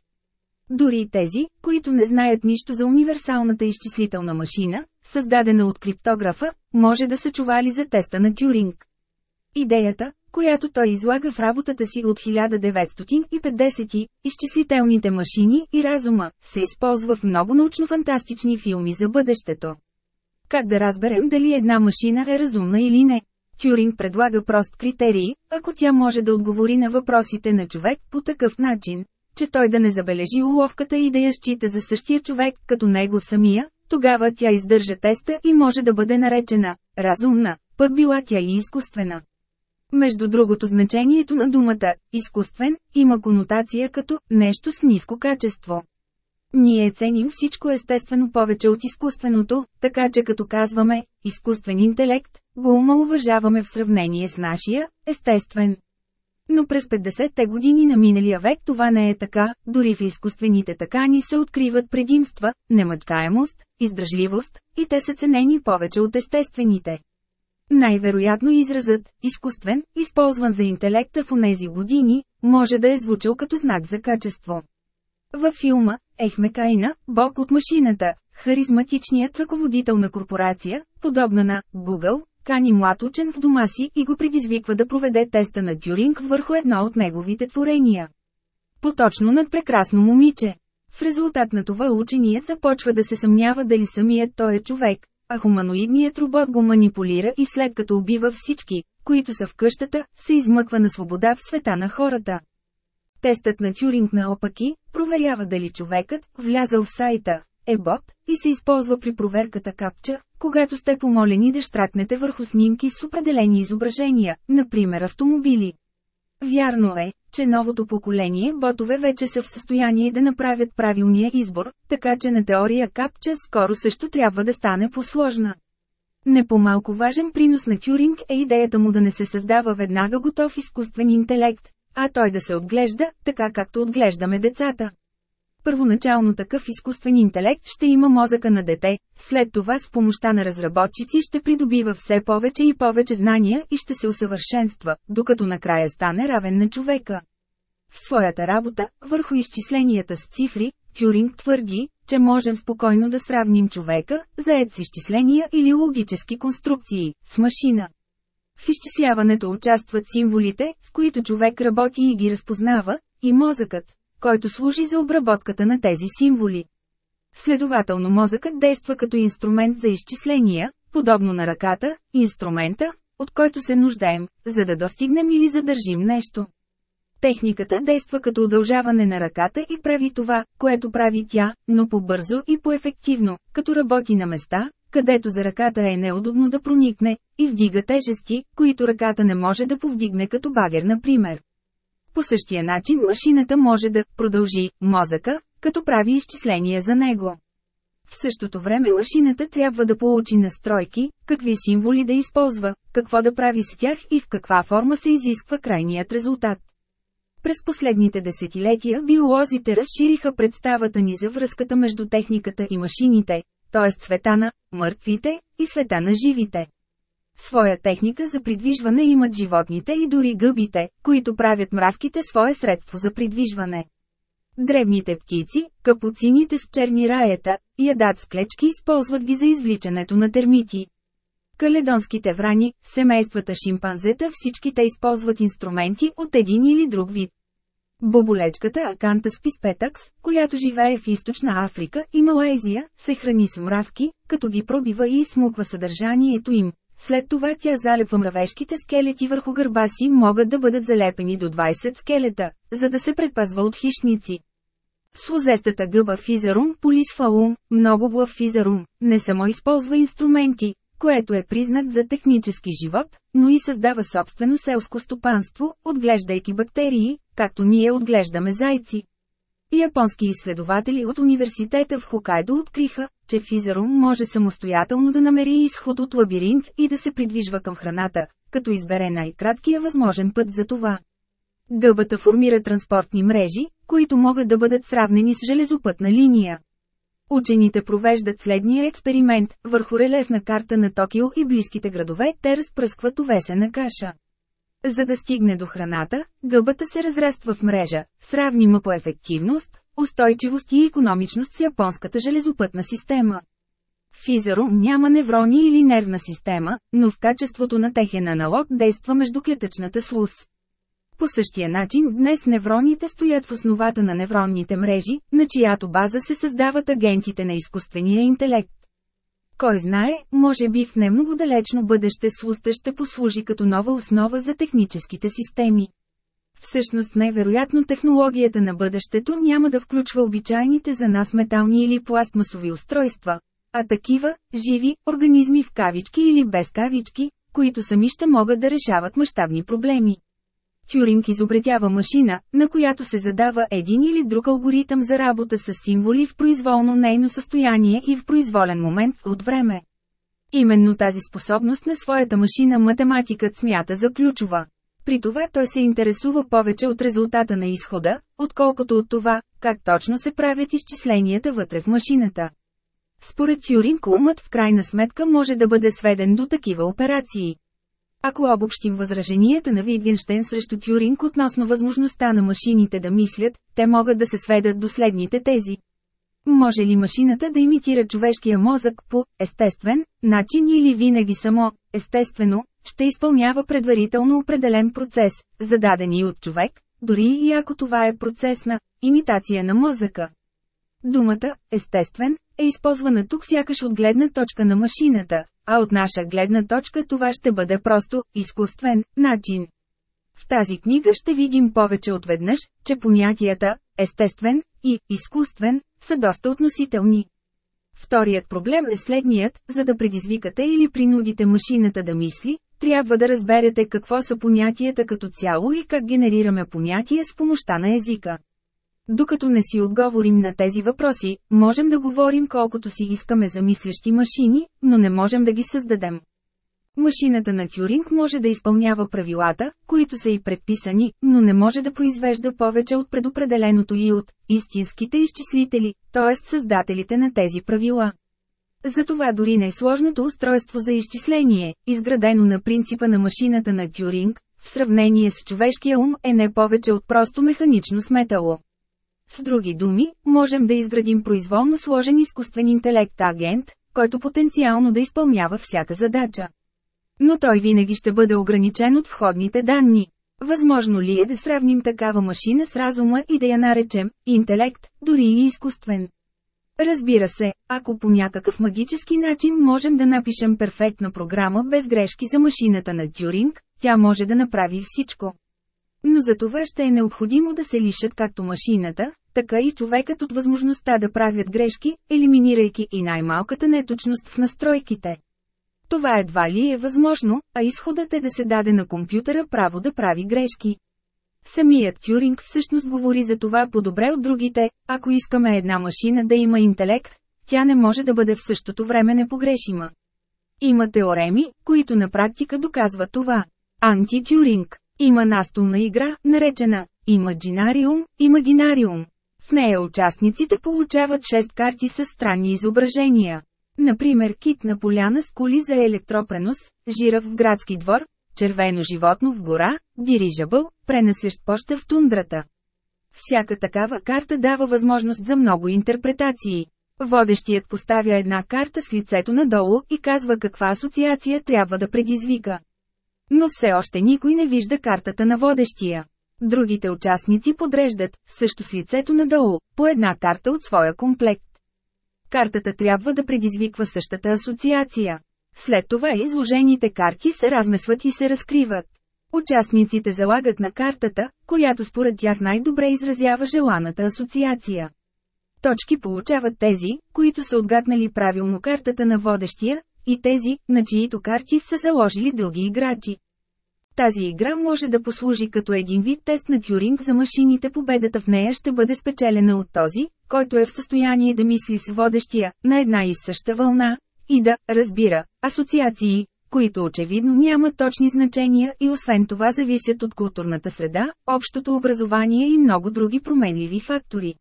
Дори и тези, които не знаят нищо за универсалната изчислителна машина, създадена от криптографа, може да са чували за теста на Тюринг. Идеята, която той излага в работата си от 1950, изчислителните машини и разума, се използва в много научно-фантастични филми за бъдещето. Как да разберем дали една машина е разумна или не? Тюринг предлага прост критерий, ако тя може да отговори на въпросите на човек по такъв начин, че той да не забележи уловката и да я счита за същия човек като него самия, тогава тя издържа теста и може да бъде наречена разумна, пък била тя и изкуствена. Между другото значението на думата «изкуствен» има конотация като «нещо с ниско качество». Ние ценим всичко естествено повече от изкуственото, така че като казваме «изкуствен интелект», го уважаваме в сравнение с нашия «естествен». Но през 50-те години на миналия век това не е така, дори в изкуствените такани се откриват предимства, немъчкаемост, издръжливост, и те са ценени повече от естествените. Най-вероятно изразът «изкуствен», използван за интелекта в онези години, може да е звучал като знак за качество. Във филма «Ехмекайна, бог от машината», харизматичният ръководител на корпорация, подобна на Google, кани млад учен в дома си и го предизвиква да проведе теста на Тюринг върху едно от неговите творения. Поточно над прекрасно момиче. В резултат на това ученият започва да се съмнява дали самият той е човек, а хуманоидният робот го манипулира и след като убива всички, които са в къщата, се измъква на свобода в света на хората. Тестът на Тюринг на опаки проверява дали човекът, влязъл в сайта, е бот, и се използва при проверката капча, когато сте помолени да штракнете върху снимки с определени изображения, например автомобили. Вярно е, че новото поколение ботове вече са в състояние да направят правилния избор, така че на теория капча скоро също трябва да стане посложна. Не по-малко важен принос на Тюринг е идеята му да не се създава веднага готов изкуствен интелект, а той да се отглежда, така както отглеждаме децата. Първоначално такъв изкуствен интелект ще има мозъка на дете, след това с помощта на разработчици ще придобива все повече и повече знания и ще се усъвършенства, докато накрая стане равен на човека. В своята работа, върху изчисленията с цифри, Тюринг твърди, че можем спокойно да сравним човека, заед с изчисления или логически конструкции, с машина. В изчисляването участват символите, с които човек работи и ги разпознава, и мозъкът, който служи за обработката на тези символи. Следователно мозъкът действа като инструмент за изчисления, подобно на ръката, инструмента, от който се нуждаем, за да достигнем или задържим нещо. Техниката действа като удължаване на ръката и прави това, което прави тя, но по-бързо и по-ефективно, като работи на места, където за ръката е неудобно да проникне, и вдига тежести, които ръката не може да повдигне като багер например. По същия начин машината може да продължи мозъка, като прави изчисления за него. В същото време машината трябва да получи настройки, какви символи да използва, какво да прави с тях и в каква форма се изисква крайният резултат. През последните десетилетия биолозите разшириха представата ни за връзката между техниката и машините, т.е. света на мъртвите и света на живите. Своя техника за придвижване имат животните и дори гъбите, които правят мравките свое средство за придвижване. Дребните птици, капуцините с черни раета, ядат с клечки използват ги за извличането на термити. Каледонските врани, семействата шимпанзета всички те използват инструменти от един или друг вид. Боболечката Акантас писпетакс, която живее в източна Африка и Малайзия, се храни с мравки, като ги пробива и изсмуква съдържанието им. След това тя залепва мравешките скелети върху гърба си могат да бъдат залепени до 20 скелета, за да се предпазва от хищници. Слузестата гъба Физерум полисфалум, многоглав Физерум, не само използва инструменти, което е признак за технически живот, но и създава собствено селско стопанство, отглеждайки бактерии, както ние отглеждаме зайци. Японски изследователи от университета в Хокайдо откриха, че Физерум може самостоятелно да намери изход от лабиринт и да се придвижва към храната, като избере най-краткия възможен път за това. Гълбата формира транспортни мрежи, които могат да бъдат сравнени с железопътна линия. Учените провеждат следния експеримент, върху релефна карта на Токио и близките градове те разпръскват овесена каша. За да стигне до храната, гълбата се разраства в мрежа, сравнима по ефективност, устойчивост и економичност с японската железопътна система. В Изерум няма неврони или нервна система, но в качеството на техен аналог действа междуклетъчната слуз. По същия начин днес невроните стоят в основата на невронните мрежи, на чиято база се създават агентите на изкуствения интелект. Кой знае, може би в немного далечно бъдеще слуста ще послужи като нова основа за техническите системи. Всъщност най-вероятно технологията на бъдещето няма да включва обичайните за нас метални или пластмасови устройства, а такива, живи, организми в кавички или без кавички, които сами ще могат да решават мащабни проблеми. Тюринг изобретява машина, на която се задава един или друг алгоритъм за работа с символи в произволно нейно състояние и в произволен момент от време. Именно тази способност на своята машина математикът смята за ключова. При това той се интересува повече от резултата на изхода, отколкото от това, как точно се правят изчисленията вътре в машината. Според Тюринг умът в крайна сметка може да бъде сведен до такива операции. Ако обобщим възраженията на Витгенштейн срещу Тюринг относно възможността на машините да мислят, те могат да се сведат до следните тези. Може ли машината да имитира човешкия мозък по естествен начин или винаги само, естествено, ще изпълнява предварително определен процес, зададен и от човек, дори и ако това е процес на имитация на мозъка? Думата естествен е използвана тук сякаш от гледна точка на машината, а от наша гледна точка това ще бъде просто изкуствен начин. В тази книга ще видим повече от веднъж, че понятията естествен и изкуствен са доста относителни. Вторият проблем е следният, за да предизвикате или принудите машината да мисли, трябва да разберете какво са понятията като цяло и как генерираме понятия с помощта на езика. Докато не си отговорим на тези въпроси, можем да говорим колкото си искаме за мислещи машини, но не можем да ги създадем. Машината на Тюринг може да изпълнява правилата, които са и предписани, но не може да произвежда повече от предопределеното и от истинските изчислители, т.е. създателите на тези правила. Затова дори най-сложното устройство за изчисление, изградено на принципа на машината на Тюринг, в сравнение с човешкия ум е не повече от просто механично сметало. С други думи, можем да изградим произволно сложен изкуствен интелект агент, който потенциално да изпълнява всяка задача. Но той винаги ще бъде ограничен от входните данни. Възможно ли е да сравним такава машина с разума и да я наречем интелект, дори и изкуствен? Разбира се, ако по някакъв магически начин можем да напишем перфектна програма без грешки за машината на Тюринг, тя може да направи всичко. Но за това ще е необходимо да се лишат както машината, така и човекът от възможността да правят грешки, елиминирайки и най-малката неточност в настройките. Това едва ли е възможно, а изходът е да се даде на компютъра право да прави грешки. Самият Тюринг всъщност говори за това по-добре от другите, ако искаме една машина да има интелект, тя не може да бъде в същото време непогрешима. Има теореми, които на практика доказват това. Анти-Тюринг. Има настолна игра, наречена Imaginarium, Imaginarium. В нея участниците получават 6 карти с странни изображения. Например кит на поляна с коли за електропренос, жираф в градски двор, червено животно в гора, дирижабъл, пренасящ поща в тундрата. Всяка такава карта дава възможност за много интерпретации. Водещият поставя една карта с лицето надолу и казва каква асоциация трябва да предизвика. Но все още никой не вижда картата на водещия. Другите участници подреждат, също с лицето надолу, по една карта от своя комплект. Картата трябва да предизвиква същата асоциация. След това изложените карти се размесват и се разкриват. Участниците залагат на картата, която според тях най-добре изразява желаната асоциация. Точки получават тези, които са отгаднали правилно картата на водещия, и тези, на чието карти са заложили други играчи. Тази игра може да послужи като един вид тест на Тюринг за машините победата в нея ще бъде спечелена от този, който е в състояние да мисли с водещия, на една и съща вълна, и да разбира асоциации, които очевидно нямат точни значения и освен това зависят от културната среда, общото образование и много други променливи фактори.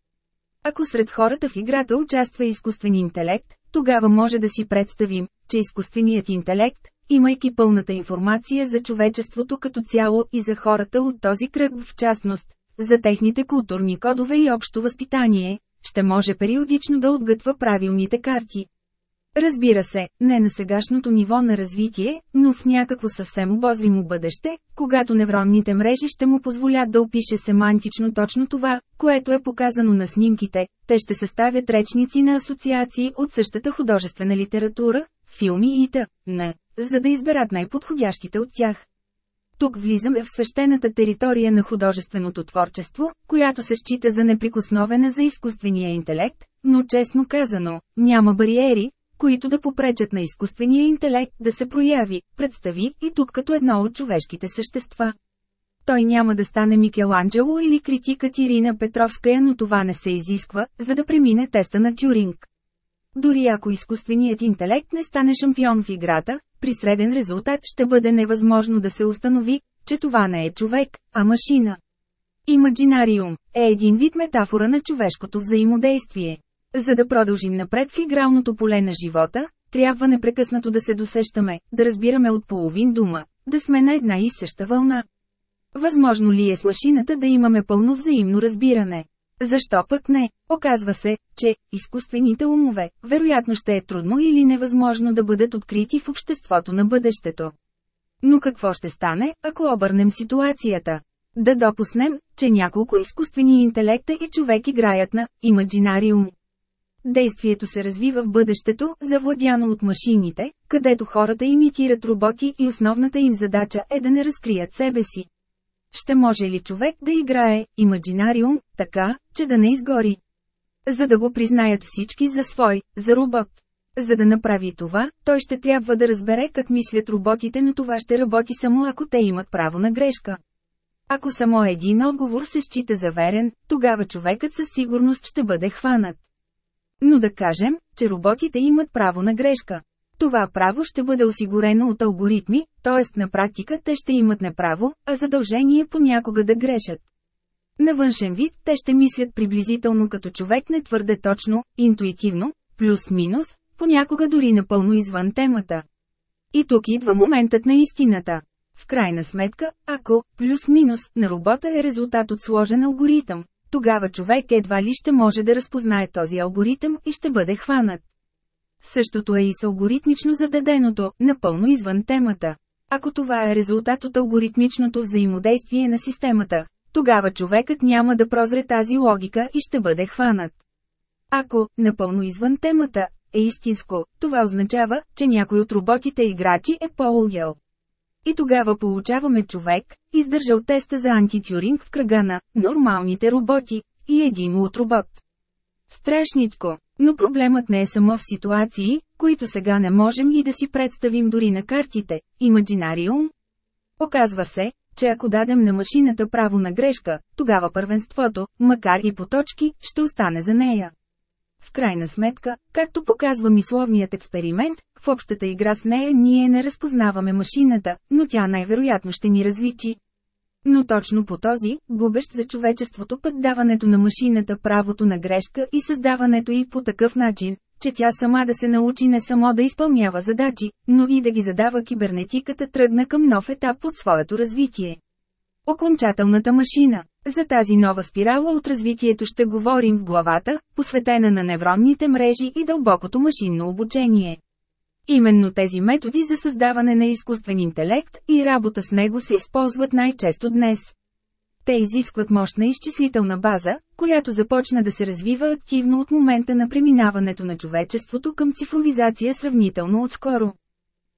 Ако сред хората в играта участва изкуствен интелект, тогава може да си представим, че изкуственият интелект, имайки пълната информация за човечеството като цяло и за хората от този кръг в частност, за техните културни кодове и общо възпитание, ще може периодично да отгътва правилните карти. Разбира се, не на сегашното ниво на развитие, но в някакво съвсем обозримо бъдеще, когато невронните мрежи ще му позволят да опише семантично точно това, което е показано на снимките, те ще съставят речници на асоциации от същата художествена литература, филми и т.н., за да изберат най-подходящите от тях. Тук влизаме в свещената територия на художественото творчество, която се счита за неприкосновена за изкуствения интелект, но честно казано, няма бариери, които да попречат на изкуствения интелект да се прояви, представи и тук като едно от човешките същества. Той няма да стане Микеланджело или критикът Ирина Петровская, но това не се изисква, за да премине теста на Тюринг. Дори ако изкуственият интелект не стане шампион в играта, при среден резултат ще бъде невъзможно да се установи, че това не е човек, а машина. Имаджинариум е един вид метафора на човешкото взаимодействие. За да продължим напред в игралното поле на живота, трябва непрекъснато да се досещаме, да разбираме от половин дума, да сме на една и съща вълна. Възможно ли е с машината да имаме пълно взаимно разбиране? Защо пък не? Оказва се, че изкуствените умове, вероятно ще е трудно или невъзможно да бъдат открити в обществото на бъдещето. Но какво ще стане, ако обърнем ситуацията? Да допуснем, че няколко изкуствени интелекта и човек играят на имаджинариум. Действието се развива в бъдещето, завладяно от машините, където хората имитират роботи и основната им задача е да не разкрият себе си. Ще може ли човек да играе имаджинариум, така, че да не изгори? За да го признаят всички за свой, за робот. За да направи това, той ще трябва да разбере как мислят роботите, но това ще работи само ако те имат право на грешка. Ако само един отговор се счита за верен, тогава човекът със сигурност ще бъде хванат. Но да кажем, че роботите имат право на грешка. Това право ще бъде осигурено от алгоритми, т.е. на практика те ще имат не право, а задължение понякога да грешат. На външен вид те ще мислят приблизително като човек не твърде точно, интуитивно, плюс-минус, понякога дори напълно извън темата. И тук идва моментът на истината. В крайна сметка, ако плюс-минус на робота е резултат от сложен алгоритъм, тогава човек едва ли ще може да разпознае този алгоритъм и ще бъде хванат. Същото е и с алгоритмично зададеното, напълно извън темата. Ако това е резултат от алгоритмичното взаимодействие на системата, тогава човекът няма да прозре тази логика и ще бъде хванат. Ако, напълно извън темата, е истинско, това означава, че някой от роботите играчи е по-логел. И тогава получаваме човек, издържал теста за антитюринг в кръга на нормалните роботи и един от робот. Страшничко, но проблемът не е само в ситуации, които сега не можем и да си представим дори на картите, имаджинариум. Оказва се, че ако дадем на машината право на грешка, тогава първенството, макар и по точки, ще остане за нея. В крайна сметка, както показва мисловният експеримент, в общата игра с нея ние не разпознаваме машината, но тя най-вероятно ще ни различи. Но точно по този, губещ за човечеството път даването на машината правото на грешка и създаването й по такъв начин, че тя сама да се научи не само да изпълнява задачи, но и да ги задава кибернетиката тръгна към нов етап от своето развитие. Окончателната машина За тази нова спирала от развитието ще говорим в главата, посветена на невронните мрежи и дълбокото машинно обучение. Именно тези методи за създаване на изкуствен интелект и работа с него се използват най-често днес. Те изискват мощна изчислителна база, която започна да се развива активно от момента на преминаването на човечеството към цифровизация сравнително отскоро.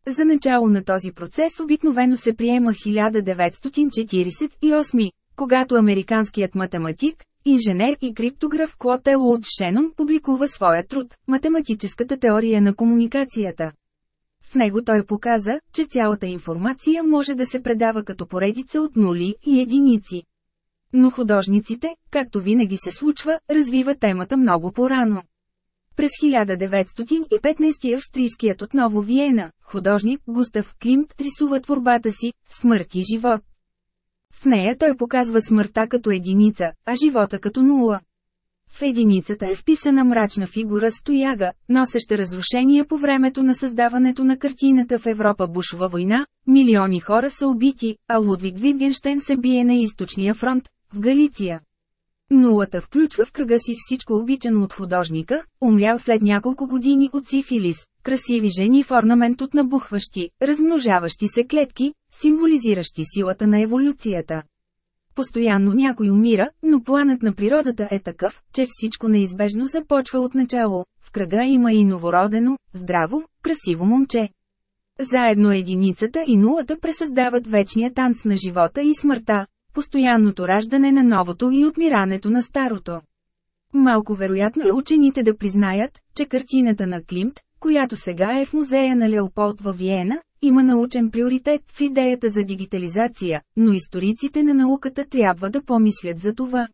За начало на този процес обикновено се приема 1948, когато американският математик, инженер и криптограф Клод Елуд Шенон публикува своя труд «Математическата теория на комуникацията». В него той показа, че цялата информация може да се предава като поредица от нули и единици. Но художниците, както винаги се случва, развиват темата много по-рано. През 1915 австрийският отново Виена, художник Густав Климт рисува творбата си «Смърт и живот». В нея той показва смъртта като единица, а живота като нула. В единицата е вписана мрачна фигура стояга, носеща разрушения по времето на създаването на картината в Европа Бушова война, милиони хора са убити, а Лудвиг Витгенштейн се бие на източния фронт, в Галиция. Нулата включва в кръга си всичко обичано от художника, умрял след няколко години от сифилис, красиви жени в орнамент от набухващи, размножаващи се клетки, символизиращи силата на еволюцията. Постоянно някой умира, но планът на природата е такъв, че всичко неизбежно започва от начало. В кръга има и новородено, здраво, красиво момче. Заедно единицата и нулата пресъздават вечния танц на живота и смъртта, постоянното раждане на новото и отмирането на старото. Малко вероятно е учените да признаят, че картината на Климт, която сега е в музея на Леополд във Виена, има научен приоритет в идеята за дигитализация, но историците на науката трябва да помислят за това.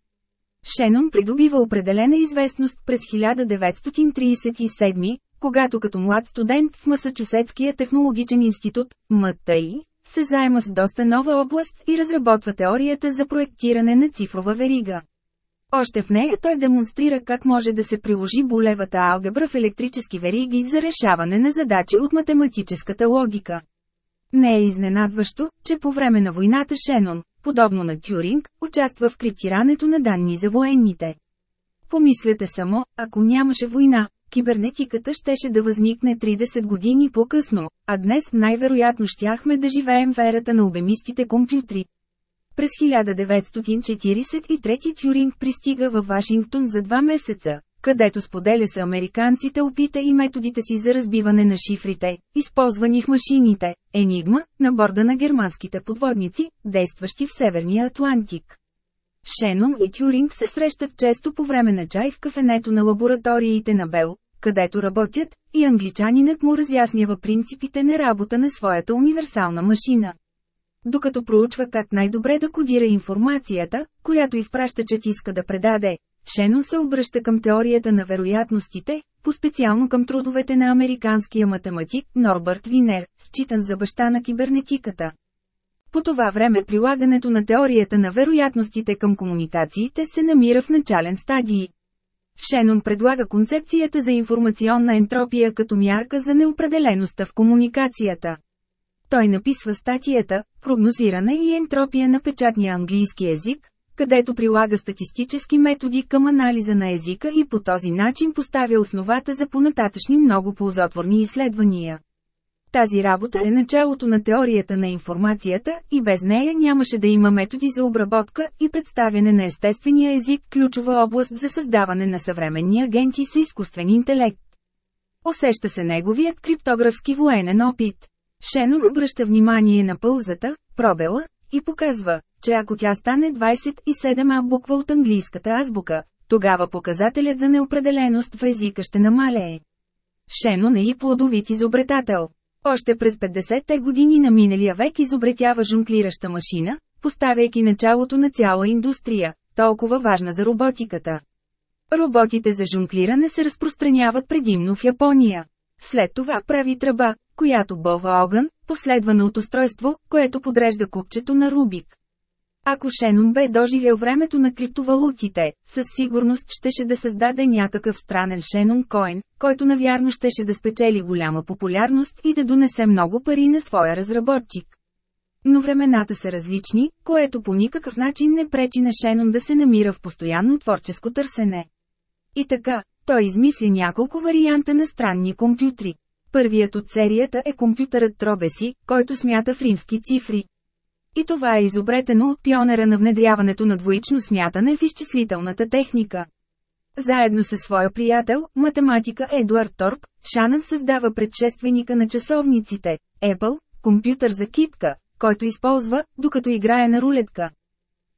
Шенон придобива определена известност през 1937, когато като млад студент в Масачусетския технологичен институт, МТИ, се заема с доста нова област и разработва теорията за проектиране на цифрова верига. Още в нея той демонстрира как може да се приложи болевата алгебра в електрически вериги за решаване на задачи от математическата логика. Не е изненадващо, че по време на войната Шенон, подобно на Тюринг, участва в криптирането на данни за военните. Помислете само, ако нямаше война, кибернетиката щеше да възникне 30 години по-късно, а днес най-вероятно щяхме да живеем в ерата на обемистите компютри. През 1943 Тюринг пристига във Вашингтон за два месеца, където споделя с американците опита и методите си за разбиване на шифрите, използвани в машините, Енигма, на борда на германските подводници, действащи в Северния Атлантик. Шенон и Тюринг се срещат често по време на чай в кафенето на лабораториите на Бел, където работят, и англичанинът му разяснява принципите на работа на своята универсална машина. Докато проучва как най-добре да кодира информацията, която изпращачът иска да предаде, Шенон се обръща към теорията на вероятностите, по-специално към трудовете на американския математик Норбърт Винер, считан за баща на кибернетиката. По това време прилагането на теорията на вероятностите към комуникациите се намира в начален стадии. Шенон предлага концепцията за информационна ентропия като мярка за неопределеността в комуникацията. Той написва статията «Прогнозиране и ентропия на печатния английски език», където прилага статистически методи към анализа на езика и по този начин поставя основата за понататъчни много ползотворни изследвания. Тази работа е началото на теорията на информацията и без нея нямаше да има методи за обработка и представяне на естествения език ключова област за създаване на съвременни агенти с изкуствен интелект. Усеща се неговият криптографски военен опит. Шенон обръща внимание на пълзата, пробела, и показва, че ако тя стане 27а буква от английската азбука, тогава показателят за неопределеност в езика ще намалее. Шенон е и плодовит изобретател. Още през 50-те години на миналия век изобретява жонглираща машина, поставяйки началото на цяла индустрия, толкова важна за роботиката. Роботите за жонглиране се разпространяват предимно в Япония. След това прави тръба, която бълва огън, последвана от устройство, което подрежда купчето на Рубик. Ако Шенон бе доживял времето на криптовалутите, със сигурност щеше да създаде някакъв странен Шенон Коин, който навярно щеше да спечели голяма популярност и да донесе много пари на своя разработчик. Но времената са различни, което по никакъв начин не пречи на Шенон да се намира в постоянно творческо търсене. И така, той измисли няколко варианта на странни компютри. Първият от серията е компютърът Тробеси, който смята в римски цифри. И това е изобретено от пионера на внедряването на двоично смятане в изчислителната техника. Заедно със своя приятел, математика Едуард Торп, Шанън създава предшественика на часовниците – Apple, компютър за китка, който използва, докато играе на рулетка.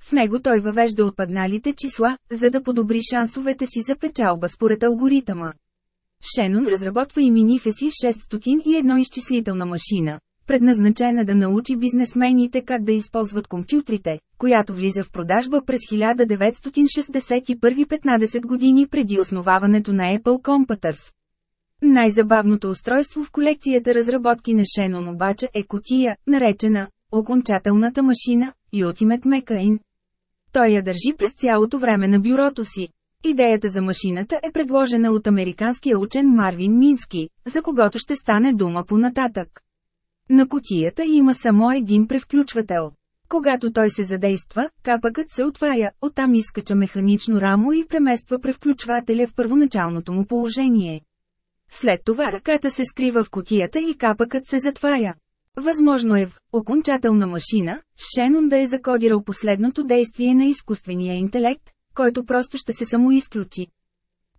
В него той въвежда отпадналите числа, за да подобри шансовете си за печалба според алгоритъма. Шенон разработва и Minifesi 601 изчислителна машина, предназначена да научи бизнесмените как да използват компютрите, която влиза в продажба през 1961-15 години преди основаването на Apple Computers. Най-забавното устройство в колекцията разработки на Шенон обаче е котия, наречена «Окончателната машина» Ultimate Mechine. Той я държи през цялото време на бюрото си. Идеята за машината е предложена от американския учен Марвин Мински, за когото ще стане дума по-нататък. На котията има само един превключвател. Когато той се задейства, капъкът се отваря, оттам изкача механично рамо и премества превключвателя в първоначалното му положение. След това ръката се скрива в котията и капъкът се затваря. Възможно е в окончателна машина, Шенон да е закодирал последното действие на изкуствения интелект, който просто ще се самоизключи.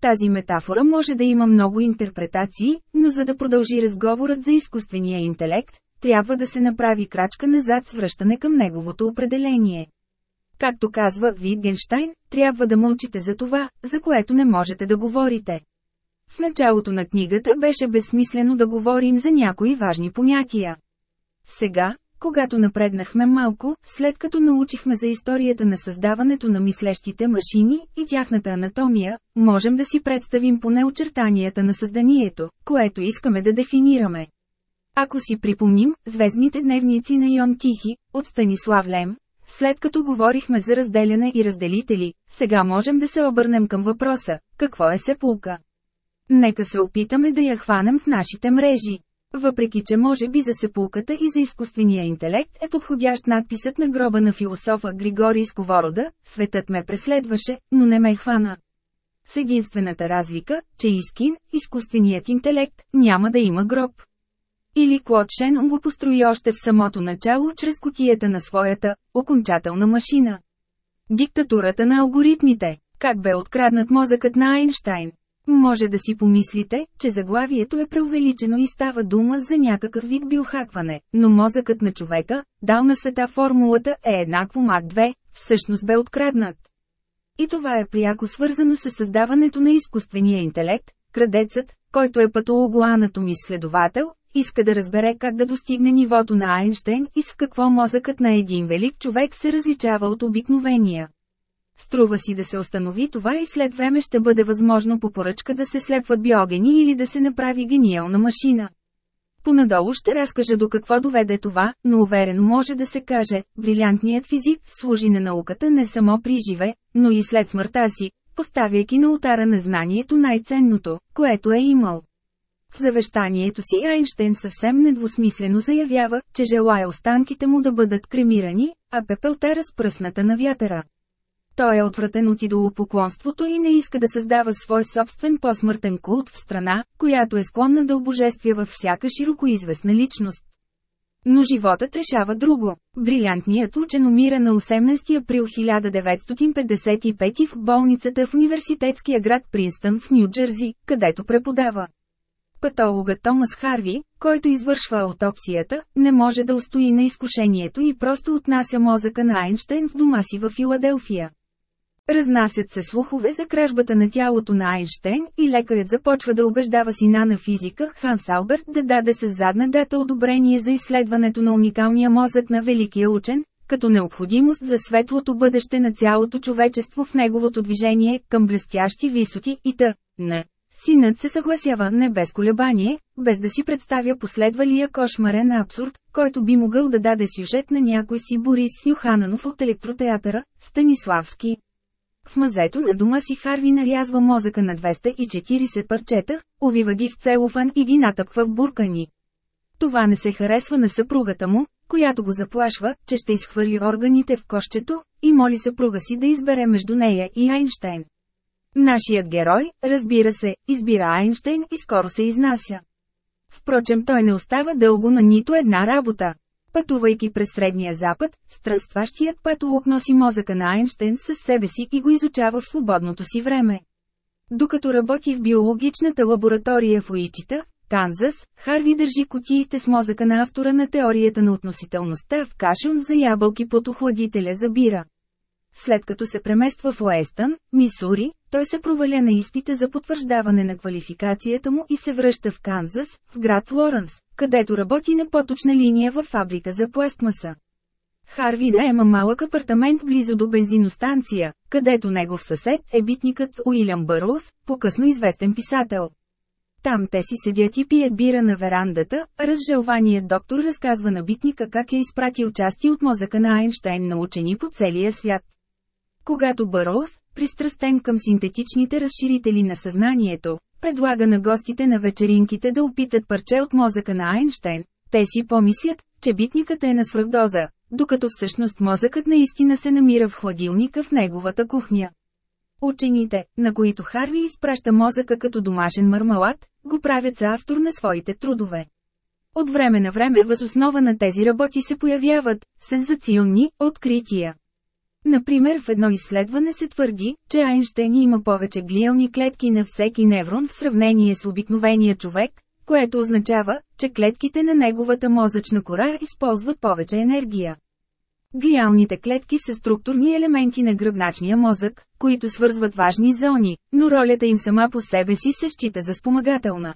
Тази метафора може да има много интерпретации, но за да продължи разговорът за изкуствения интелект, трябва да се направи крачка назад с връщане към неговото определение. Както казва Витгенштайн, трябва да мълчите за това, за което не можете да говорите. В началото на книгата беше безсмислено да говорим за някои важни понятия. Сега, когато напреднахме малко, след като научихме за историята на създаването на мислещите машини и тяхната анатомия, можем да си представим поне очертанията на създанието, което искаме да дефинираме. Ако си припомним, звездните дневници на Йон Тихи, от Станислав Лем, след като говорихме за разделяне и разделители, сега можем да се обърнем към въпроса, какво е сепулка? Нека се опитаме да я хванем в нашите мрежи. Въпреки че може би за сепулката и за изкуствения интелект е подходящ надписът на гроба на философа Григорий Сковорода, светът ме преследваше, но не ме хвана. С единствената разлика, че Искин, изкуственият интелект, няма да има гроб. Или Клод Шенон го построи още в самото начало чрез котията на своята, окончателна машина. Диктатурата на алгоритмите. Как бе откраднат мозъкът на Айнштайн? Може да си помислите, че заглавието е преувеличено и става дума за някакъв вид биохакване, но мозъкът на човека, дал на света формулата е еднакво Мак 2, всъщност бе откраднат. И това е пряко свързано с създаването на изкуствения интелект, крадецът, който е патологоанатомист следовател, иска да разбере как да достигне нивото на Айнштейн и с какво мозъкът на един велик човек се различава от обикновения. Струва си да се установи това и след време ще бъде възможно по поръчка да се слепват биогени или да се направи гениална машина. Понадолу ще разкажа до какво доведе това, но уверено може да се каже, брилянтният физик служи на науката не само при живе, но и след смъртта си, поставяйки на ултара на знанието най-ценното, което е имал. В завещанието си Айнштейн съвсем недвусмислено заявява, че желая останките му да бъдат кремирани, а пепелта разпръсната на вятъра. Той е отвратен от идолопоклонството и не иска да създава свой собствен посмъртен култ в страна, която е склонна да обожествява всяка широкоизвестна личност. Но животът решава друго. Брилянтният учен умира на 18 април 1955 в болницата в университетския град Принстън в Нью-Джерси, където преподава. Патологът Томас Харви, който извършва аутопсията, не може да устои на изкушението и просто отнася мозъка на Айнштейн в дома си в Филаделфия. Разнасят се слухове за кражбата на тялото на Айнштейн и лекарят започва да убеждава сина на физика Ханс Алберт да даде с задна дата одобрение за изследването на уникалния мозък на великия учен, като необходимост за светлото бъдеще на цялото човечество в неговото движение към блестящи висоти и т.н. Синът се съгласява не без колебание, без да си представя последвалия кошмарен абсурд, който би могъл да даде сюжет на някой си Борис Юхананов от електротеатъра, Станиславски. В мазето на дома си Харви нарязва мозъка на 240 парчета, увива ги в целофан и ги натъпва в буркани. Това не се харесва на съпругата му, която го заплашва, че ще изхвърли органите в кошчето, и моли съпруга си да избере между нея и Айнштейн. Нашият герой, разбира се, избира Айнштейн и скоро се изнася. Впрочем той не остава дълго на нито една работа. Пътувайки през Средния Запад, странстващият патолог носи мозъка на Айнштейн със себе си и го изучава в свободното си време. Докато работи в биологичната лаборатория в Уичита, Канзас, Харви държи котиите с мозъка на автора на теорията на относителността в кашун за ябълки под охладителя за бира. След като се премества в Уестън, Мисури, той се проваля на изпита за потвърждаване на квалификацията му и се връща в Канзас, в град Лоренс, където работи на поточна линия във фабрика за пластмаса. Харви наема малък апартамент близо до бензиностанция, където негов съсед е битникът Уилям Бърлс, по-късно известен писател. Там те си седят и пият бира на верандата, разжалваният доктор разказва на битника как е изпратил части от мозъка на Айнштайн на учени по целия свят. Когато Бърлс, пристрастен към синтетичните разширители на съзнанието, предлага на гостите на вечеринките да опитат парче от мозъка на Айнштайн, те си помислят, че битникът е на свръхдоза, докато всъщност мозъкът наистина се намира в хладилника в неговата кухня. Учените, на които Харви изпраща мозъка като домашен мармалат, го правят за автор на своите трудове. От време на време въз основа на тези работи се появяват сензационни открития. Например в едно изследване се твърди, че Айнщейн има повече глиални клетки на всеки неврон в сравнение с обикновения човек, което означава, че клетките на неговата мозъчна кора използват повече енергия. Глиалните клетки са структурни елементи на гръбначния мозък, които свързват важни зони, но ролята им сама по себе си се счита за спомагателна.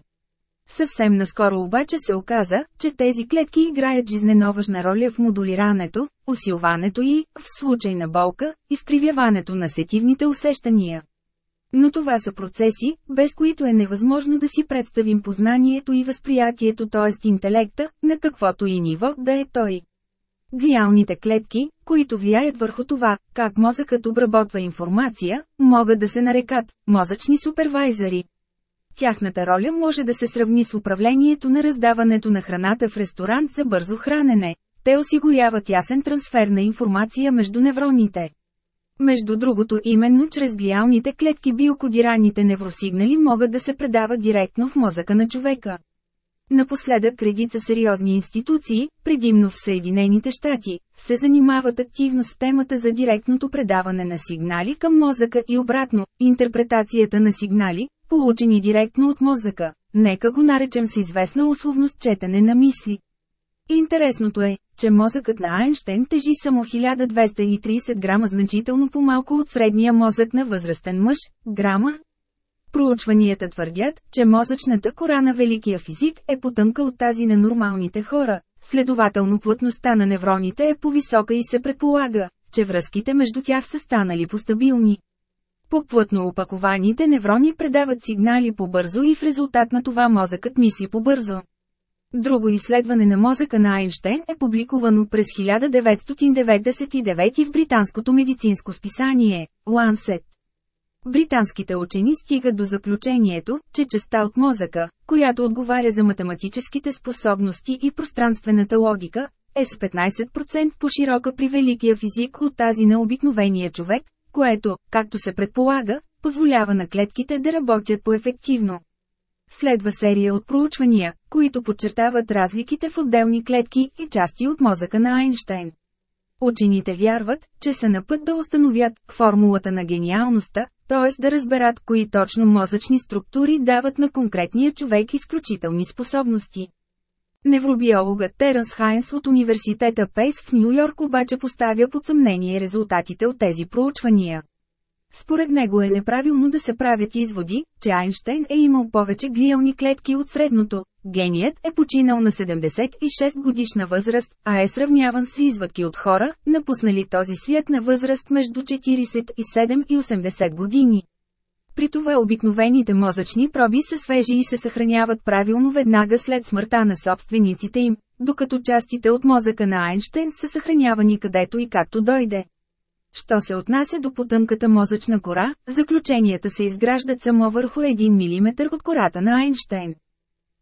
Съвсем наскоро обаче се оказа, че тези клетки играят жизненоважна роля в модулирането, усилването и, в случай на болка, изкривяването на сетивните усещания. Но това са процеси, без които е невъзможно да си представим познанието и възприятието, т.е. интелекта, на каквото и ниво да е той. Глиалните клетки, които влияят върху това, как мозъкът обработва информация, могат да се нарекат мозъчни супервайзери. Тяхната роля може да се сравни с управлението на раздаването на храната в ресторант за бързо хранене. Те осигуряват ясен трансфер на информация между невроните. Между другото именно чрез глиалните клетки биокодираните невросигнали могат да се предават директно в мозъка на човека. Напоследък редица сериозни институции, предимно в Съединените щати, се занимават активно с темата за директното предаване на сигнали към мозъка и обратно, интерпретацията на сигнали, получени директно от мозъка. Нека го наречем с известна условност четене на мисли. Интересното е, че мозъкът на Айнштейн тежи само 1230 грама значително по-малко от средния мозък на възрастен мъж, грама, Проучванията твърдят, че мозъчната кора на великия физик е потънка от тази на нормалните хора, следователно плътността на невроните е по-висока и се предполага, че връзките между тях са станали постабилни. По-плътно опакованите неврони предават сигнали по-бързо и в резултат на това мозъкът мисли по-бързо. Друго изследване на мозъка на Айнштейн е публикувано през 1999 в британското медицинско списание – Lancet. Британските учени стигат до заключението, че частта от мозъка, която отговаря за математическите способности и пространствената логика, е с 15% по-широка при великия физик от тази на обикновения човек, което, както се предполага, позволява на клетките да работят по-ефективно. Следва серия от проучвания, които подчертават разликите в отделни клетки и части от мозъка на Айнштейн. Учените вярват, че са на път да установят формулата на гениалността, т.е. да разберат кои точно мозъчни структури дават на конкретния човек изключителни способности. Невробиологът Теренс Хайнс от университета Пейс в Нью Йорк обаче поставя под съмнение резултатите от тези проучвания. Според него е неправилно да се правят изводи, че Айнштейн е имал повече глиални клетки от средното. Геният е починал на 76 годишна възраст, а е сравняван с извадки от хора, напуснали този свят на възраст между 47 и 80 години. При това обикновените мозъчни проби са свежи и се съхраняват правилно веднага след смъртта на собствениците им, докато частите от мозъка на Айнштейн са съхранявани където и както дойде. Що се отнася до потъмката мозъчна кора, заключенията се изграждат само върху 1 мм от кората на Айнштейн.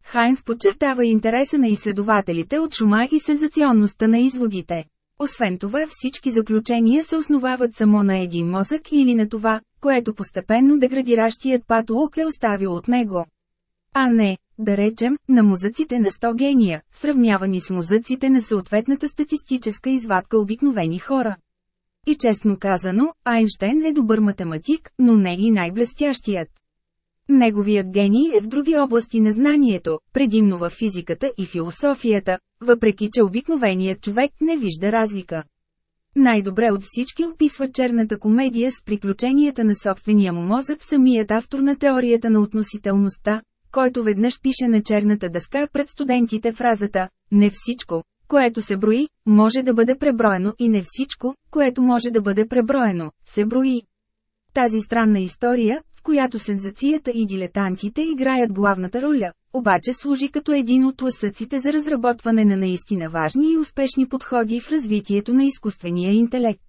Хайнс подчертава интереса на изследователите от шума и сензационността на изводите. Освен това всички заключения се основават само на един мозък или на това, което постепенно деградиращият патолог е оставил от него. А не, да речем, на мозъците на 100 гения, сравнявани с мозъците на съответната статистическа извадка обикновени хора. И честно казано, Айнштейн е добър математик, но не и най-блестящият. Неговият гений е в други области на знанието, предимно в физиката и философията, въпреки че обикновеният човек не вижда разлика. Най-добре от всички описва черната комедия с приключенията на собствения му мозък самият автор на теорията на относителността, който веднъж пише на черната дъска пред студентите фразата «Не всичко, което се брои, може да бъде преброено и не всичко, което може да бъде преброено, се брои». Тази странна история, която сензацията и дилетантите играят главната роля, обаче служи като един от лъсъците за разработване на наистина важни и успешни подходи в развитието на изкуствения интелект.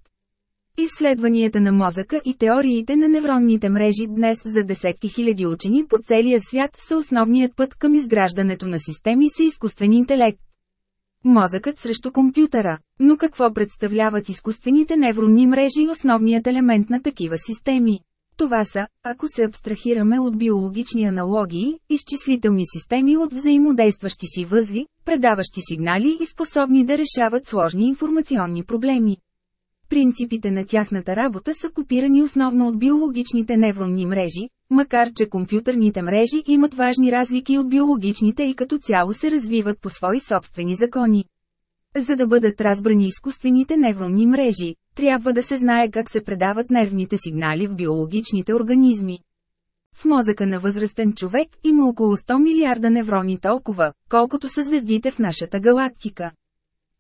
Изследванията на мозъка и теориите на невронните мрежи днес за десетки хиляди учени по целия свят са основният път към изграждането на системи с изкуствен интелект. Мозъкът срещу компютъра. Но какво представляват изкуствените невронни мрежи и основният елемент на такива системи? Това са, ако се абстрахираме от биологични аналогии, изчислителни системи от взаимодействащи си възли, предаващи сигнали и способни да решават сложни информационни проблеми. Принципите на тяхната работа са копирани основно от биологичните невронни мрежи, макар че компютърните мрежи имат важни разлики от биологичните и като цяло се развиват по свои собствени закони. За да бъдат разбрани изкуствените невронни мрежи, трябва да се знае как се предават нервните сигнали в биологичните организми. В мозъка на възрастен човек има около 100 милиарда неврони толкова, колкото са звездите в нашата галактика.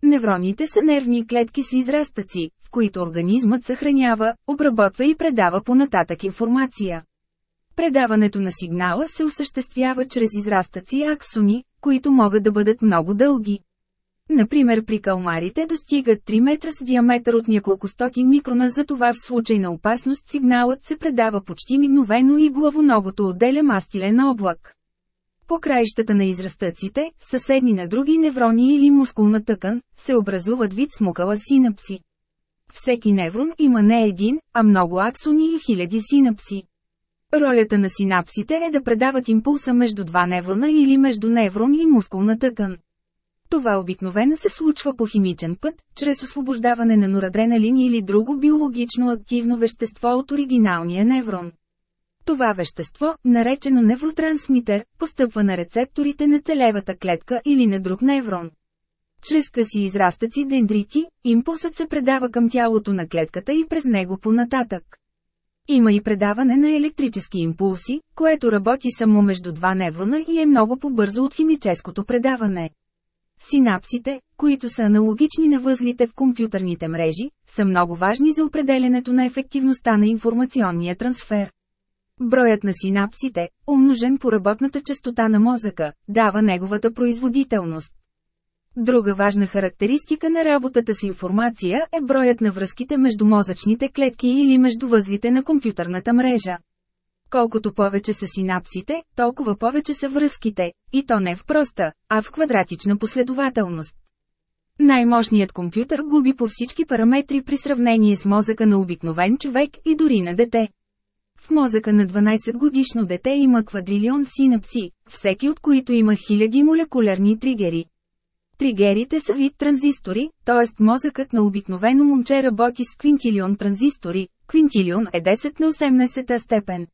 Невроните са нервни клетки с израстъци, в които организмът съхранява, обработва и предава понататък информация. Предаването на сигнала се осъществява чрез израстъци аксони, които могат да бъдат много дълги. Например при калмарите достигат 3 метра с диаметър от няколко стотин микрона, затова в случай на опасност сигналът се предава почти мигновено и главоногото отделя мастилен облак. По краищата на израстъците, съседни на други неврони или мускулна тъкан, се образуват вид смукала синапси. Всеки неврон има не един, а много аксони и хиляди синапси. Ролята на синапсите е да предават импулса между два неврона или между неврон и мускулна тъкан. Това обикновено се случва по химичен път, чрез освобождаване на норадреналин или друго биологично активно вещество от оригиналния неврон. Това вещество, наречено невротрансмитер, постъпва на рецепторите на целевата клетка или на друг неврон. Чрез къси израстъци дендрити, импулсът се предава към тялото на клетката и през него понататък. Има и предаване на електрически импулси, което работи само между два неврона и е много по-бързо от химическото предаване. Синапсите, които са аналогични на възлите в компютърните мрежи, са много важни за определенето на ефективността на информационния трансфер. Броят на синапсите, умножен по работната частота на мозъка, дава неговата производителност. Друга важна характеристика на работата с информация е броят на връзките между мозъчните клетки или между възлите на компютърната мрежа. Колкото повече са синапсите, толкова повече са връзките, и то не в проста, а в квадратична последователност. Най-мощният компютър губи по всички параметри при сравнение с мозъка на обикновен човек и дори на дете. В мозъка на 12 годишно дете има квадрилион синапси, всеки от които има хиляди молекулярни тригери. Тригерите са вид транзистори, т.е. мозъкът на обикновено момче работи с квинтилион транзистори, квинтилион е 10 на 18 степен.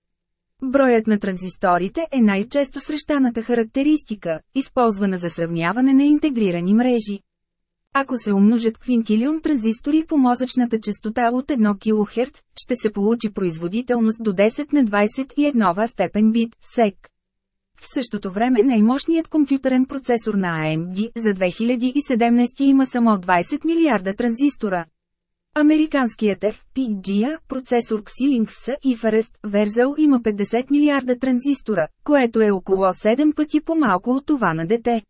Броят на транзисторите е най-често срещаната характеристика, използвана за сравняване на интегрирани мрежи. Ако се умножат квинтилион транзистори по мозъчната частота от 1 кГц, ще се получи производителност до 10 на 21 степен бит, сек. В същото време най-мощният компютърен процесор на AMD за 2017 има само 20 милиарда транзистора. Американският FPGA процесор Xilinx и Forest Verzel има 50 милиарда транзистора, което е около 7 пъти по-малко от това на дете.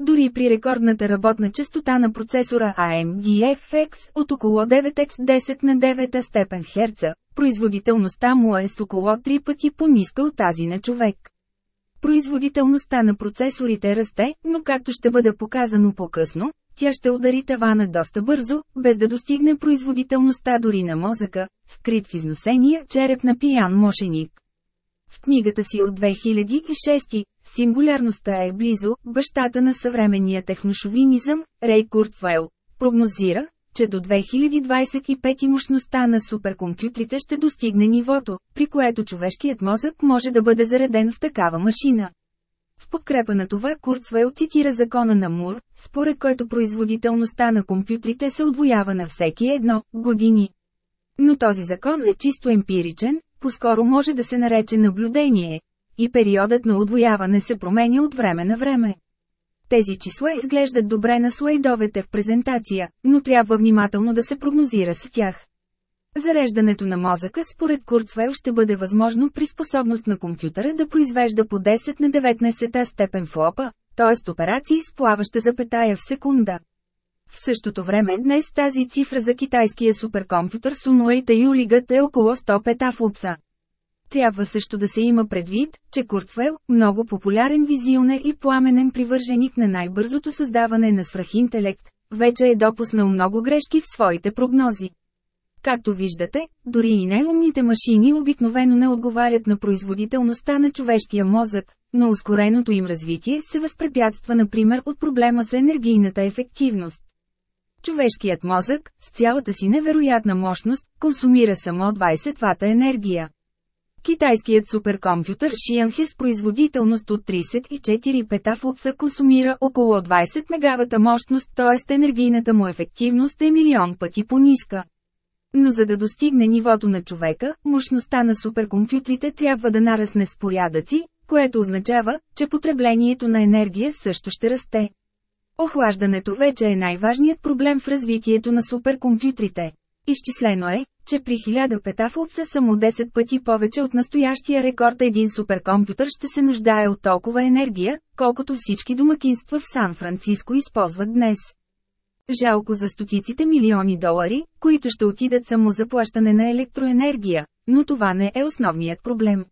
Дори при рекордната работна частота на процесора AMD FX от около 9x 10 на 9 степен Херца, производителността му е с около 3 пъти по-ниска от тази на човек. Производителността на процесорите расте, но както ще бъде показано по-късно, тя ще удари тавана доста бързо, без да достигне производителността дори на мозъка, скрит в износения череп на пиян мошеник. В книгата си от 2006, Сингулярността е близо, бащата на съвременния техношовинизъм, Рей Куртвайл, прогнозира, че до 2025 мощността на суперкомпютрите ще достигне нивото, при което човешкият мозък може да бъде зареден в такава машина. В подкрепа на това Курцвейл цитира закона на Мур, според който производителността на компютрите се отвоява на всеки едно години. Но този закон е чисто емпиричен, по-скоро може да се нарече наблюдение, и периодът на отвояване се променя от време на време. Тези числа изглеждат добре на слайдовете в презентация, но трябва внимателно да се прогнозира с тях. Зареждането на мозъка според Курцвел ще бъде възможно при способност на компютъра да произвежда по 10 на 19 степен флопа, т.е. операции с плаваща запетая в секунда. В същото време днес тази цифра за китайския суперкомпютър Сунуейта Юлигът е около 100 петафлопса. Трябва също да се има предвид, че Курцвел, много популярен визионер и пламенен привърженик на най-бързото създаване на свръхинтелект, вече е допуснал много грешки в своите прогнози. Както виждате, дори и неумните машини обикновено не отговарят на производителността на човешкия мозък, но ускореното им развитие се възпрепятства например от проблема с енергийната ефективност. Човешкият мозък, с цялата си невероятна мощност, консумира само 20 вата енергия. Китайският суперкомпютър Шианхе с производителност от 34 петафлопса консумира около 20 мегавата мощност, т.е. енергийната му ефективност е милион пъти по-ниска. Но за да достигне нивото на човека, мощността на суперкомпютрите трябва да нарасне с порядъци, което означава, че потреблението на енергия също ще расте. Охлаждането вече е най-важният проблем в развитието на суперкомпютрите. Изчислено е, че при 1000 петафлопса само 10 пъти повече от настоящия рекорд един суперкомпютър ще се нуждае от толкова енергия, колкото всички домакинства в Сан-Франциско използват днес. Жалко за стотиците милиони долари, които ще отидат само за плащане на електроенергия, но това не е основният проблем.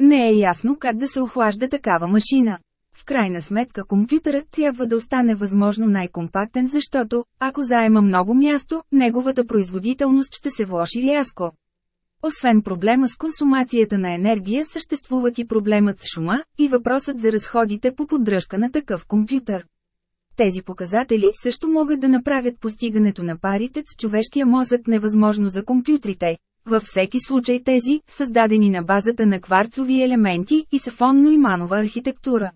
Не е ясно как да се охлажда такава машина. В крайна сметка компютърът трябва да остане възможно най-компактен, защото, ако заема много място, неговата производителност ще се влоши рязко. Освен проблема с консумацията на енергия съществуват и проблемът с шума, и въпросът за разходите по поддръжка на такъв компютър. Тези показатели също могат да направят постигането на парите с човешкия мозък невъзможно за компютрите. Във всеки случай тези, създадени на базата на кварцови елементи и сафонно-иманова архитектура.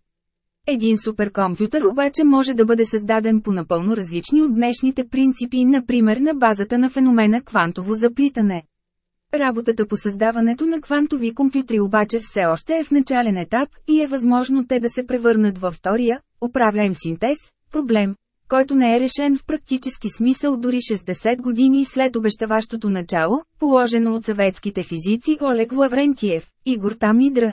Един суперкомпютър обаче може да бъде създаден по напълно различни от днешните принципи, например на базата на феномена квантово заплитане. Работата по създаването на квантови компютри обаче все още е в начален етап и е възможно те да се превърнат във втория, управляем синтез, проблем, който не е решен в практически смисъл дори 60 години след обещаващото начало, положено от съветските физици Олег Лаврентиев, Игор Тамидра.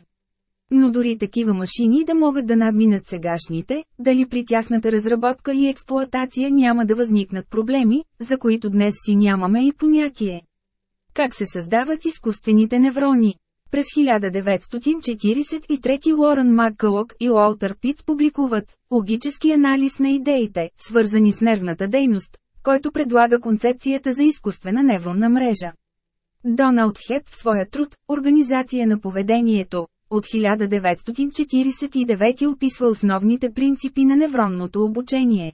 Но дори такива машини да могат да надминат сегашните, дали при тяхната разработка и експлоатация няма да възникнат проблеми, за които днес си нямаме и понятие. Как се създават изкуствените неврони? През 1943 Лорен Маккълок и Уолтер Питц публикуват «Логически анализ на идеите, свързани с нервната дейност», който предлага концепцията за изкуствена невронна мрежа. Доналд Хеп в своя труд «Организация на поведението» от 1949 описва основните принципи на невронното обучение.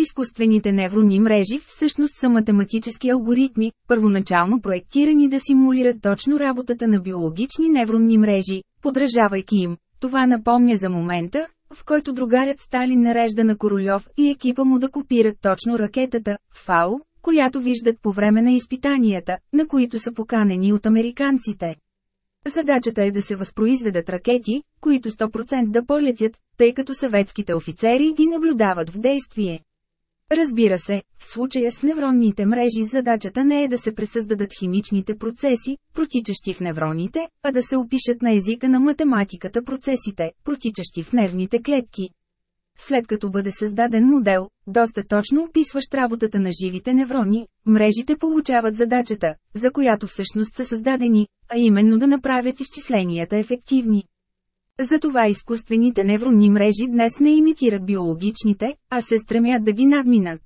Изкуствените невронни мрежи всъщност са математически алгоритми, първоначално проектирани да симулират точно работата на биологични невронни мрежи, подражавайки им. Това напомня за момента, в който другарят Сталин нарежда на Королев и екипа му да копират точно ракетата, ФАО, която виждат по време на изпитанията, на които са поканени от американците. Задачата е да се възпроизведат ракети, които 100% да полетят, тъй като съветските офицери ги наблюдават в действие. Разбира се, в случая с невронните мрежи задачата не е да се пресъздадат химичните процеси, протичащи в невроните, а да се опишат на езика на математиката процесите, протичащи в нервните клетки. След като бъде създаден модел, доста точно описващ работата на живите неврони, мрежите получават задачата, за която всъщност са създадени, а именно да направят изчисленията ефективни. Затова изкуствените невронни мрежи днес не имитират биологичните, а се стремят да ги надминат.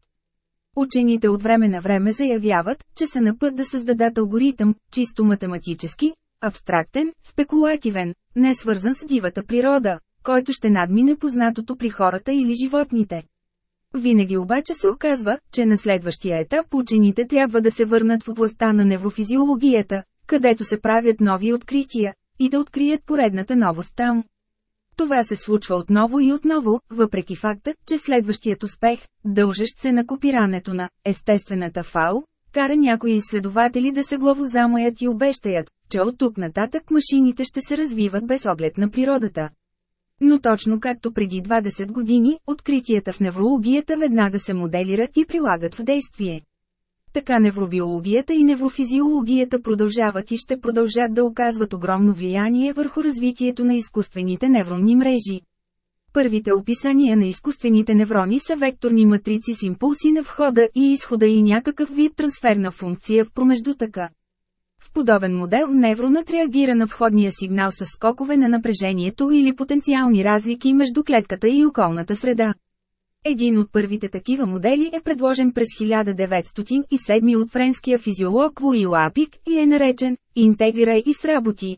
Учените от време на време заявяват, че са на път да създадат алгоритъм, чисто математически, абстрактен, спекулативен, не свързан с дивата природа, който ще надмине познатото при хората или животните. Винаги обаче се оказва, че на следващия етап учените трябва да се върнат в областта на неврофизиологията, където се правят нови открития, и да открият поредната новост там. Това се случва отново и отново, въпреки факта, че следващият успех, дължещ се на копирането на естествената фау, кара някои изследователи да се главозамаят и обещаят, че от тук нататък машините ще се развиват без оглед на природата. Но точно както преди 20 години, откритията в неврологията веднага се моделират и прилагат в действие. Така невробиологията и неврофизиологията продължават и ще продължат да оказват огромно влияние върху развитието на изкуствените невронни мрежи. Първите описания на изкуствените неврони са векторни матрици с импулси на входа и изхода и някакъв вид трансферна функция в промеждутъка. В подобен модел невронът реагира на входния сигнал с скокове на напрежението или потенциални разлики между клетката и околната среда. Един от първите такива модели е предложен през 1907 от френския физиолог Луи Лапик и е наречен «Интегрирай и сработи».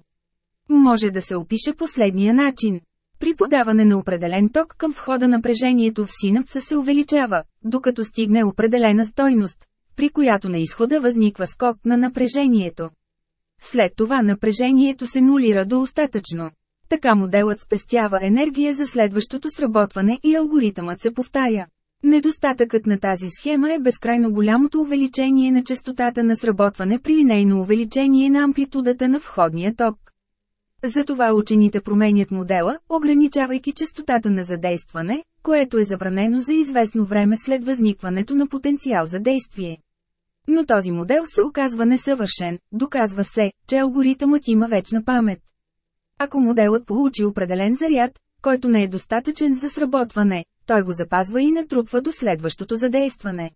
Може да се опише последния начин. При подаване на определен ток към входа напрежението в синапса се увеличава, докато стигне определена стойност, при която на изхода възниква скок на напрежението. След това напрежението се нулира до остатъчно. Така моделът спестява енергия за следващото сработване и алгоритъмът се повтаря. Недостатъкът на тази схема е безкрайно голямото увеличение на частотата на сработване при линейно увеличение на амплитудата на входния ток. Затова учените променят модела, ограничавайки частотата на задействане, което е забранено за известно време след възникването на потенциал за действие. Но този модел се оказва несъвършен, доказва се, че алгоритъмът има вечна памет. Ако моделът получи определен заряд, който не е достатъчен за сработване, той го запазва и натрупва до следващото задействане.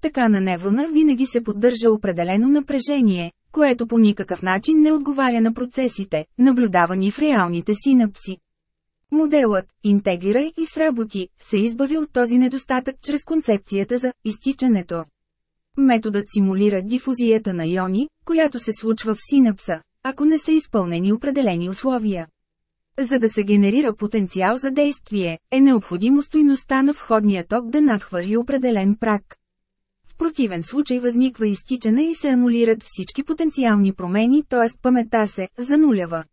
Така на неврона винаги се поддържа определено напрежение, което по никакъв начин не отговаря на процесите, наблюдавани в реалните синапси. Моделът «Интегрирай и сработи» се избави от този недостатък чрез концепцията за «изтичането». Методът симулира дифузията на иони, която се случва в синапса, ако не са изпълнени определени условия. За да се генерира потенциал за действие, е необходимо стойността на входния ток да надхвърли определен прак. В противен случай възниква изтичане и се анулират всички потенциални промени, т.е. памета се занулява.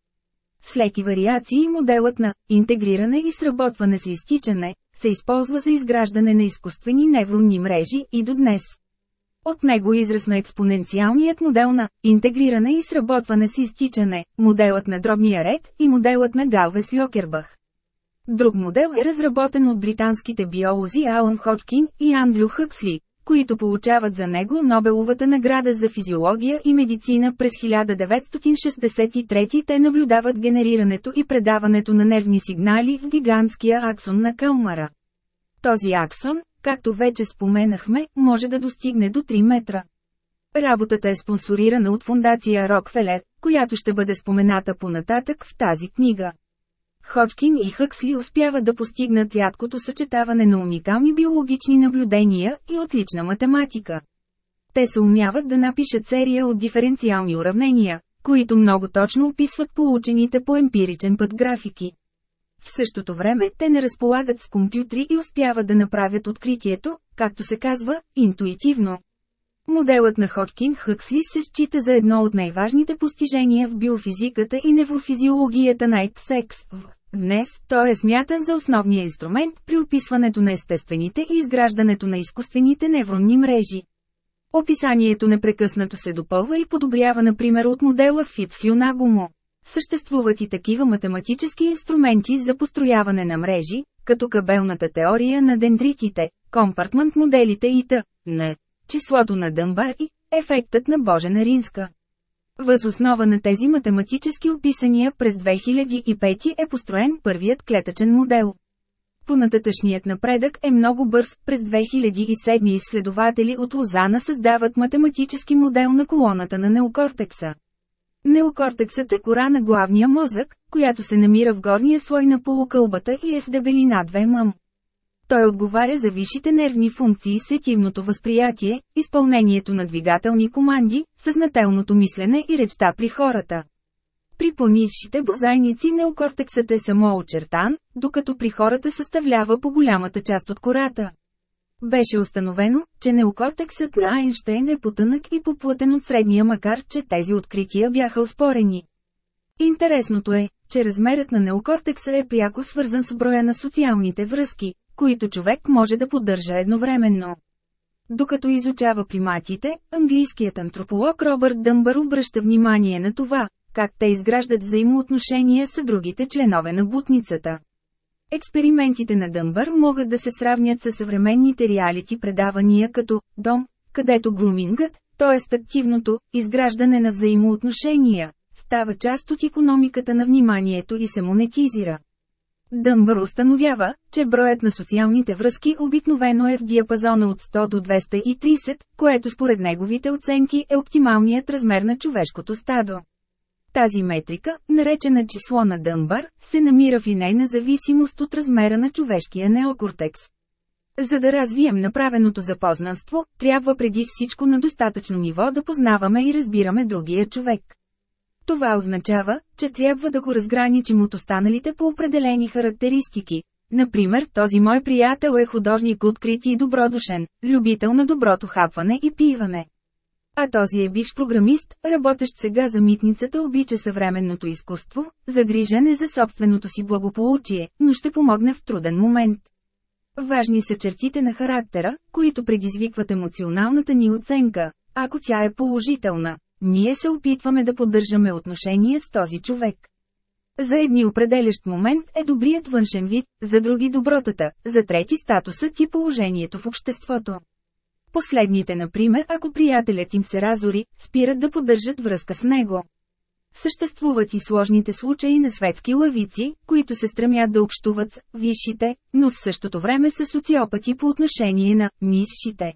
С леки вариации моделът на интегриране и сработване с изтичане се използва за изграждане на изкуствени невронни мрежи и до днес. От него израсна експоненциалният модел на интегриране и сработване с изтичане, моделът на дробния ред и моделът на Галвес Льокербах. Друг модел е разработен от британските биолози Алън Ходжкин и Андрю Хъксли, които получават за него Нобеловата награда за физиология и медицина през 1963 те наблюдават генерирането и предаването на нервни сигнали в гигантския аксон на Кълмара. Този аксон, както вече споменахме, може да достигне до 3 метра. Работата е спонсорирана от фундация Рокфелер, която ще бъде спомената понататък в тази книга. Ходжкин и Хъксли успяват да постигнат рядкото съчетаване на уникални биологични наблюдения и отлична математика. Те се умяват да напишат серия от диференциални уравнения, които много точно описват получените по емпиричен път графики. В същото време те не разполагат с компютри и успяват да направят откритието, както се казва, интуитивно. Моделът на Ходжкин Хъксли се счита за едно от най-важните постижения в биофизиката и неврофизиологията на ЕКСЕКС. Днес той е смятан за основния инструмент при описването на естествените и изграждането на изкуствените невронни мрежи. Описанието непрекъснато се допълва и подобрява например от модела Фицхю Нагумо. Съществуват и такива математически инструменти за построяване на мрежи, като кабелната теория на дендритите, компартмент моделите и т.н. Числото на Дънбар и ефектът на Божена Ринска. Въз основа на тези математически описания през 2005 е построен първият клетъчен модел. Понататъчният напредък е много бърз. През 2007 изследователи от Лозана създават математически модел на колоната на неокортекса. Неокортексът е кора на главния мозък, която се намира в горния слой на полукълбата и е с дебелина 2 мъм. Той отговаря за висшите нервни функции сетивното възприятие, изпълнението на двигателни команди, съзнателното мислене и речта при хората. При по-низшите бозайници неокортексът е само очертан, докато при хората съставлява по голямата част от кората. Беше установено, че неокортексът на Айнштейн е потънък и поплътен от средния макар че тези открития бяха успорени. Интересното е, че размерът на неокортекса е пряко свързан с броя на социалните връзки, които човек може да поддържа едновременно. Докато изучава приматите, английският антрополог Робърт Дъмбър обръща внимание на това, как те изграждат взаимоотношения с другите членове на бутницата. Експериментите на Дъмбър могат да се сравнят с съвременните реалити предавания като «Дом», където грумингът, т.е. активното изграждане на взаимоотношения, става част от економиката на вниманието и се монетизира. Дъмбър установява, че броят на социалните връзки обикновено е в диапазона от 100 до 230, което според неговите оценки е оптималният размер на човешкото стадо. Тази метрика, наречена число на Дъмбър, се намира в линейна зависимост от размера на човешкия неокортекс. За да развием направеното запознанство, трябва преди всичко на достатъчно ниво да познаваме и разбираме другия човек. Това означава, че трябва да го разграничим от останалите по определени характеристики. Например, този мой приятел е художник открит и добродушен, любител на доброто хапване и пиване. А този е бивш програмист, работещ сега за митницата обича съвременното изкуство, загрижен е за собственото си благополучие, но ще помогне в труден момент. Важни са чертите на характера, които предизвикват емоционалната ни оценка, ако тя е положителна. Ние се опитваме да поддържаме отношения с този човек. За едни определящ момент е добрият външен вид, за други добротата, за трети статусът и положението в обществото. Последните, например, ако приятелят им се разори, спират да поддържат връзка с него. Съществуват и сложните случаи на светски лавици, които се стремят да общуват с висшите, но в същото време са социопати по отношение на нисшите.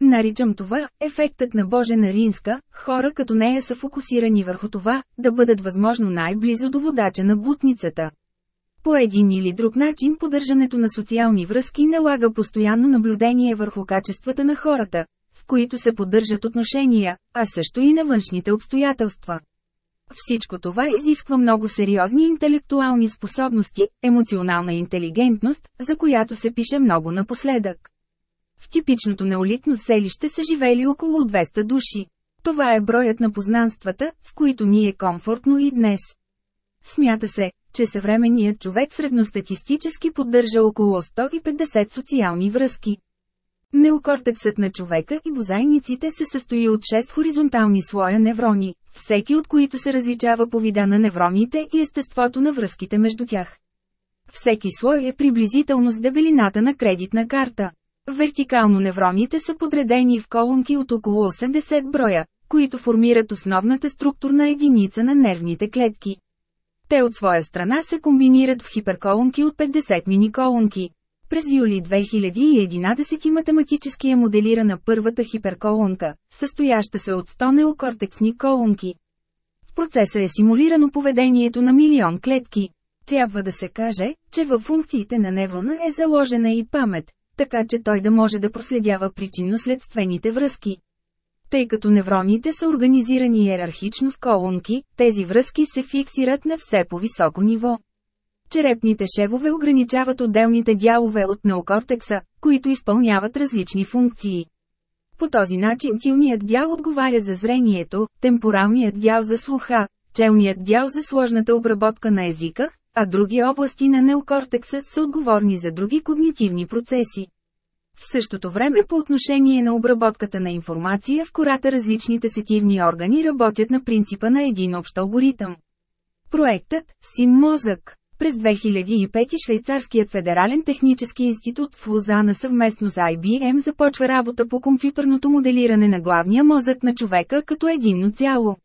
Наричам това ефектът на Божена Ринска, хора като нея са фокусирани върху това, да бъдат възможно най-близо до водача на бутницата. По един или друг начин поддържането на социални връзки налага постоянно наблюдение върху качествата на хората, с които се поддържат отношения, а също и на външните обстоятелства. Всичко това изисква много сериозни интелектуални способности, емоционална интелигентност, за която се пише много напоследък. В типичното неолитно селище са живели около 200 души. Това е броят на познанствата, с които ни е комфортно и днес. Смята се, че съвременният човек средностатистически поддържа около 150 социални връзки. Неокортексът на човека и бозайниците се състои от 6 хоризонтални слоя неврони, всеки от които се различава по вида на невроните и естеството на връзките между тях. Всеки слой е приблизително с дебелината на кредитна карта. Вертикално невроните са подредени в колонки от около 80 броя, които формират основната структурна единица на нервните клетки. Те от своя страна се комбинират в хиперколонки от 50 мини-колонки. През юли 2011 математически е моделирана първата хиперколонка, състояща се от 100 неокортексни колонки. В процеса е симулирано поведението на милион клетки. Трябва да се каже, че във функциите на неврона е заложена и памет, така че той да може да проследява причинно-следствените връзки. Тъй като невроните са организирани иерархично в колонки, тези връзки се фиксират на все по-високо ниво. Черепните шевове ограничават отделните дялове от неокортекса, които изпълняват различни функции. По този начин тилният дял отговаря за зрението, темпоралният дял за слуха, челният дял за сложната обработка на езика, а други области на неокортекса са отговорни за други когнитивни процеси. В същото време по отношение на обработката на информация в кората различните сетивни органи работят на принципа на един общ алгоритъм. Проектът «Син мозък» През 2005 швейцарският федерален технически институт в Лозана съвместно с IBM започва работа по компютърното моделиране на главния мозък на човека като единно цяло.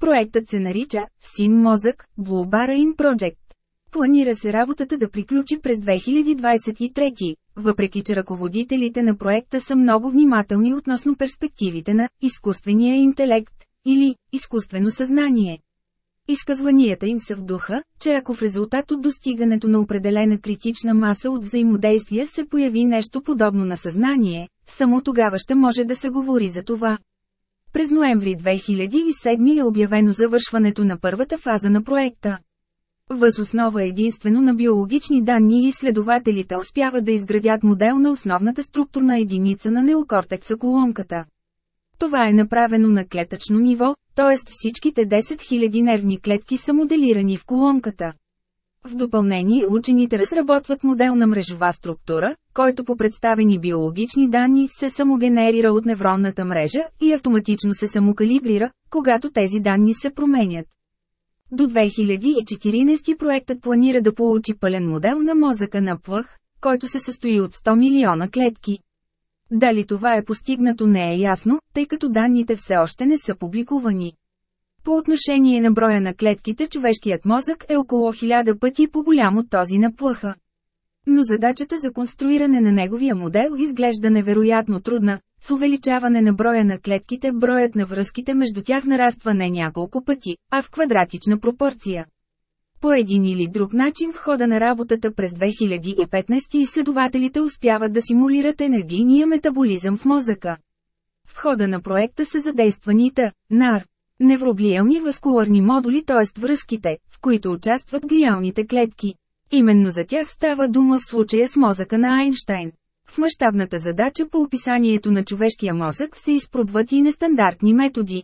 Проектът се нарича «Син мозък» Blue Brain Project. Планира се работата да приключи през 2023, въпреки че ръководителите на проекта са много внимателни относно перспективите на изкуствения интелект или изкуствено съзнание. Изказванията им са в духа, че ако в резултат от достигането на определена критична маса от взаимодействие се появи нещо подобно на съзнание, само тогава ще може да се говори за това. През ноември 2007 е обявено завършването на първата фаза на проекта. Въз основа единствено на биологични данни изследователите успяват да изградят модел на основната структурна единица на неокортекса колонката. Това е направено на клетъчно ниво, т.е. всичките 10 000 нервни клетки са моделирани в колонката. В допълнение учените разработват модел на мрежова структура, който по представени биологични данни се самогенерира от невронната мрежа и автоматично се самокалибрира, когато тези данни се променят. До 2014 проектът планира да получи пълен модел на мозъка на плъх, който се състои от 100 милиона клетки. Дали това е постигнато не е ясно, тъй като данните все още не са публикувани. По отношение на броя на клетките човешкият мозък е около 1000 пъти по-голям от този на плъха. Но задачата за конструиране на неговия модел изглежда невероятно трудна, с увеличаване на броя на клетките броят на връзките между тях нараства не няколко пъти, а в квадратична пропорция. По един или друг начин в хода на работата през 2015 изследователите успяват да симулират енергийния метаболизъм в мозъка. В хода на проекта са задействани ТА, НАР, невроглиални васкуларни модули, т.е. връзките, в които участват глиалните клетки. Именно за тях става дума в случая с мозъка на Айнштайн. В мащабната задача по описанието на човешкия мозък се изпробват и нестандартни методи.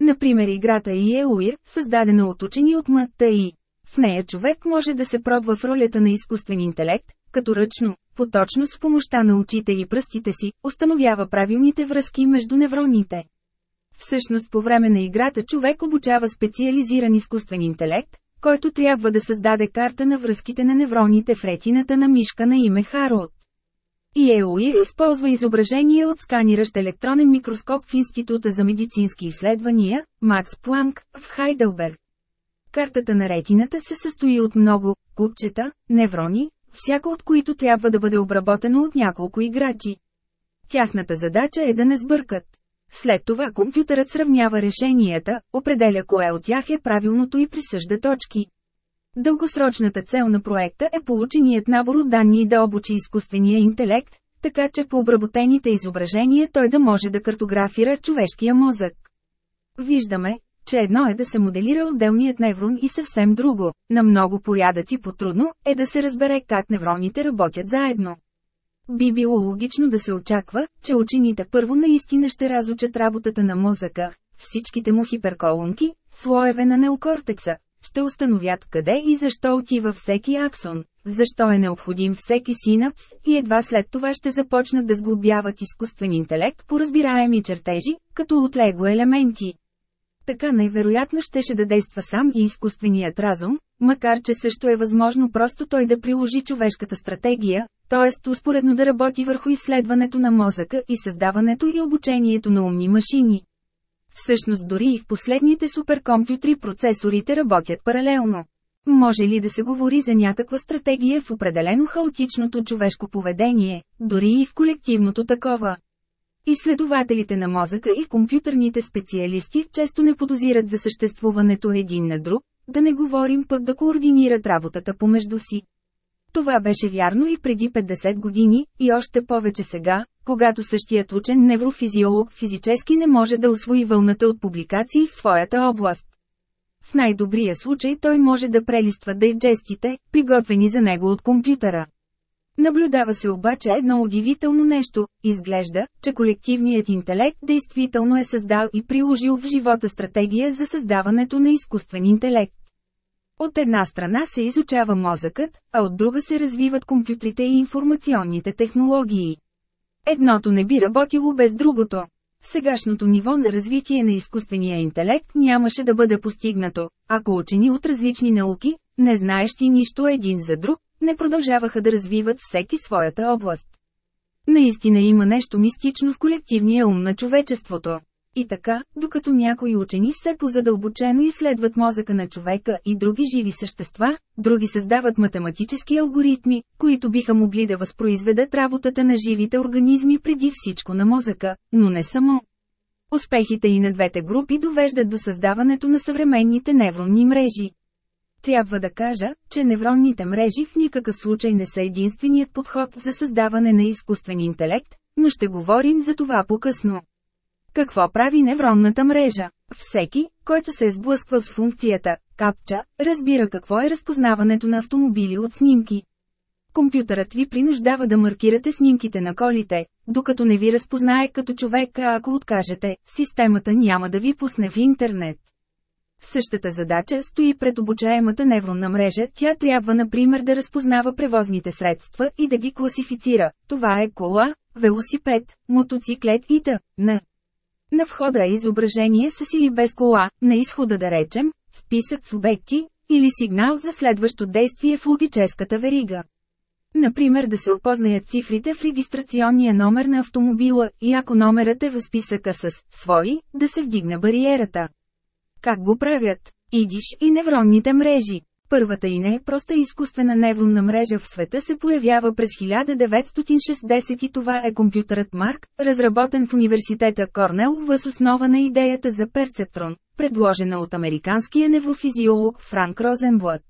Например играта ИЕУИР, създадена от учени от МТИ. В нея човек може да се пробва в ролята на изкуствен интелект, като ръчно, поточно с помощта на очите и пръстите си, установява правилните връзки между невроните. Всъщност по време на играта човек обучава специализиран изкуствен интелект, който трябва да създаде карта на връзките на невроните в ретината на мишка на име Харолд. ИЕУИ използва изображение от сканиращ електронен микроскоп в Института за медицински изследвания, Макс Планк, в Хайделберг. Картата на ретината се състои от много купчета, неврони, всяко от които трябва да бъде обработено от няколко играчи. Тяхната задача е да не сбъркат. След това компютърът сравнява решенията, определя кое от тях е правилното и присъжда точки. Дългосрочната цел на проекта е полученият набор от данни да обучи изкуствения интелект, така че по обработените изображения той да може да картографира човешкия мозък. Виждаме, че едно е да се моделира отделният неврон и съвсем друго, на много порядъци по-трудно, е да се разбере как невроните работят заедно. Би било логично да се очаква, че учените първо наистина ще разучат работата на мозъка, всичките му хиперколонки, слоеве на неокортекса, ще установят къде и защо отива всеки аксон, защо е необходим всеки синапс, и едва след това ще започнат да сглобяват изкуствен интелект по разбираеми чертежи, като от лего елементи. Така най-вероятно щеше да действа сам и изкуственият разум, макар че също е възможно просто той да приложи човешката стратегия, т.е. успоредно да работи върху изследването на мозъка и създаването и обучението на умни машини. Всъщност дори и в последните суперкомпютри процесорите работят паралелно. Може ли да се говори за някаква стратегия в определено хаотичното човешко поведение, дори и в колективното такова? Изследователите на мозъка и компютърните специалисти често не подозират за съществуването един на друг, да не говорим пък да координират работата помежду си. Това беше вярно и преди 50 години, и още повече сега, когато същият учен неврофизиолог физически не може да освои вълната от публикации в своята област. В най-добрия случай той може да прелиства дайджестите, приготвени за него от компютъра. Наблюдава се обаче едно удивително нещо – изглежда, че колективният интелект действително е създал и приложил в живота стратегия за създаването на изкуствен интелект. От една страна се изучава мозъкът, а от друга се развиват компютрите и информационните технологии. Едното не би работило без другото. Сегашното ниво на развитие на изкуствения интелект нямаше да бъде постигнато, ако учени от различни науки, не знаещи нищо един за друг, не продължаваха да развиват всеки своята област. Наистина има нещо мистично в колективния ум на човечеството. И така, докато някои учени все по-задълбочено изследват мозъка на човека и други живи същества, други създават математически алгоритми, които биха могли да възпроизведат работата на живите организми преди всичко на мозъка, но не само. Успехите и на двете групи довеждат до създаването на съвременните невронни мрежи. Трябва да кажа, че невронните мрежи в никакъв случай не са единственият подход за създаване на изкуствен интелект, но ще говорим за това по-късно. Какво прави невронната мрежа? Всеки, който се е сблъсквал с функцията «капча», разбира какво е разпознаването на автомобили от снимки. Компютърът ви принуждава да маркирате снимките на колите, докато не ви разпознае като човек, а ако откажете, системата няма да ви пусне в интернет. Същата задача стои пред обучаемата невронна мрежа, тя трябва например да разпознава превозните средства и да ги класифицира. Това е кола, велосипед, мотоциклет и т.н. На входа е изображение с или без кола, на изхода да речем, списък с обекти, или сигнал за следващо действие в логическата верига. Например да се опознаят цифрите в регистрационния номер на автомобила и ако номерът е в списъка с «свои», да се вдигне бариерата. Как го правят? Идиш и невронните мрежи. Първата и не е проста изкуствена невронна мрежа в света се появява през 1960 и това е компютърът Марк, разработен в университета Корнел въз основа на идеята за перцептрон, предложена от американския неврофизиолог Франк Розенблат.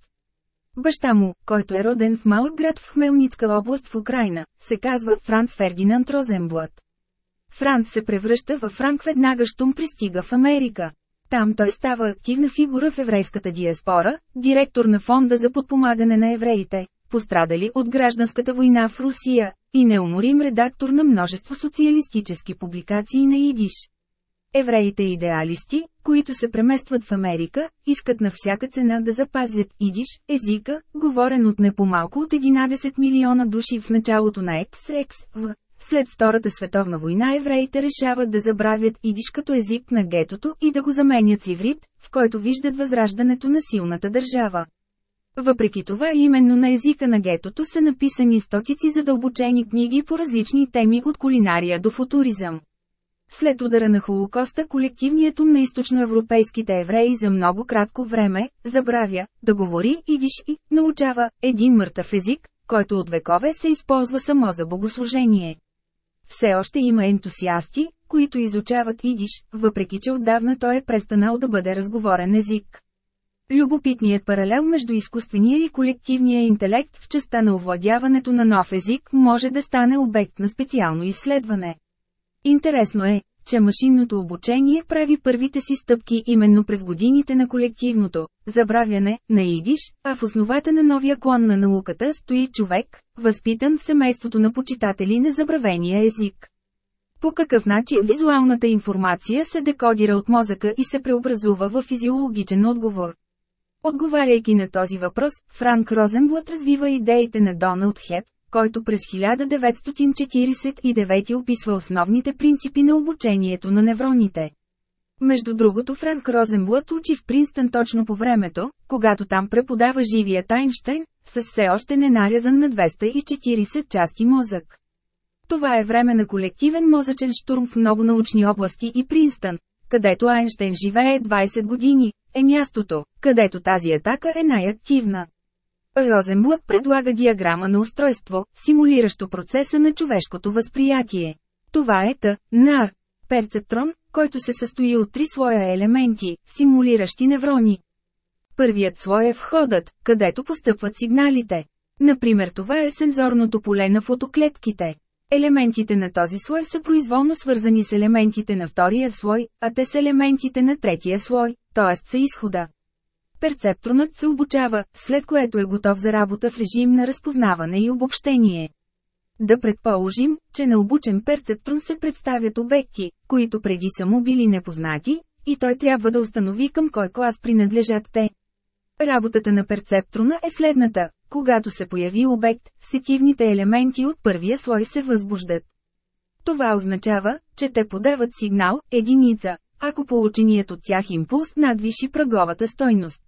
Баща му, който е роден в малък град в Хмелницка област в Украина, се казва Франц Фердинанд Розенблат. Франц се превръща във Франк веднага щом пристига в Америка. Там той става активна фигура в еврейската диаспора, директор на фонда за подпомагане на евреите, пострадали от гражданската война в Русия, и неуморим редактор на множество социалистически публикации на идиш. Евреите идеалисти, които се преместват в Америка, искат на всяка цена да запазят идиш, езика, говорен от не по-малко от 11 милиона души в началото на XXV. След Втората световна война евреите решават да забравят идиш като език на гетото и да го заменят с иврит, в който виждат възраждането на силната държава. Въпреки това именно на езика на гетото са написани стотици задълбочени книги по различни теми от кулинария до футуризъм. След удара на Холокоста колективният ум на източноевропейските евреи за много кратко време, забравя, да говори идиш и научава един мъртъв език, който от векове се използва само за богослужение. Все още има ентусиасти, които изучават идиш, въпреки че отдавна той е престанал да бъде разговорен език. Любопитният паралел между изкуствения и колективния интелект в частта на овладяването на нов език може да стане обект на специално изследване. Интересно е, че машинното обучение прави първите си стъпки именно през годините на колективното забравяне на идиш, а в основата на новия клон на науката стои човек, възпитан в семейството на почитатели на забравения език. По какъв начин визуалната информация се декодира от мозъка и се преобразува в физиологичен отговор? Отговаряйки на този въпрос, Франк Розенблат развива идеите на Доналд Хеп, който през 1949 описва основните принципи на обучението на невроните. Между другото Франк Розенблът учи в Принстън точно по времето, когато там преподава живият Айнштейн, с все още ненарязан на 240 части мозък. Това е време на колективен мозъчен штурм в много научни области и Принстън, където Айнштейн живее 20 години, е мястото, където тази атака е най-активна. Розенблът предлага диаграма на устройство, симулиращо процеса на човешкото възприятие. Това е Т, НАР, перцептрон, който се състои от три слоя елементи, симулиращи неврони. Първият слой е входът, където постъпват сигналите. Например това е сензорното поле на фотоклетките. Елементите на този слой са произволно свързани с елементите на втория слой, а те с елементите на третия слой, т.е. са изхода. Перцептронът се обучава, след което е готов за работа в режим на разпознаване и обобщение. Да предположим, че на обучен перцептрон се представят обекти, които преди са му били непознати, и той трябва да установи към кой клас принадлежат те. Работата на перцептрона е следната. Когато се появи обект, сетивните елементи от първия слой се възбуждат. Това означава, че те подават сигнал, единица, ако полученият от тях импулс надвиши праговата стойност.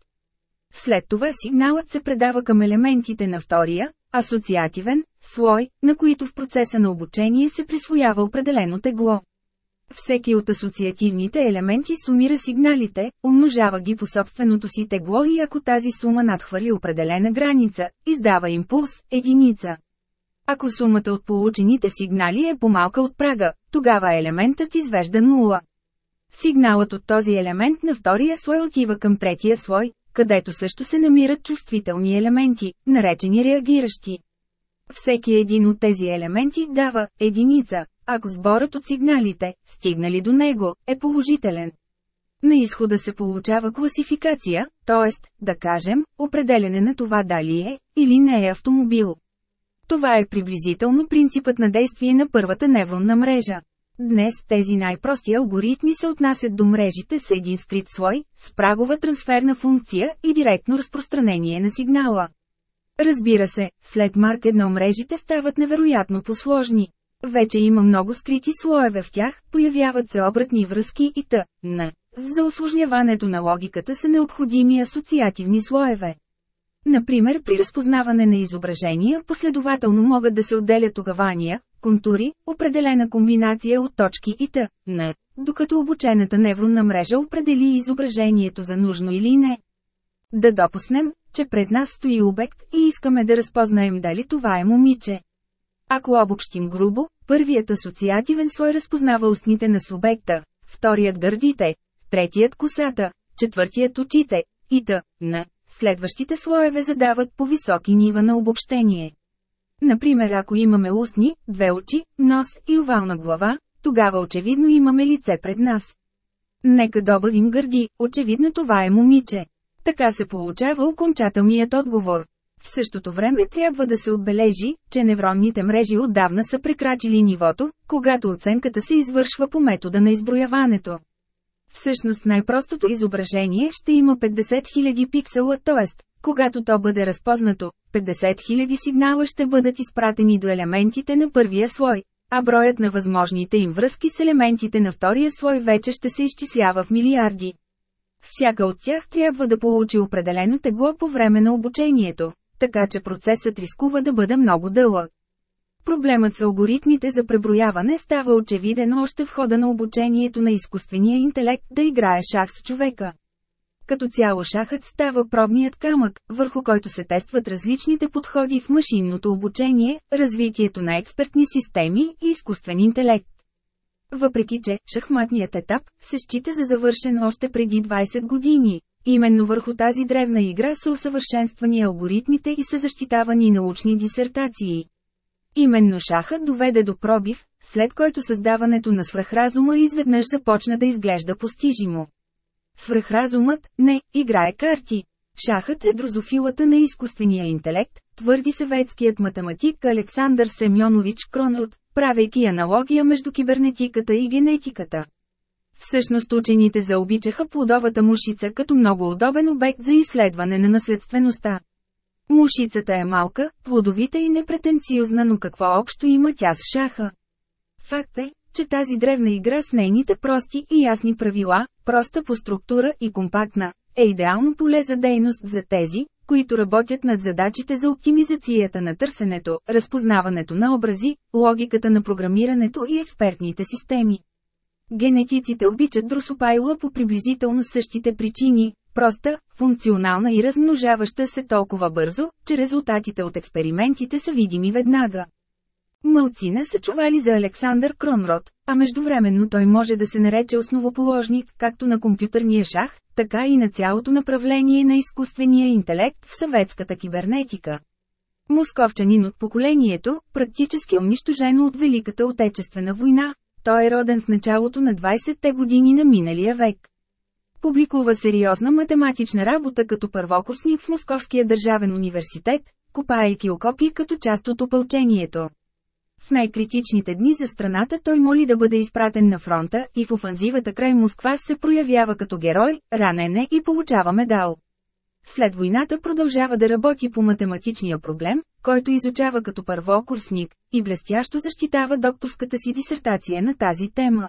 След това сигналът се предава към елементите на втория, асоциативен, слой, на които в процеса на обучение се присвоява определено тегло. Всеки от асоциативните елементи сумира сигналите, умножава ги по собственото си тегло и ако тази сума надхвърли определена граница, издава импулс, единица. Ако сумата от получените сигнали е по-малка от прага, тогава елементът извежда нула. Сигналът от този елемент на втория слой отива към третия слой, където също се намират чувствителни елементи, наречени реагиращи. Всеки един от тези елементи дава единица, ако сборът от сигналите, стигнали до него, е положителен. На изхода се получава класификация, т.е., да кажем, определене на това дали е или не е автомобил. Това е приблизително принципът на действие на първата невронна мрежа. Днес тези най-прости алгоритми се отнасят до мрежите с един скрит слой, с прагова трансферна функция и директно разпространение на сигнала. Разбира се, след Марк 1 мрежите стават невероятно посложни. Вече има много скрити слоеве в тях, появяват се обратни връзки и т.н. За осложняването на логиката са необходими асоциативни слоеве. Например при разпознаване на изображения последователно могат да се отделят огавания, контури, определена комбинация от точки и т.н., докато обучената невронна мрежа определи изображението за нужно или не. Да допуснем, че пред нас стои обект и искаме да разпознаем дали това е момиче. Ако обобщим грубо, първият асоциативен слой разпознава устните на субекта, вторият гърдите, третият косата, четвъртият очите, и т.н. Следващите слоеве задават по високи нива на обобщение. Например ако имаме устни, две очи, нос и овална глава, тогава очевидно имаме лице пред нас. Нека добавим гърди, очевидно това е момиче. Така се получава окончателният отговор. В същото време трябва да се отбележи, че невронните мрежи отдавна са прекрачили нивото, когато оценката се извършва по метода на изброяването. Всъщност най-простото изображение ще има 50 000 пиксела, т.е. когато то бъде разпознато, 50 000 сигнала ще бъдат изпратени до елементите на първия слой, а броят на възможните им връзки с елементите на втория слой вече ще се изчислява в милиарди. Всяка от тях трябва да получи определено тегло по време на обучението, така че процесът рискува да бъде много дълъг. Проблемът с алгоритмите за преброяване става очевиден още в хода на обучението на изкуствения интелект да играе шах с човека. Като цяло шахът става пробният камък, върху който се тестват различните подходи в машинното обучение, развитието на експертни системи и изкуствен интелект. Въпреки че шахматният етап се счита за завършен още преди 20 години, именно върху тази древна игра са усъвършенствани алгоритмите и са защитавани научни дисертации. Именно шахът доведе до пробив, след който създаването на свръхразума изведнъж започна да изглежда постижимо. Свръхразумът не играе карти. Шахът е дрозофилата на изкуствения интелект, твърди съветският математик Александър Семьонович Кронрод, правейки аналогия между кибернетиката и генетиката. Всъщност учените заобичаха плодовата мушица като много удобен обект за изследване на наследствеността. Мушицата е малка, плодовита и непретенциозна, но какво общо има тя с шаха? Факт е, че тази древна игра с нейните прости и ясни правила, проста по структура и компактна, е идеално поле за дейност за тези, които работят над задачите за оптимизацията на търсенето, разпознаването на образи, логиката на програмирането и експертните системи. Генетиците обичат дросопайла по приблизително същите причини, проста, функционална и размножаваща се толкова бързо, че резултатите от експериментите са видими веднага. Мълцина са чували за Александър Кронрод, а междувременно той може да се нарече основоположник както на компютърния шах, така и на цялото направление на изкуствения интелект в съветската кибернетика. Московчанин от поколението, практически унищожено от Великата Отечествена война, той е роден в началото на 20-те години на миналия век. Публикува сериозна математична работа като първокурсник в Московския държавен университет, копаейки окопи като част от опълчението. В най-критичните дни за страната той моли да бъде изпратен на фронта и в офанзивата край Москва се проявява като герой, ранене и получава медал. След войната продължава да работи по математичния проблем, който изучава като първокурсник, и блестящо защитава докторската си дисертация на тази тема.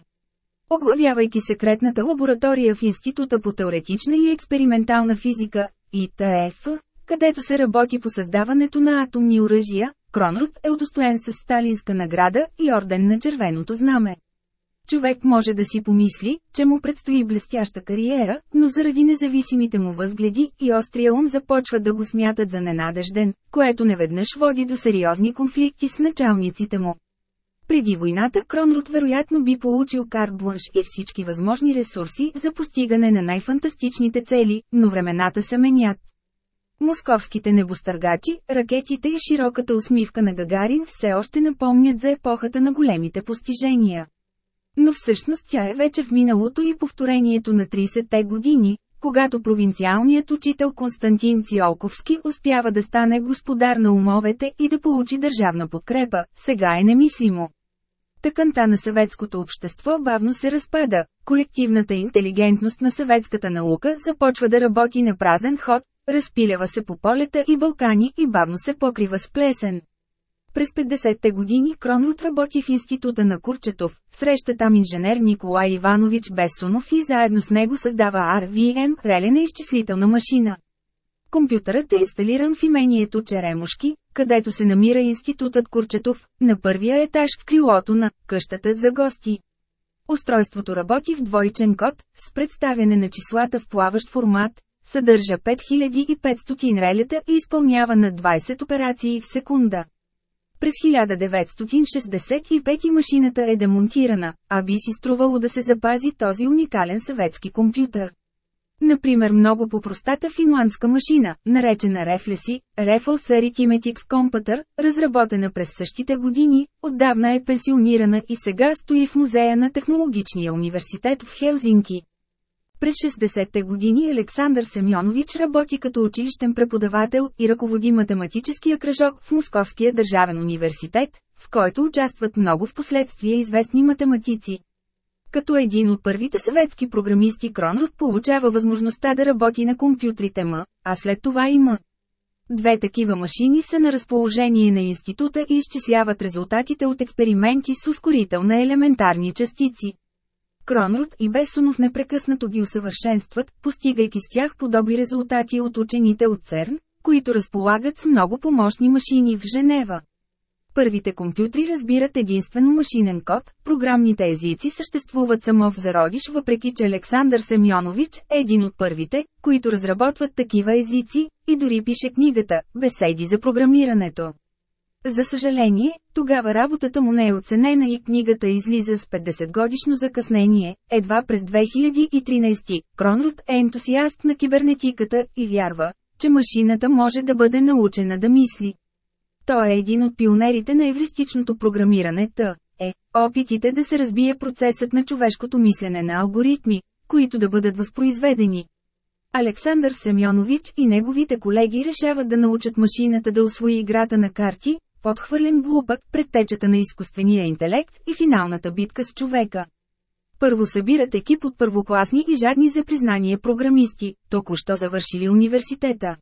Оглавявайки секретната лаборатория в Института по теоретична и експериментална физика, ИТФ, където се работи по създаването на атомни оръжия, Кронруд е удостоен с Сталинска награда и орден на червеното знаме. Човек може да си помисли, че му предстои блестяща кариера, но заради независимите му възгледи и острия ум започват да го смятат за ненадежден, което неведнъж води до сериозни конфликти с началниците му. Преди войната Кронруд вероятно би получил карт бланш и всички възможни ресурси за постигане на най-фантастичните цели, но времената се менят. Московските небостъргачи, ракетите и широката усмивка на Гагарин все още напомнят за епохата на големите постижения. Но всъщност тя е вече в миналото и повторението на 30-те години, когато провинциалният учител Константин Циолковски успява да стане господар на умовете и да получи държавна подкрепа, сега е немислимо. Тъканта на съветското общество бавно се разпада, колективната интелигентност на съветската наука започва да работи на празен ход, разпилява се по полета и Балкани и бавно се покрива с плесен. През 50-те години Кронрут работи в института на Курчетов, среща там инженер Николай Иванович Бесонов и заедно с него създава RVM, релена изчислителна машина. Компютърът е инсталиран в имението Черемушки, където се намира институтът Курчетов, на първия етаж в крилото на къщата за гости. Устройството работи в двойчен код, с представяне на числата в плаващ формат, съдържа 5500 релета и изпълнява на 20 операции в секунда. През 1965 машината е демонтирана, а би си струвало да се запази този уникален съветски компютър. Например много по-простата финландска машина, наречена Reflesi, Reflex Arithmetics Computer, разработена през същите години, отдавна е пенсионирана и сега стои в музея на Технологичния университет в Хелзинки. През 60-те години Александър Семьонович работи като училищен преподавател и ръководи математическия кръжок в Московския държавен университет, в който участват много в последствие известни математици. Като един от първите съветски програмисти Кронрод получава възможността да работи на компютрите М, а след това и М. Две такива машини са на разположение на института и изчисляват резултатите от експерименти с ускорител на елементарни частици. Кронрод и Бесонов непрекъснато ги усъвършенстват, постигайки с тях подобри резултати от учените от ЦЕРН, които разполагат с много помощни машини в Женева. Първите компютри разбират единствено машинен код, програмните езици съществуват само в зародиш въпреки че Александър Семьонович е един от първите, които разработват такива езици, и дори пише книгата «Беседи за програмирането». За съжаление, тогава работата му не е оценена и книгата излиза с 50 годишно закъснение, едва през 2013. Кронрут е ентусиаст на кибернетиката и вярва, че машината може да бъде научена да мисли. Той е един от пионерите на евристичното програмиране Т. Е, опитите да се разбие процесът на човешкото мислене на алгоритми, които да бъдат възпроизведени. Александър Семьонович и неговите колеги решават да научат машината да освои играта на карти, подхвърлен глупък, предтечата на изкуствения интелект и финалната битка с човека. Първо събират екип от първокласни и жадни за признание програмисти, току-що завършили университета.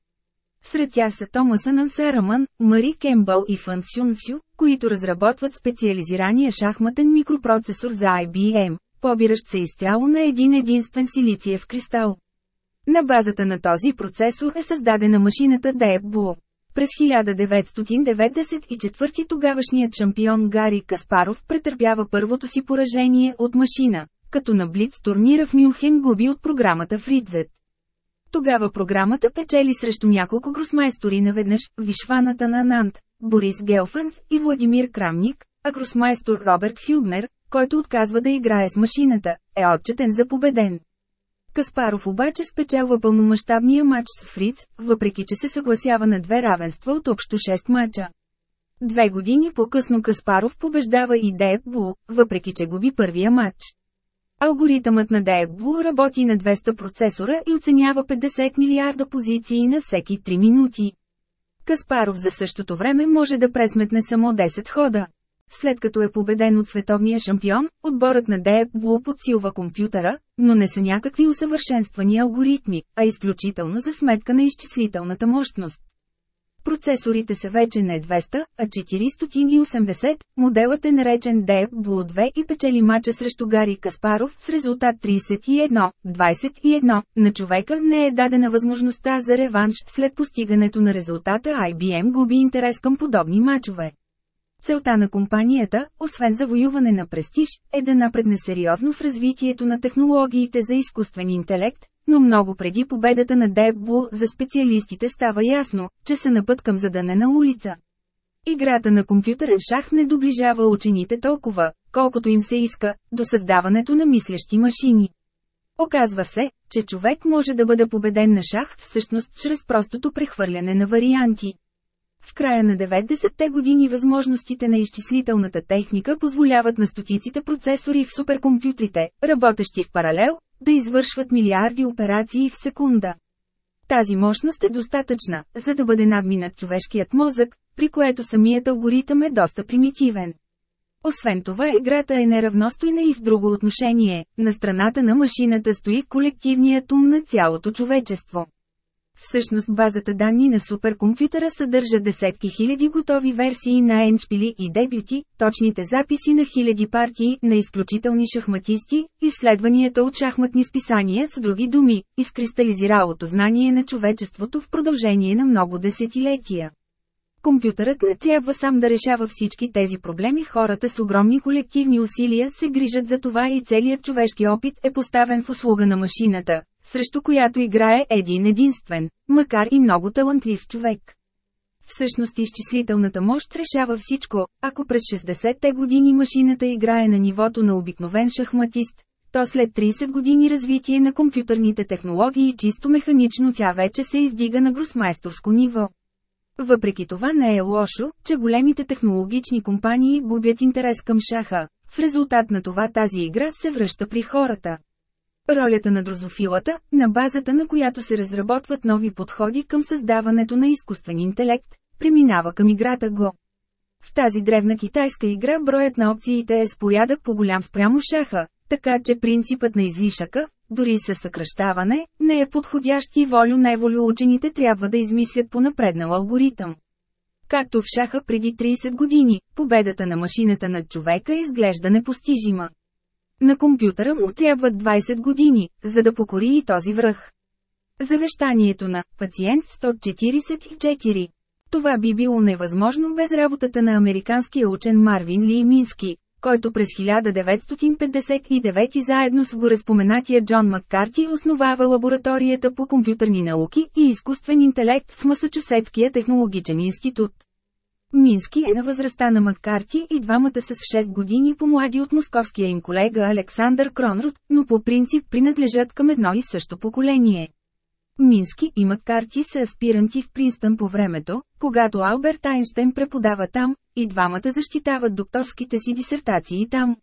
Сред тях са Томас Ансараман, Мари Кембъл и Фън Сюнсю, които разработват специализирания шахматен микропроцесор за IBM, побиращ се изцяло на един единствен силициев кристал. На базата на този процесор е създадена машината Deep Blue. През 1994 тогавашният шампион Гари Каспаров претърпява първото си поражение от машина, като на Блиц турнира в Мюнхен губи от програмата Фридзет. Тогава програмата печели срещу няколко гросмайстори наведнъж, Вишваната на Нант, Борис Гелфанд и Владимир Крамник, а гросмайстор Роберт Хюбнер, който отказва да играе с машината, е отчетен за победен. Каспаров обаче спечелва пълномащабния матч с Фриц, въпреки че се съгласява на две равенства от общо 6 мача. Две години по-късно Каспаров побеждава и Blue, въпреки че губи първия матч. Алгоритъмът на Blue работи на 200 процесора и оценява 50 милиарда позиции на всеки 3 минути. Каспаров за същото време може да пресметне само 10 хода. След като е победен от световния шампион, отборът на Deep Blue подсилва компютъра, но не са някакви усъвършенствани алгоритми, а изключително за сметка на изчислителната мощност. Процесорите са вече не 200, а 480, моделът е наречен Deep Blue 2 и печели мача срещу Гари Каспаров с резултат 31-21. На човека не е дадена възможността за реванш след постигането на резултата IBM губи интерес към подобни мачове. Целта на компанията, освен завоюване на престиж, е да напредне сериозно в развитието на технологиите за изкуствен интелект, но много преди победата на Deep Blue за специалистите става ясно, че са на път към задънена улица. Играта на компютърен шах не доближава учените толкова, колкото им се иска, до създаването на мислещи машини. Оказва се, че човек може да бъде победен на шах всъщност чрез простото прехвърляне на варианти. В края на 90-те години възможностите на изчислителната техника позволяват на стотиците процесори в суперкомпютрите, работещи в паралел, да извършват милиарди операции в секунда. Тази мощност е достатъчна, за да бъде надминат човешкият мозък, при което самият алгоритъм е доста примитивен. Освен това играта е неравностойна и в друго отношение, на страната на машината стои колективният ум на цялото човечество. Всъщност базата данни на суперкомпютъра съдържа десетки хиляди готови версии на еншпили и дебюти, точните записи на хиляди партии на изключителни шахматисти, изследванията от шахматни списания с други думи, изкристализиралото знание на човечеството в продължение на много десетилетия. Компютърът не трябва сам да решава всички тези проблеми. Хората с огромни колективни усилия се грижат за това и целият човешки опит е поставен в услуга на машината, срещу която играе един единствен, макар и много талантлив човек. Всъщност изчислителната мощ решава всичко, ако през 60-те години машината играе на нивото на обикновен шахматист, то след 30 години развитие на компютърните технологии чисто механично тя вече се издига на гросмайсторско ниво. Въпреки това не е лошо, че големите технологични компании губят интерес към шаха. В резултат на това тази игра се връща при хората. Ролята на дрозофилата, на базата на която се разработват нови подходи към създаването на изкуствен интелект, преминава към играта Го. В тази древна китайска игра броят на опциите е с порядък по-голям спрямо шаха, така че принципът на излишъка, дори със съкръщаване, не е подходящ и волю-неволю учените трябва да измислят по напреднал алгоритъм. Както в шаха преди 30 години, победата на машината над човека изглежда непостижима. На компютъра му трябват 20 години, за да покори и този връх. Завещанието на пациент 144 Това би било невъзможно без работата на американския учен Марвин Ли Мински, който през 1959 заедно с гореспоменатия Джон Маккарти основава лабораторията по компютърни науки и изкуствен интелект в Масачусетския технологичен институт. Мински е на възрастта на Маккарти и двамата са с 6 години по-млади от московския им колега Александър Кронрут, но по принцип принадлежат към едно и също поколение. Мински и Маккарти са аспиранти в Принстън по времето, когато Алберт Айнштейн преподава там, и двамата защитават докторските си дисертации там.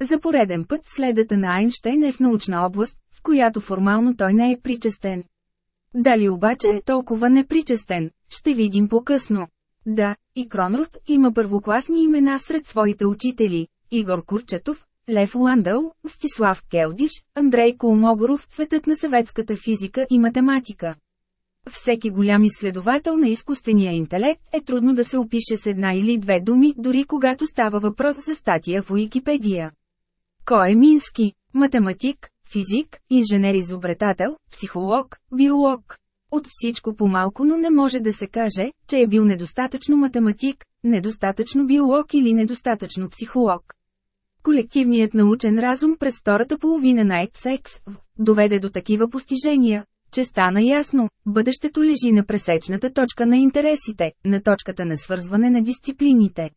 За пореден път следата на Айнштейн е в научна област, в която формално той не е причастен. Дали обаче е толкова непричастен, ще видим по-късно. Да, и Кронрут има първокласни имена сред своите учители – Игор Курчатов, Лев Ландъл, Мстислав Келдиш, Андрей Колмогоров – цветът на съветската физика и математика. Всеки голям изследовател на изкуствения интелект е трудно да се опише с една или две думи, дори когато става въпрос за статия в Уикипедия. Кой е Мински? Математик, физик, инженер-изобретател, психолог, биолог. От всичко по-малко, но не може да се каже, че е бил недостатъчно математик, недостатъчно биолог или недостатъчно психолог. Колективният научен разум през втората половина на Ексекс доведе до такива постижения, че стана ясно, бъдещето лежи на пресечната точка на интересите, на точката на свързване на дисциплините.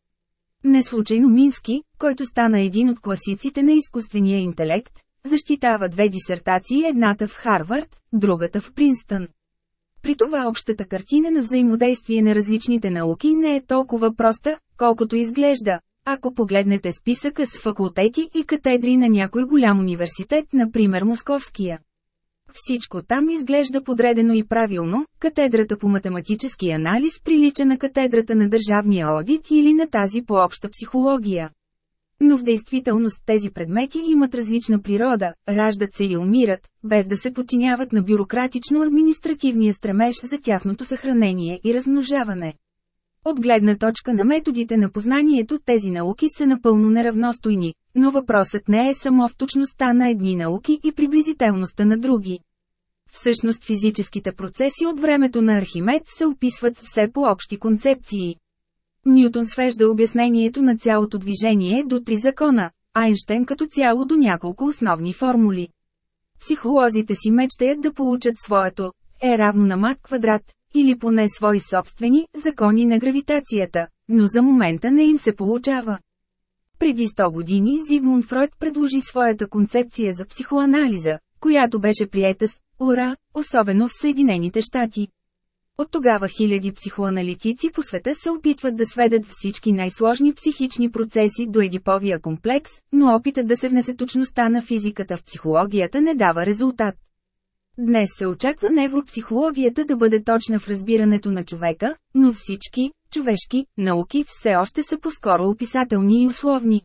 Не случайно Мински, който стана един от класиците на изкуствения интелект, защитава две дисертации едната в Харвард, другата в Принстън. При това общата картина на взаимодействие на различните науки не е толкова проста, колкото изглежда. Ако погледнете списъка с факултети и катедри на някой голям университет, например Московския. Всичко там изглежда подредено и правилно, катедрата по математически анализ прилича на катедрата на държавния одит или на тази по обща психология. Но в действителност тези предмети имат различна природа, раждат се и умират, без да се подчиняват на бюрократично-административния стремеж за тяхното съхранение и размножаване. От гледна точка на методите на познанието тези науки са напълно неравностойни, но въпросът не е само в точността на едни науки и приблизителността на други. Всъщност физическите процеси от времето на Архимед се описват с все по-общи концепции. Ньютон свежда обяснението на цялото движение до три закона, Айнштейн като цяло до няколко основни формули. Психолозите си мечтаят да получат своето е равно на мак квадрат, или поне свои собствени закони на гравитацията, но за момента не им се получава. Преди 100 години Зигмунд Фройд предложи своята концепция за психоанализа, която беше приета с «ура», особено в Съединените щати. От тогава хиляди психоаналитици по света се опитват да сведат всички най-сложни психични процеси до едиповия комплекс, но опитът да се внесе точността на физиката в психологията не дава резултат. Днес се очаква невропсихологията да бъде точна в разбирането на човека, но всички, човешки, науки все още са по-скоро описателни и условни.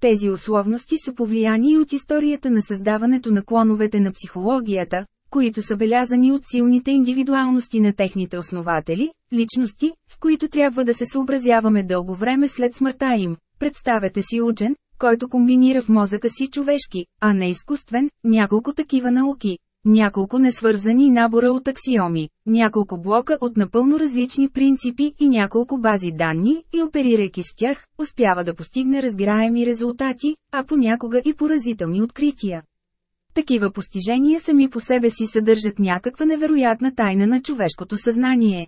Тези условности са повлияни и от историята на създаването на клоновете на психологията, които са белязани от силните индивидуалности на техните основатели, личности, с които трябва да се съобразяваме дълго време след смъртта им. Представете си учен, който комбинира в мозъка си човешки, а не изкуствен, няколко такива науки, няколко несвързани набора от аксиоми, няколко блока от напълно различни принципи и няколко бази данни и оперирайки с тях, успява да постигне разбираеми резултати, а понякога и поразителни открития. Такива постижения сами по себе си съдържат някаква невероятна тайна на човешкото съзнание.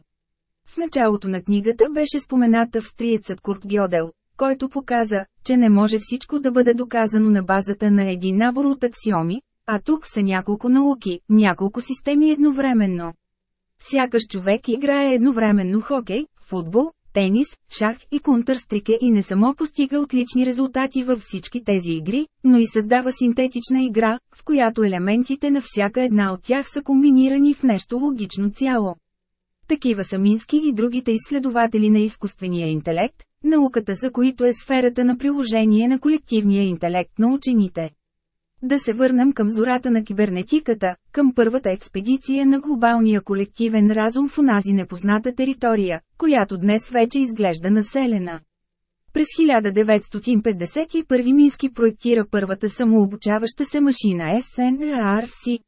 В началото на книгата беше споменат австриецът Курт Гьодел, който показа, че не може всичко да бъде доказано на базата на един набор от аксиоми, а тук са няколко науки, няколко системи едновременно. Сякаш човек играе едновременно хокей, футбол, тенис, шах и контрстрике и не само постига отлични резултати във всички тези игри, но и създава синтетична игра, в която елементите на всяка една от тях са комбинирани в нещо логично цяло. Такива са Мински и другите изследователи на изкуствения интелект, науката за които е сферата на приложение на колективния интелект на учените. Да се върнем към зората на кибернетиката, към първата експедиция на глобалния колективен разум в онази непозната територия, която днес вече изглежда населена. През 1951 Мински проектира първата самообучаваща се машина SNRC.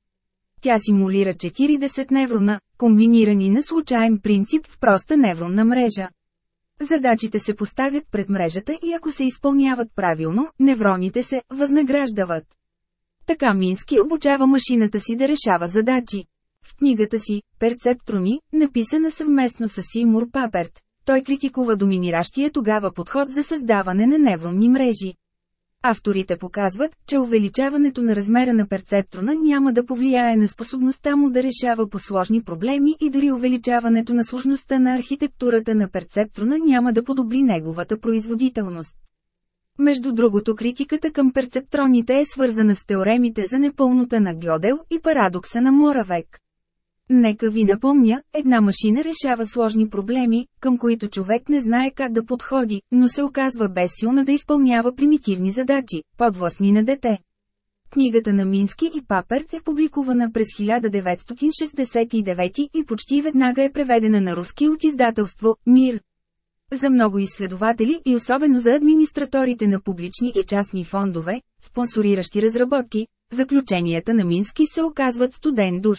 Тя симулира 40 неврона, комбинирани на случайен принцип в проста невронна мрежа. Задачите се поставят пред мрежата и ако се изпълняват правилно, невроните се възнаграждават. Така Мински обучава машината си да решава задачи. В книгата си «Перцептрони», написана съвместно с Симур Паперт, той критикува доминиращия тогава подход за създаване на невронни мрежи. Авторите показват, че увеличаването на размера на перцептрона няма да повлияе на способността му да решава по-сложни проблеми и дори увеличаването на сложността на архитектурата на перцептрона няма да подобри неговата производителност. Между другото критиката към перцептроните е свързана с теоремите за непълнота на Гьодел и парадокса на Моравек. Нека ви напомня, една машина решава сложни проблеми, към които човек не знае как да подходи, но се оказва безсилна да изпълнява примитивни задачи, подвластни на дете. Книгата на Мински и Паперт е публикувана през 1969 и почти веднага е преведена на руски от издателство «Мир». За много изследователи и особено за администраторите на публични и частни фондове, спонсориращи разработки, заключенията на Мински се оказват студен душ.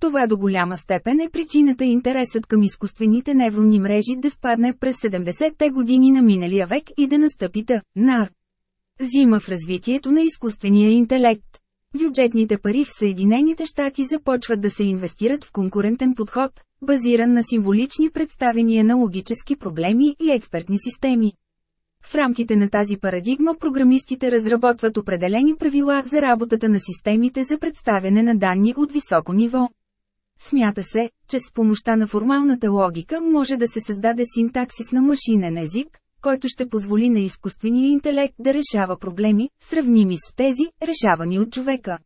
Това до голяма степен е причината интересът към изкуствените невронни мрежи да спадне през 70-те години на миналия век и да настъпи та, нар. Зима в развитието на изкуствения интелект. Бюджетните пари в Съединените щати започват да се инвестират в конкурентен подход, базиран на символични представения на логически проблеми и експертни системи. В рамките на тази парадигма програмистите разработват определени правила за работата на системите за представяне на данни от високо ниво. Смята се, че с помощта на формалната логика може да се създаде синтаксис на машинен език, който ще позволи на изкуствения интелект да решава проблеми, сравними с тези, решавани от човека.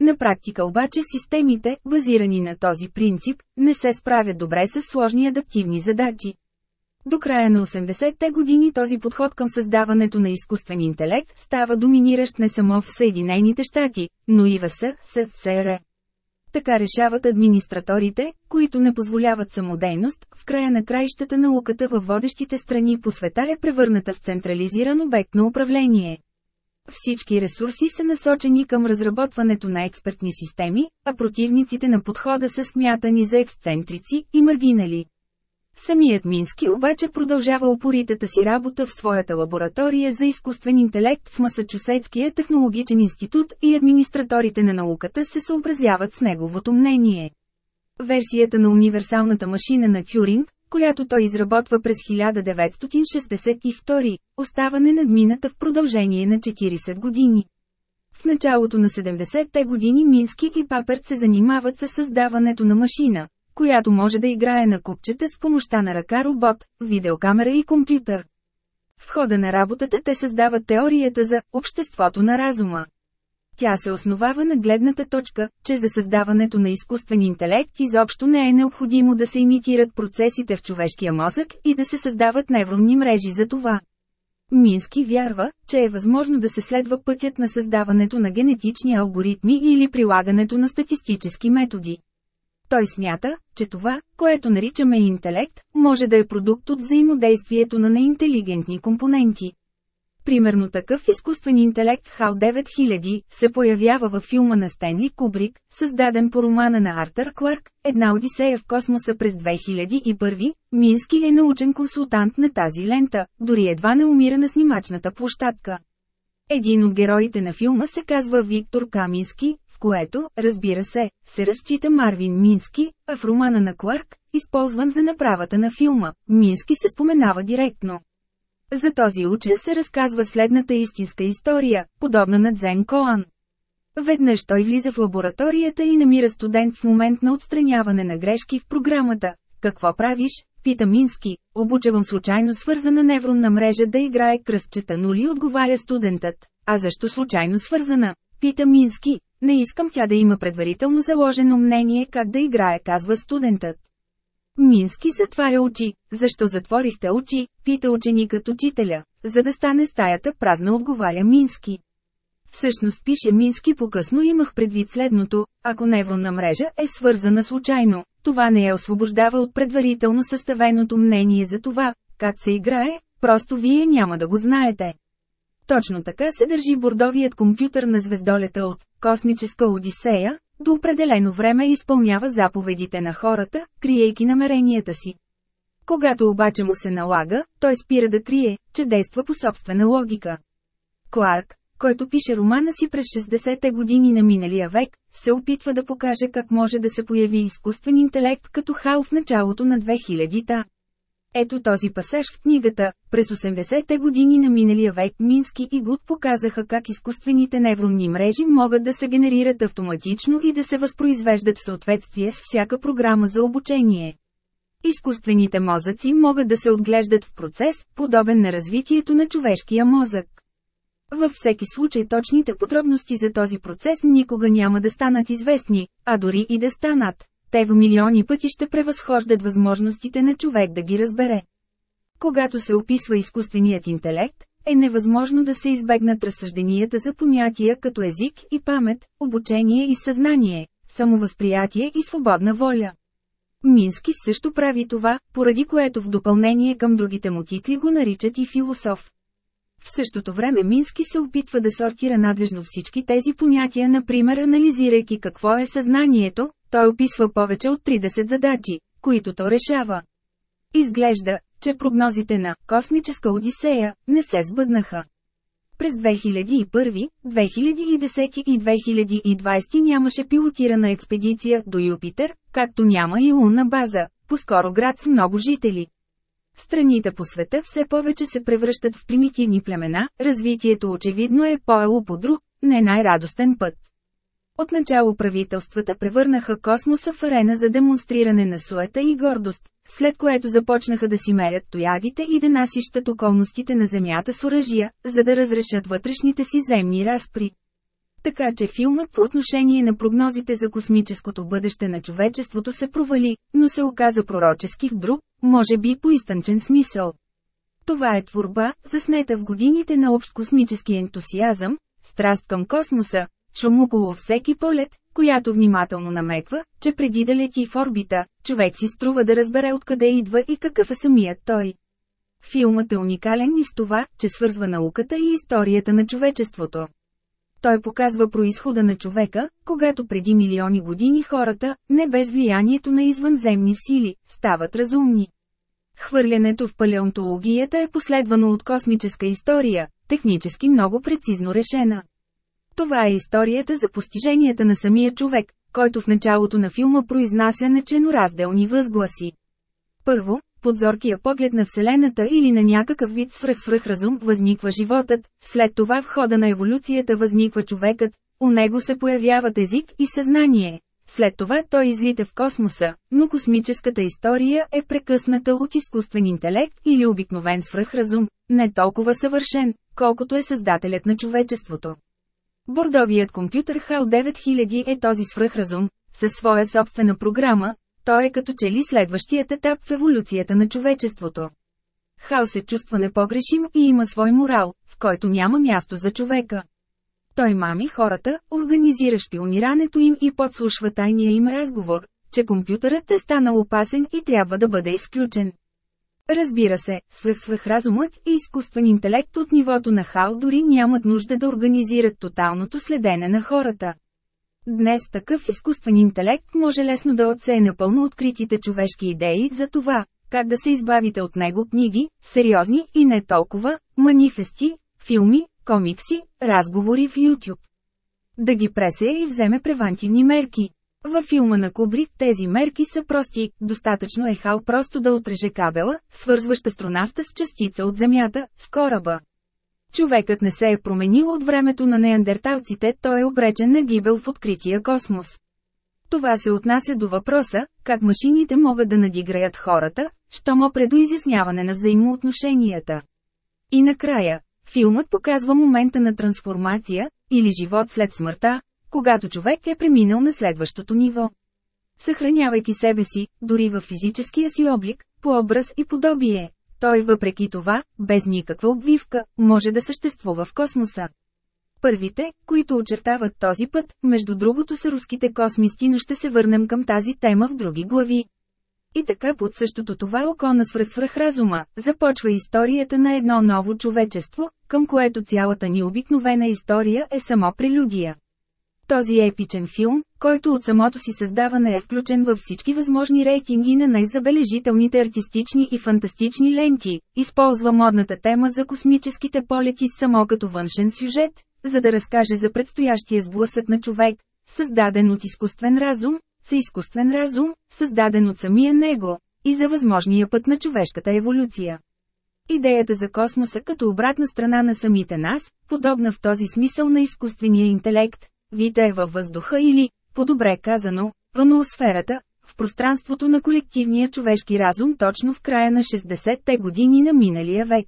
На практика обаче системите, базирани на този принцип, не се справят добре с сложни адаптивни задачи. До края на 80-те години този подход към създаването на изкуствен интелект става доминиращ не само в Съединените щати, но и в СССР. Така решават администраторите, които не позволяват самодейност, в края на краищата науката във водещите страни по света е превърната в централизиран обект на управление. Всички ресурси са насочени към разработването на експертни системи, а противниците на подхода са смятани за ексцентрици и маргинали. Самият Мински обаче продължава упоритата си работа в своята лаборатория за изкуствен интелект в Масачусетския технологичен институт и администраторите на науката се съобразяват с неговото мнение. Версията на универсалната машина на Тюринг, която той изработва през 1962, остава ненадмината в продължение на 40 години. В началото на 70-те години Мински и Паперт се занимават със създаването на машина, която може да играе на купчета с помощта на ръка робот, видеокамера и компютър. В хода на работата те създават теорията за «обществото на разума». Тя се основава на гледната точка, че за създаването на изкуствен интелект изобщо не е необходимо да се имитират процесите в човешкия мозък и да се създават невронни мрежи за това. Мински вярва, че е възможно да се следва пътят на създаването на генетични алгоритми или прилагането на статистически методи. Той смята, че това, което наричаме интелект, може да е продукт от взаимодействието на неинтелигентни компоненти. Примерно такъв изкуствен интелект HAL 9000 се появява във филма на Стенли Кубрик, създаден по романа на Артър Кларк, една Одисея в космоса през 2001. Мински е научен консултант на тази лента, дори едва не умира на снимачната площадка. Един от героите на филма се казва Виктор Камински, в което, разбира се, се разчита Марвин Мински, а в романа на Кларк, използван за направата на филма, Мински се споменава директно. За този учен се разказва следната истинска история, подобна на Дзен Коан. Веднъж той влиза в лабораторията и намира студент в момент на отстраняване на грешки в програмата. Какво правиш? Пита Мински. Обучавам случайно свързана невронна мрежа да играе кръстчета нули, отговаря студентът. А защо случайно свързана? Пита Мински. Не искам тя да има предварително заложено мнение как да играе, казва студентът. Мински затваря очи. Защо затворихте очи? Пита ученикът учителя. За да стане стаята празна отговаря Мински. Всъщност пише Мински по-късно имах предвид следното, ако невронна мрежа е свързана случайно, това не я освобождава от предварително съставеното мнение за това, как се играе, просто вие няма да го знаете. Точно така се държи бордовият компютър на звездолета от «Космическа Одисея», до определено време изпълнява заповедите на хората, криейки намеренията си. Когато обаче му се налага, той спира да крие, че действа по собствена логика. Кларк, който пише романа си през 60-те години на миналия век, се опитва да покаже как може да се появи изкуствен интелект като хал в началото на 2000-та. Ето този пасаж в книгата. През 80-те години на миналия век Мински и Гуд показаха как изкуствените невронни мрежи могат да се генерират автоматично и да се възпроизвеждат в съответствие с всяка програма за обучение. Изкуствените мозъци могат да се отглеждат в процес, подобен на развитието на човешкия мозък. Във всеки случай точните подробности за този процес никога няма да станат известни, а дори и да станат, те в милиони пъти ще превъзхождат възможностите на човек да ги разбере. Когато се описва изкуственият интелект, е невъзможно да се избегнат разсъжденията за понятия като език и памет, обучение и съзнание, самовъзприятие и свободна воля. Мински също прави това, поради което в допълнение към другите му титли го наричат и философ. В същото време Мински се опитва да сортира надлежно всички тези понятия, например анализирайки какво е съзнанието, той описва повече от 30 задачи, които то решава. Изглежда, че прогнозите на «Космическа Одисея» не се сбъднаха. През 2001, 2010 и 2020 нямаше пилотирана експедиция до Юпитер, както няма и лунна база, по-скоро град с много жители. Страните по света все повече се превръщат в примитивни племена, развитието очевидно е поело по друг, не най-радостен път. Отначало правителствата превърнаха космоса в арена за демонстриране на суета и гордост, след което започнаха да си мерят тоягите и да насищат околностите на Земята с оръжия, за да разрешат вътрешните си земни разпри. Така че филмът по отношение на прогнозите за космическото бъдеще на човечеството се провали, но се оказа пророчески в друг, може би по изтънчен смисъл. Това е творба, заснета в годините на общ космически ентусиазъм, страст към космоса, шум около всеки полет, която внимателно намеква, че преди да лети в орбита, човек си струва да разбере откъде идва и какъв е самият той. Филмът е уникален и с това, че свързва науката и историята на човечеството. Той показва происхода на човека, когато преди милиони години хората, не без влиянието на извънземни сили, стават разумни. Хвърлянето в палеонтологията е последвано от космическа история, технически много прецизно решена. Това е историята за постиженията на самия човек, който в началото на филма произнася неченоразделни възгласи. Първо, под зоркия поглед на Вселената или на някакъв вид свръх-свръхразум възниква животът, след това в хода на еволюцията възниква човекът, у него се появяват език и съзнание. след това той излита в космоса, но космическата история е прекъсната от изкуствен интелект или обикновен свръхразум, не толкова съвършен, колкото е създателят на човечеството. Бордовият компютър HAL 9000 е този свръхразум, със своя собствена програма, той е като че ли следващият етап в еволюцията на човечеството. Хал се чувства непогрешим и има свой морал, в който няма място за човека. Той мами хората, организира шпионирането им и подслушва тайния им разговор, че компютърът е станал опасен и трябва да бъде изключен. Разбира се, свръхсвръхразумът и изкуствен интелект от нивото на Хал дори нямат нужда да организират тоталното следене на хората. Днес такъв изкуствен интелект може лесно да отсее напълно откритите човешки идеи за това, как да се избавите от него книги, сериозни и не толкова, манифести, филми, комикси, разговори в YouTube. Да ги пресея и вземе превантивни мерки. Във филма на Кубрик тези мерки са прости, достатъчно е Хал просто да отреже кабела, свързваща астронавта с частица от Земята, с кораба. Човекът не се е променил от времето на неандерталците, той е обречен на гибел в открития космос. Това се отнася до въпроса, как машините могат да надиграят хората, що му предо изясняване на взаимоотношенията. И накрая, филмът показва момента на трансформация, или живот след смъртта, когато човек е преминал на следващото ниво. Съхранявайки себе си, дори във физическия си облик, по образ и подобие, той въпреки това, без никаква обвивка, може да съществува в космоса. Първите, които очертават този път, между другото са руските космисти, но ще се върнем към тази тема в други глави. И така под същото това око на свръхсвръхразума, започва историята на едно ново човечество, към което цялата ни обикновена история е само прелюдия. Този епичен филм, който от самото си създаване е включен във всички възможни рейтинги на най-забележителните артистични и фантастични ленти, използва модната тема за космическите полети само като външен сюжет, за да разкаже за предстоящия сблъсък на човек, създаден от изкуствен разум, с изкуствен разум, създаден от самия него, и за възможния път на човешката еволюция. Идеята за космоса като обратна страна на самите нас, подобна в този смисъл на изкуствения интелект, витае във въздуха или, по-добре казано, в ноосферата, в пространството на колективния човешки разум точно в края на 60-те години на миналия век.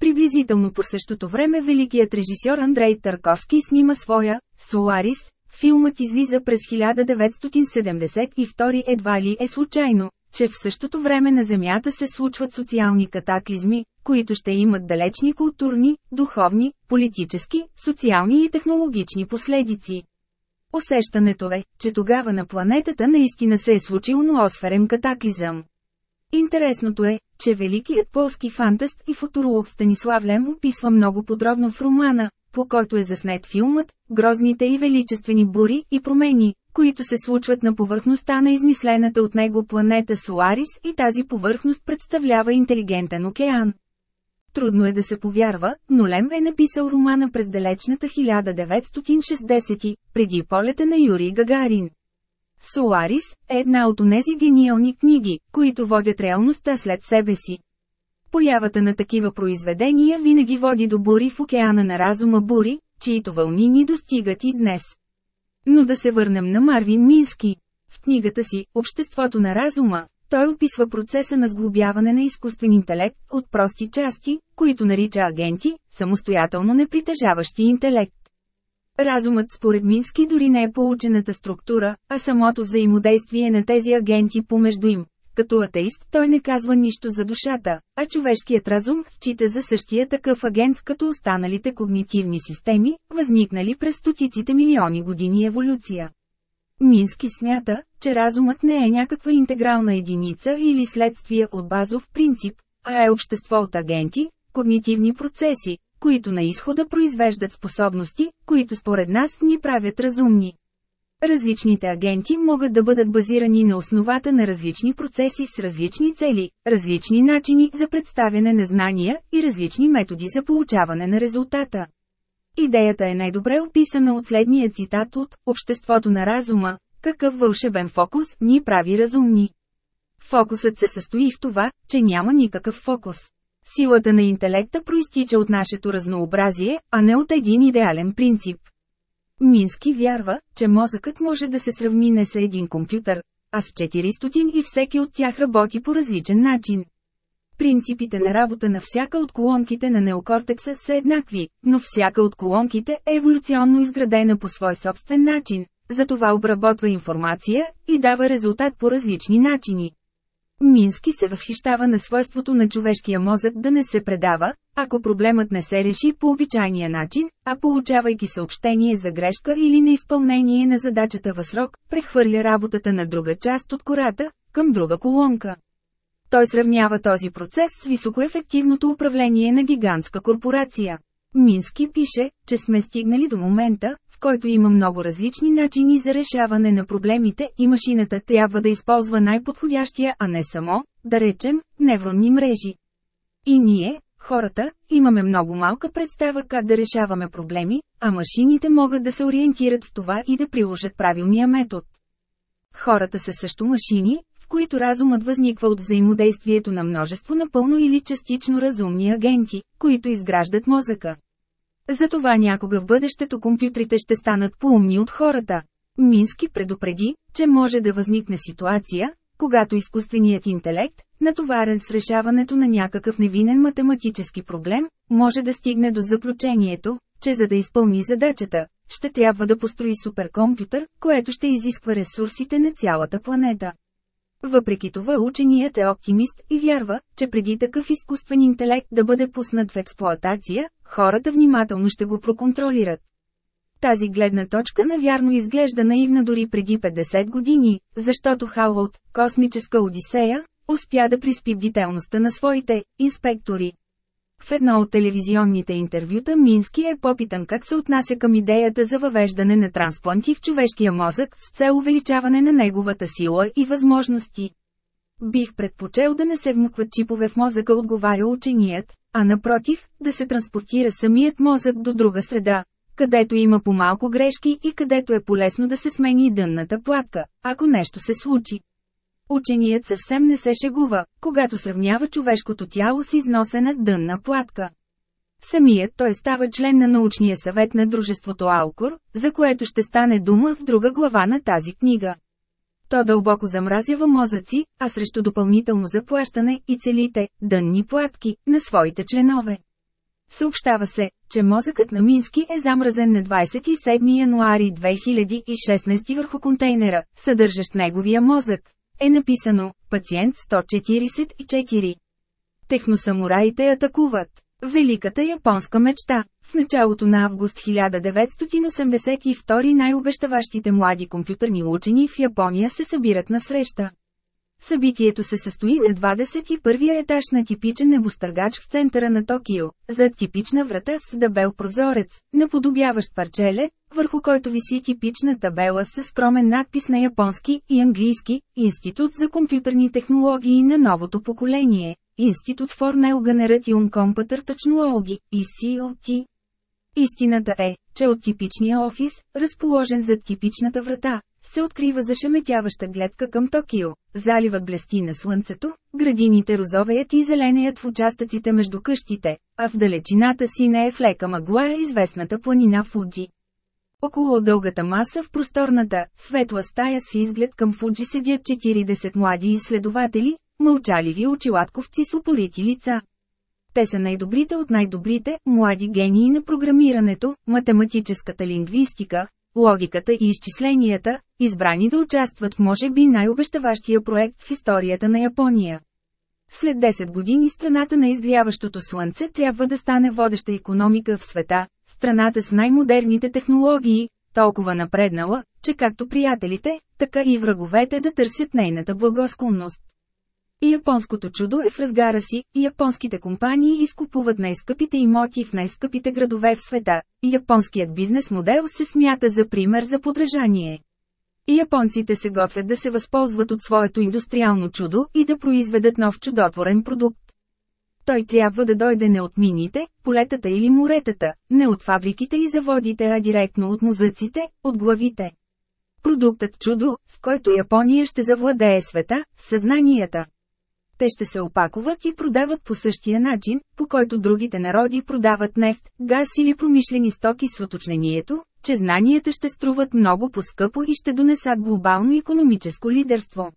Приблизително по същото време великият режисьор Андрей Тарковски снима своя «Соларис», филмът излиза през 1972 едва ли е случайно, че в същото време на Земята се случват социални катаклизми, които ще имат далечни културни, духовни, политически, социални и технологични последици. Усещането е, че тогава на планетата наистина се е случил ноосферен катаклизъм. Интересното е, че великият полски фантаст и футуролог Станислав Лем описва много подробно в романа, по който е заснет филмът, грозните и величествени бури и промени, които се случват на повърхността на измислената от него планета Соларис и тази повърхност представлява интелигентен океан. Трудно е да се повярва, но Лем е написал романа през далечната 1960, преди полета на Юрий Гагарин. Соларис е една от онези гениални книги, които водят реалността след себе си. Появата на такива произведения винаги води до бури в океана на разума бури, чието вълни ни достигат и днес. Но да се върнем на Марвин Мински. В книгата си «Обществото на разума» той описва процеса на сглобяване на изкуствен интелект от прости части, които нарича агенти, самостоятелно непритежаващи интелект. Разумът според Мински дори не е получената структура, а самото взаимодействие на тези агенти помежду им. Като атеист той не казва нищо за душата, а човешкият разум счита за същия такъв агент като останалите когнитивни системи, възникнали през стотиците милиони години еволюция. Мински смята, че разумът не е някаква интегрална единица или следствие от базов принцип, а е общество от агенти, когнитивни процеси, които на изхода произвеждат способности, които според нас ни правят разумни. Различните агенти могат да бъдат базирани на основата на различни процеси с различни цели, различни начини за представяне на знания и различни методи за получаване на резултата. Идеята е най-добре описана от следния цитат от «Обществото на разума», какъв вълшебен фокус ни прави разумни. Фокусът се състои в това, че няма никакъв фокус. Силата на интелекта проистича от нашето разнообразие, а не от един идеален принцип. Мински вярва, че мозъкът може да се сравни не с един компютър, а с 400 и всеки от тях работи по различен начин. Принципите на работа на всяка от колонките на неокортекса са еднакви, но всяка от колонките е еволюционно изградена по свой собствен начин, затова обработва информация и дава резултат по различни начини. Мински се възхищава на свойството на човешкия мозък да не се предава, ако проблемът не се реши по обичайния начин, а получавайки съобщение за грешка или неизпълнение на задачата в срок, прехвърля работата на друга част от кората, към друга колонка. Той сравнява този процес с високоефективното управление на гигантска корпорация. Мински пише, че сме стигнали до момента, в който има много различни начини за решаване на проблемите и машината трябва да използва най-подходящия, а не само, да речем, невронни мрежи. И ние, хората, имаме много малка представа как да решаваме проблеми, а машините могат да се ориентират в това и да приложат правилния метод. Хората са също машини, в които разумът възниква от взаимодействието на множество напълно или частично разумни агенти, които изграждат мозъка. Затова някога в бъдещето компютрите ще станат поумни от хората. Мински предупреди, че може да възникне ситуация, когато изкуственият интелект, натоварен с решаването на някакъв невинен математически проблем, може да стигне до заключението, че за да изпълни задачата, ще трябва да построи суперкомпютър, което ще изисква ресурсите на цялата планета. Въпреки това ученият е оптимист и вярва, че преди такъв изкуствен интелект да бъде пуснат в експлоатация, хората внимателно ще го проконтролират. Тази гледна точка навярно изглежда наивна дори преди 50 години, защото Хауълт, космическа Одисея, успя да приспи бдителността на своите инспектори. В едно от телевизионните интервюта Мински е попитан как се отнася към идеята за въвеждане на транспланти в човешкия мозък с цел увеличаване на неговата сила и възможности. Бих предпочел да не се вмъкват чипове в мозъка, отговаря ученият, а напротив, да се транспортира самият мозък до друга среда, където има по-малко грешки и където е полезно да се смени дънната платка, ако нещо се случи. Ученият съвсем не се шегува, когато сравнява човешкото тяло с износена дънна платка. Самият той става член на научния съвет на дружеството Алкор, за което ще стане дума в друга глава на тази книга. То дълбоко замразява мозъци, а срещу допълнително заплащане и целите дънни платки на своите членове. Съобщава се, че мозъкът на Мински е замразен на 27 януари 2016 върху контейнера, съдържащ неговия мозък е написано «Пациент 144». Техносамураите атакуват. Великата японска мечта. В началото на август 1982 най-обещаващите млади компютърни учени в Япония се събират на среща. Събитието се състои на 21-я етаж на типичен небостъргач в центъра на Токио, зад типична врата с дебел прозорец, наподобяващ парчеле, върху който виси типична табела с скромен надпис на японски и английски Институт за компютърни технологии на новото поколение, Институт for New Generation Computer Technology, ICOT. Истината е, че от типичния офис, разположен зад типичната врата, се открива зашеметяваща гледка към Токио. Заливът блести на слънцето, градините розовеят и зеленеят в участъците между къщите, а в далечината си не е в лека мъгла известната планина Фуджи. Около дългата маса в просторната, светла стая с изглед към Фуджи седят 40 млади изследователи, мълчаливи очилатковци с упорити лица. Те са най-добрите от най-добрите, млади гении на програмирането, математическата лингвистика, логиката и изчисленията, избрани да участват в може би най-обещаващия проект в историята на Япония. След 10 години страната на изгряващото слънце трябва да стане водеща економика в света, страната с най-модерните технологии, толкова напреднала, че както приятелите, така и враговете да търсят нейната благосклонност. Японското чудо е в разгара си, японските компании изкупуват най-скъпите имоти в най-скъпите градове в света, японският бизнес модел се смята за пример за подражание. Японците се готвят да се възползват от своето индустриално чудо и да произведат нов чудотворен продукт. Той трябва да дойде не от мините, полетата или моретата, не от фабриките и заводите, а директно от музъците, от главите. Продуктът чудо, с който Япония ще завладее света, съзнанията. Те ще се опакуват и продават по същия начин, по който другите народи продават нефт, газ или промишлени стоки с уточнението, че знанията ще струват много по-скъпо и ще донесат глобално економическо лидерство.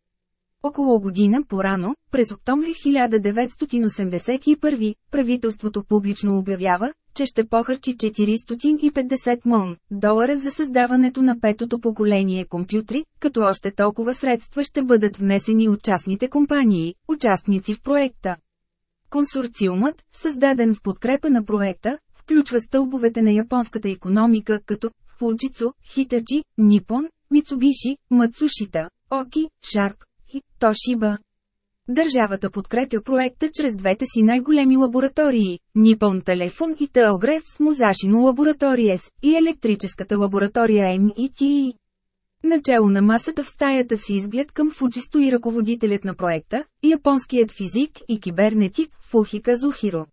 Около година по-рано, през октомври 1981, правителството публично обявява, че ще похарчи 450 мон долара за създаването на петото поколение компютри, като още толкова средства ще бъдат внесени от частните компании, участници в проекта. Консорциумът, създаден в подкрепа на проекта, включва стълбовете на японската економика като Fujitsu, Hitachi, Nippon, Mitsubishi, Matsushita, Oki, Sharp и Toshiba. Държавата подкрепя проекта чрез двете си най-големи лаборатории – Nippon Телефон и Телгреф с Музашино лабораториес и електрическата лаборатория MIT. Начало на масата в стаята си изглед към Фуджи стои ръководителят на проекта, японският физик и кибернетик Фухика Зухиро.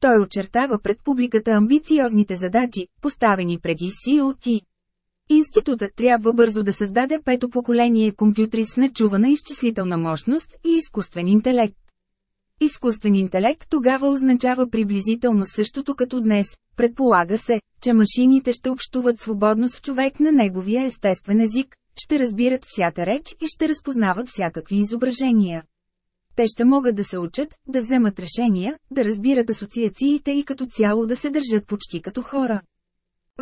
Той очертава пред публиката амбициозните задачи, поставени преди COT. Институтът трябва бързо да създаде пето поколение компютри с нечувана изчислителна мощност и изкуствен интелект. Изкуствен интелект тогава означава приблизително същото като днес. Предполага се, че машините ще общуват свободно с човек на неговия естествен език, ще разбират всяка реч и ще разпознават всякакви изображения. Те ще могат да се учат, да вземат решения, да разбират асоциациите и като цяло да се държат почти като хора.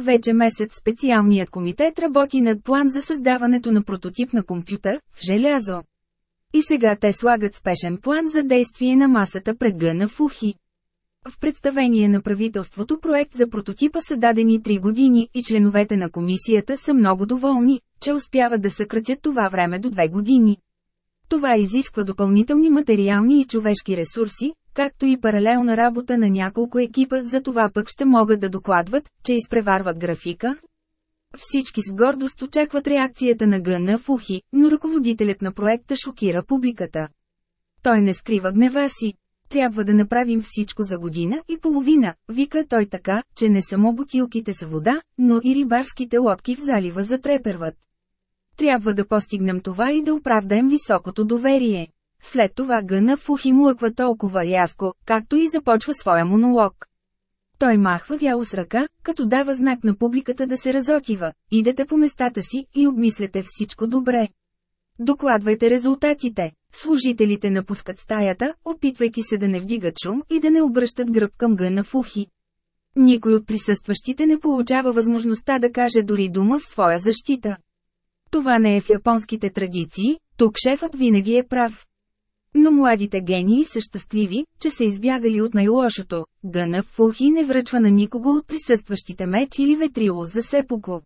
Вече месец специалният комитет работи над план за създаването на прототип на компютър, в желязо. И сега те слагат спешен план за действие на масата пред гъна в ухи. В представение на правителството проект за прототипа са дадени 3 години и членовете на комисията са много доволни, че успяват да съкратят това време до 2 години. Това изисква допълнителни материални и човешки ресурси, както и паралелна работа на няколко екипа, за това пък ще могат да докладват, че изпреварват графика. Всички с гордост очакват реакцията на Гъна в ухи, но ръководителят на проекта шокира публиката. Той не скрива гнева си. Трябва да направим всичко за година и половина, вика той така, че не само бутилките са вода, но и рибарските лодки в залива затреперват. Трябва да постигнем това и да оправдаем високото доверие. След това гъна Фухи млъква толкова рязко, както и започва своя монолог. Той махва вяло с ръка, като дава знак на публиката да се разотива. Идете по местата си и обмисляте всичко добре. Докладвайте резултатите. Служителите напускат стаята, опитвайки се да не вдигат шум и да не обръщат гръб към гъна Фухи. Никой от присъстващите не получава възможността да каже дори дума в своя защита. Това не е в японските традиции, тук шефът винаги е прав. Но младите гении са щастливи, че са избягали от най-лошото. Гъна Фулхи не връчва на никого от присъстващите меч или ветрило за сепуко.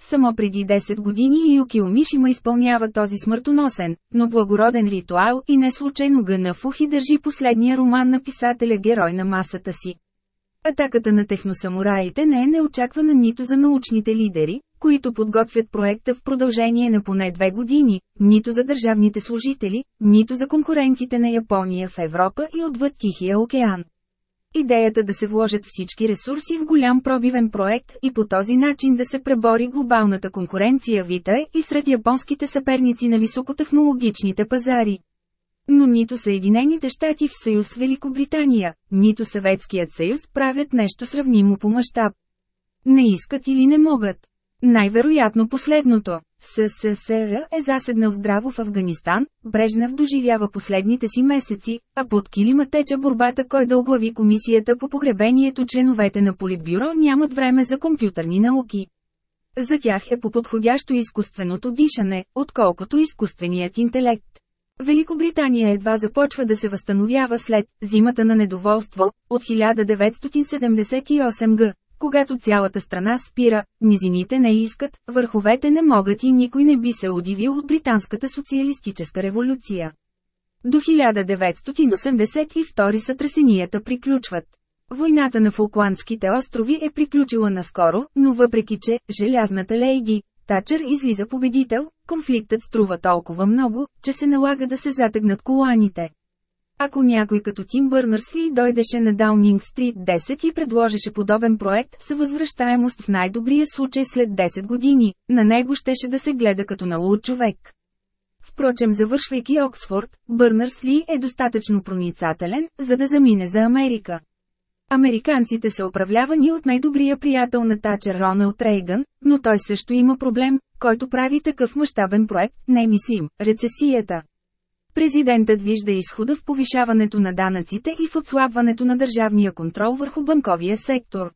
Само преди 10 години Юкио Мишима изпълнява този смъртоносен, но благороден ритуал и не случайно Гъна Фухи държи последния роман на писателя герой на масата си. Атаката на техносамураите не е неочаквана нито за научните лидери, които подготвят проекта в продължение на поне две години, нито за държавните служители, нито за конкурентите на Япония в Европа и отвъд Тихия океан. Идеята да се вложат всички ресурси в голям пробивен проект и по този начин да се пребори глобалната конкуренция вита и сред японските съперници на високотехнологичните пазари. Но нито Съединените щати в съюз Великобритания, нито Съветският съюз правят нещо сравнимо по мащаб. Не искат или не могат. Най-вероятно последното. СССР е заседнал здраво в Афганистан, Брежнев доживява последните си месеци, а под килима тече борбата кой да оглави комисията по погребението членовете на Политбюро нямат време за компютърни науки. За тях е по-подходящо изкуственото дишане, отколкото изкуственият интелект. Великобритания едва започва да се възстановява след зимата на недоволство от 1978 г. Когато цялата страна спира, низините не искат, върховете не могат и никой не би се удивил от британската социалистическа революция. До 1982 сътресенията приключват. Войната на Фолкландските острови е приключила наскоро, но въпреки че «Желязната лейди» Тачър излиза победител, конфликтът струва толкова много, че се налага да се затегнат коланите. Ако някой като Тим Бърнърсли дойдеше на Даунинг Стрит 10 и предложеше подобен проект с възвръщаемост в най-добрия случай след 10 години, на него щеше да се гледа като на луд човек. Впрочем завършвайки Оксфорд, Бърнърсли е достатъчно проницателен, за да замине за Америка. Американците са управлявани от най-добрия приятел на Тачер Роналд Рейган, но той също има проблем, който прави такъв мащабен проект, немислим – рецесията. Президентът вижда изхода в повишаването на данъците и в отслабването на държавния контрол върху банковия сектор.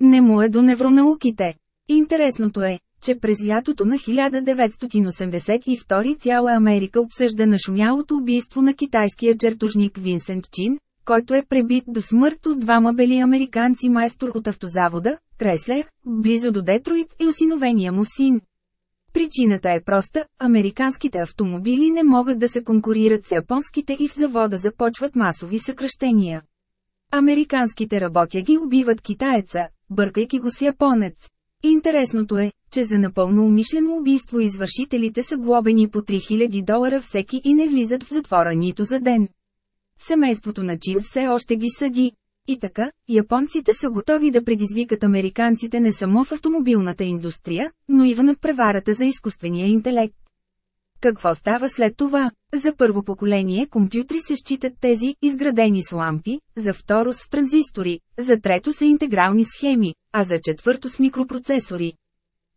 Не му е до невронауките. Интересното е, че през лятото на 1982 цяла Америка обсъжда нашумялото убийство на китайския чертожник Винсент Чин, който е пребит до смърт от двама бели американци майстор от автозавода, Креслер, близо до Детройт и осиновения му син. Причината е проста – американските автомобили не могат да се конкурират с японските и в завода започват масови съкръщения. Американските работяги убиват китаеца, бъркайки го с японец. Интересното е, че за напълно умишлено убийство извършителите са глобени по 3000 долара всеки и не влизат в затвора нито за ден. Семейството на Чин все още ги съди. И така, японците са готови да предизвикат американците не само в автомобилната индустрия, но и в надпреварата за изкуствения интелект. Какво става след това? За първо поколение компютри се считат тези, изградени с лампи, за второ с транзистори, за трето са интегрални схеми, а за четвърто с микропроцесори.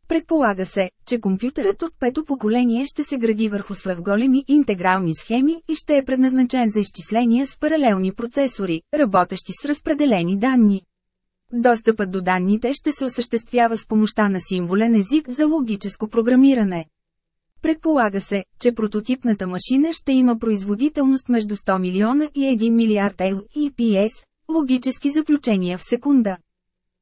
Предполага се, че компютърът от пето поколение ще се гради върху свръхголеми интегрални схеми и ще е предназначен за изчисления с паралелни процесори, работещи с разпределени данни. Достъпът до данните ще се осъществява с помощта на символен език за логическо програмиране. Предполага се, че прототипната машина ще има производителност между 100 милиона и 1 милиард EPS, логически заключения в секунда.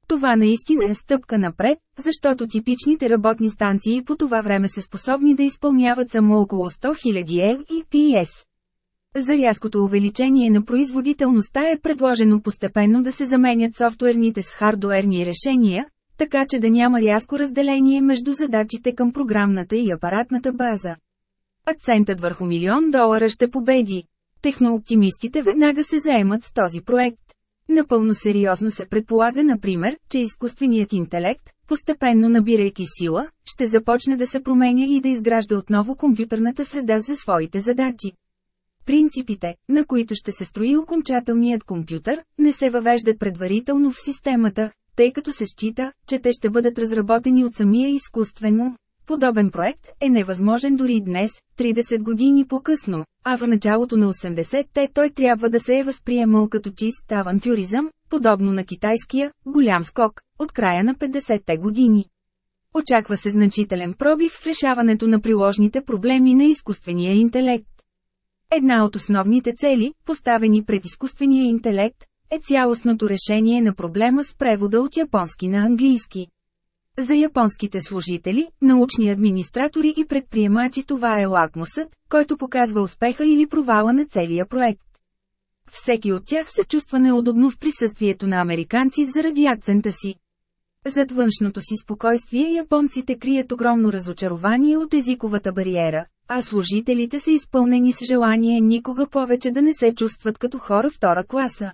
Това наистина е стъпка напред, защото типичните работни станции по това време са способни да изпълняват само около 100 000 EPS. За рязкото увеличение на производителността е предложено постепенно да се заменят софтуерните с хардуерни решения, така че да няма рязко разделение между задачите към програмната и апаратната база. Акцентът върху милион долара ще победи. Технооптимистите веднага се заемат с този проект. Напълно сериозно се предполага, например, че изкуственият интелект, постепенно набирайки сила, ще започне да се променя и да изгражда отново компютърната среда за своите задачи. Принципите, на които ще се строи окончателният компютър, не се въвеждат предварително в системата, тъй като се счита, че те ще бъдат разработени от самия изкуствено. Подобен проект е невъзможен дори днес, 30 години по-късно, а в началото на 80-те той трябва да се е възприемал като чист авантюризъм, подобно на китайския «голям скок» от края на 50-те години. Очаква се значителен пробив в решаването на приложните проблеми на изкуствения интелект. Една от основните цели, поставени пред изкуствения интелект, е цялостното решение на проблема с превода от японски на английски. За японските служители, научни администратори и предприемачи това е лакмусът, който показва успеха или провала на целия проект. Всеки от тях се чувства неудобно в присъствието на американци заради акцента си. Зад външното си спокойствие японците крият огромно разочарование от езиковата бариера, а служителите са изпълнени с желание никога повече да не се чувстват като хора втора класа.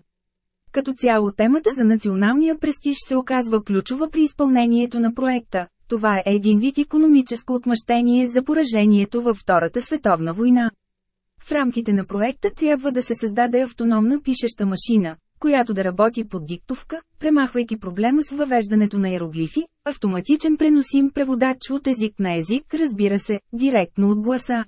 Като цяло темата за националния престиж се оказва ключова при изпълнението на проекта. Това е един вид економическо отмъщение за поражението във Втората световна война. В рамките на проекта трябва да се създаде автономна пишеща машина, която да работи под диктовка, премахвайки проблема с въвеждането на иероглифи, автоматичен преносим преводач от език на език, разбира се, директно от гласа.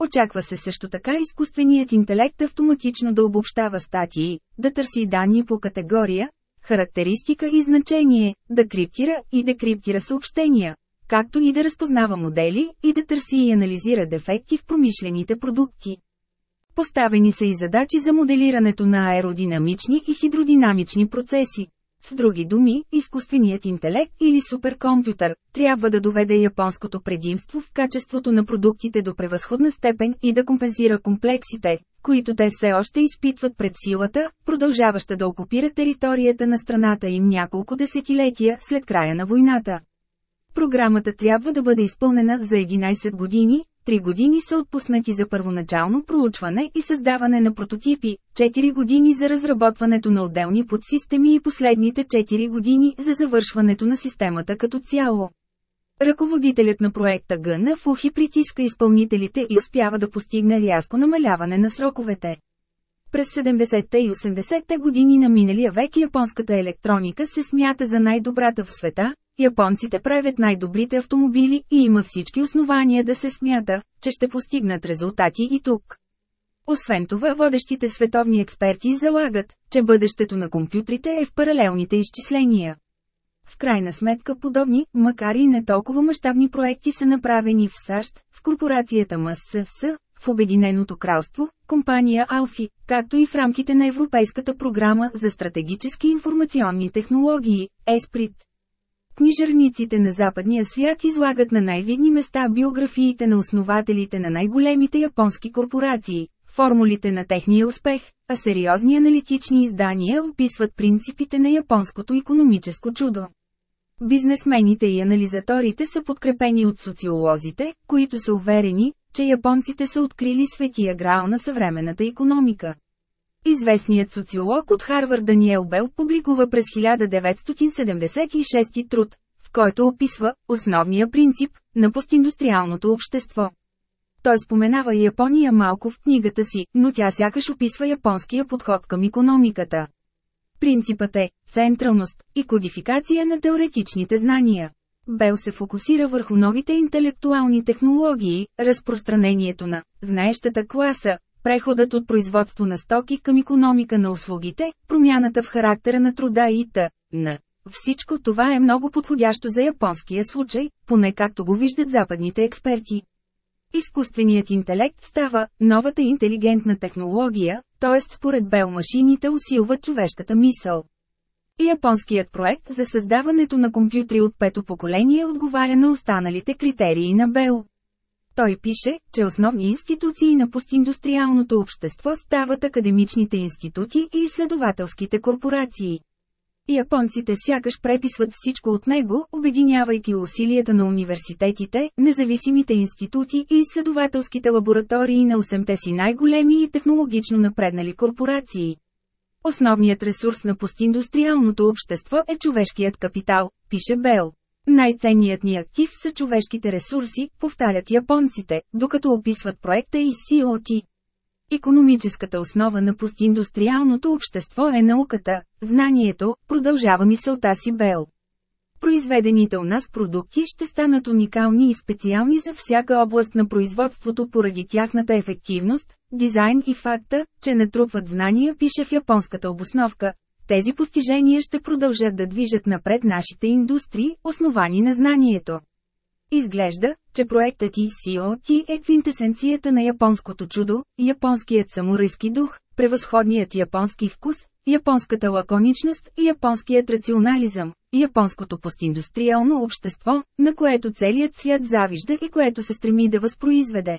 Очаква се също така изкуственият интелект автоматично да обобщава статии, да търси данни по категория, характеристика и значение, да криптира и декриптира съобщения, както и да разпознава модели и да търси и анализира дефекти в промишлените продукти. Поставени са и задачи за моделирането на аеродинамични и хидродинамични процеси. С други думи, изкуственият интелект или суперкомпютър трябва да доведе японското предимство в качеството на продуктите до превъзходна степен и да компенсира комплексите, които те все още изпитват пред силата, продължаваща да окупира територията на страната им няколко десетилетия след края на войната. Програмата трябва да бъде изпълнена за 11 години, Три години са отпуснати за първоначално проучване и създаване на прототипи, 4 години за разработването на отделни подсистеми и последните 4 години за завършването на системата като цяло. Ръководителят на проекта Гъна Фухи притиска изпълнителите и успява да постигне рязко намаляване на сроковете. През 70-те и 80-те години на миналия век японската електроника се смята за най-добрата в света, японците правят най-добрите автомобили и има всички основания да се смята, че ще постигнат резултати и тук. Освен това водещите световни експерти залагат, че бъдещето на компютрите е в паралелните изчисления. В крайна сметка подобни, макар и не толкова мащабни проекти са направени в САЩ, в корпорацията МСС, в Обединеното кралство, компания Алфи, както и в рамките на Европейската програма за стратегически информационни технологии, ЕСПРИТ. Книжарниците на западния свят излагат на най-видни места биографиите на основателите на най-големите японски корпорации, формулите на техния успех, а сериозни аналитични издания описват принципите на японското економическо чудо. Бизнесмените и анализаторите са подкрепени от социолозите, които са уверени, че японците са открили светия грал на съвременната економика. Известният социолог от Харвард Даниел Бел публикува през 1976 труд, в който описва основния принцип на постиндустриалното общество. Той споменава Япония малко в книгата си, но тя сякаш описва японския подход към економиката. Принципът е централност и кодификация на теоретичните знания. Бел се фокусира върху новите интелектуални технологии, разпространението на знаещата класа, преходът от производство на стоки към економика на услугите, промяната в характера на труда и т.н. Всичко това е много подходящо за японския случай, поне както го виждат западните експерти. Изкуственият интелект става новата интелигентна технология, т.е. според Бел машините усилват човешката мисъл. Японският проект за създаването на компютри от пето поколение отговаря на останалите критерии на Бел. Той пише, че основни институции на постиндустриалното общество стават академичните институти и изследователските корпорации. Японците сякаш преписват всичко от него, обединявайки усилията на университетите, независимите институти и изследователските лаборатории на 8-те си най-големи и технологично напреднали корпорации. Основният ресурс на постиндустриалното общество е човешкият капитал, пише Бел. Най-ценният ни актив са човешките ресурси, повтарят японците, докато описват проекта и COT. Економическата основа на постиндустриалното общество е науката, знанието, продължава мисълта си Бел. Произведените у нас продукти ще станат уникални и специални за всяка област на производството поради тяхната ефективност, дизайн и факта, че натрупват знания пише в японската обосновка. Тези постижения ще продължат да движат напред нашите индустрии, основани на знанието. Изглежда, че проектът ECOT е квинтесенцията на японското чудо, японският самурайски дух, превъзходният японски вкус, японската лаконичност и японският рационализъм, японското постиндустриално общество, на което целият свят завижда и което се стреми да възпроизведе.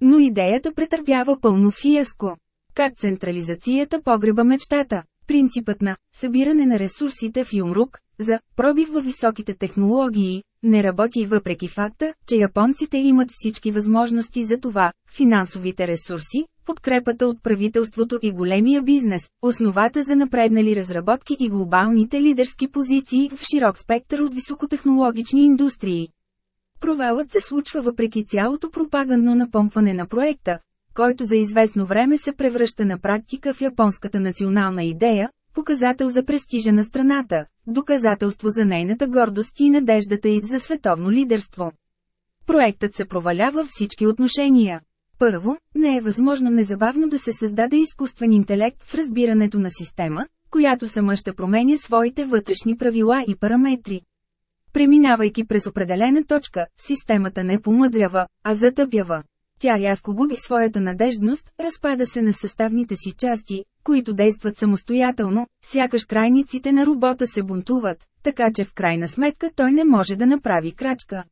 Но идеята претърпява пълно фиаско. Как централизацията погреба мечтата? Принципът на събиране на ресурсите в Юмрук за пробив във високите технологии не работи въпреки факта, че японците имат всички възможности за това, финансовите ресурси, подкрепата от правителството и големия бизнес, основата за напреднали разработки и глобалните лидерски позиции в широк спектър от високотехнологични индустрии. Провалът се случва въпреки цялото пропагандно напомпване на проекта, който за известно време се превръща на практика в японската национална идея, показател за престижа на страната, доказателство за нейната гордост и надеждата й за световно лидерство. Проектът се провалява всички отношения. Първо, не е възможно незабавно да се създаде изкуствен интелект в разбирането на система, която сама ще променя своите вътрешни правила и параметри. Преминавайки през определена точка, системата не помъдрява, а затъпява. Тя рязко губи своята надеждност, разпада се на съставните си части, които действат самостоятелно, сякаш крайниците на робота се бунтуват, така че в крайна сметка той не може да направи крачка.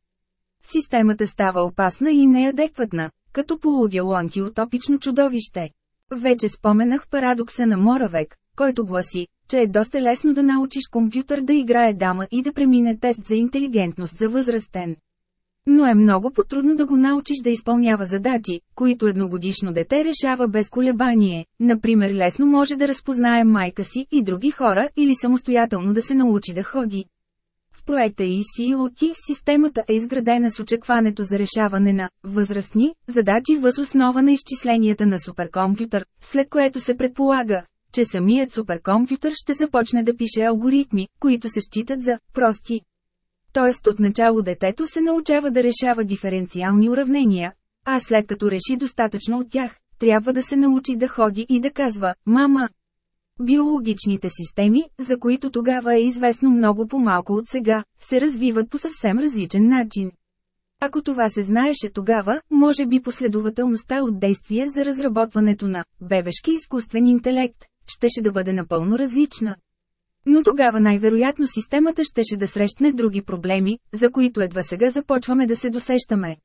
Системата става опасна и неадекватна, като полудяло антиутопично чудовище. Вече споменах парадокса на Моравек, който гласи, че е доста лесно да научиш компютър да играе дама и да премине тест за интелигентност за възрастен. Но е много потрудно да го научиш да изпълнява задачи, които едногодишно дете решава без колебание. Например, лесно може да разпознае майка си и други хора или самостоятелно да се научи да ходи. В проекта ECOT системата е изградена с очакването за решаване на възрастни задачи въз основа на изчисленията на суперкомпютър, след което се предполага, че самият суперкомпютър ще започне да пише алгоритми, които се считат за прости. Тоест отначало детето се научава да решава диференциални уравнения, а след като реши достатъчно от тях, трябва да се научи да ходи и да казва «Мама». Биологичните системи, за които тогава е известно много по-малко от сега, се развиват по съвсем различен начин. Ако това се знаеше тогава, може би последователността от действия за разработването на бебешки изкуствен интелект щеше да бъде напълно различна. Но тогава най-вероятно системата щеше да срещне други проблеми, за които едва сега започваме да се досещаме.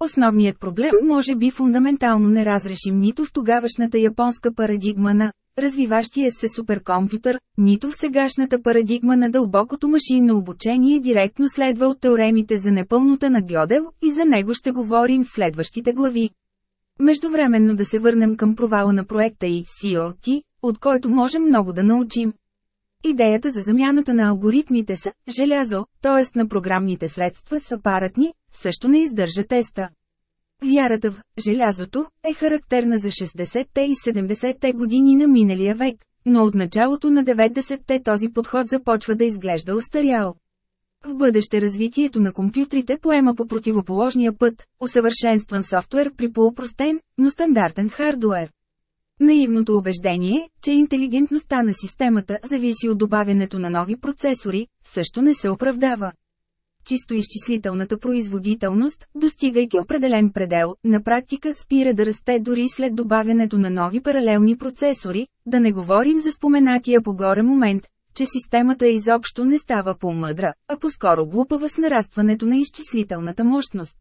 Основният проблем може би фундаментално не разрешим нито в тогавашната японска парадигма на развиващия се суперкомпютър, нито в сегашната парадигма на дълбокото машинно обучение директно следва от теоремите за непълнота на Гьодел и за него ще говорим в следващите глави. Междувременно да се върнем към провала на проекта и COT, от който можем много да научим. Идеята за замяната на алгоритмите са желязо, т.е. на програмните средства с апаратни, също не издържа теста. Вярата в желязото е характерна за 60-те и 70-те години на миналия век, но от началото на 90-те този подход започва да изглежда устарял. В бъдеще развитието на компютрите поема по противоположния път, усъвършенстван софтуер при по-упростен, но стандартен хардуер. Наивното убеждение, че интелигентността на системата зависи от добавянето на нови процесори, също не се оправдава. Чисто изчислителната производителност, достигайки определен предел, на практика спира да расте дори след добавянето на нови паралелни процесори, да не говорим за споменатия по-горе момент, че системата изобщо не става по-мъдра, а по-скоро глупава с нарастването на изчислителната мощност.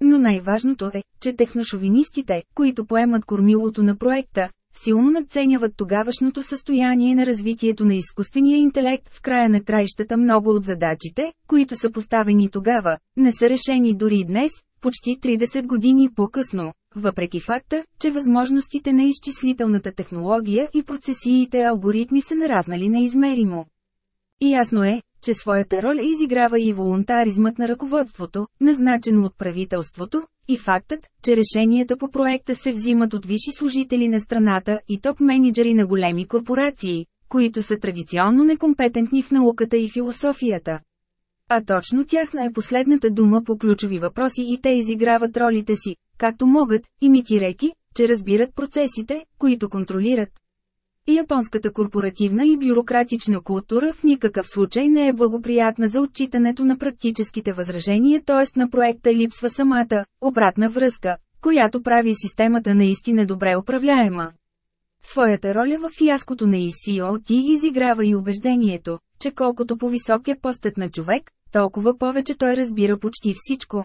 Но най-важното е, че техношовинистите, които поемат кормилото на проекта, силно надценяват тогавашното състояние на развитието на изкуствения интелект в края на краищата много от задачите, които са поставени тогава, не са решени дори днес, почти 30 години по-късно, въпреки факта, че възможностите на изчислителната технология и процесиите алгоритми са нараснали неизмеримо. И ясно е, че своята роля изиграва и волонтаризмът на ръководството, назначено от правителството, и фактът, че решенията по проекта се взимат от висши служители на страната и топ-менеджери на големи корпорации, които са традиционно некомпетентни в науката и философията. А точно тяхна е последната дума по ключови въпроси и те изиграват ролите си, както могат, имитирайки, че разбират процесите, които контролират. Японската корпоративна и бюрократична култура в никакъв случай не е благоприятна за отчитането на практическите възражения, т.е. на проекта липсва самата обратна връзка, която прави системата наистина добре управляема. Своята роля в фиаското на ECOT изиграва и убеждението, че колкото по-висок е постът на човек, толкова повече той разбира почти всичко.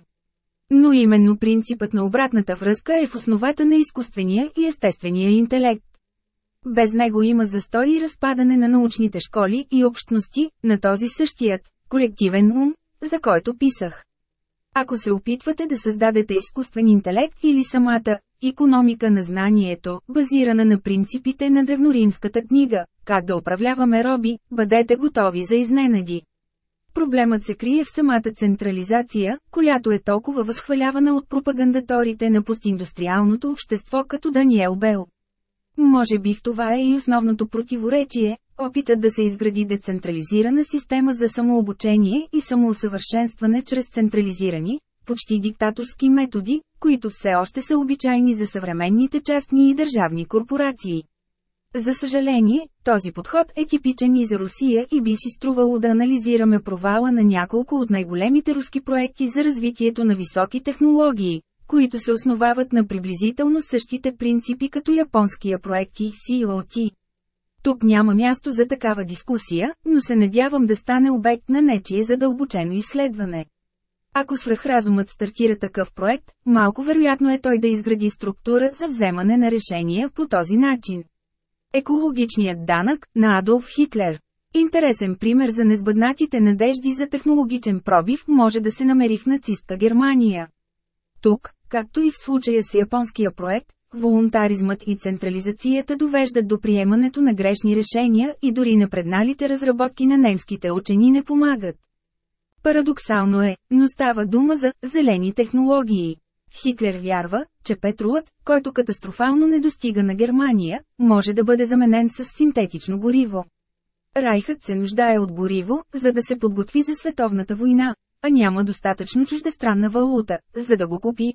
Но именно принципът на обратната връзка е в основата на изкуствения и естествения интелект. Без него има застой и разпадане на научните школи и общности, на този същият, колективен ум, за който писах. Ако се опитвате да създадете изкуствен интелект или самата економика на знанието, базирана на принципите на древноримската книга, как да управляваме роби, бъдете готови за изненади. Проблемът се крие в самата централизация, която е толкова възхвалявана от пропагандаторите на постиндустриалното общество като Даниел Бел. Може би в това е и основното противоречие, опитът да се изгради децентрализирана система за самообучение и самоусъвършенстване чрез централизирани, почти диктаторски методи, които все още са обичайни за съвременните частни и държавни корпорации. За съжаление, този подход е типичен и за Русия и би си струвало да анализираме провала на няколко от най-големите руски проекти за развитието на високи технологии, които се основават на приблизително същите принципи като японския проекти COT. Тук няма място за такава дискусия, но се надявам да стане обект на нечие задълбочено изследване. Ако свръхразумът стартира такъв проект, малко вероятно е той да изгради структура за вземане на решения по този начин. Екологичният данък на Адолф Хитлер Интересен пример за незбъднатите надежди за технологичен пробив може да се намери в нацистка Германия. Тук, както и в случая с японския проект, волонтаризмът и централизацията довеждат до приемането на грешни решения и дори напредналите разработки на немските учени не помагат. Парадоксално е, но става дума за «зелени технологии». Хитлер вярва, че петролът, който катастрофално не достига на Германия, може да бъде заменен с синтетично гориво. Райхът се нуждае от гориво, за да се подготви за световната война, а няма достатъчно чуждестранна валута, за да го купи.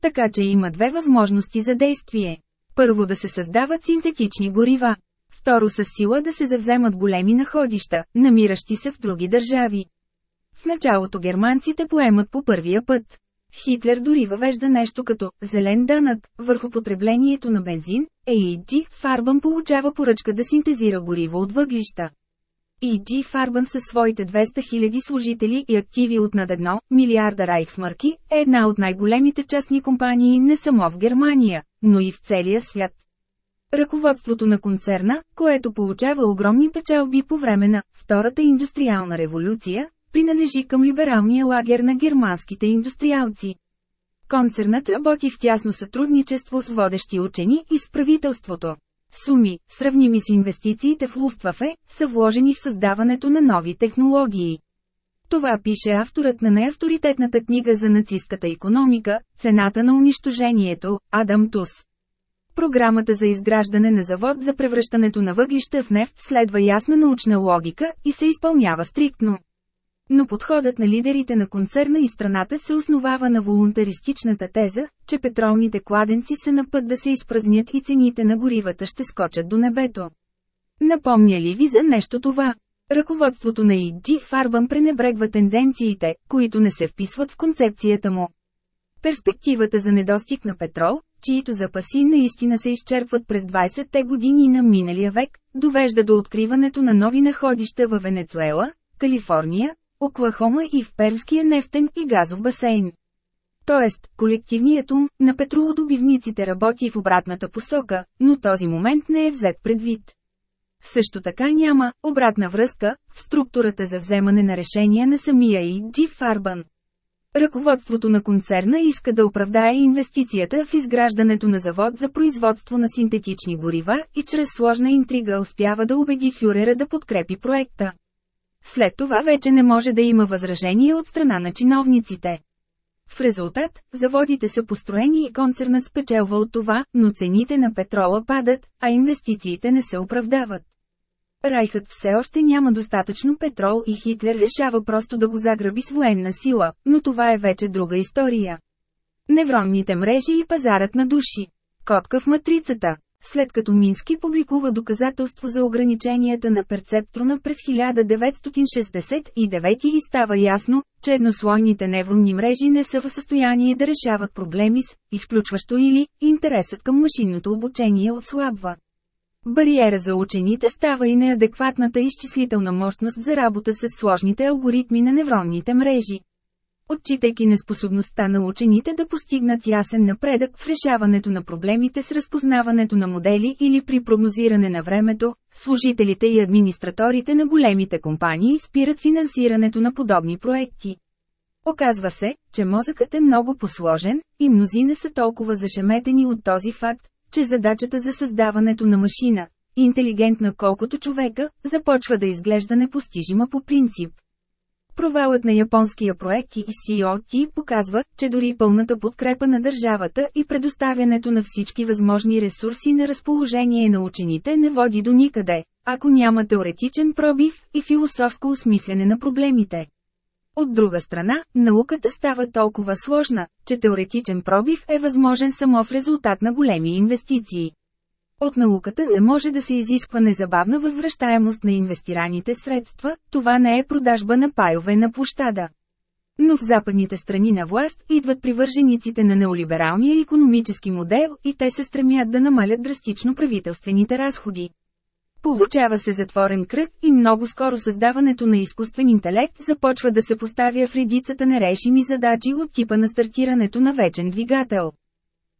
Така че има две възможности за действие. Първо да се създават синтетични горива. Второ с сила да се завземат големи находища, намиращи се в други държави. В началото германците поемат по първия път. Хитлер дори въвежда нещо като «зелен данък» върху потреблението на бензин, A.E.G. Фарбан получава поръчка да синтезира гориво от въглища. E.G. Фарбан със своите 200 000 служители и активи от над 1 милиарда райхсмарки е една от най-големите частни компании не само в Германия, но и в целия свят. Ръководството на концерна, което получава огромни печалби по време на Втората индустриална революция, принадлежи към либералния лагер на германските индустриалци. Концернът работи в тясно сътрудничество с водещи учени и с правителството. Суми, сравними с инвестициите в Луфтвафе, са вложени в създаването на нови технологии. Това пише авторът на неавторитетната книга за нацистката економика, цената на унищожението, Адам Тус. Програмата за изграждане на завод за превръщането на въглища в нефт следва ясна научна логика и се изпълнява стриктно. Но подходът на лидерите на концерна и страната се основава на волонтаристичната теза, че петролните кладенци са на път да се изпразнят и цените на горивата ще скочат до небето. Напомня ли ви за нещо това? Ръководството на EG Farban пренебрегва тенденциите, които не се вписват в концепцията му. Перспективата за недостиг на петрол, чието запаси наистина се изчерпват през 20-те години на миналия век, довежда до откриването на нови находища в Венецуела, Калифорния, Оклахома и в Перлския нефтен и газов басейн. Тоест, колективният ум на петролодобивниците работи в обратната посока, но този момент не е взет предвид. Също така няма обратна връзка в структурата за вземане на решения на самия и Джи Фарбан. Ръководството на концерна иска да оправдае инвестицията в изграждането на завод за производство на синтетични горива и чрез сложна интрига успява да убеди фюрера да подкрепи проекта. След това вече не може да има възражение от страна на чиновниците. В резултат, заводите са построени и концернът спечелва от това, но цените на петрола падат, а инвестициите не се оправдават. Райхът все още няма достатъчно петрол и Хитлер решава просто да го заграби с военна сила, но това е вече друга история. Невронните мрежи и пазарът на души. Котка в матрицата. След като Мински публикува доказателство за ограниченията на перцептрона през 1969 и става ясно, че еднослойните невронни мрежи не са в състояние да решават проблеми с, изключващо или, интересът към машинното обучение отслабва. Бариера за учените става и неадекватната изчислителна мощност за работа с сложните алгоритми на невронните мрежи. Отчитайки неспособността на учените да постигнат ясен напредък в решаването на проблемите с разпознаването на модели или при прогнозиране на времето, служителите и администраторите на големите компании спират финансирането на подобни проекти. Оказва се, че мозъкът е много посложен, и мнозина са толкова зашеметени от този факт, че задачата за създаването на машина, интелигентна колкото човека, започва да изглежда непостижима по принцип. Провалът на японския проект и COT показва, че дори пълната подкрепа на държавата и предоставянето на всички възможни ресурси на разположение на учените не води до никъде, ако няма теоретичен пробив и философско осмислене на проблемите. От друга страна, науката става толкова сложна, че теоретичен пробив е възможен само в резултат на големи инвестиции. От науката не може да се изисква незабавна възвръщаемост на инвестираните средства, това не е продажба на пайове на площада. Но в западните страни на власт идват привържениците на неолибералния економически модел и те се стремят да намалят драстично правителствените разходи. Получава се затворен кръг и много скоро създаването на изкуствен интелект започва да се поставя в редицата нерешими задачи от типа на стартирането на вечен двигател.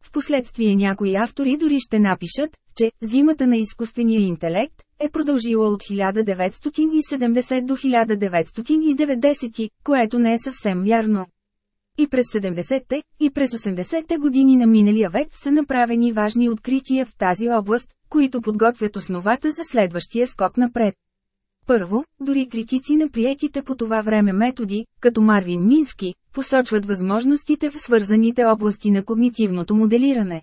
Впоследствие някои автори дори ще напишат, че «зимата на изкуствения интелект» е продължила от 1970 до 1990, което не е съвсем вярно. И през 70-те, и през 80-те години на миналия век са направени важни открития в тази област, които подготвят основата за следващия скок напред. Първо, дори критици на приетите по това време методи, като Марвин Мински, посочват възможностите в свързаните области на когнитивното моделиране.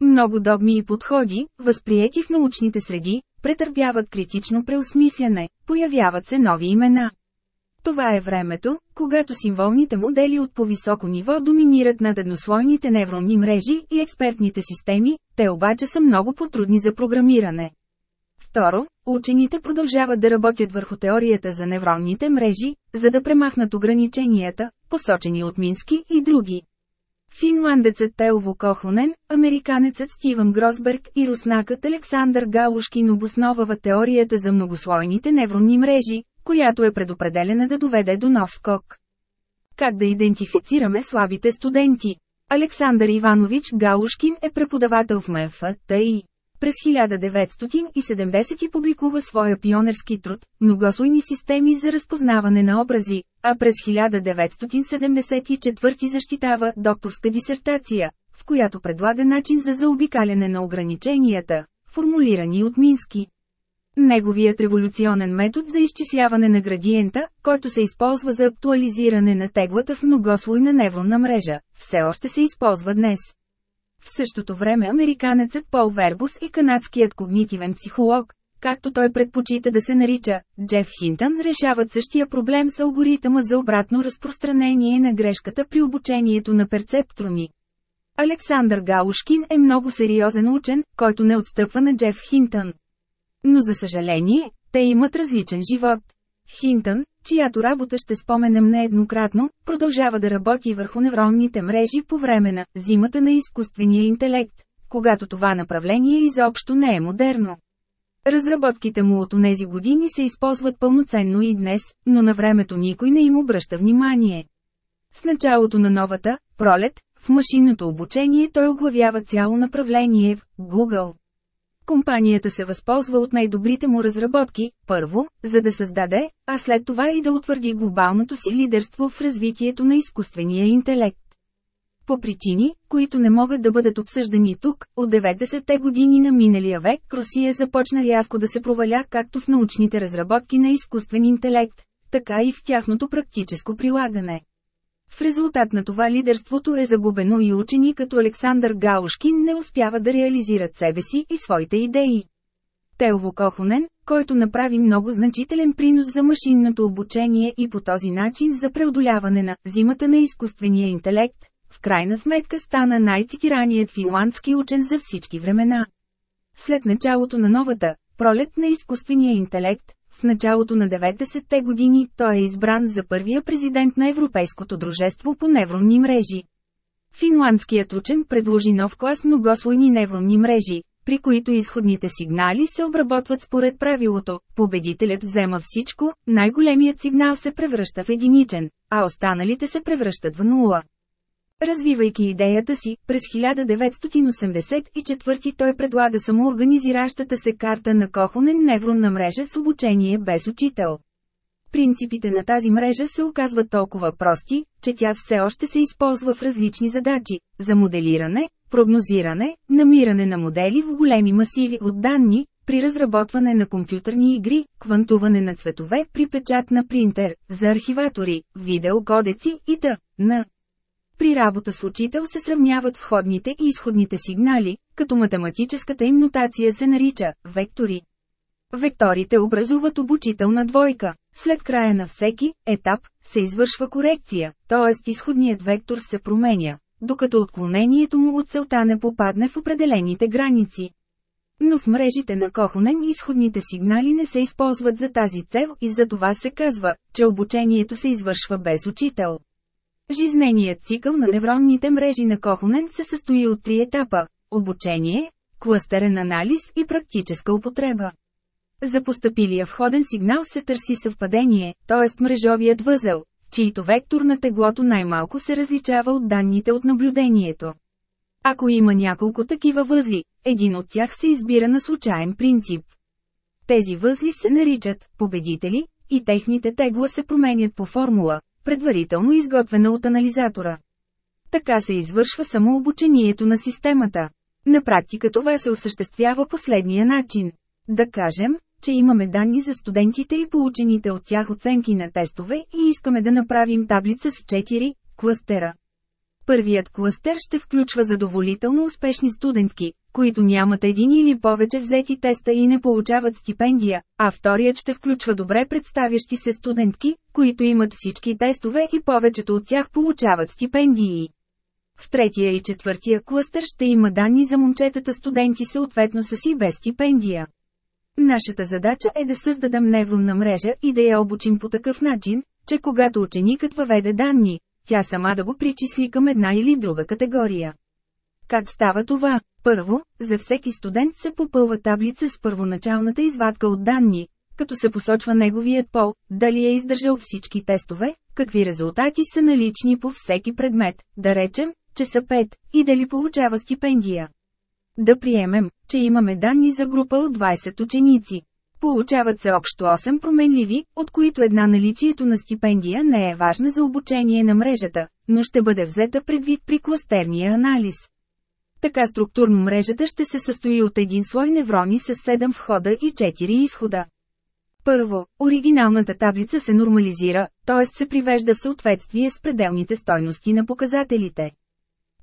Много догми и подходи, възприети в научните среди, претърпяват критично преосмисляне, появяват се нови имена. Това е времето, когато символните модели от по-високо ниво доминират над еднослойните невронни мрежи и експертните системи, те обаче са много потрудни за програмиране. Второ, учените продължават да работят върху теорията за невронните мрежи, за да премахнат ограниченията, посочени от Мински и други. Финландецът Телво Кохонен, американецът Стивън Гросберг и руснакът Александър Галушкин обосновава теорията за многослойните невронни мрежи, която е предопределена да доведе до нов скок. Как да идентифицираме слабите студенти? Александър Иванович Галушкин е преподавател в МФТИ. През 1970 публикува своя пионерски труд «Многослойни системи за разпознаване на образи», а през 1974 защитава докторска дисертация, в която предлага начин за заобикаляне на ограниченията, формулирани от Мински. Неговият революционен метод за изчисляване на градиента, който се използва за актуализиране на теглата в многослойна невронна мрежа, все още се използва днес. В същото време американецът Пол Вербус и канадският когнитивен психолог, както той предпочита да се нарича, Джеф Хинтън решават същия проблем с алгоритъма за обратно разпространение на грешката при обучението на перцептрони. Александър Галушкин е много сериозен учен, който не отстъпва на Джеф Хинтън. Но за съжаление, те имат различен живот. Хинтън, чиято работа ще споменем нееднократно, продължава да работи върху невронните мрежи по време на зимата на изкуствения интелект, когато това направление изобщо не е модерно. Разработките му от онези години се използват пълноценно и днес, но на времето никой не им обръща внимание. С началото на новата пролет в машинното обучение той оглавява цяло направление в Google. Компанията се възползва от най-добрите му разработки, първо, за да създаде, а след това и да утвърди глобалното си лидерство в развитието на изкуствения интелект. По причини, които не могат да бъдат обсъждани тук, от 90-те години на миналия век Русия започна рязко да се проваля както в научните разработки на изкуствен интелект, така и в тяхното практическо прилагане. В резултат на това лидерството е загубено и учени като Александър Гаушкин не успява да реализират себе си и своите идеи. Телво Кохонен, който направи много значителен принос за машинното обучение и по този начин за преодоляване на зимата на изкуствения интелект, в крайна сметка стана най-цитираният финландски учен за всички времена. След началото на новата пролет на изкуствения интелект, в началото на 90-те години той е избран за първия президент на Европейското дружество по невронни мрежи. Финландският учен предложи нов клас многослойни невронни мрежи, при които изходните сигнали се обработват според правилото «Победителят взема всичко», най-големият сигнал се превръща в единичен, а останалите се превръщат в нула. Развивайки идеята си, през 1984 той предлага самоорганизиращата се карта на Кохонен невронна мрежа с обучение без учител. Принципите на тази мрежа се оказват толкова прости, че тя все още се използва в различни задачи – за моделиране, прогнозиране, намиране на модели в големи масиви от данни, при разработване на компютърни игри, квантуване на цветове при печат на принтер, за архиватори, видеокодеци и т.н. При работа с учител се сравняват входните и изходните сигнали, като математическата им нотация се нарича «вектори». Векторите образуват обучителна двойка. След края на всеки етап се извършва корекция, т.е. изходният вектор се променя, докато отклонението му от целта не попадне в определените граници. Но в мрежите на Кохонен изходните сигнали не се използват за тази цел и за това се казва, че обучението се извършва без учител. Жизненият цикъл на невронните мрежи на Кохонен се състои от три етапа – обучение, кластерен анализ и практическа употреба. За постъпилия входен сигнал се търси съвпадение, т.е. мрежовият възел, чийто вектор на теглото най-малко се различава от данните от наблюдението. Ако има няколко такива възли, един от тях се избира на случайен принцип. Тези възли се наричат победители, и техните тегла се променят по формула, предварително изготвена от анализатора. Така се извършва самообучението на системата. На практика това се осъществява последния начин. Да кажем, че имаме данни за студентите и получените от тях оценки на тестове и искаме да направим таблица с 4 кластера. Първият кластер ще включва задоволително успешни студентки, които нямат един или повече взети теста и не получават стипендия, а вторият ще включва добре представящи се студентки, които имат всички тестове и повечето от тях получават стипендии. В третия и четвъртия кластър ще има данни за момчетата студенти съответно с и без стипендия. Нашата задача е да създадем невронна мрежа и да я обучим по такъв начин, че когато ученикът въведе данни, тя сама да го причисли към една или друга категория. Как става това? Първо, за всеки студент се попълва таблица с първоначалната извадка от данни, като се посочва неговият пол, дали е издържал всички тестове, какви резултати са налични по всеки предмет, да речем, че са 5, и дали получава стипендия. Да приемем, че имаме данни за група от 20 ученици. Получават се общо 8 променливи, от които една наличието на стипендия не е важна за обучение на мрежата, но ще бъде взета предвид при кластерния анализ. Така структурно мрежата ще се състои от един слой неврони с 7 входа и 4 изхода. Първо, оригиналната таблица се нормализира, т.е. се привежда в съответствие с пределните стойности на показателите.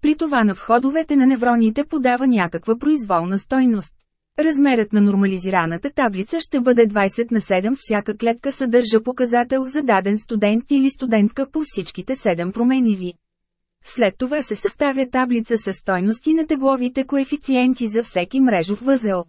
При това на входовете на невроните подава някаква произволна стойност. Размерът на нормализираната таблица ще бъде 20 на 7. Всяка клетка съдържа показател за даден студент или студентка по всичките 7 променливи. След това се съставя таблица с стойности на тегловите коефициенти за всеки мрежов възел.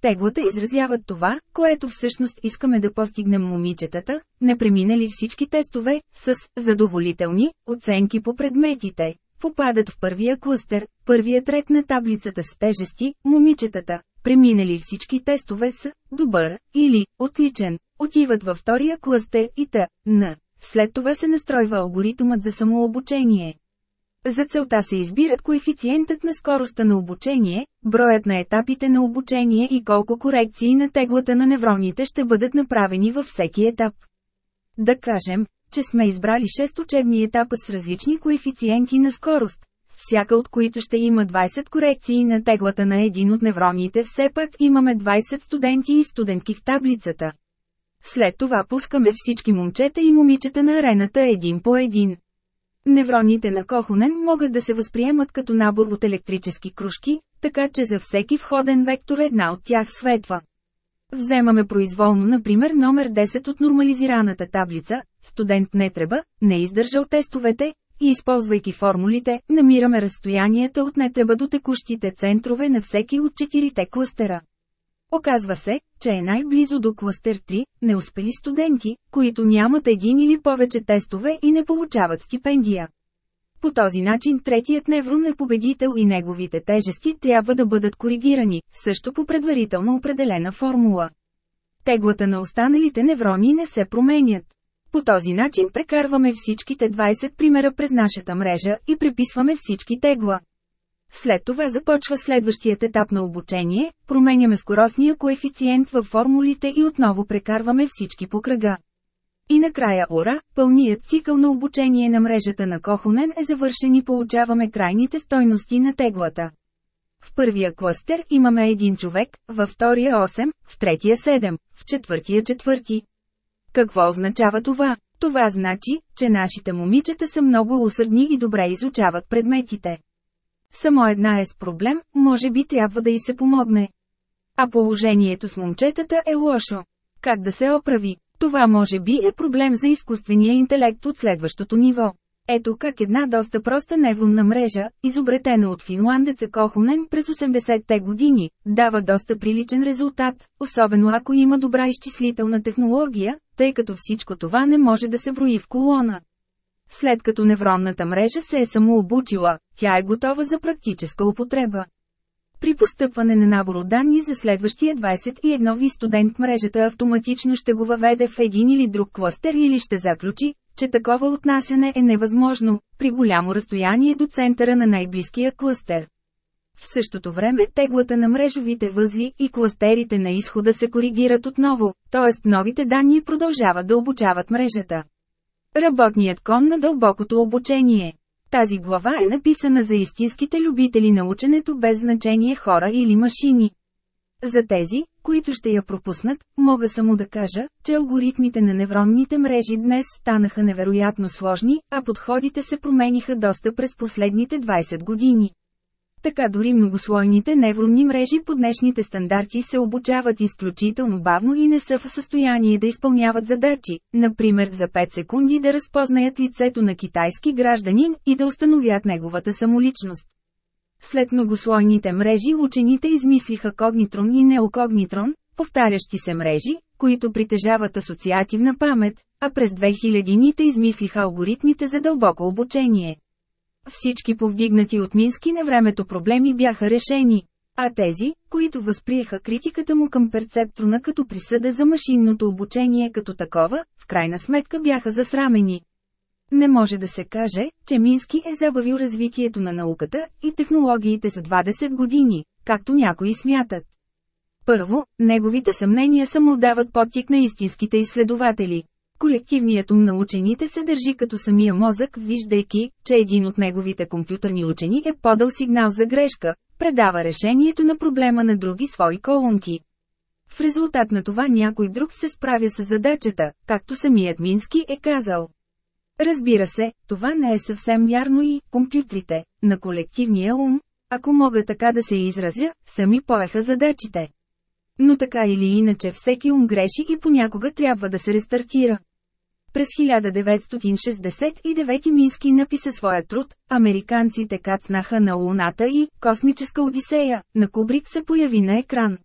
Теглата изразяват това, което всъщност искаме да постигнем момичетата, не преминали всички тестове, с задоволителни оценки по предметите. Попадат в първия клъстер, първият ред на таблицата с тежести, момичетата, преминали всички тестове с добър или отличен, отиват във втория клъстер и т.н. След това се настройва алгоритъмът за самообучение. За целта се избират коефициентът на скоростта на обучение, броят на етапите на обучение и колко корекции на теглата на невроните ще бъдат направени във всеки етап. Да кажем, че сме избрали 6 учебни етапа с различни коефициенти на скорост, всяка от които ще има 20 корекции на теглата на един от невроните, все пак имаме 20 студенти и студентки в таблицата. След това пускаме всички момчета и момичета на арената един по един. Невроните на Кохонен могат да се възприемат като набор от електрически кружки, така че за всеки входен вектор една от тях светва. Вземаме произволно например номер 10 от нормализираната таблица, студент не трябва, не издържал тестовете, и използвайки формулите, намираме разстоянията от не трябва до текущите центрове на всеки от четирите кластера. Оказва се, че е най-близо до кластер 3, неуспели студенти, които нямат един или повече тестове и не получават стипендия. По този начин третият неврон е победител и неговите тежести трябва да бъдат коригирани, също по предварително определена формула. Теглата на останалите неврони не се променят. По този начин прекарваме всичките 20 примера през нашата мрежа и преписваме всички тегла. След това започва следващият етап на обучение, променяме скоростния коефициент във формулите и отново прекарваме всички по кръга. И накрая ура, пълният цикъл на обучение на мрежата на Кохонен е завършен и получаваме крайните стойности на теглата. В първия кластер имаме един човек, във втория 8, в третия 7, в четвъртия четвърти. Какво означава това? Това значи, че нашите момичета са много усърдни и добре изучават предметите. Само една е с проблем, може би трябва да й се помогне. А положението с момчетата е лошо. Как да се оправи? Това може би е проблем за изкуствения интелект от следващото ниво. Ето как една доста проста невронна мрежа, изобретена от финландеца Кохонен през 80-те години, дава доста приличен резултат, особено ако има добра изчислителна технология, тъй като всичко това не може да се брои в колона. След като невронната мрежа се е самообучила, тя е готова за практическа употреба. При постъпване на набор данни за следващия 21 ви студент мрежата автоматично ще го въведе в един или друг кластер или ще заключи, че такова отнасяне е невъзможно, при голямо разстояние до центъра на най-близкия кластер. В същото време теглата на мрежовите възли и кластерите на изхода се коригират отново, т.е. новите данни продължават да обучават мрежата. Работният кон на дълбокото обучение. Тази глава е написана за истинските любители на ученето без значение хора или машини. За тези, които ще я пропуснат, мога само да кажа, че алгоритмите на невронните мрежи днес станаха невероятно сложни, а подходите се промениха доста през последните 20 години. Така дори многослойните невронни мрежи по днешните стандарти се обучават изключително бавно и не са в състояние да изпълняват задачи, например за 5 секунди да разпознаят лицето на китайски гражданин и да установят неговата самоличност. След многослойните мрежи учените измислиха когнитрон и неокогнитрон, повтарящи се мрежи, които притежават асоциативна памет, а през 2000-ните измислиха алгоритмите за дълбоко обучение. Всички повдигнати от Мински на времето проблеми бяха решени. А тези, които възприеха критиката му към перцептрона като присъда за машинното обучение като такова, в крайна сметка бяха засрамени. Не може да се каже, че Мински е забавил развитието на науката и технологиите за 20 години, както някои смятат. Първо, неговите съмнения само дават подтик на истинските изследователи. Колективният ум на учените се държи като самия мозък, виждайки, че един от неговите компютърни учени е подал сигнал за грешка, предава решението на проблема на други свои колонки. В резултат на това някой друг се справя с задачата, както самият Мински е казал. Разбира се, това не е съвсем вярно и компютрите, на колективния ум, ако мога така да се изразя, сами поеха задачите. Но така или иначе всеки ум греши и понякога трябва да се рестартира. През 1969 Мински написа своя труд «Американците кацнаха на Луната» и «Космическа Одисея» на Кубрик се появи на екран.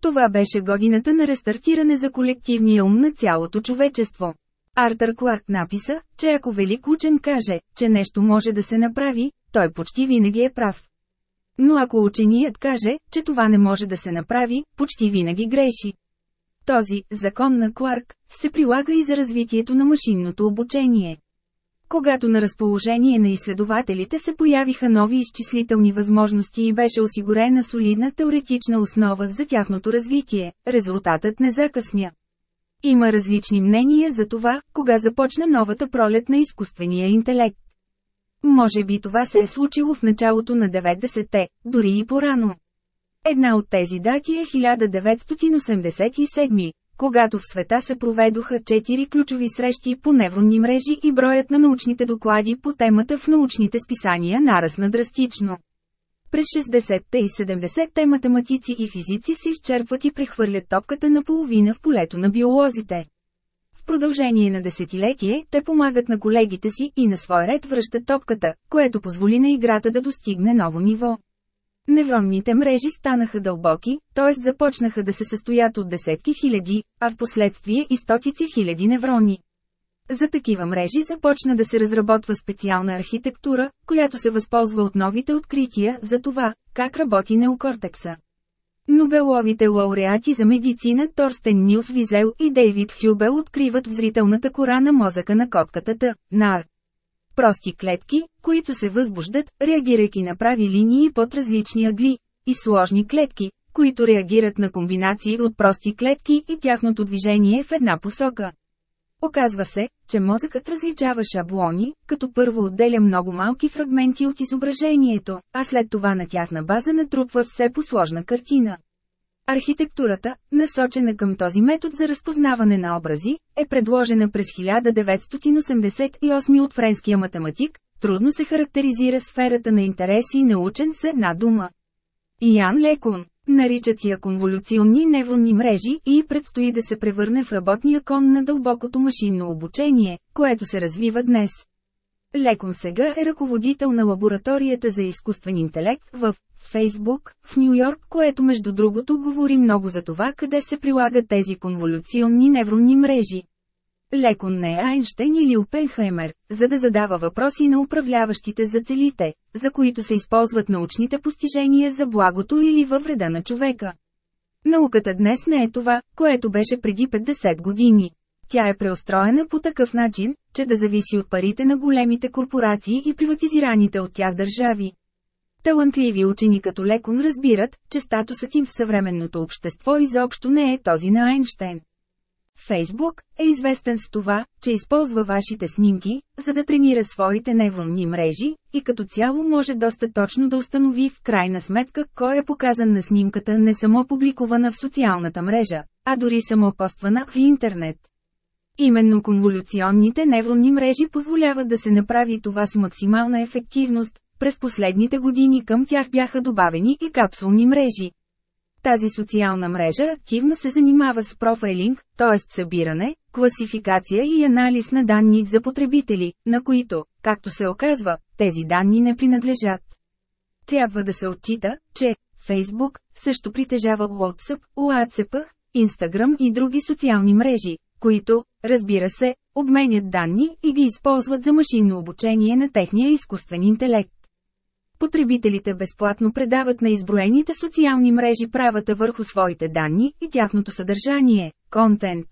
Това беше годината на рестартиране за колективния ум на цялото човечество. Артър Кларк написа, че ако велик учен каже, че нещо може да се направи, той почти винаги е прав. Но ако ученият каже, че това не може да се направи, почти винаги греши. Този закон на Кларк се прилага и за развитието на машинното обучение. Когато на разположение на изследователите се появиха нови изчислителни възможности и беше осигурена солидна теоретична основа за тяхното развитие, резултатът не закъсня. Има различни мнения за това, кога започна новата пролет на изкуствения интелект. Може би това се е случило в началото на 90-те, дори и по-рано. Една от тези дати е 1987, когато в света се проведоха четири ключови срещи по невронни мрежи и броят на научните доклади по темата в научните списания нарасна драстично. През 60-те и 70-те математици и физици се изчерпват и прехвърлят топката наполовина в полето на биолозите. В продължение на десетилетие, те помагат на колегите си и на свой ред връщат топката, което позволи на играта да достигне ново ниво. Невронните мрежи станаха дълбоки, т.е. започнаха да се състоят от десетки хиляди, а в последствие и стотици хиляди неврони. За такива мрежи започна да се разработва специална архитектура, която се възползва от новите открития за това, как работи неокортекса. Нобеловите лауреати за медицина Торстен Нилс Визел и Дейвид Хюбел откриват в кора на мозъка на котката Т. Нар. Прости клетки, които се възбуждат, реагирайки на прави линии под различни агли, и сложни клетки, които реагират на комбинации от прости клетки и тяхното движение в една посока. Оказва се, че мозъкът различава шаблони, като първо отделя много малки фрагменти от изображението, а след това на тяхна база натрупва все посложна картина. Архитектурата, насочена към този метод за разпознаване на образи, е предложена през 1988 от френския математик, трудно се характеризира сферата на интереси и научен с една дума. Ян Лекун Наричат я конволюционни невронни мрежи и предстои да се превърне в работния кон на дълбокото машинно обучение, което се развива днес. Лекон сега е ръководител на лабораторията за изкуствен интелект в Фейсбук, в Нью Йорк, което между другото говори много за това къде се прилагат тези конволюционни невронни мрежи. Лекон не е Айнштейн или Опенхаймер, за да задава въпроси на управляващите за целите, за които се използват научните постижения за благото или във вреда на човека. Науката днес не е това, което беше преди 50 години. Тя е преустроена по такъв начин, че да зависи от парите на големите корпорации и приватизираните от тях държави. Талантливи учени като Лекон разбират, че статусът им в съвременното общество изобщо не е този на Айнштейн. Фейсбук е известен с това, че използва вашите снимки, за да тренира своите невронни мрежи, и като цяло може доста точно да установи в крайна сметка кой е показан на снимката не само публикувана в социалната мрежа, а дори само поствана в интернет. Именно конволюционните невронни мрежи позволяват да се направи това с максимална ефективност. През последните години към тях бяха добавени и капсулни мрежи. Тази социална мрежа активно се занимава с профайлинг, т.е. събиране, класификация и анализ на данни за потребители, на които, както се оказва, тези данни не принадлежат. Трябва да се отчита, че Facebook също притежава WhatsApp, WhatsApp, Instagram и други социални мрежи, които, разбира се, обменят данни и ги използват за машинно обучение на техния изкуствен интелект. Потребителите безплатно предават на изброените социални мрежи правата върху своите данни и тяхното съдържание – контент.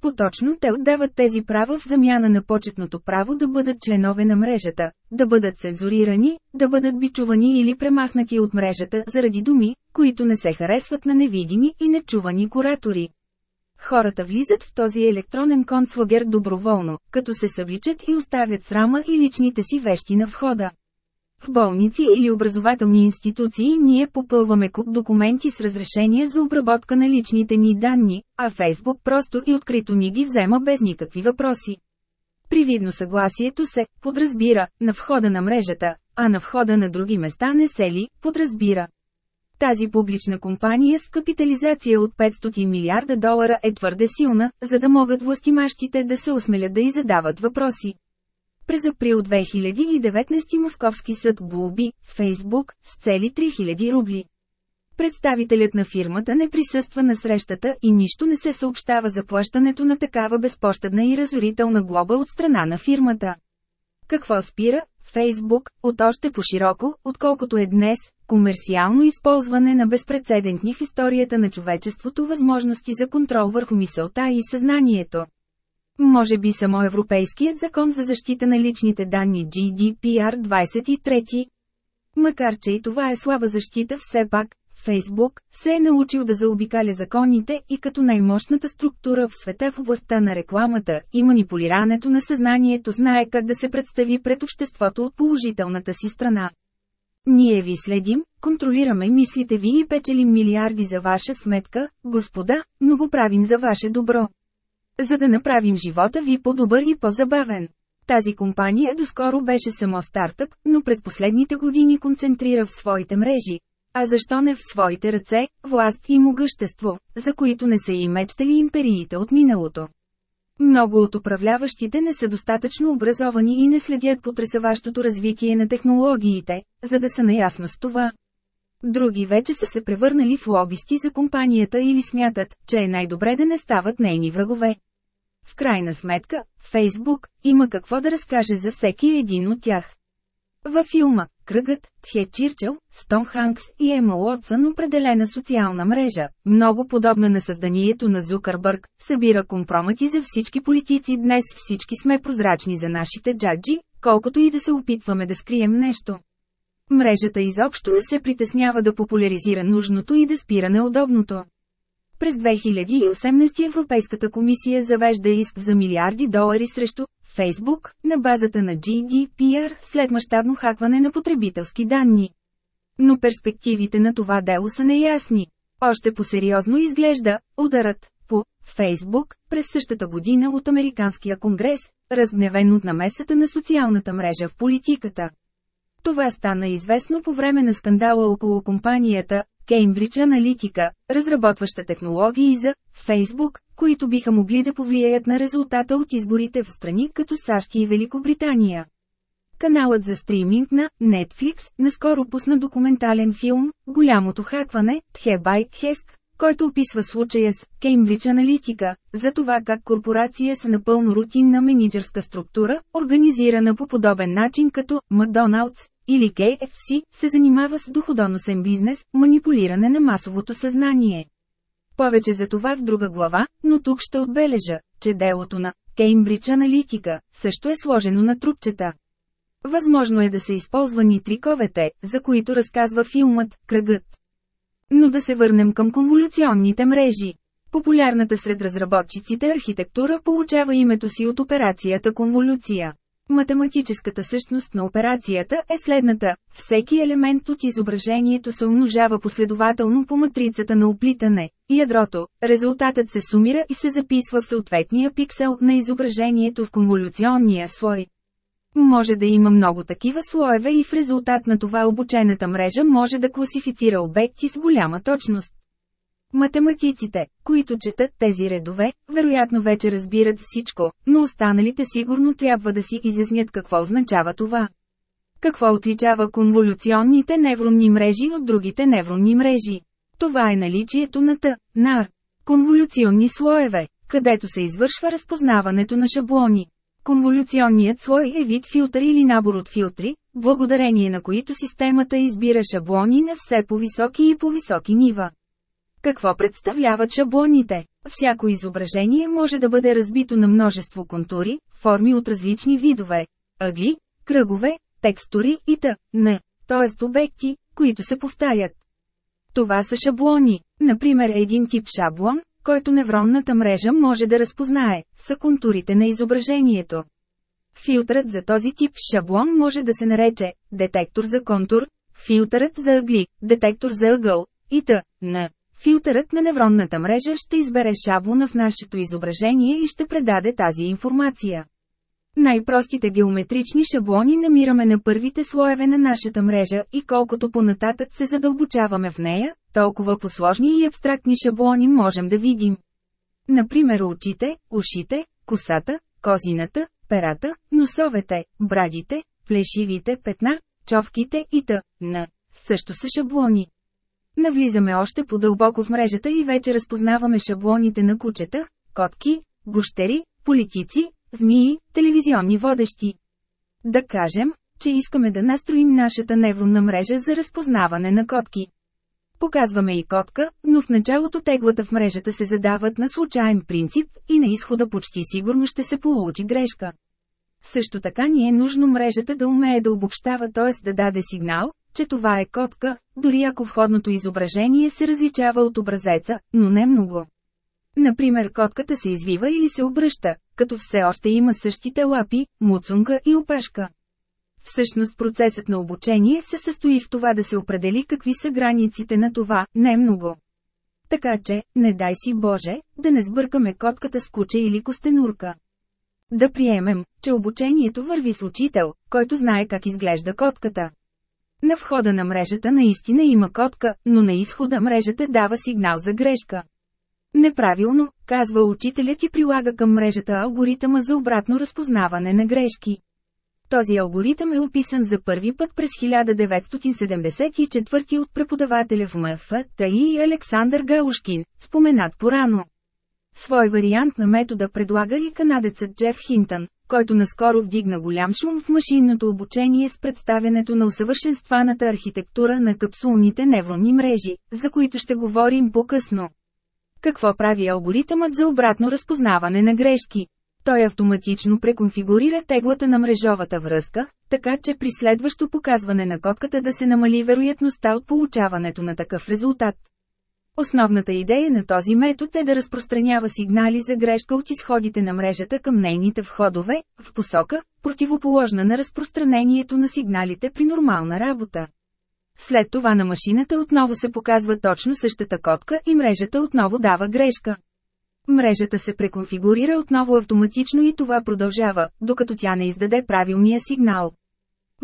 Поточно те отдават тези права в замяна на почетното право да бъдат членове на мрежата, да бъдат цензурирани, да бъдат бичувани или премахнати от мрежата заради думи, които не се харесват на невидими и нечувани куратори. Хората влизат в този електронен концлагер доброволно, като се съвличат и оставят срама и личните си вещи на входа. В болници или образователни институции ние попълваме куп документи с разрешение за обработка на личните ни данни, а Фейсбук просто и открито ни ги взема без никакви въпроси. Привидно съгласието се подразбира на входа на мрежата, а на входа на други места не се ли подразбира. Тази публична компания с капитализация от 500 милиарда долара е твърде силна, за да могат властимащите да се осмелят да и задават въпроси. През април 2019 Московски съд глоби Фейсбук с цели 3000 рубли. Представителят на фирмата не присъства на срещата и нищо не се съобщава за плащането на такава безпощадна и разорителна глоба от страна на фирмата. Какво спира? Фейсбук, от още по-широко, отколкото е днес, комерциално използване на безпредседентни в историята на човечеството възможности за контрол върху мисълта и съзнанието. Може би само Европейският закон за защита на личните данни GDPR 23. Макар че и това е слаба защита все пак, Фейсбук се е научил да заобикаля законите и като най-мощната структура в света в областта на рекламата и манипулирането на съзнанието знае как да се представи пред обществото от положителната си страна. Ние ви следим, контролираме мислите ви и печелим милиарди за ваша сметка, господа, но го правим за ваше добро. За да направим живота ви по-добър и по-забавен. Тази компания доскоро беше само стартъп, но през последните години концентрира в своите мрежи. А защо не в своите ръце, власт и могъщество, за които не са и мечтали империите от миналото? Много от управляващите не са достатъчно образовани и не следят потресаващото развитие на технологиите, за да са наясно с това. Други вече са се превърнали в лобисти за компанията или смятат, че е най-добре да не стават нейни врагове. В крайна сметка, Фейсбук има какво да разкаже за всеки един от тях. Във филма «Кръгът» Тхе Чирчел, Стон Ханкс и Ема Уотсън определена социална мрежа, много подобна на създанието на Зукърбърг, събира компромати за всички политици днес всички сме прозрачни за нашите джаджи, колкото и да се опитваме да скрием нещо. Мрежата изобщо не се притеснява да популяризира нужното и да спира неудобното. През 2018 Европейската комисия завежда иск за милиарди долари срещу Facebook на базата на GDPR след мащабно хакване на потребителски данни. Но перспективите на това дело са неясни. Още по-сериозно изглежда ударът по Facebook през същата година от Американския конгрес, разгневен от намесата на социалната мрежа в политиката. Това стана известно по време на скандала около компанията Cambridge Analytica, разработваща технологии за Facebook, които биха могли да повлияят на резултата от изборите в страни като САЩ и Великобритания. Каналът за стриминг на Netflix наскоро пусна документален филм «Голямото хакване» Тхебай Хеск, който описва случая с Cambridge Analytica, за това как корпорация с напълно рутинна менеджерска структура, организирана по подобен начин като Макдоналдс или KFC, се занимава с доходоносен бизнес, манипулиране на масовото съзнание. Повече за това в друга глава, но тук ще отбележа, че делото на Кеймбридж Аналитика също е сложено на трупчета. Възможно е да са използвани триковете, за които разказва филмът «Кръгът». Но да се върнем към конволюционните мрежи. Популярната сред разработчиците архитектура получава името си от операцията конволюция. Математическата същност на операцията е следната – всеки елемент от изображението се умножава последователно по матрицата на оплитане, ядрото, резултатът се сумира и се записва в съответния пиксел на изображението в конволюционния слой. Може да има много такива слоеве и в резултат на това обучената мрежа може да класифицира обекти с голяма точност. Математиците, които четат тези редове, вероятно вече разбират всичко, но останалите сигурно трябва да си изяснят какво означава това. Какво отличава конволюционните невронни мрежи от другите невронни мрежи? Това е наличието на Т, НАР, конволюционни слоеве, където се извършва разпознаването на шаблони. Конволюционният слой е вид филтър или набор от филтри, благодарение на които системата избира шаблони на все по-високи и по-високи нива. Какво представляват шаблоните? Всяко изображение може да бъде разбито на множество контури, форми от различни видове – ъгли, кръгове, текстури и т.н., т.е. обекти, които се повтарят. Това са шаблони. Например един тип шаблон, който невронната мрежа може да разпознае, са контурите на изображението. Филтрът за този тип шаблон може да се нарече детектор за контур, филтърът за ъгли, детектор за ъгъл и т.н. Филтърът на невронната мрежа ще избере шаблона в нашето изображение и ще предаде тази информация. Най-простите геометрични шаблони намираме на първите слоеве на нашата мрежа и колкото понататък се задълбочаваме в нея, толкова посложни и абстрактни шаблони можем да видим. Например очите, ушите, косата, козината, перата, носовете, брадите, плешивите петна, човките и т.н. също са шаблони. Навлизаме още по-дълбоко в мрежата и вече разпознаваме шаблоните на кучета, котки, гущери, политици, змии, телевизионни водещи. Да кажем, че искаме да настроим нашата невронна мрежа за разпознаване на котки. Показваме и котка, но в началото теглата в мрежата се задават на случайен принцип и на изхода почти сигурно ще се получи грешка. Също така ни е нужно мрежата да умее да обобщава, т.е. да даде сигнал, че това е котка, дори ако входното изображение се различава от образеца, но не много. Например котката се извива или се обръща, като все още има същите лапи, муцунга и опашка. Всъщност процесът на обучение се състои в това да се определи какви са границите на това, не много. Така че, не дай си Боже, да не сбъркаме котката с куче или костенурка. Да приемем, че обучението върви с учител, който знае как изглежда котката. На входа на мрежата наистина има котка, но на изхода мрежата дава сигнал за грешка. Неправилно, казва учителят и прилага към мрежата алгоритъма за обратно разпознаване на грешки. Този алгоритъм е описан за първи път през 1974 от преподавателя в МФТ и Александър Галушкин, споменат порано. Свой вариант на метода предлага и канадецът Джеф Хинтън, който наскоро вдигна голям шум в машинното обучение с представянето на усъвършенстваната архитектура на капсулните невронни мрежи, за които ще говорим по-късно. Какво прави алгоритъмът за обратно разпознаване на грешки? Той автоматично преконфигурира теглата на мрежовата връзка, така че при следващо показване на котката да се намали вероятността от получаването на такъв резултат. Основната идея на този метод е да разпространява сигнали за грешка от изходите на мрежата към нейните входове, в посока, противоположна на разпространението на сигналите при нормална работа. След това на машината отново се показва точно същата котка и мрежата отново дава грешка. Мрежата се преконфигурира отново автоматично и това продължава, докато тя не издаде правилния сигнал.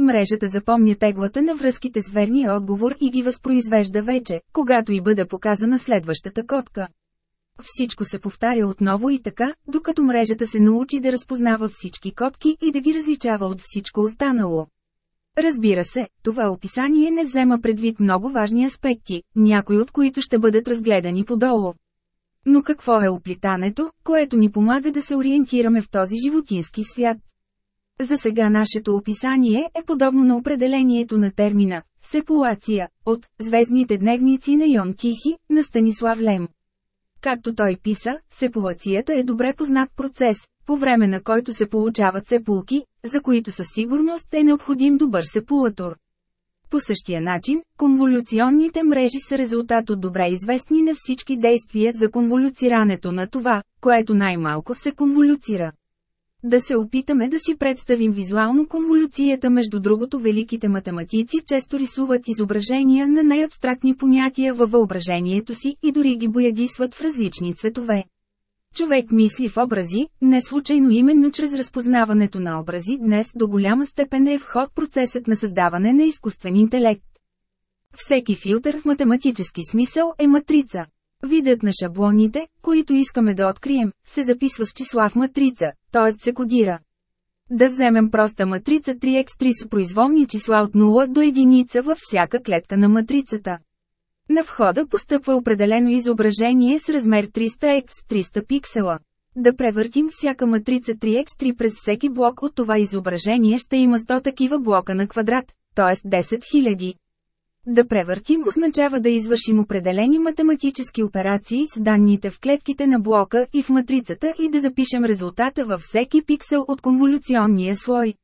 Мрежата запомня теглата на връзките с верния отговор и ги възпроизвежда вече, когато и бъде показана следващата котка. Всичко се повтаря отново и така, докато мрежата се научи да разпознава всички котки и да ги различава от всичко останало. Разбира се, това описание не взема предвид много важни аспекти, някои от които ще бъдат разгледани подолу. Но какво е оплитането, което ни помага да се ориентираме в този животински свят? За сега нашето описание е подобно на определението на термина «сепулация» от «Звездните дневници на Йон Тихи» на Станислав Лем. Както той писа, сепулацията е добре познат процес, по време на който се получават сепулки, за които със сигурност е необходим добър сепулатор. По същия начин, конволюционните мрежи са резултат от добре известни на всички действия за конволюцирането на това, което най-малко се конволюцира. Да се опитаме да си представим визуално конволюцията между другото великите математици често рисуват изображения на най-абстрактни понятия във въображението си и дори ги боядисват в различни цветове. Човек мисли в образи, не случайно именно чрез разпознаването на образи днес до голяма степен е вход процесът на създаване на изкуствен интелект. Всеки филтър в математически смисъл е матрица. Видът на шаблоните, които искаме да открием, се записва с числа в матрица, т.е. се кодира. Да вземем проста матрица 3x3 с произволни числа от 0 до 1 във всяка клетка на матрицата. На входа постъпва определено изображение с размер 300x 300 пиксела. Да превъртим всяка матрица 3x3 през всеки блок от това изображение ще има 100 такива блока на квадрат, т.е. 10 000. Да превъртим означава да извършим определени математически операции с данните в клетките на блока и в матрицата и да запишем резултата във всеки пиксел от конволюционния слой.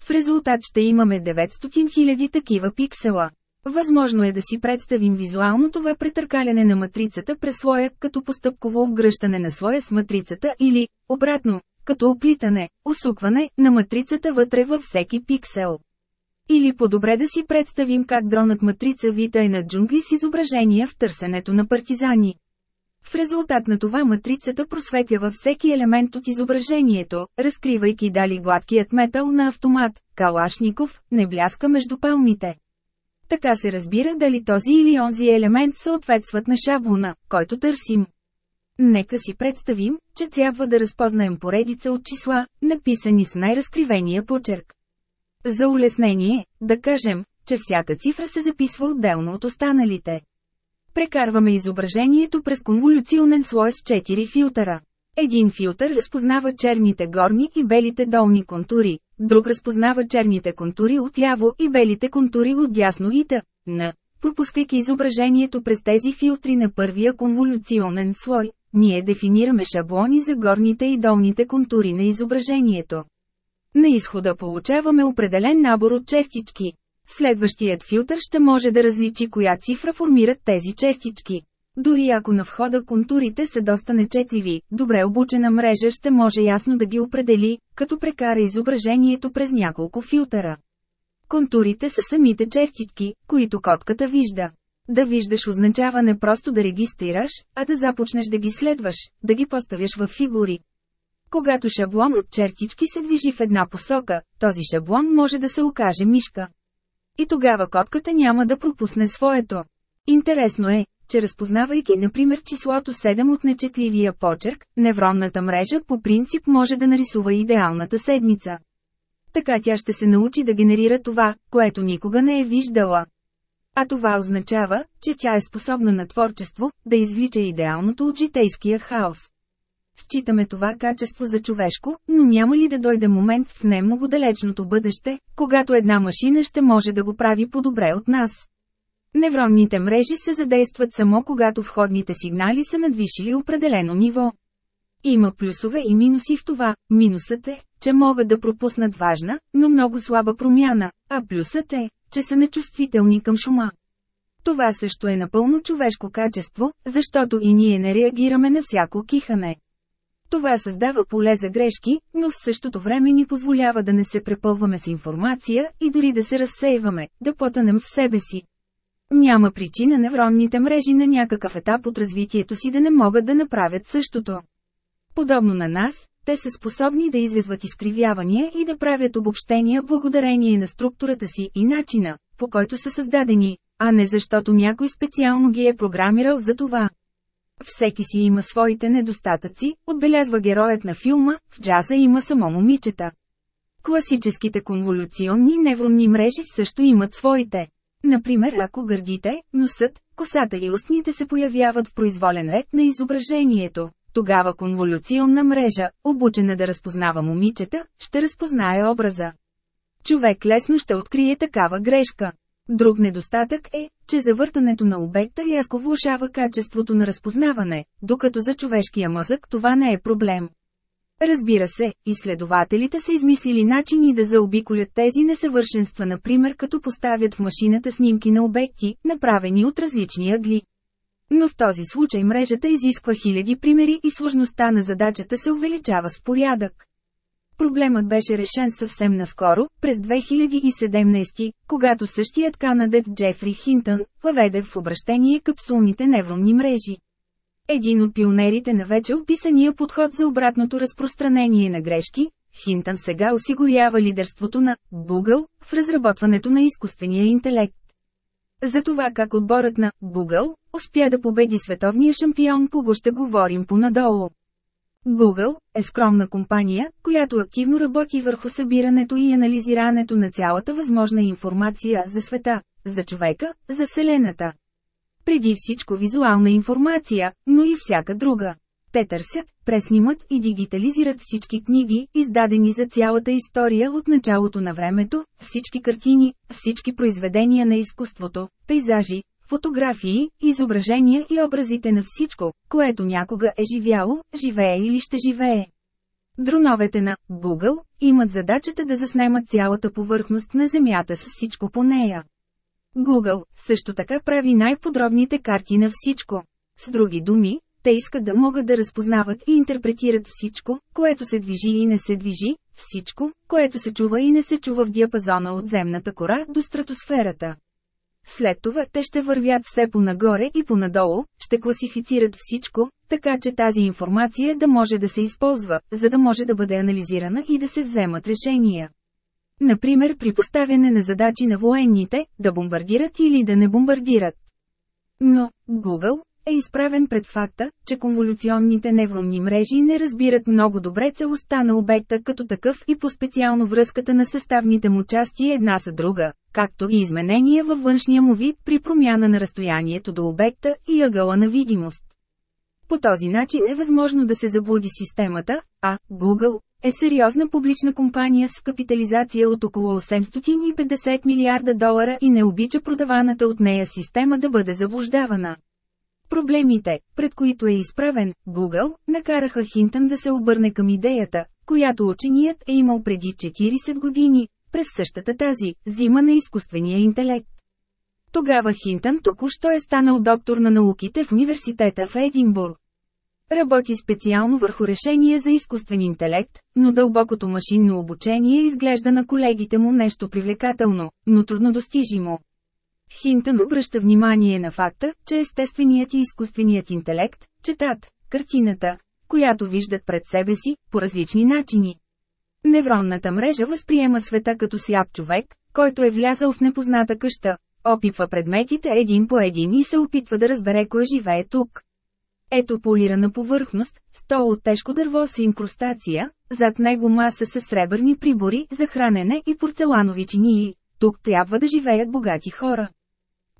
В резултат ще имаме 900 000 такива пиксела. Възможно е да си представим визуално това претъркаляне на матрицата през слоя като постъпково обгръщане на слоя с матрицата или, обратно, като оплитане, усукване на матрицата вътре във всеки пиксел. Или по-добре да си представим как дронът матрица Вита е на джунгли с изображения в търсенето на партизани. В резултат на това матрицата просветява всеки елемент от изображението, разкривайки дали гладкият метал на автомат, Калашников, не бляска между палмите. Така се разбира дали този или онзи елемент съответстват на шаблона, който търсим. Нека си представим, че трябва да разпознаем поредица от числа, написани с най-разкривения почерк. За улеснение, да кажем, че всяка цифра се записва отделно от останалите. Прекарваме изображението през конволюционен слой с 4 филтъра. Един филтър разпознава черните горни и белите долни контури, друг разпознава черните контури отляво и белите контури от дясно и т.н. Пропускайки изображението през тези филтри на първия конволюционен слой, ние дефинираме шаблони за горните и долните контури на изображението. На изхода получаваме определен набор от чертички. Следващият филтър ще може да различи коя цифра формират тези чертички. Дори ако на входа контурите са доста нечетливи, добре обучена мрежа ще може ясно да ги определи, като прекара изображението през няколко филтъра. Контурите са самите чертички, които котката вижда. Да виждаш означава не просто да регистрираш, а да започнеш да ги следваш, да ги поставяш в фигури. Когато шаблон от чертички се движи в една посока, този шаблон може да се окаже мишка. И тогава котката няма да пропусне своето. Интересно е, че разпознавайки например числото 7 от нечетливия почерк, невронната мрежа по принцип може да нарисува идеалната седмица. Така тя ще се научи да генерира това, което никога не е виждала. А това означава, че тя е способна на творчество, да извлича идеалното от житейския хаос. Считаме това качество за човешко, но няма ли да дойде момент в не много далечното бъдеще, когато една машина ще може да го прави по-добре от нас? Невронните мрежи се задействат само когато входните сигнали са надвишили определено ниво. Има плюсове и минуси в това. Минусът е, че могат да пропуснат важна, но много слаба промяна, а плюсът е, че са нечувствителни към шума. Това също е напълно човешко качество, защото и ние не реагираме на всяко кихане. Това създава поле за грешки, но в същото време ни позволява да не се препълваме с информация и дори да се разсейваме, да потънем в себе си. Няма причина невронните мрежи на някакъв етап от развитието си да не могат да направят същото. Подобно на нас, те са способни да извезват изкривявания и да правят обобщения благодарение на структурата си и начина, по който са създадени, а не защото някой специално ги е програмирал за това. Всеки си има своите недостатъци, отбелязва героят на филма, в джаза има само момичета. Класическите конволюционни невронни мрежи също имат своите. Например, ако гърдите, носът, косата и устните се появяват в произволен ред на изображението, тогава конволюционна мрежа, обучена да разпознава момичета, ще разпознае образа. Човек лесно ще открие такава грешка. Друг недостатък е, че завъртането на обекта рязко влушава качеството на разпознаване, докато за човешкия мозък това не е проблем. Разбира се, изследователите са измислили начини да заобиколят тези несъвършенства например като поставят в машината снимки на обекти, направени от различни ъгли. Но в този случай мрежата изисква хиляди примери и сложността на задачата се увеличава с порядък. Проблемът беше решен съвсем наскоро, през 2017, когато същият канадет Джефри Хинтън въведе в обращение капсулните невронни мрежи. Един от пионерите на вече описания подход за обратното разпространение на грешки, Хинтън сега осигурява лидерството на Google в разработването на изкуствения интелект. За това как отборът на Google успя да победи световния шампион по го ще говорим понадолу. Google е скромна компания, която активно работи върху събирането и анализирането на цялата възможна информация за света, за човека, за Вселената. Преди всичко визуална информация, но и всяка друга. Те търсят, преснимат и дигитализират всички книги, издадени за цялата история от началото на времето, всички картини, всички произведения на изкуството, пейзажи, фотографии, изображения и образите на всичко, което някога е живяло, живее или ще живее. Дроновете на Google имат задачата да заснемат цялата повърхност на Земята с всичко по нея. Google също така прави най-подробните карти на всичко. С други думи, те искат да могат да разпознават и интерпретират всичко, което се движи и не се движи, всичко, което се чува и не се чува в диапазона от земната кора до стратосферата. След това те ще вървят все по-нагоре и по-надолу, ще класифицират всичко, така че тази информация да може да се използва, за да може да бъде анализирана и да се вземат решения. Например при поставяне на задачи на военните, да бомбардират или да не бомбардират. Но, Google, е изправен пред факта, че конволюционните невронни мрежи не разбират много добре целостта на обекта като такъв и по-специално връзката на съставните му части една с друга, както и изменения във външния му вид при промяна на разстоянието до обекта и ъгъла на видимост. По този начин е възможно да се заблуди системата, а Google е сериозна публична компания с капитализация от около 850 милиарда долара и не обича продаваната от нея система да бъде заблуждавана. Проблемите, пред които е изправен, Google, накараха Хинтън да се обърне към идеята, която ученият е имал преди 40 години, през същата тази, зима на изкуствения интелект. Тогава Хинтън току-що е станал доктор на науките в университета в Единбург. Работи специално върху решение за изкуствен интелект, но дълбокото машинно обучение изглежда на колегите му нещо привлекателно, но трудно достижимо. Хинтън обръща внимание на факта, че естественият и изкуственият интелект, четат, картината, която виждат пред себе си, по различни начини. Невронната мрежа възприема света като сляп човек, който е влязъл в непозната къща, опипва предметите един по един и се опитва да разбере кой живее тук. Ето полирана повърхност, стол от тежко дърво с инкрустация, зад него маса с сребърни прибори за хранене и порцеланови чинии. Тук трябва да живеят богати хора.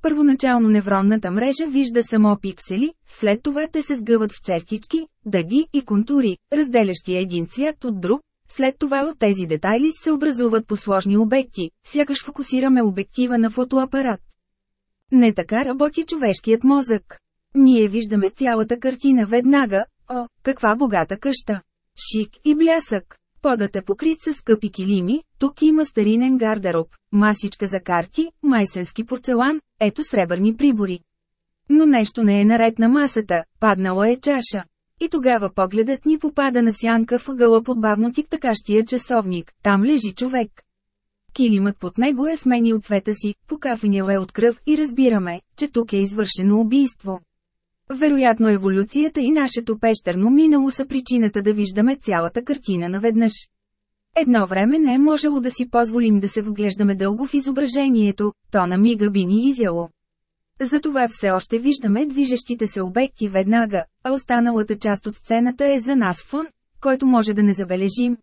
Първоначално невронната мрежа вижда само пиксели, след това те се сгъват в чертички, дъги и контури, разделящи един цвят от друг, след това от тези детайли се образуват по сложни обекти, сякаш фокусираме обектива на фотоапарат. Не така работи човешкият мозък. Ние виждаме цялата картина веднага, о, каква богата къща! Шик и блясък. Подът е покрит с скъпи килими, тук има старинен гардероб, масичка за карти, майсенски порцелан, ето сребърни прибори. Но нещо не е наред на масата, паднало е чаша. И тогава погледът ни попада на сянка в ъгъла под бавно тиктакащия часовник, там лежи човек. Килимът под него е сменил цвета си, покафенял е от кръв и разбираме, че тук е извършено убийство. Вероятно еволюцията и нашето пещерно минало са причината да виждаме цялата картина наведнъж. Едно време не е можело да си позволим да се вглеждаме дълго в изображението, то на мига би ни изяло. Затова все още виждаме движещите се обекти веднага, а останалата част от сцената е за нас фон, който може да не забележим.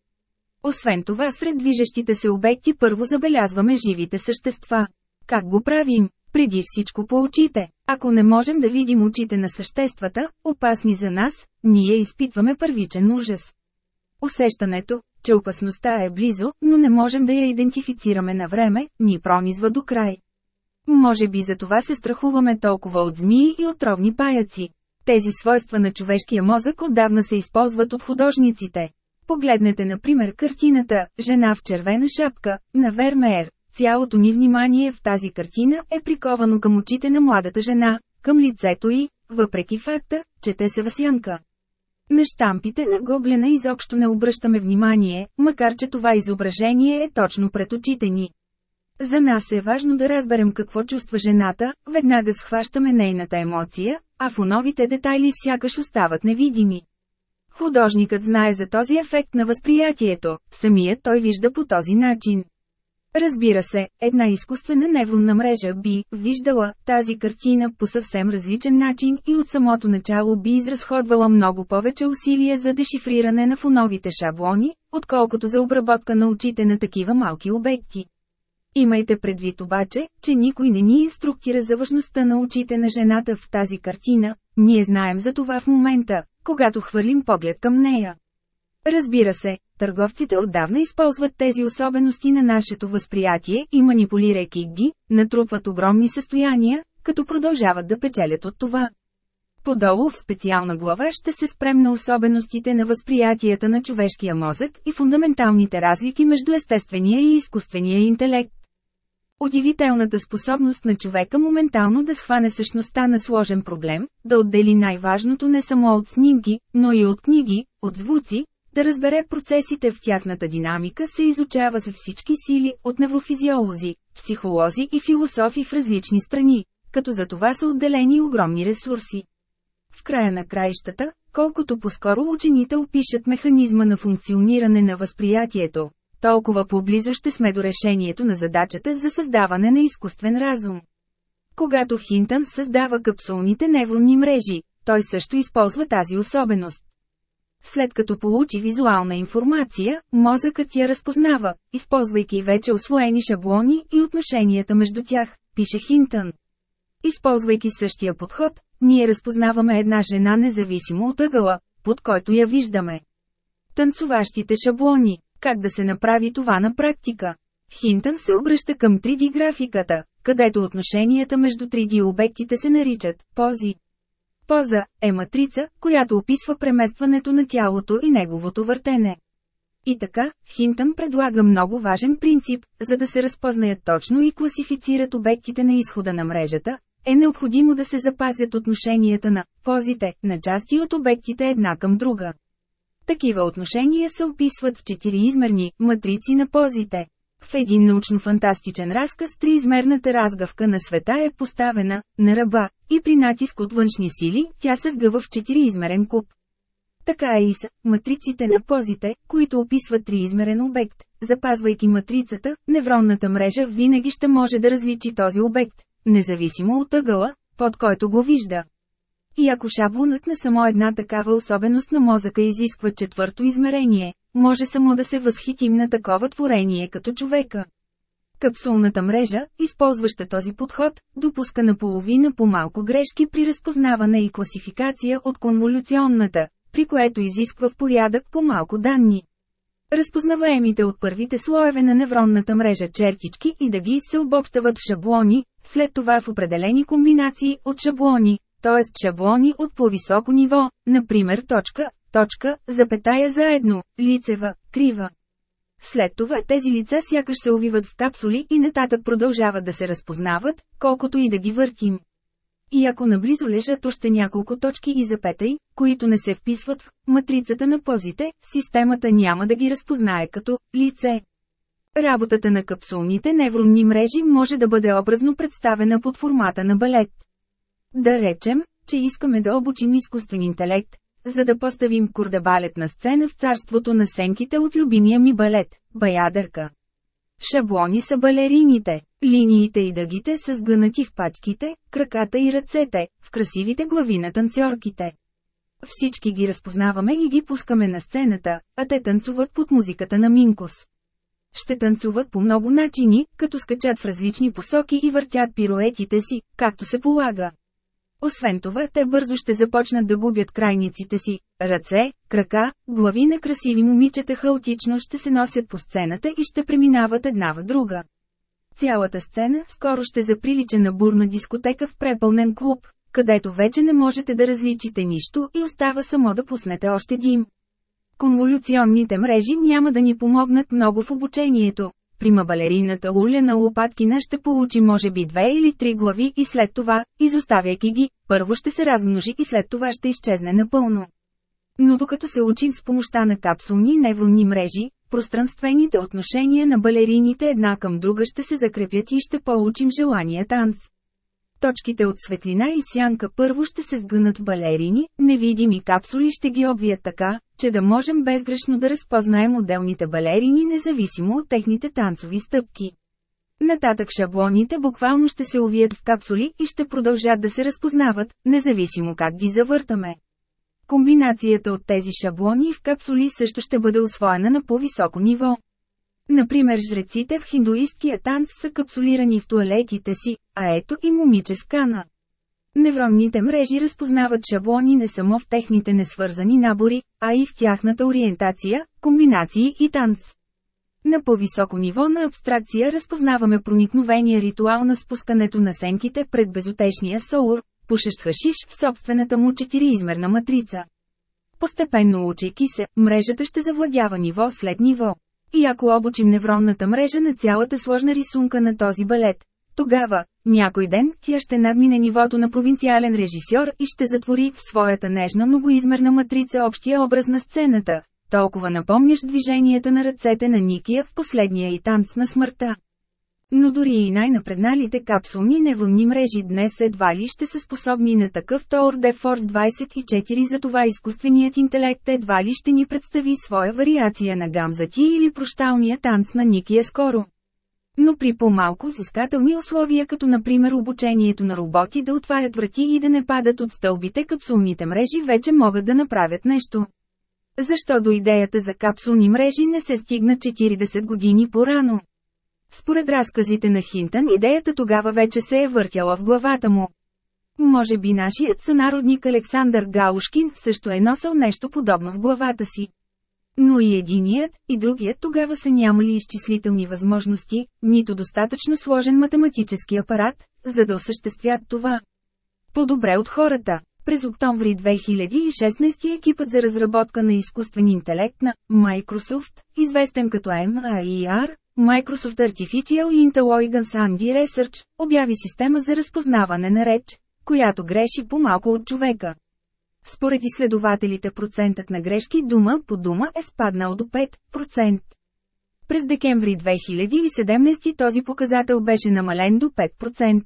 Освен това сред движещите се обекти първо забелязваме живите същества. Как го правим? Преди всичко по очите. Ако не можем да видим очите на съществата, опасни за нас, ние изпитваме първичен ужас. Усещането, че опасността е близо, но не можем да я идентифицираме на време, ни пронизва до край. Може би за това се страхуваме толкова от змии и отровни паяци. Тези свойства на човешкия мозък отдавна се използват от художниците. Погледнете например картината «Жена в червена шапка» на Вермеер. Цялото ни внимание в тази картина е приковано към очите на младата жена, към лицето й, въпреки факта, че те са в сянка. На щампите на гоблена изобщо не обръщаме внимание, макар че това изображение е точно пред очите ни. За нас е важно да разберем какво чувства жената, веднага схващаме нейната емоция, а фоновите детайли сякаш остават невидими. Художникът знае за този ефект на възприятието, самият той вижда по този начин. Разбира се, една изкуствена невронна мрежа би виждала тази картина по съвсем различен начин и от самото начало би изразходвала много повече усилия за дешифриране на фоновите шаблони, отколкото за обработка на очите на такива малки обекти. Имайте предвид обаче, че никой не ни инструктира за важността на очите на жената в тази картина, ние знаем за това в момента, когато хвърлим поглед към нея. Разбира се, търговците отдавна използват тези особености на нашето възприятие и манипулирайки ги, натрупват огромни състояния, като продължават да печелят от това. Подолу в специална глава ще се спрем на особеностите на възприятията на човешкия мозък и фундаменталните разлики между естествения и изкуствения интелект. Удивителната способност на човека моментално да схване същността на сложен проблем, да отдели най-важното не само от снимки, но и от книги, от звуци, да разбере процесите в тяхната динамика се изучава за всички сили от неврофизиолози, психолози и философи в различни страни, като за това са отделени огромни ресурси. В края на краищата, колкото по-скоро учените опишат механизма на функциониране на възприятието, толкова поблизо ще сме до решението на задачата за създаване на изкуствен разум. Когато Хинтън създава капсулните невронни мрежи, той също използва тази особеност. След като получи визуална информация, мозъкът я разпознава, използвайки вече освоени шаблони и отношенията между тях, пише Хинтън. Използвайки същия подход, ние разпознаваме една жена независимо от ъгъла, под който я виждаме. Танцуващите шаблони как да се направи това на практика? Хинтън се обръща към 3D графиката, където отношенията между 3D обектите се наричат пози. Поза е матрица, която описва преместването на тялото и неговото въртене. И така, Хинтън предлага много важен принцип, за да се разпознаят точно и класифицират обектите на изхода на мрежата, е необходимо да се запазят отношенията на позите на части от обектите една към друга. Такива отношения се описват с четириизмерни матрици на позите. В един научно-фантастичен разказ триизмерната разгавка на света е поставена на ръба, и при натиск от външни сили тя се сгъва в четириизмерен куб. Така е и с матриците на позите, които описват триизмерен обект. Запазвайки матрицата, невронната мрежа винаги ще може да различи този обект, независимо от ъгъла, под който го вижда. И ако шаблонът на само една такава особеност на мозъка изисква четвърто измерение, може само да се възхитим на такова творение като човека. Капсулната мрежа, използваща този подход, допуска наполовина по-малко грешки при разпознаване и класификация от конволюционната, при което изисква в порядък по-малко данни. Разпознаваемите от първите слоеве на невронната мрежа чертички и дъги се обобщават в шаблони, след това в определени комбинации от шаблони, т.е. шаблони от по-високо ниво, например точка, точка, запетая заедно, лицева, крива. След това тези лица сякаш се увиват в капсули и нататък продължават да се разпознават, колкото и да ги въртим. И ако наблизо лежат още няколко точки и запетай, които не се вписват в матрицата на позите, системата няма да ги разпознае като лице. Работата на капсулните невронни мрежи може да бъде образно представена под формата на балет. Да речем, че искаме да обучим изкуствен интелект, за да поставим на сцена в царството на сенките от любимия ми балет – Баядърка. Шаблони са балерините, линиите и дъгите са сгънати в пачките, краката и ръцете, в красивите глави на танцорките. Всички ги разпознаваме и ги пускаме на сцената, а те танцуват под музиката на Минкус. Ще танцуват по много начини, като скачат в различни посоки и въртят пируетите си, както се полага. Освен това, те бързо ще започнат да губят крайниците си. Ръце, крака, глави на красиви момичета хаотично ще се носят по сцената и ще преминават една в друга. Цялата сцена скоро ще заприлича на бурна дискотека в препълнен клуб, където вече не можете да различите нищо и остава само да пуснете още дим. Конволюционните мрежи няма да ни помогнат много в обучението. Прима балерината Уляна Лопаткина ще получи може би две или три глави и след това, изоставяйки ги, първо ще се размножи и след това ще изчезне напълно. Но докато се учим с помощта на капсулни невронни мрежи, пространствените отношения на балерините една към друга ще се закрепят и ще получим желания танц. Точките от светлина и сянка първо ще се сгънат в балерини, невидими капсули ще ги обвият така, че да можем безгрешно да разпознаем отделните балерини независимо от техните танцови стъпки. Нататък шаблоните буквално ще се увият в капсули и ще продължат да се разпознават, независимо как ги завъртаме. Комбинацията от тези шаблони в капсули също ще бъде освоена на по-високо ниво. Например жреците в хиндуисткия танц са капсулирани в туалетите си, а ето и момиче с. Невронните мрежи разпознават шаблони не само в техните несвързани набори, а и в тяхната ориентация, комбинации и танц. На по-високо ниво на абстракция разпознаваме проникновения ритуал на спускането на сенките пред безотешния соур, пушещ хашиш в собствената му четириизмерна матрица. Постепенно учейки се, мрежата ще завладява ниво след ниво. И ако обучим невронната мрежа на цялата сложна рисунка на този балет, тогава, някой ден, тя ще надмине нивото на провинциален режисьор и ще затвори в своята нежна многоизмерна матрица общия образ на сцената, толкова напомняш движенията на ръцете на Никия в последния и танц на смъртта. Но дори и най-напредналите капсулни невронни мрежи днес едва ли ще са способни на такъв Tour de Force 24 затова изкуственият интелект едва ли ще ни представи своя вариация на гамзати или прощалния танц на Никия скоро. Но при по-малко взискателни условия като например обучението на роботи да отварят врати и да не падат от стълбите капсулните мрежи вече могат да направят нещо. Защо до идеята за капсулни мрежи не се стигна 40 години по-рано? Според разказите на Хинтън идеята тогава вече се е въртяла в главата му. Може би нашият сънародник Александър Гаушкин също е носил нещо подобно в главата си. Но и единият, и другият тогава са нямали изчислителни възможности, нито достатъчно сложен математически апарат, за да осъществят това. По-добре от хората. През октомври 2016 екипът за разработка на изкуствен интелект на Microsoft, известен като MAIR, Microsoft Artificial Intelligence and Research, обяви система за разпознаване на реч, която греши по-малко от човека. Според изследователите процентът на грешки дума по дума е спаднал до 5%. През декември 2017 този показател беше намален до 5%.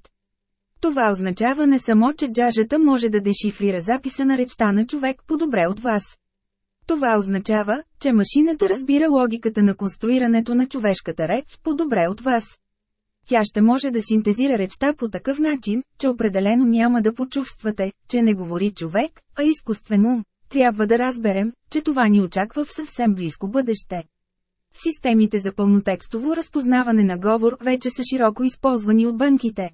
Това означава не само, че джажата може да дешифрира записа на речта на човек по-добре от вас. Това означава, че машината разбира логиката на конструирането на човешката реч по-добре от вас. Тя ще може да синтезира речта по такъв начин, че определено няма да почувствате, че не говори човек, а изкуствен ум. Трябва да разберем, че това ни очаква в съвсем близко бъдеще. Системите за пълнотекстово разпознаване на говор вече са широко използвани от банките.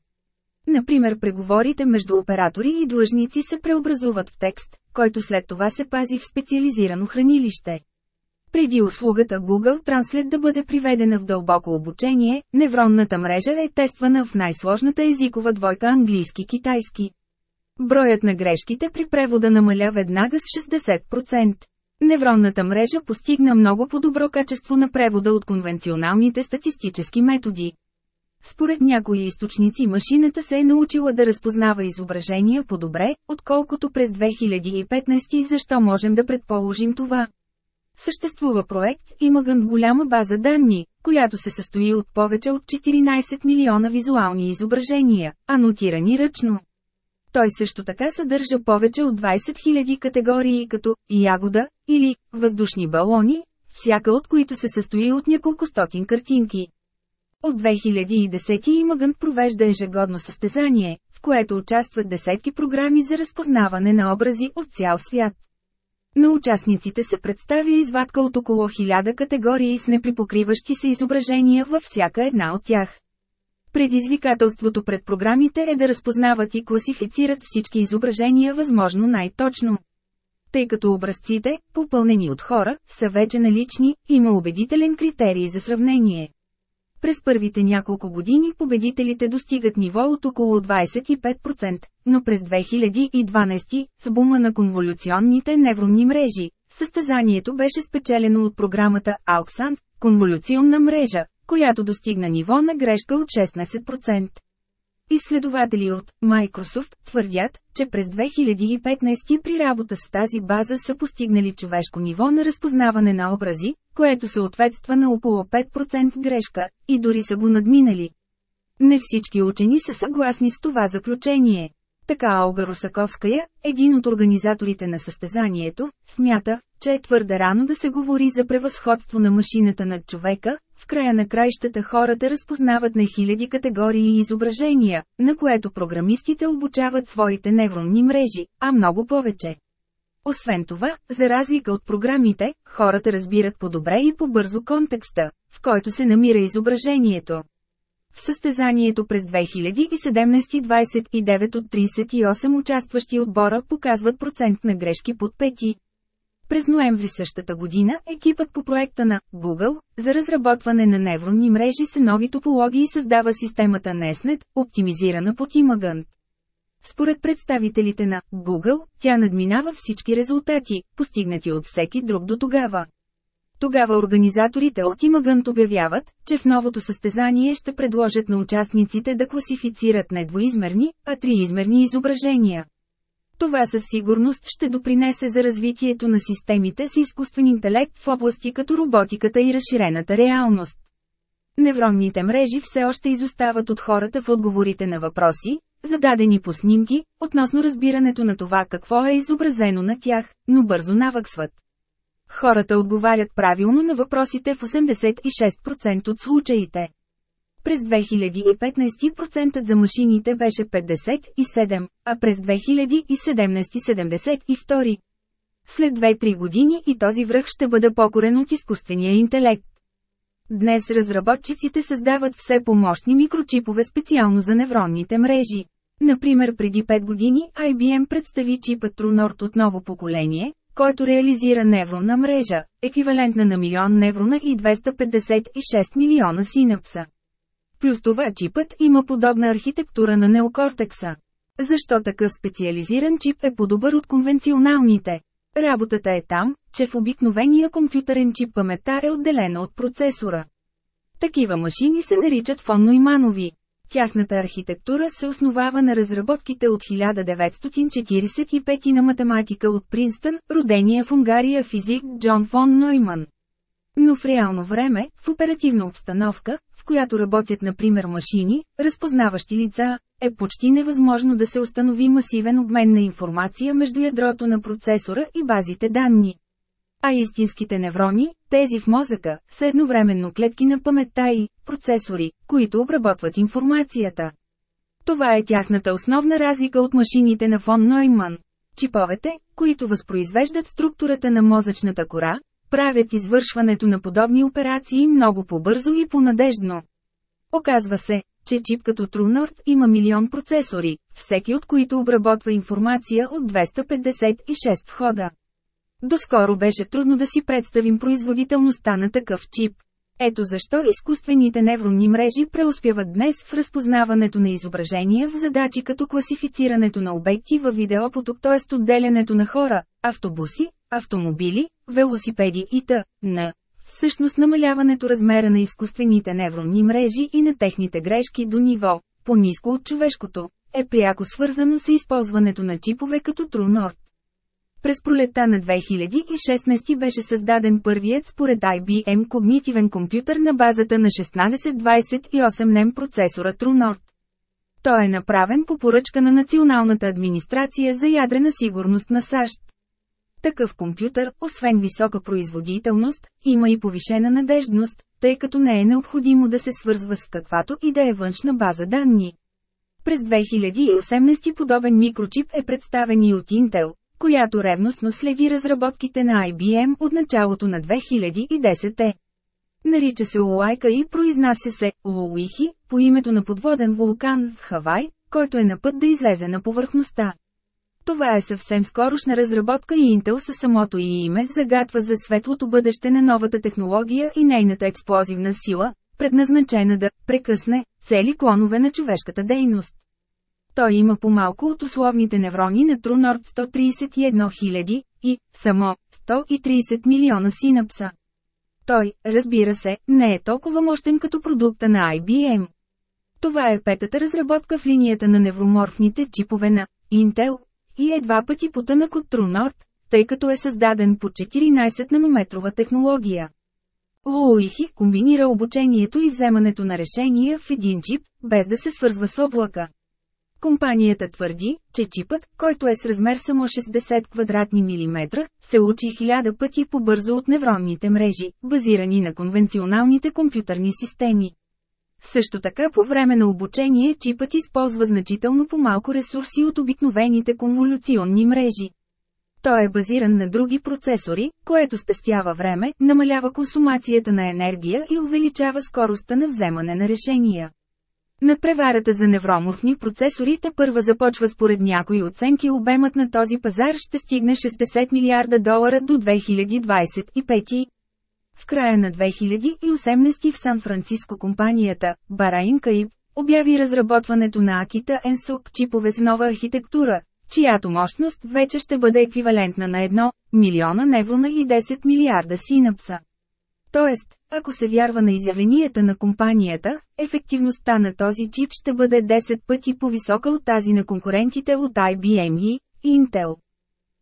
Например преговорите между оператори и длъжници се преобразуват в текст, който след това се пази в специализирано хранилище. Преди услугата Google Translate да бъде приведена в дълбоко обучение, невронната мрежа е тествана в най-сложната езикова двойка английски-китайски. Броят на грешките при превода намаля веднага с 60%. Невронната мрежа постигна много по-добро качество на превода от конвенционалните статистически методи. Според някои източници машината се е научила да разпознава изображения по-добре, отколкото през 2015 и защо можем да предположим това. Съществува проект Имагън голяма база данни, която се състои от повече от 14 милиона визуални изображения, анотирани ръчно. Той също така съдържа повече от 20 000 категории като «ягода» или «въздушни балони», всяка от които се състои от няколко стотин картинки. От 2010 Имагън провежда ежегодно състезание, в което участват десетки програми за разпознаване на образи от цял свят. На участниците се представя извадка от около 1000 категории с неприпокриващи се изображения във всяка една от тях. Предизвикателството пред програмите е да разпознават и класифицират всички изображения възможно най-точно. Тъй като образците, попълнени от хора, са вече налични, има убедителен критерий за сравнение. През първите няколко години победителите достигат ниво от около 25%, но през 2012, с бума на конволюционните невронни мрежи, състезанието беше спечелено от програмата Auxant, конволюционна мрежа, която достигна ниво на грешка от 16%. Изследователи от Microsoft твърдят, че през 2015 при работа с тази база са постигнали човешко ниво на разпознаване на образи, което съответства на около 5% грешка, и дори са го надминали. Не всички учени са съгласни с това заключение. Така Олга Русаковская, един от организаторите на състезанието, смята, че е твърде рано да се говори за превъзходство на машината над човека, в края на краищата хората разпознават на хиляди категории и изображения, на което програмистите обучават своите невронни мрежи, а много повече. Освен това, за разлика от програмите, хората разбират по-добре и по-бързо контекста, в който се намира изображението. В състезанието през 2017 29 от 38 участващи отбора показват процент на грешки под пети. През ноември същата година екипът по проекта на Google за разработване на невронни мрежи с нови топологии създава системата NestNet, оптимизирана под Imagant. Според представителите на Google, тя надминава всички резултати, постигнати от всеки друг до тогава. Тогава организаторите от Имагант обявяват, че в новото състезание ще предложат на участниците да класифицират не двоизмерни, а триизмерни изображения. Това със сигурност ще допринесе за развитието на системите с изкуствен интелект в области като роботиката и разширената реалност. Невронните мрежи все още изостават от хората в отговорите на въпроси, зададени по снимки, относно разбирането на това какво е изобразено на тях, но бързо навъксват. Хората отговарят правилно на въпросите в 86% от случаите. През 2015% за машините беше 57, а през 2017 72. След 2-3 години и този връх ще бъде покорен от изкуствения интелект. Днес разработчиците създават все помощни микрочипове специално за невронните мрежи. Например преди 5 години IBM представи чипа TrueNord от ново поколение, който реализира невронна мрежа, еквивалентна на милион неврона и 256 милиона синапса. Плюс това чипът има подобна архитектура на неокортекса. Защо такъв специализиран чип е по-добър от конвенционалните? Работата е там, че в обикновения компютърен чип паметта е отделена от процесора. Такива машини се наричат фон-Нойманови. Тяхната архитектура се основава на разработките от 1945 на математика от Принстън, родения в Унгария физик Джон фон Нойман. Но в реално време, в оперативна обстановка, в която работят например машини, разпознаващи лица, е почти невъзможно да се установи масивен обмен на информация между ядрото на процесора и базите данни. А истинските неврони, тези в мозъка, са едновременно клетки на паметта и процесори, които обработват информацията. Това е тяхната основна разлика от машините на фон Нойман. Чиповете, които възпроизвеждат структурата на мозъчната кора, правят извършването на подобни операции много по-бързо и по-надеждно. Оказва се, че чип като TrueNord има милион процесори, всеки от които обработва информация от 256 входа. Доскоро беше трудно да си представим производителността на такъв чип. Ето защо изкуствените невронни мрежи преуспяват днес в разпознаването на изображения в задачи като класифицирането на обекти във видеопоток, т.е. отделянето на хора, автобуси, автомобили, велосипеди и т.н. Всъщност намаляването размера на изкуствените невронни мрежи и на техните грешки до ниво, по-низко от човешкото, е пряко свързано с използването на чипове като TrueNord. През пролета на 2016 беше създаден първият според IBM когнитивен компютър на базата на 1628 процесора TrueNord. Той е направен по поръчка на Националната администрация за ядрена сигурност на САЩ. Такъв компютър, освен висока производителност, има и повишена надеждност, тъй като не е необходимо да се свързва с каквато и да е външна база данни. През 2018 подобен микрочип е представен и от Intel, която ревностно следи разработките на IBM от началото на 2010-те. Нарича се Уайка и произнася се Луихи по името на подводен вулкан в Хавай, който е на път да излезе на повърхността. Това е съвсем скорошна разработка и Intel със самото и име загатва за светлото бъдеще на новата технология и нейната експлозивна сила, предназначена да прекъсне цели клонове на човешката дейност. Той има по-малко от условните неврони на Трунорд 131 000 и, само, 130 милиона синапса. Той, разбира се, не е толкова мощен като продукта на IBM. Това е петата разработка в линията на невроморфните чипове на Intel и е два пъти потънък от Трунорд, тъй като е създаден по 14 нанометрова технология. Луихи комбинира обучението и вземането на решения в един чип, без да се свързва с облака. Компанията твърди, че чипът, който е с размер само 60 квадратни милиметра, се учи хиляда пъти по-бързо от невронните мрежи, базирани на конвенционалните компютърни системи. Също така по време на обучение чипът използва значително по-малко ресурси от обикновените конволюционни мрежи. Той е базиран на други процесори, което спестява време, намалява консумацията на енергия и увеличава скоростта на вземане на решения. Надпреварата за невроморфни процесорите първа започва според някои оценки обемът на този пазар ще стигне 60 милиарда долара до 2025. В края на 2018 в Сан-Франциско компанията, Бараин Каиб, обяви разработването на Акита Енсок чипове с нова архитектура, чиято мощност вече ще бъде еквивалентна на 1 милиона неврона и 10 милиарда синапса. Тоест, ако се вярва на изявленията на компанията, ефективността на този чип ще бъде 10 пъти по-висока от тази на конкурентите от IBM и Intel.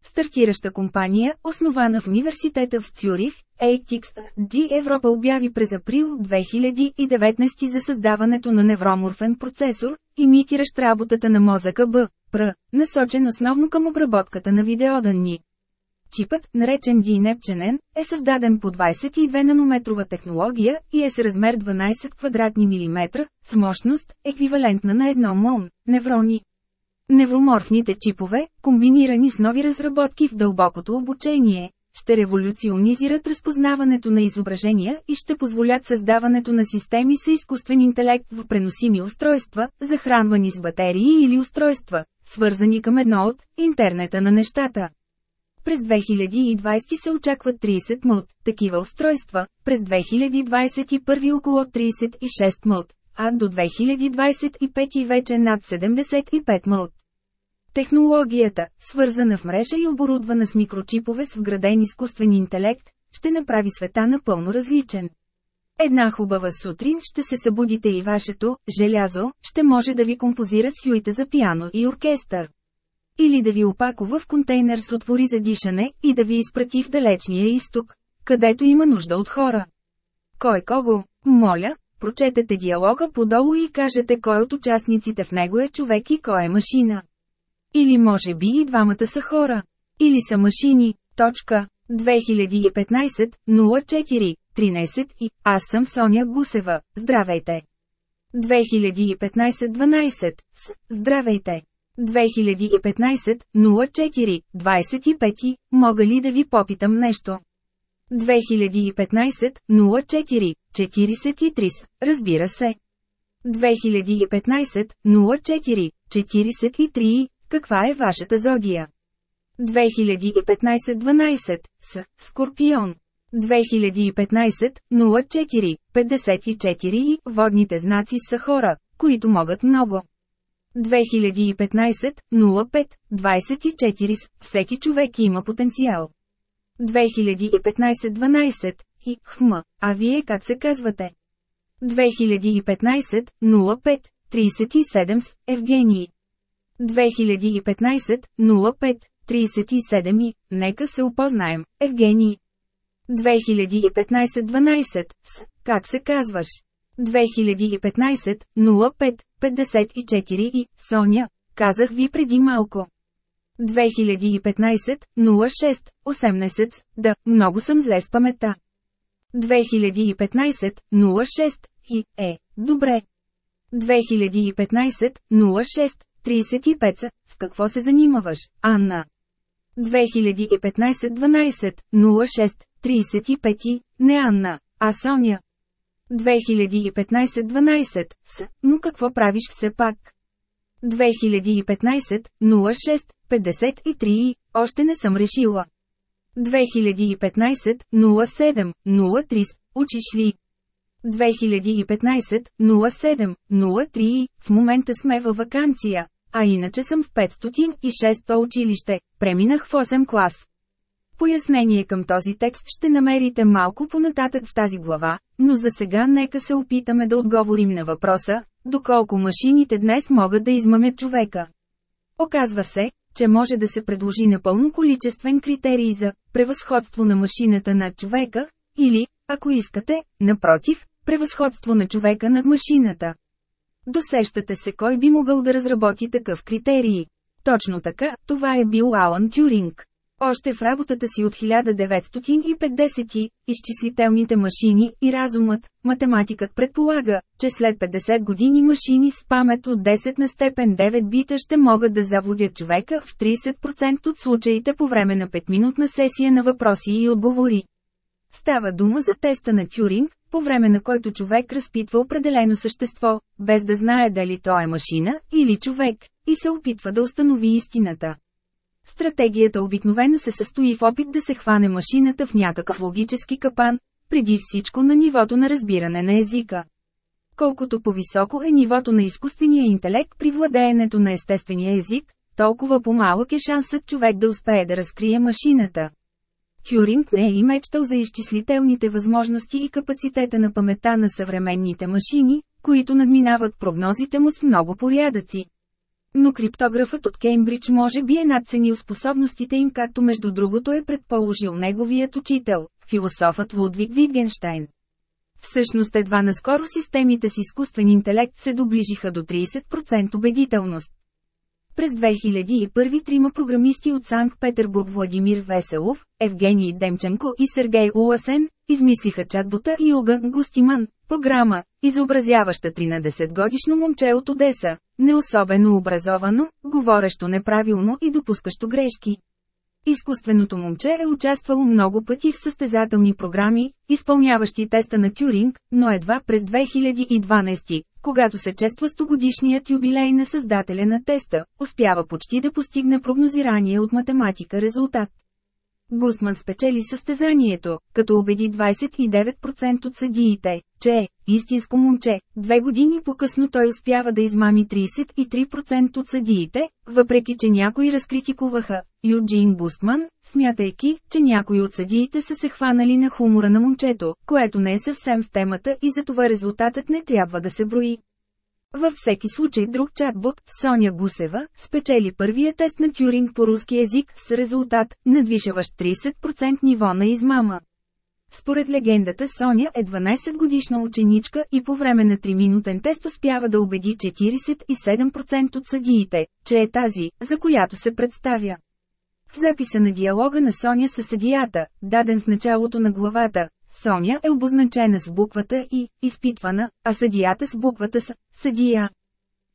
Стартираща компания, основана в университета в Цюрих, ATX-D Европа обяви през април 2019 за създаването на невроморфен процесор, имитиращ работата на мозъка Б, ПР, насочен основно към обработката на видеоданни. Чипът, наречен Динепченен, е създаден по 22 нанометрова технология и е с размер 12 квадратни милиметра, с мощност, еквивалентна на едно мон, неврони. Невроморфните чипове, комбинирани с нови разработки в дълбокото обучение, ще революционизират разпознаването на изображения и ще позволят създаването на системи с изкуствен интелект в преносими устройства, захранвани с батерии или устройства, свързани към едно от интернета на нещата. През 2020 се очакват 30 мълт, такива устройства, през 2021 около 36 мълт, а до 2025 вече над 75 мълт. Технологията, свързана в мрежа и оборудвана с микрочипове с вграден изкуствен интелект, ще направи света напълно различен. Една хубава сутрин ще се събудите и вашето желязо ще може да ви композира сюита за пиано и оркестър. Или да ви опакова в контейнер с отвори за дишане и да ви изпрати в далечния изток, където има нужда от хора. Кой кого? Моля, прочетете диалога подолу и кажете кой от участниците в него е човек и кой е машина. Или може би и двамата са хора. Или са машини. Точка. 2015 04 13 и аз съм Соня Гусева. Здравейте. 2015 12 с Здравейте. 2015 04 25 мога ли да ви попитам нещо? 2015 04 43 разбира се. 2015 04 43 каква е вашата зодия? 2015-12 с Скорпион. 2015 04 54 и водните знаци са хора, които могат много. 2015 05 24 с всеки човек има потенциал. 2015-12 и хм, а вие как се казвате? 2015 05 37 с Евгений. 2015 05 37 и, нека се опознаем, Евгений. 2015 12 с, как се казваш? 2015 05 54 и, Соня, казах ви преди малко. 2015 06 18 да, много съм зле с памета. 2015 06 и, е, добре. 2015 06 35. С какво се занимаваш, Анна? 2015-12, 06, 35. Не Анна, а Соня. 2015-12, с, но какво правиш все пак? 2015, 06, 53, още не съм решила. 2015, 07, 03, учиш ли? 2015, 07, 03, в момента сме във вакансия, а иначе съм в 506 училище, преминах в 8 клас. Пояснение към този текст ще намерите малко понататък в тази глава, но за сега нека се опитаме да отговорим на въпроса, доколко машините днес могат да измамят човека. Оказва се, че може да се предложи напълно количествен критерий за превъзходство на машината над човека, или, ако искате, напротив, превъзходство на човека над машината. Досещате се кой би могъл да разработи такъв критерий. Точно така, това е бил Алан Тюринг. Още в работата си от 1950, изчислителните машини и разумът, математикът предполага, че след 50 години машини с памет от 10 на степен 9 бита ще могат да заблудят човека в 30% от случаите по време на 5-минутна сесия на въпроси и отговори. Става дума за теста на Тюринг, по време на който човек разпитва определено същество, без да знае дали то е машина или човек, и се опитва да установи истината. Стратегията обикновено се състои в опит да се хване машината в някакъв логически капан, преди всичко на нивото на разбиране на езика. Колкото по-високо е нивото на изкуствения интелект при владеенето на естествения език, толкова по-малък е шансът човек да успее да разкрие машината. Тюринг не е и мечтал за изчислителните възможности и капацитета на памета на съвременните машини, които надминават прогнозите му с много порядъци. Но криптографът от Кеймбридж може би е надценил способностите им както между другото е предположил неговият учител, философът Лудвиг Витгенштайн. Всъщност едва наскоро системите с изкуствен интелект се доближиха до 30% убедителност. През 2001 трима програмисти от Санкт-Петербург Владимир Веселов, Евгений Демченко и Сергей Уласен, измислиха чатбота и Огън Густиман, програма, изобразяваща 13-годишно момче от Одеса, не особено образовано, говорещо неправилно и допускащо грешки. Изкуственото момче е участвало много пъти в състезателни програми, изпълняващи теста на Тюринг, но едва през 2012, когато се чества 100 годишният юбилей на създателя на теста, успява почти да постигне прогнозирания от математика резултат. Густман спечели състезанието, като убеди 29% от съдиите, че е истинско момче. Две години по-късно той успява да измами 33% от съдиите, въпреки че някои разкритикуваха Юджин Густман, смятайки, че някои от съдиите са се хванали на хумора на момчето, което не е съвсем в темата и затова резултатът не трябва да се брои. Във всеки случай друг чатбот, Соня Гусева, спечели първия тест на Тюринг по руски език с резултат, надвишаващ 30% ниво на измама. Според легендата Соня е 12 годишна ученичка и по време на 3-минутен тест успява да убеди 47% от съдиите, че е тази, за която се представя. В записа на диалога на Соня със съдията, даден в началото на главата, Соня е обозначена с буквата И, изпитвана, а съдията с буквата С, съдия.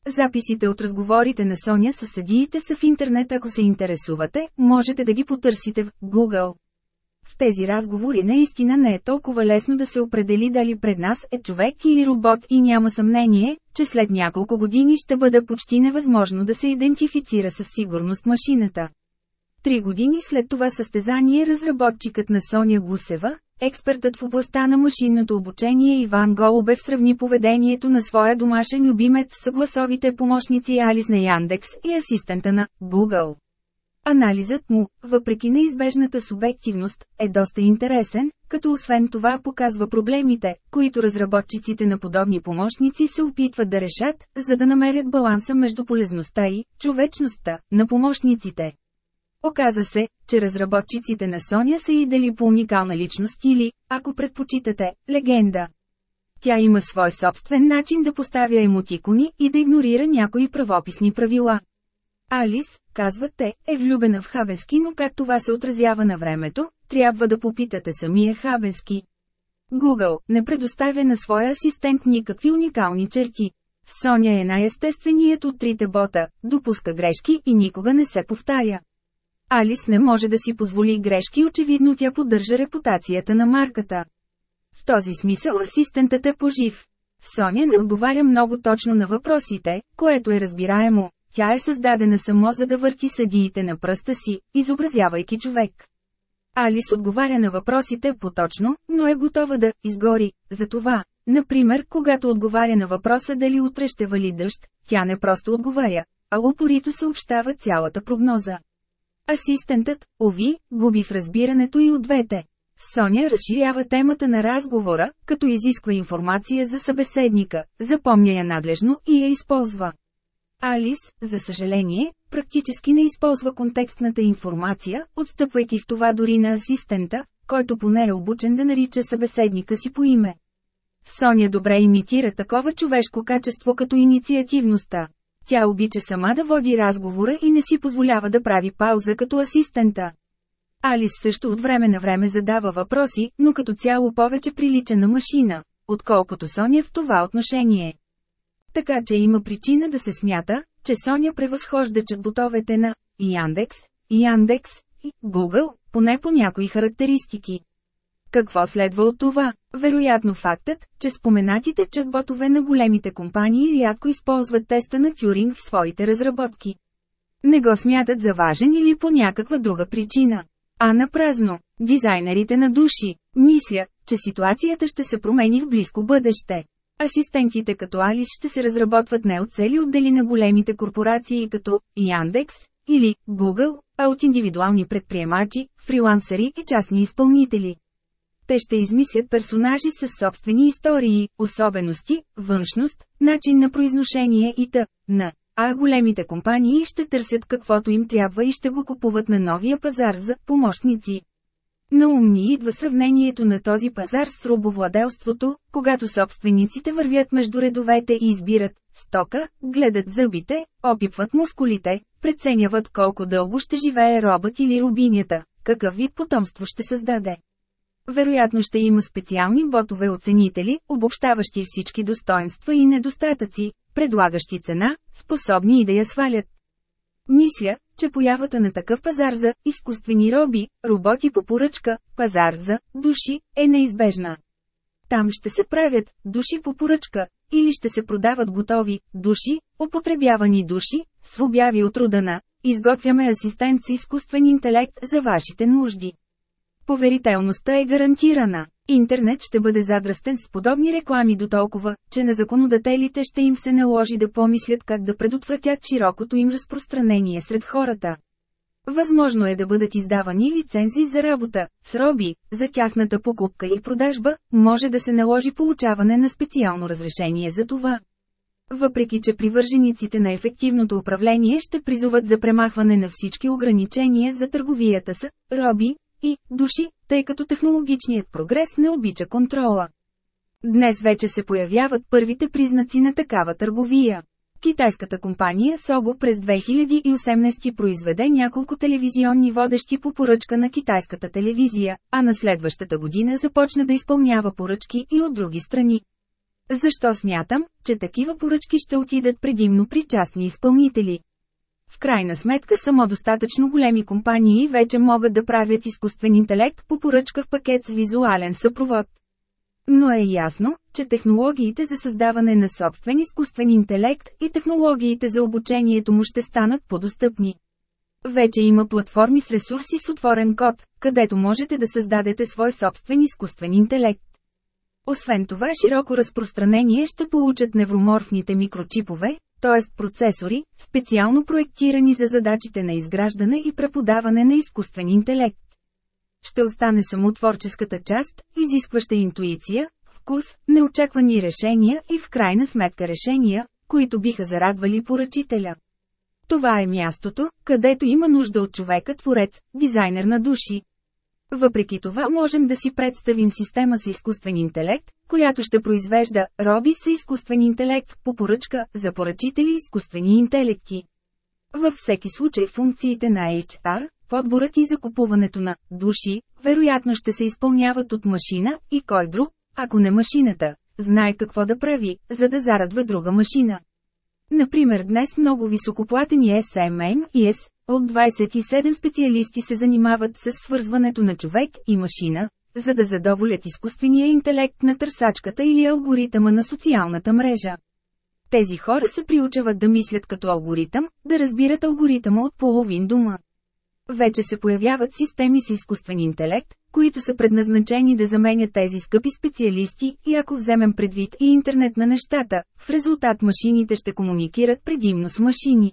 Записите от разговорите на Соня с съдиите са в интернет ако се интересувате, можете да ги потърсите в Google. В тези разговори наистина не е толкова лесно да се определи дали пред нас е човек или робот и няма съмнение, че след няколко години ще бъде почти невъзможно да се идентифицира със сигурност машината. Три години след това състезание разработчикът на Соня Гусева, експертът в областта на машинното обучение Иван Голубев сравни поведението на своя домашен любимец с гласовите помощници Алис на Яндекс и асистента на Google. Анализът му, въпреки неизбежната субективност, е доста интересен, като освен това показва проблемите, които разработчиците на подобни помощници се опитват да решат, за да намерят баланса между полезността и човечността на помощниците. Оказа се, че разработчиците на Соня са идели по уникална личност или, ако предпочитате, легенда. Тя има свой собствен начин да поставя емотикони и да игнорира някои правописни правила. Алис, казват те, е влюбена в Хабенски, но как това се отразява на времето, трябва да попитате самия Хабенски. Google не предоставя на своя асистент никакви уникални черти. Соня е най-естественият от трите бота, допуска грешки и никога не се повтаря. Алис не може да си позволи грешки очевидно тя поддържа репутацията на марката. В този смисъл асистентът е пожив. Соня не отговаря много точно на въпросите, което е разбираемо. Тя е създадена само за да върти съдиите на пръста си, изобразявайки човек. Алис отговаря на въпросите поточно, но е готова да изгори. Затова, например, когато отговаря на въпроса дали утре ще вали дъжд, тя не просто отговаря, а упорито съобщава цялата прогноза. Асистентът, ови, губи в разбирането и от двете. Соня разширява темата на разговора, като изисква информация за събеседника, запомня я надлежно и я използва. Алис, за съжаление, практически не използва контекстната информация, отстъпвайки в това дори на асистента, който поне е обучен да нарича събеседника си по име. Соня добре имитира такова човешко качество като инициативността. Тя обича сама да води разговора и не си позволява да прави пауза като асистента. Алис също от време на време задава въпроси, но като цяло повече прилича на машина, отколкото Соня в това отношение. Така че има причина да се смята, че Соня превъзхожда чатботовете на Яндекс, Яндекс и Google, поне по някои характеристики. Какво следва от това? Вероятно фактът, че споменатите чатботове на големите компании рядко използват теста на Тюринг в своите разработки. Не го смятат за важен или по някаква друга причина. А на празно, дизайнерите на души, мисля, че ситуацията ще се промени в близко бъдеще. Асистентите като Алис ще се разработват не от цели отдели на големите корпорации като Яндекс или Google, а от индивидуални предприемачи, фрилансери и частни изпълнители. Те ще измислят персонажи с собствени истории, особености, външност, начин на произношение и т.н. А големите компании ще търсят каквото им трябва и ще го купуват на новия пазар за помощници. На ум ни идва сравнението на този пазар с робовладелството, когато собствениците вървят между редовете и избират стока, гледат зъбите, опипват мускулите, преценяват колко дълго ще живее робът или рубинята, какъв вид потомство ще създаде. Вероятно ще има специални ботове оценители, обобщаващи всички достоинства и недостатъци, предлагащи цена, способни и да я свалят. Мисля, че появата на такъв пазар за изкуствени роби, роботи по поръчка, пазар за души, е неизбежна. Там ще се правят души по поръчка, или ще се продават готови души, употребявани души, с обяви от родана. Изготвяме асистент с изкуствен интелект за вашите нужди. Поверителността е гарантирана. Интернет ще бъде задрастен с подобни реклами до толкова, че на законодателите ще им се наложи да помислят как да предотвратят широкото им разпространение сред хората. Възможно е да бъдат издавани лицензии за работа, с роби, за тяхната покупка и продажба, може да се наложи получаване на специално разрешение за това. Въпреки че привържениците на ефективното управление ще призуват за премахване на всички ограничения за търговията с роби, и души, тъй като технологичният прогрес не обича контрола. Днес вече се появяват първите признаци на такава търговия. Китайската компания Сого през 2018 произведе няколко телевизионни водещи по поръчка на китайската телевизия, а на следващата година започна да изпълнява поръчки и от други страни. Защо смятам, че такива поръчки ще отидат предимно при частни изпълнители? В крайна сметка само достатъчно големи компании вече могат да правят изкуствен интелект по поръчка в пакет с визуален съпровод. Но е ясно, че технологиите за създаване на собствен изкуствен интелект и технологиите за обучението му ще станат по-достъпни. Вече има платформи с ресурси с отворен код, където можете да създадете свой собствен изкуствен интелект. Освен това широко разпространение ще получат невроморфните микрочипове, т.е. процесори, специално проектирани за задачите на изграждане и преподаване на изкуствен интелект. Ще остане само творческата част, изискваща интуиция, вкус, неочаквани решения и в крайна сметка решения, които биха зарадвали поръчителя. Това е мястото, където има нужда от човека-творец, дизайнер на души. Въпреки това можем да си представим система с изкуствен интелект, която ще произвежда роби с изкуствен интелект по поръчка за поръчители изкуствени интелекти. Във всеки случай функциите на HR, подборът и закупуването на души, вероятно ще се изпълняват от машина и кой друг, ако не машината, знае какво да прави, за да зарадва друга машина. Например днес много високоплатени SMM и от 27 специалисти се занимават с свързването на човек и машина, за да задоволят изкуствения интелект на търсачката или алгоритъма на социалната мрежа. Тези хора се приучават да мислят като алгоритъм, да разбират алгоритъма от половин дума. Вече се появяват системи с изкуствен интелект, които са предназначени да заменят тези скъпи специалисти и ако вземем предвид и интернет на нещата, в резултат машините ще комуникират предимно с машини.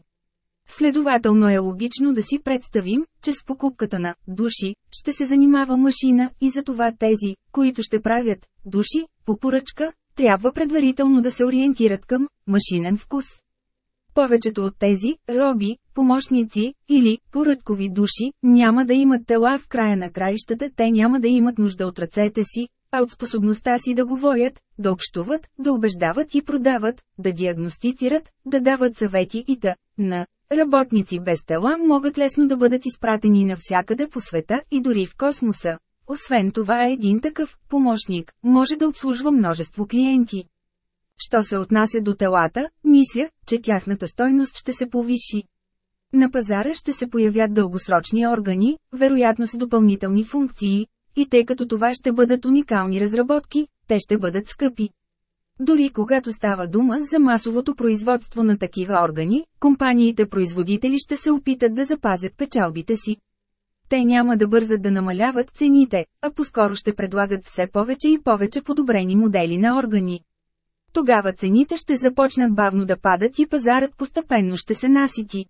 Следователно е логично да си представим, че с покупката на души ще се занимава машина и затова тези, които ще правят души по поръчка, трябва предварително да се ориентират към машинен вкус. Повечето от тези роби, помощници или поръчкови души няма да имат тела в края на краищата, те няма да имат нужда от ръцете си, а от способността си да говорят, да общуват, да убеждават и продават, да диагностицират, да дават съвети и да, на работници без тела могат лесно да бъдат изпратени навсякъде по света и дори в космоса. Освен това един такъв помощник може да обслужва множество клиенти. Що се отнася до телата, мисля, че тяхната стойност ще се повиши. На пазара ще се появят дългосрочни органи, вероятно с допълнителни функции, и тъй като това ще бъдат уникални разработки, те ще бъдат скъпи. Дори когато става дума за масовото производство на такива органи, компаниите-производители ще се опитат да запазят печалбите си. Те няма да бързат да намаляват цените, а по-скоро ще предлагат все повече и повече подобрени модели на органи. Тогава цените ще започнат бавно да падат и пазарът постепенно ще се насити.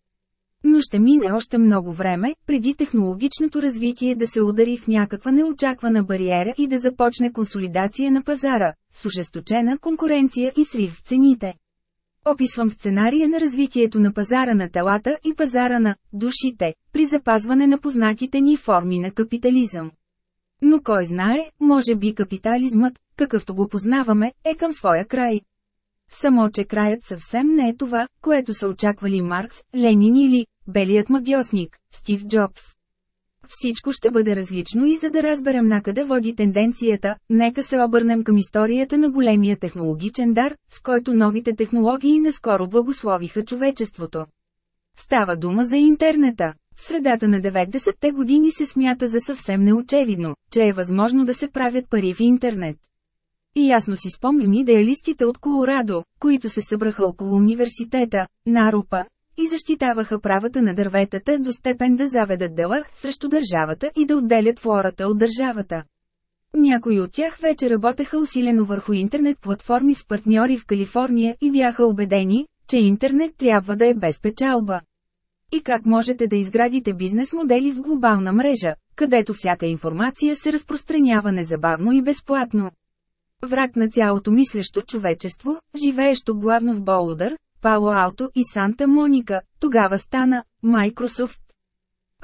Но ще мине още много време, преди технологичното развитие да се удари в някаква неочаквана бариера и да започне консолидация на пазара, с ожесточена конкуренция и срив в цените. Описвам сценария на развитието на пазара на телата и пазара на душите, при запазване на познатите ни форми на капитализъм. Но кой знае, може би капитализмът, какъвто го познаваме, е към своя край. Само, че краят съвсем не е това, което са очаквали Маркс, Ленин или белият магиосник, Стив Джобс. Всичко ще бъде различно и за да разберем накъде води тенденцията, нека се обърнем към историята на големия технологичен дар, с който новите технологии наскоро благословиха човечеството. Става дума за интернета. В средата на 90-те години се смята за съвсем неочевидно, че е възможно да се правят пари в интернет. И ясно си спомням идеалистите от Колорадо, които се събраха около университета, Нарупа, и защитаваха правата на дърветата до степен да заведат дела срещу държавата и да отделят флората от държавата. Някои от тях вече работеха усилено върху интернет платформи с партньори в Калифорния и бяха убедени, че интернет трябва да е без печалба. И как можете да изградите бизнес модели в глобална мрежа, където всяка информация се разпространява незабавно и безплатно. Враг на цялото мислещо човечество, живеещо главно в Болудър, Пало Алто и Санта Моника, тогава стана Microsoft.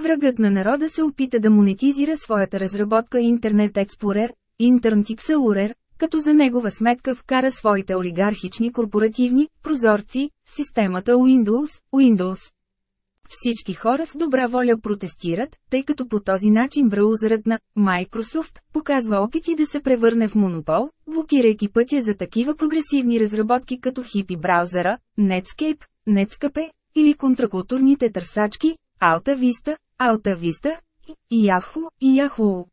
Врагът на народа се опита да монетизира своята разработка Internet Explorer, Internet Explorer, като за негова сметка вкара своите олигархични корпоративни прозорци, системата Windows, Windows. Всички хора с добра воля протестират, тъй като по този начин браузърът на Microsoft показва опити да се превърне в монопол, блокирайки пътя за такива прогресивни разработки като хипи браузъра, Netscape, Netscape или контракултурните търсачки, Alta Vista, Alta Vista и Yahoo и Yahoo.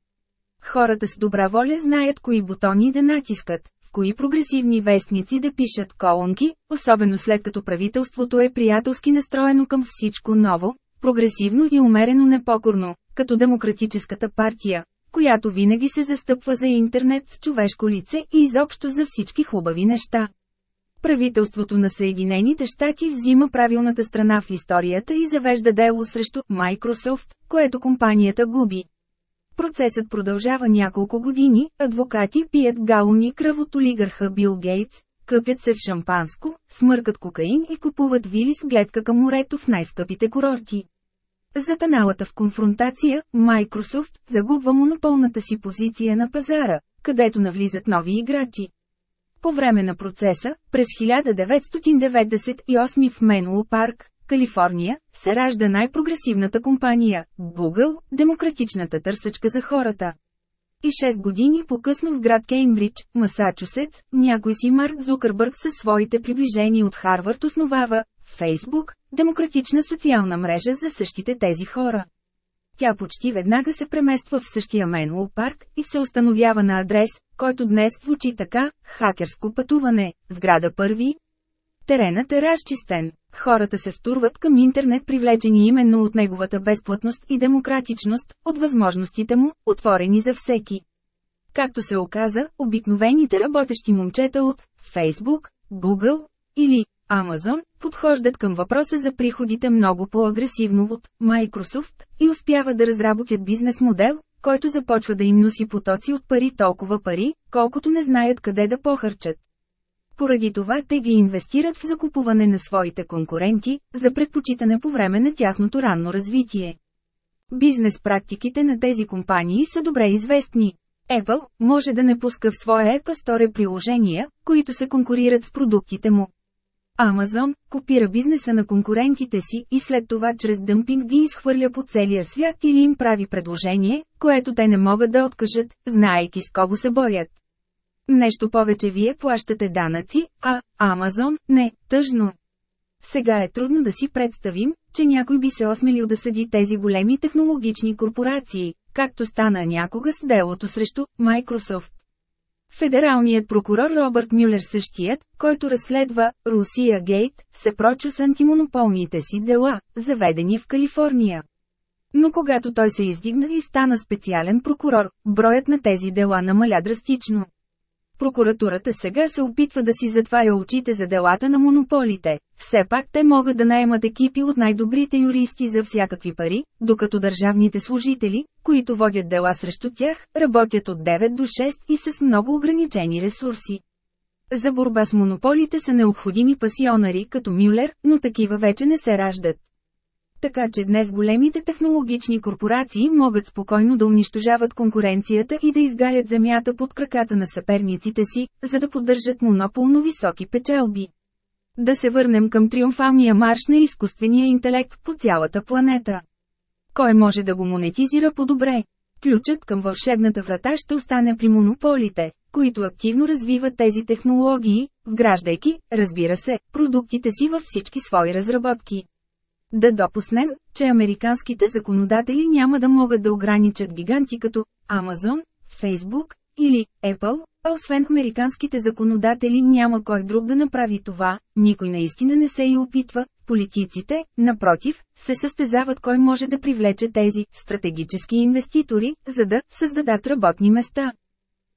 Хората с добра воля знаят кои бутони да натискат, кои прогресивни вестници да пишат колонки, особено след като правителството е приятелски настроено към всичко ново, прогресивно и умерено непокорно, като Демократическата партия, която винаги се застъпва за интернет с човешко лице и изобщо за всички хубави неща. Правителството на Съединените щати взима правилната страна в историята и завежда дело срещу Microsoft, което компанията губи. Процесът продължава няколко години, адвокати пият галони кръв от олигарха Бил Гейтс, къпят се в шампанско, смъркат кокаин и купуват вили с гледка към морето в най-скъпите курорти. Затаналата в конфронтация, Microsoft загубва монополната си позиция на пазара, където навлизат нови играчи. По време на процеса, през 1998 в Менло парк, Калифорния, се ражда най-прогресивната компания – Google, демократичната търсачка за хората. И 6 години по-късно в град Кейнбридж, Масачусетс, някой си Марк Зукърбърг със своите приближени от Харвард основава Facebook, демократична социална мрежа за същите тези хора. Тя почти веднага се премества в същия Менлоу парк и се установява на адрес, който днес звучи така – хакерско пътуване, сграда първи. Теренът е разчистен, Хората се втурват към интернет привлечени именно от неговата безплатност и демократичност, от възможностите му, отворени за всеки. Както се оказа, обикновените работещи момчета от Facebook, Google или Amazon, подхождат към въпроса за приходите много по-агресивно от Microsoft и успяват да разработят бизнес модел, който започва да им носи потоци от пари толкова пари, колкото не знаят къде да похарчат. Поради това те ги инвестират в закупуване на своите конкуренти, за предпочитане по време на тяхното ранно развитие. Бизнес практиките на тези компании са добре известни. Apple може да не пуска в своя App Store приложения, които се конкурират с продуктите му. Амазон копира бизнеса на конкурентите си и след това чрез дъмпинг ги изхвърля по целия свят или им прави предложение, което те не могат да откажат, знаейки с кого се борят. Нещо повече вие плащате данъци, а Амазон не, тъжно. Сега е трудно да си представим, че някой би се осмелил да съди тези големи технологични корпорации, както стана някога с делото срещу Microsoft. Федералният прокурор Робърт Мюлер същият, който разследва Русия Гейт, се прочу с антимонополните си дела, заведени в Калифорния. Но когато той се издигна и стана специален прокурор, броят на тези дела намаля драстично. Прокуратурата сега се опитва да си затваря очите за делата на монополите. Все пак те могат да наемат екипи от най-добрите юристи за всякакви пари, докато държавните служители, които водят дела срещу тях, работят от 9 до 6 и с много ограничени ресурси. За борба с монополите са необходими пасионари като Мюлер, но такива вече не се раждат. Така че днес големите технологични корпорации могат спокойно да унищожават конкуренцията и да изгарят земята под краката на съперниците си, за да поддържат монополно високи печалби. Да се върнем към триумфалния марш на изкуствения интелект по цялата планета. Кой може да го монетизира по-добре? Ключът към вълшебната врата ще остане при монополите, които активно развиват тези технологии, вграждайки, разбира се, продуктите си във всички свои разработки. Да допуснем, че американските законодатели няма да могат да ограничат гиганти като Amazon, Facebook или Apple, а освен американските законодатели няма кой друг да направи това, никой наистина не се и опитва, политиците, напротив, се състезават кой може да привлече тези стратегически инвеститори, за да създадат работни места.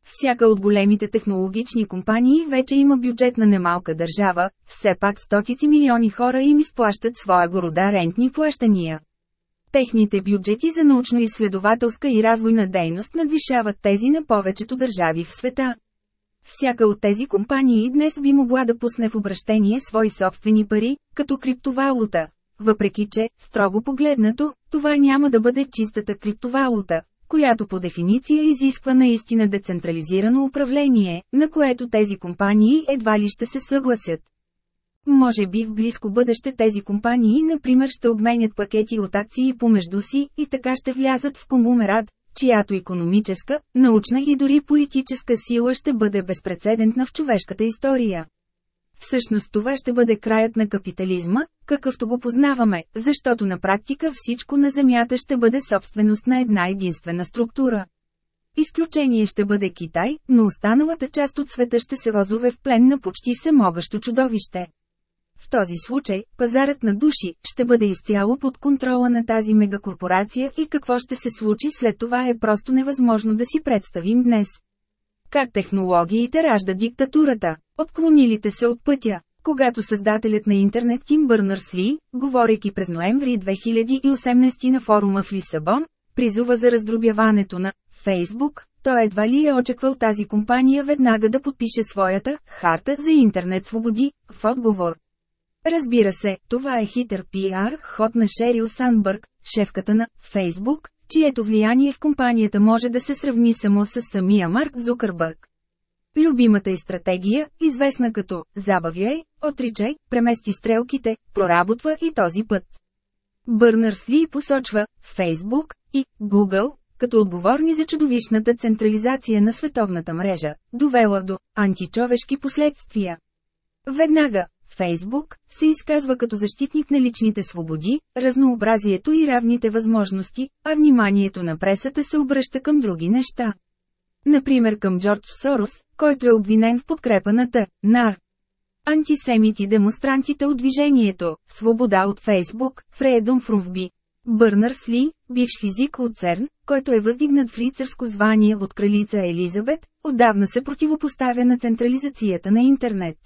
Всяка от големите технологични компании вече има бюджет на немалка държава, все пак стотици милиони хора им изплащат своя города рентни плащания. Техните бюджети за научно-изследователска и развойна дейност надвишават тези на повечето държави в света. Всяка от тези компании днес би могла да пусне в обращение свои собствени пари, като криптовалута. Въпреки че, строго погледнато, това няма да бъде чистата криптовалута, която по дефиниция изисква наистина децентрализирано управление, на което тези компании едва ли ще се съгласят. Може би в близко бъдеще тези компании например ще обменят пакети от акции помежду си и така ще влязат в конгломерат, чиято економическа, научна и дори политическа сила ще бъде безпредседентна в човешката история. Всъщност това ще бъде краят на капитализма, какъвто го познаваме, защото на практика всичко на Земята ще бъде собственост на една единствена структура. Изключение ще бъде Китай, но останалата част от света ще се розове в плен на почти всемогащо чудовище. В този случай, пазарът на души ще бъде изцяло под контрола на тази мегакорпорация и какво ще се случи след това е просто невъзможно да си представим днес. Как технологиите раждат диктатурата? Отклонилите се от пътя. Когато създателят на интернет Тим Бърнърс Ли, говорейки през ноември 2018 на форума в Лисабон, призува за раздробяването на Фейсбук, той едва ли е очаквал тази компания веднага да подпише своята «Харта за интернет свободи» в отговор. Разбира се, това е хитър пиар ход на Шерил Санбърг, шефката на Фейсбук, чието влияние в компанията може да се сравни само с самия Марк Зукърбърг. Любимата й стратегия, известна като «забавяй», «отричай», «премести стрелките», «проработва и този път». Бърнърс Ли посочва Facebook и Google като отговорни за чудовищната централизация на световната мрежа, довела до античовешки последствия. Веднага, Фейсбук се изказва като защитник на личните свободи, разнообразието и равните възможности, а вниманието на пресата се обръща към други неща. Например към Джордж Сорос, който е обвинен в подкрепа на Т. Антисемити демонстрантите от движението «Свобода от Фейсбук», Фрейдом Фрувби. Бърнърс Ли, бивш физик от ЦЕРН, който е въздигнат в рицарско звание от кралица Елизабет, отдавна се противопоставя на централизацията на интернет.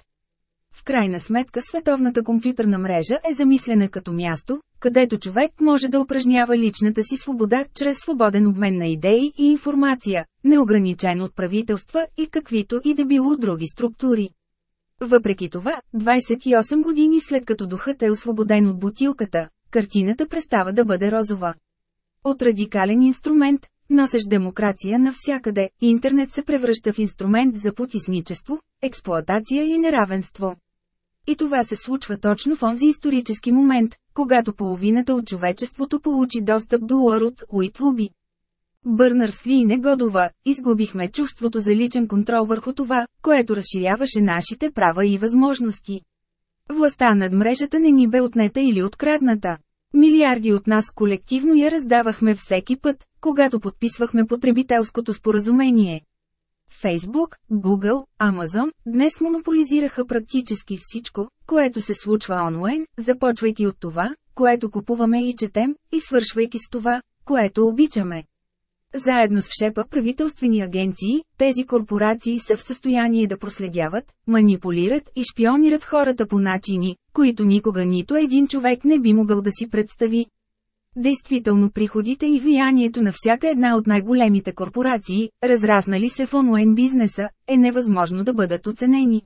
В крайна сметка световната компютърна мрежа е замислена като място, където човек може да упражнява личната си свобода чрез свободен обмен на идеи и информация, неограничен от правителства и каквито и да било други структури. Въпреки това, 28 години след като духът е освободен от бутилката, картината престава да бъде розова. От радикален инструмент, носещ демокрация навсякъде, интернет се превръща в инструмент за потисничество, експлоатация и неравенство. И това се случва точно в онзи исторически момент, когато половината от човечеството получи достъп до Ларут Уитлуби. Бърнърс Ли негодова, изгубихме чувството за личен контрол върху това, което разширяваше нашите права и възможности. Властта над мрежата не ни бе отнета или открадната. Милиарди от нас колективно я раздавахме всеки път, когато подписвахме потребителското споразумение. Facebook, Google, Amazon днес монополизираха практически всичко, което се случва онлайн, започвайки от това, което купуваме и четем, и свършвайки с това, което обичаме. Заедно с шепа правителствени агенции, тези корпорации са в състояние да проследяват, манипулират и шпионират хората по начини, които никога нито един човек не би могъл да си представи. Действително приходите и влиянието на всяка една от най-големите корпорации, разраснали се в онлайн бизнеса, е невъзможно да бъдат оценени.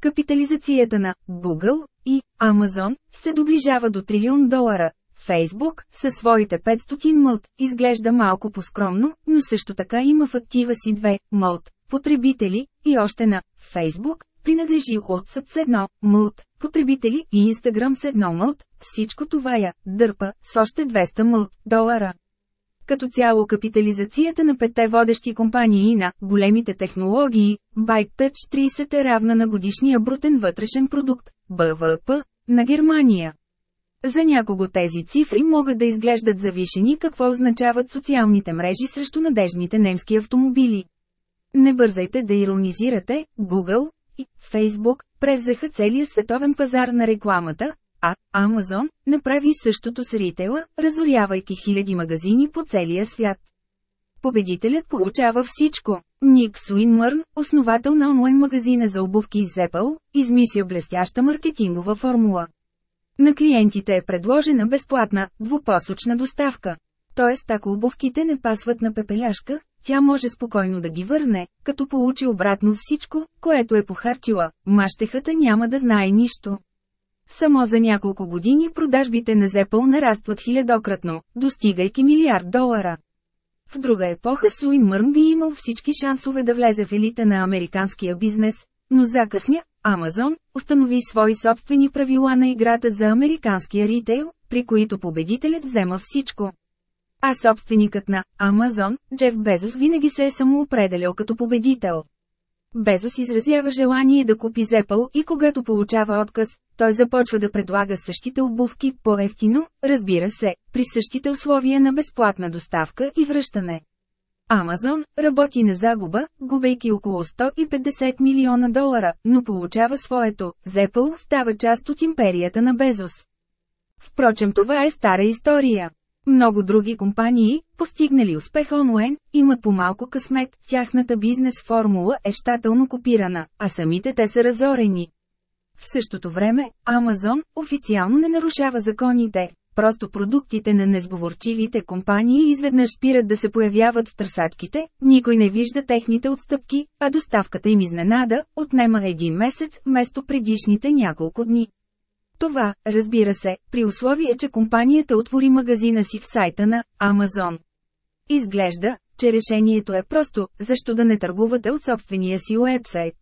Капитализацията на Google и Amazon се доближава до трилион долара, Фейсбук, със своите 500 мълт, изглежда малко по-скромно, но също така има в актива си две мълт потребители и още на Фейсбук, принадлежи WhatsApp с едно мълт потребители и Instagram с едно мълт, всичко това я дърпа с още 200 мълт долара. Като цяло капитализацията на пете водещи компании на големите технологии, ByteTouch 30 е равна на годишния брутен вътрешен продукт, БВП, на Германия. За някого тези цифри могат да изглеждат завишени какво означават социалните мрежи срещу надежните немски автомобили. Не бързайте да иронизирате, Google и Facebook превзеха целия световен пазар на рекламата, а Amazon направи същото с ритейла, разорявайки хиляди магазини по целия свят. Победителят получава всичко. Ник Суинмърн, основател на онлайн магазина за обувки Apple, измисля блестяща маркетингова формула. На клиентите е предложена безплатна, двупосочна доставка. Тоест ако обувките не пасват на пепеляшка, тя може спокойно да ги върне, като получи обратно всичко, което е похарчила, мащехата няма да знае нищо. Само за няколко години продажбите на Зепъл нарастват хилядократно, достигайки милиард долара. В друга епоха Суинмърн би имал всички шансове да влезе в елита на американския бизнес, но закъсня, Амазон, установи свои собствени правила на играта за американския ритейл, при които победителят взема всичко. А собственикът на Амазон, Джеф Безос винаги се е самоопределял като победител. Безос изразява желание да купи Зепъл и когато получава отказ, той започва да предлага същите обувки по-ефтино, разбира се, при същите условия на безплатна доставка и връщане. Амазон работи на загуба, губейки около 150 милиона долара, но получава своето. Зепъл става част от империята на Безос. Впрочем това е стара история. Много други компании, постигнали успех онлайн, имат по-малко късмет, тяхната бизнес формула е щателно копирана, а самите те са разорени. В същото време, Амазон официално не нарушава законите, просто продуктите на несговорчивите компании изведнъж спират да се появяват в търсачките, никой не вижда техните отстъпки, а доставката им изненада, отнема един месец, вместо предишните няколко дни. Това, разбира се, при условие, че компанията отвори магазина си в сайта на Amazon. Изглежда, че решението е просто, защо да не търгувате от собствения си уебсайт.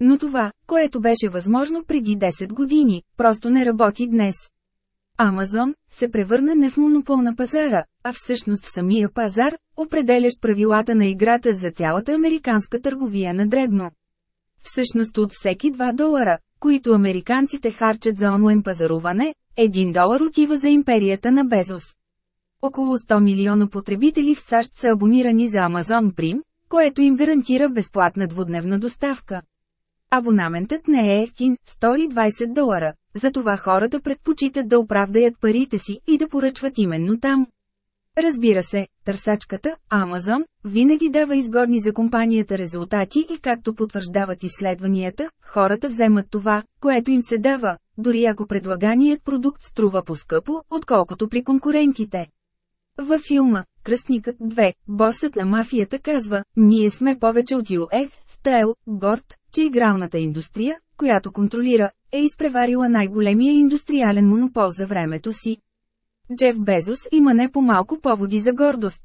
Но това, което беше възможно преди 10 години, просто не работи днес. Амазон се превърна не в монопол на пазара, а всъщност в самия пазар, определящ правилата на играта за цялата американска търговия на дребно. Всъщност от всеки 2 долара, които американците харчат за онлайн пазаруване, 1 долар отива за империята на Безос. Около 100 милиона потребители в САЩ са абонирани за Amazon Prime, което им гарантира безплатна двудневна доставка. Абонаментът не е ефтин – 120 долара, затова хората предпочитат да оправдаят парите си и да поръчват именно там. Разбира се, търсачката, Амазон, винаги дава изгодни за компанията резултати и както потвърждават изследванията, хората вземат това, което им се дава, дори ако предлаганият продукт струва по-скъпо, отколкото при конкурентите. Във филма «Кръстникът 2», босът на мафията казва, ние сме повече от US, Стайл, горд, че игралната индустрия, която контролира, е изпреварила най-големия индустриален монопол за времето си. Джеф Безос има не по-малко поводи за гордост.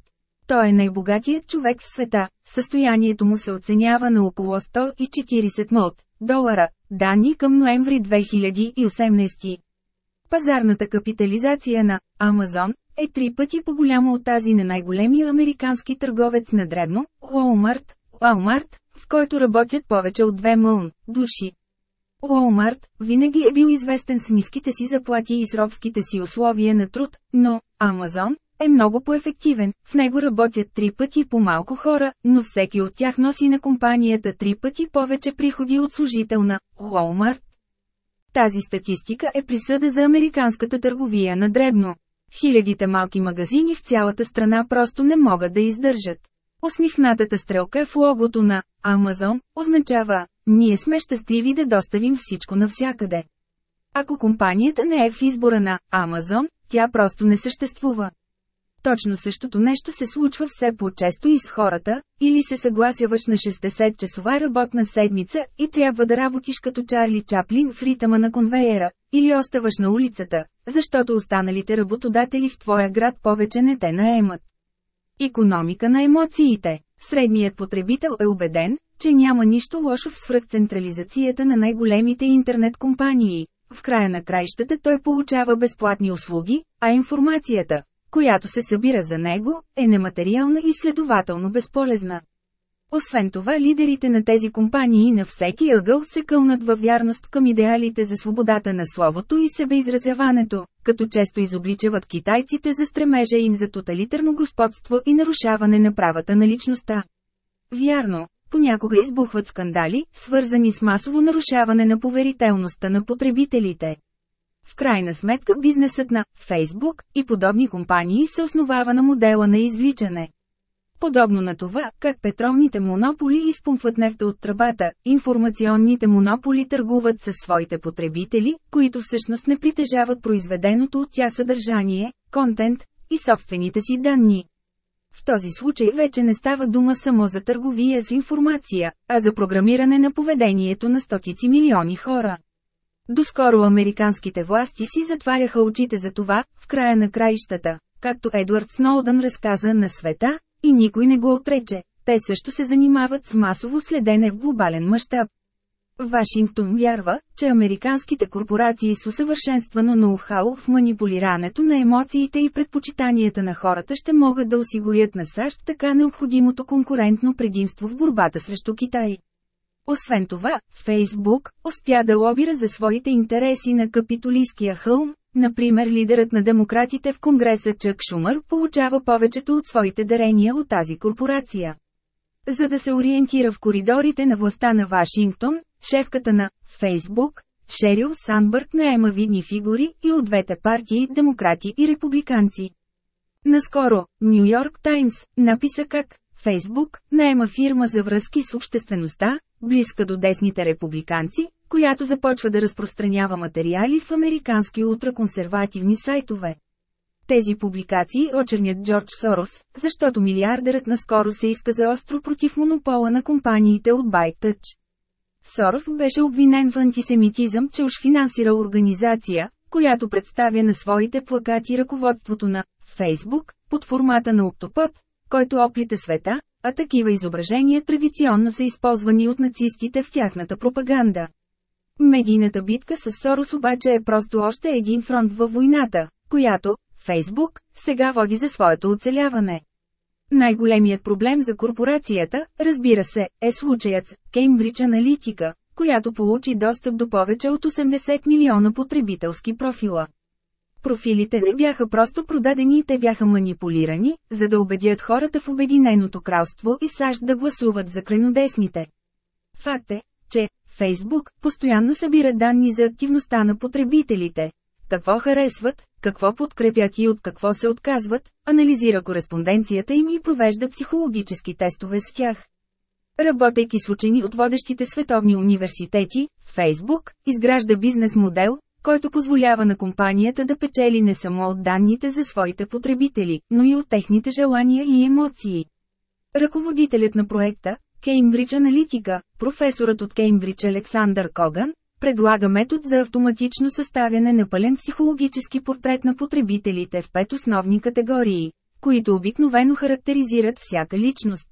Той е най-богатият човек в света, състоянието му се оценява на около 140 млт. долара, данни към ноември 2018. Пазарната капитализация на Амазон е три пъти по-голяма от тази на най-големия американски търговец на дребно, Walmart, Walmart, в който работят повече от 2 мълн души. Walmart винаги е бил известен с ниските си заплати и с робските си условия на труд, но Amazon е много по-ефективен, в него работят три пъти по-малко хора, но всеки от тях носи на компанията три пъти повече приходи от служител на Walmart. Тази статистика е присъда за американската търговия на дребно. Хилядите малки магазини в цялата страна просто не могат да издържат. Усмихнатата стрелка в логото на Amazon означава ние сме щастливи да доставим всичко навсякъде. Ако компанията не е в избора на Amazon, тя просто не съществува. Точно същото нещо се случва все по-често и с хората, или се съгласяваш на 60-часова работна седмица и трябва да работиш като Чарли Чаплин в ритъма на конвейера, или оставаш на улицата, защото останалите работодатели в твоя град повече не те наемат. Икономика на емоциите Средният потребител е убеден, че няма нищо лошо в свръхцентрализацията на най-големите интернет компании. В края на краищата той получава безплатни услуги, а информацията, която се събира за него, е нематериална и следователно безполезна. Освен това лидерите на тези компании на всеки ъгъл се кълнат във вярност към идеалите за свободата на словото и себеизразяването, като често изобличават китайците за стремежа им за тоталитарно господство и нарушаване на правата на личността. Вярно, понякога избухват скандали, свързани с масово нарушаване на поверителността на потребителите. В крайна сметка бизнесът на Facebook и подобни компании се основава на модела на извличане. Подобно на това, как петролните монополи изпумпват нефта от тръбата, информационните монополи търгуват със своите потребители, които всъщност не притежават произведеното от тях съдържание, контент и собствените си данни. В този случай вече не става дума само за търговия с информация, а за програмиране на поведението на стотици милиони хора. Доскоро американските власти си затваряха очите за това, в края на краищата, както Едвард Сноудън разказа на света, и никой не го отрече. Те също се занимават с масово следене в глобален мащаб. Вашингтон вярва, че американските корпорации с усъвършенствано ноу-хау в манипулирането на емоциите и предпочитанията на хората ще могат да осигурят на САЩ така необходимото конкурентно предимство в борбата срещу Китай. Освен това, Фейсбук успя да лобира за своите интереси на капитолийския хълм, например лидерът на демократите в Конгреса Чък Шумър получава повечето от своите дарения от тази корпорация. За да се ориентира в коридорите на властта на Вашингтон, шефката на Фейсбук, Шерил Санбърг наема видни фигури и от двете партии, демократи и републиканци. Наскоро, Нью Йорк Таймс написа как Фейсбук наема фирма за връзки с обществеността, близка до десните републиканци, която започва да разпространява материали в американски ултраконсервативни сайтове. Тези публикации очернят Джордж Сорос, защото милиардерът наскоро се изказа остро против монопола на компаниите от ByteTouch. Сорос беше обвинен в антисемитизъм, че уж финансира организация, която представя на своите плакати ръководството на Фейсбук, под формата на октопод, който оплита света, а такива изображения традиционно са използвани от нацистите в тяхната пропаганда. Медийната битка с Сорос обаче е просто още един фронт във войната, която, Фейсбук, сега води за своето оцеляване. Най-големият проблем за корпорацията, разбира се, е случаят с Cambridge Analytica, която получи достъп до повече от 80 милиона потребителски профила. Профилите не бяха просто продадени, те бяха манипулирани, за да убедят хората в Обединеното кралство и САЩ да гласуват за крайнодесните. Факт е, че Фейсбук постоянно събира данни за активността на потребителите, какво харесват, какво подкрепят и от какво се отказват, анализира кореспонденцията им и провежда психологически тестове с тях. Работейки с учени от водещите световни университети, Фейсбук изгражда бизнес модел, който позволява на компанията да печели не само от данните за своите потребители, но и от техните желания и емоции. Ръководителят на проекта, Кеймбридж Аналитика, професорът от Кеймбридж Александър Коган, предлага метод за автоматично съставяне на пълен психологически портрет на потребителите в пет основни категории, които обикновено характеризират всяка личност.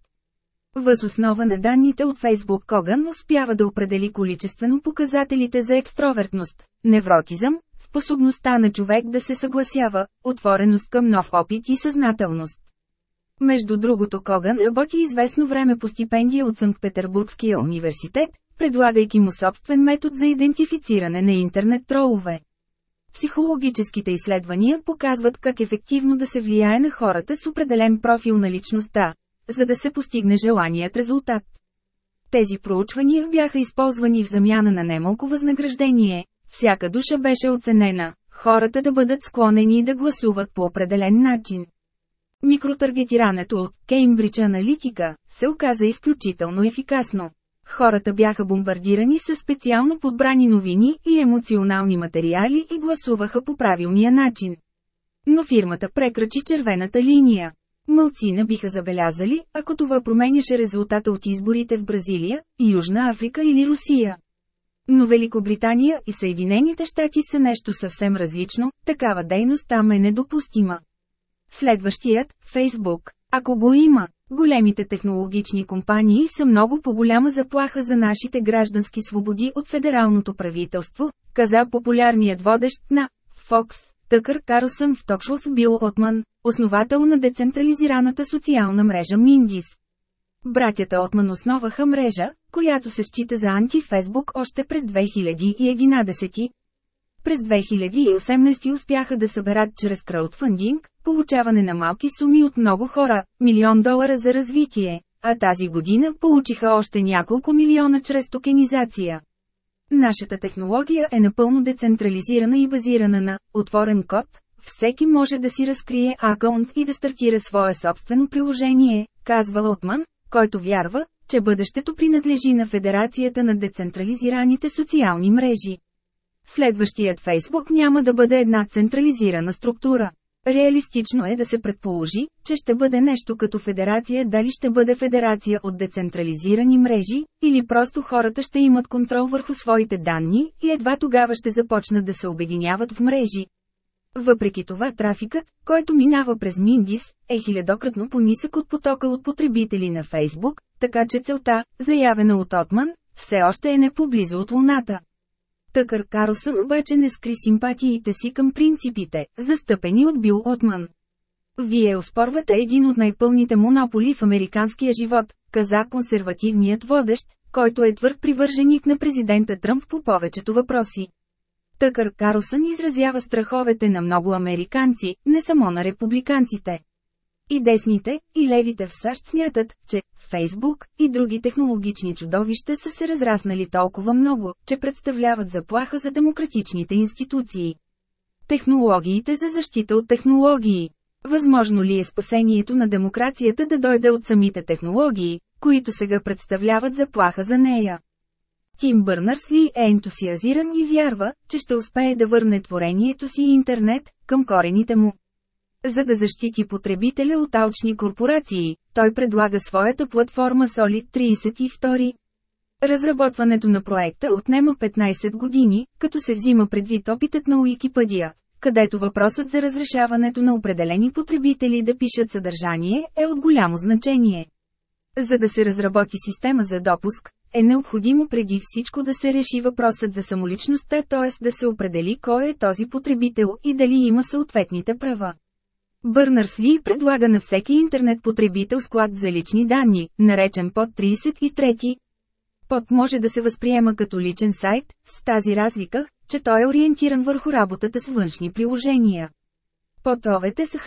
Въз основа на данните от Facebook Коган успява да определи количествено показателите за екстровертност, невротизъм, способността на човек да се съгласява, отвореност към нов опит и съзнателност. Между другото Коган работи известно време по стипендия от Санкт-Петербургския университет, предлагайки му собствен метод за идентифициране на интернет тролове. Психологическите изследвания показват как ефективно да се влияе на хората с определен профил на личността, за да се постигне желаният резултат. Тези проучвания бяха използвани в замяна на немалко възнаграждение. Всяка душа беше оценена, хората да бъдат склонени да гласуват по определен начин. Микротаргетирането от Кеймбридж Аналитика се оказа изключително ефикасно. Хората бяха бомбардирани с специално подбрани новини и емоционални материали и гласуваха по правилния начин. Но фирмата прекрачи червената линия. Мълцина биха забелязали, ако това променяше резултата от изборите в Бразилия, Южна Африка или Русия. Но Великобритания и Съединените щати са нещо съвсем различно, такава дейност там е недопустима. Следващият – Фейсбук. Ако го има, големите технологични компании са много по-голяма заплаха за нашите граждански свободи от федералното правителство, каза популярният водещ на Fox, Тъкър Карлсън в токшоу Бил Отман, основател на децентрализираната социална мрежа Миндис. Братята Отман основаха мрежа, която се счита за антифейсбук още през 2011. През 2018 успяха да съберат чрез краудфандинг, получаване на малки суми от много хора, милион долара за развитие, а тази година получиха още няколко милиона чрез токенизация. Нашата технология е напълно децентрализирана и базирана на отворен код. Всеки може да си разкрие акаунт и да стартира свое собствено приложение, казва Лотман, който вярва, че бъдещето принадлежи на Федерацията на децентрализираните социални мрежи. Следващият Фейсбук няма да бъде една централизирана структура. Реалистично е да се предположи, че ще бъде нещо като федерация дали ще бъде федерация от децентрализирани мрежи, или просто хората ще имат контрол върху своите данни и едва тогава ще започнат да се обединяват в мрежи. Въпреки това трафикът, който минава през Миндис, е хилядократно по-нисък от потока от потребители на Фейсбук, така че целта, заявена от Отман, все още е не поблизо от Луната. Тъкър Карлсън обаче не скри симпатиите си към принципите, застъпени от Бил Отман. Вие оспорвате един от най-пълните монополи в американския живот, каза консервативният водещ, който е твърд привърженик на президента Тръмп по повечето въпроси. Тъкър Карлсън изразява страховете на много американци, не само на републиканците. И десните, и левите в САЩ смятат, че Фейсбук и други технологични чудовища са се разраснали толкова много, че представляват заплаха за демократичните институции. Технологиите за защита от технологии. Възможно ли е спасението на демокрацията да дойде от самите технологии, които сега представляват заплаха за нея? Тим Бърнърс ли е ентусиазиран и вярва, че ще успее да върне творението си интернет към корените му. За да защити потребителя от алчни корпорации, той предлага своята платформа Solid 32. Разработването на проекта отнема 15 години, като се взима предвид опитът на Уикипедия, където въпросът за разрешаването на определени потребители да пишат съдържание е от голямо значение. За да се разработи система за допуск, е необходимо преди всичко да се реши въпросът за самоличността, т.е. да се определи кой е този потребител и дали има съответните права. Бърнърс Ли предлага на всеки интернет потребител склад за лични данни, наречен под 33. Под може да се възприема като личен сайт, с тази разлика, че той е ориентиран върху работата с външни приложения. Подовете са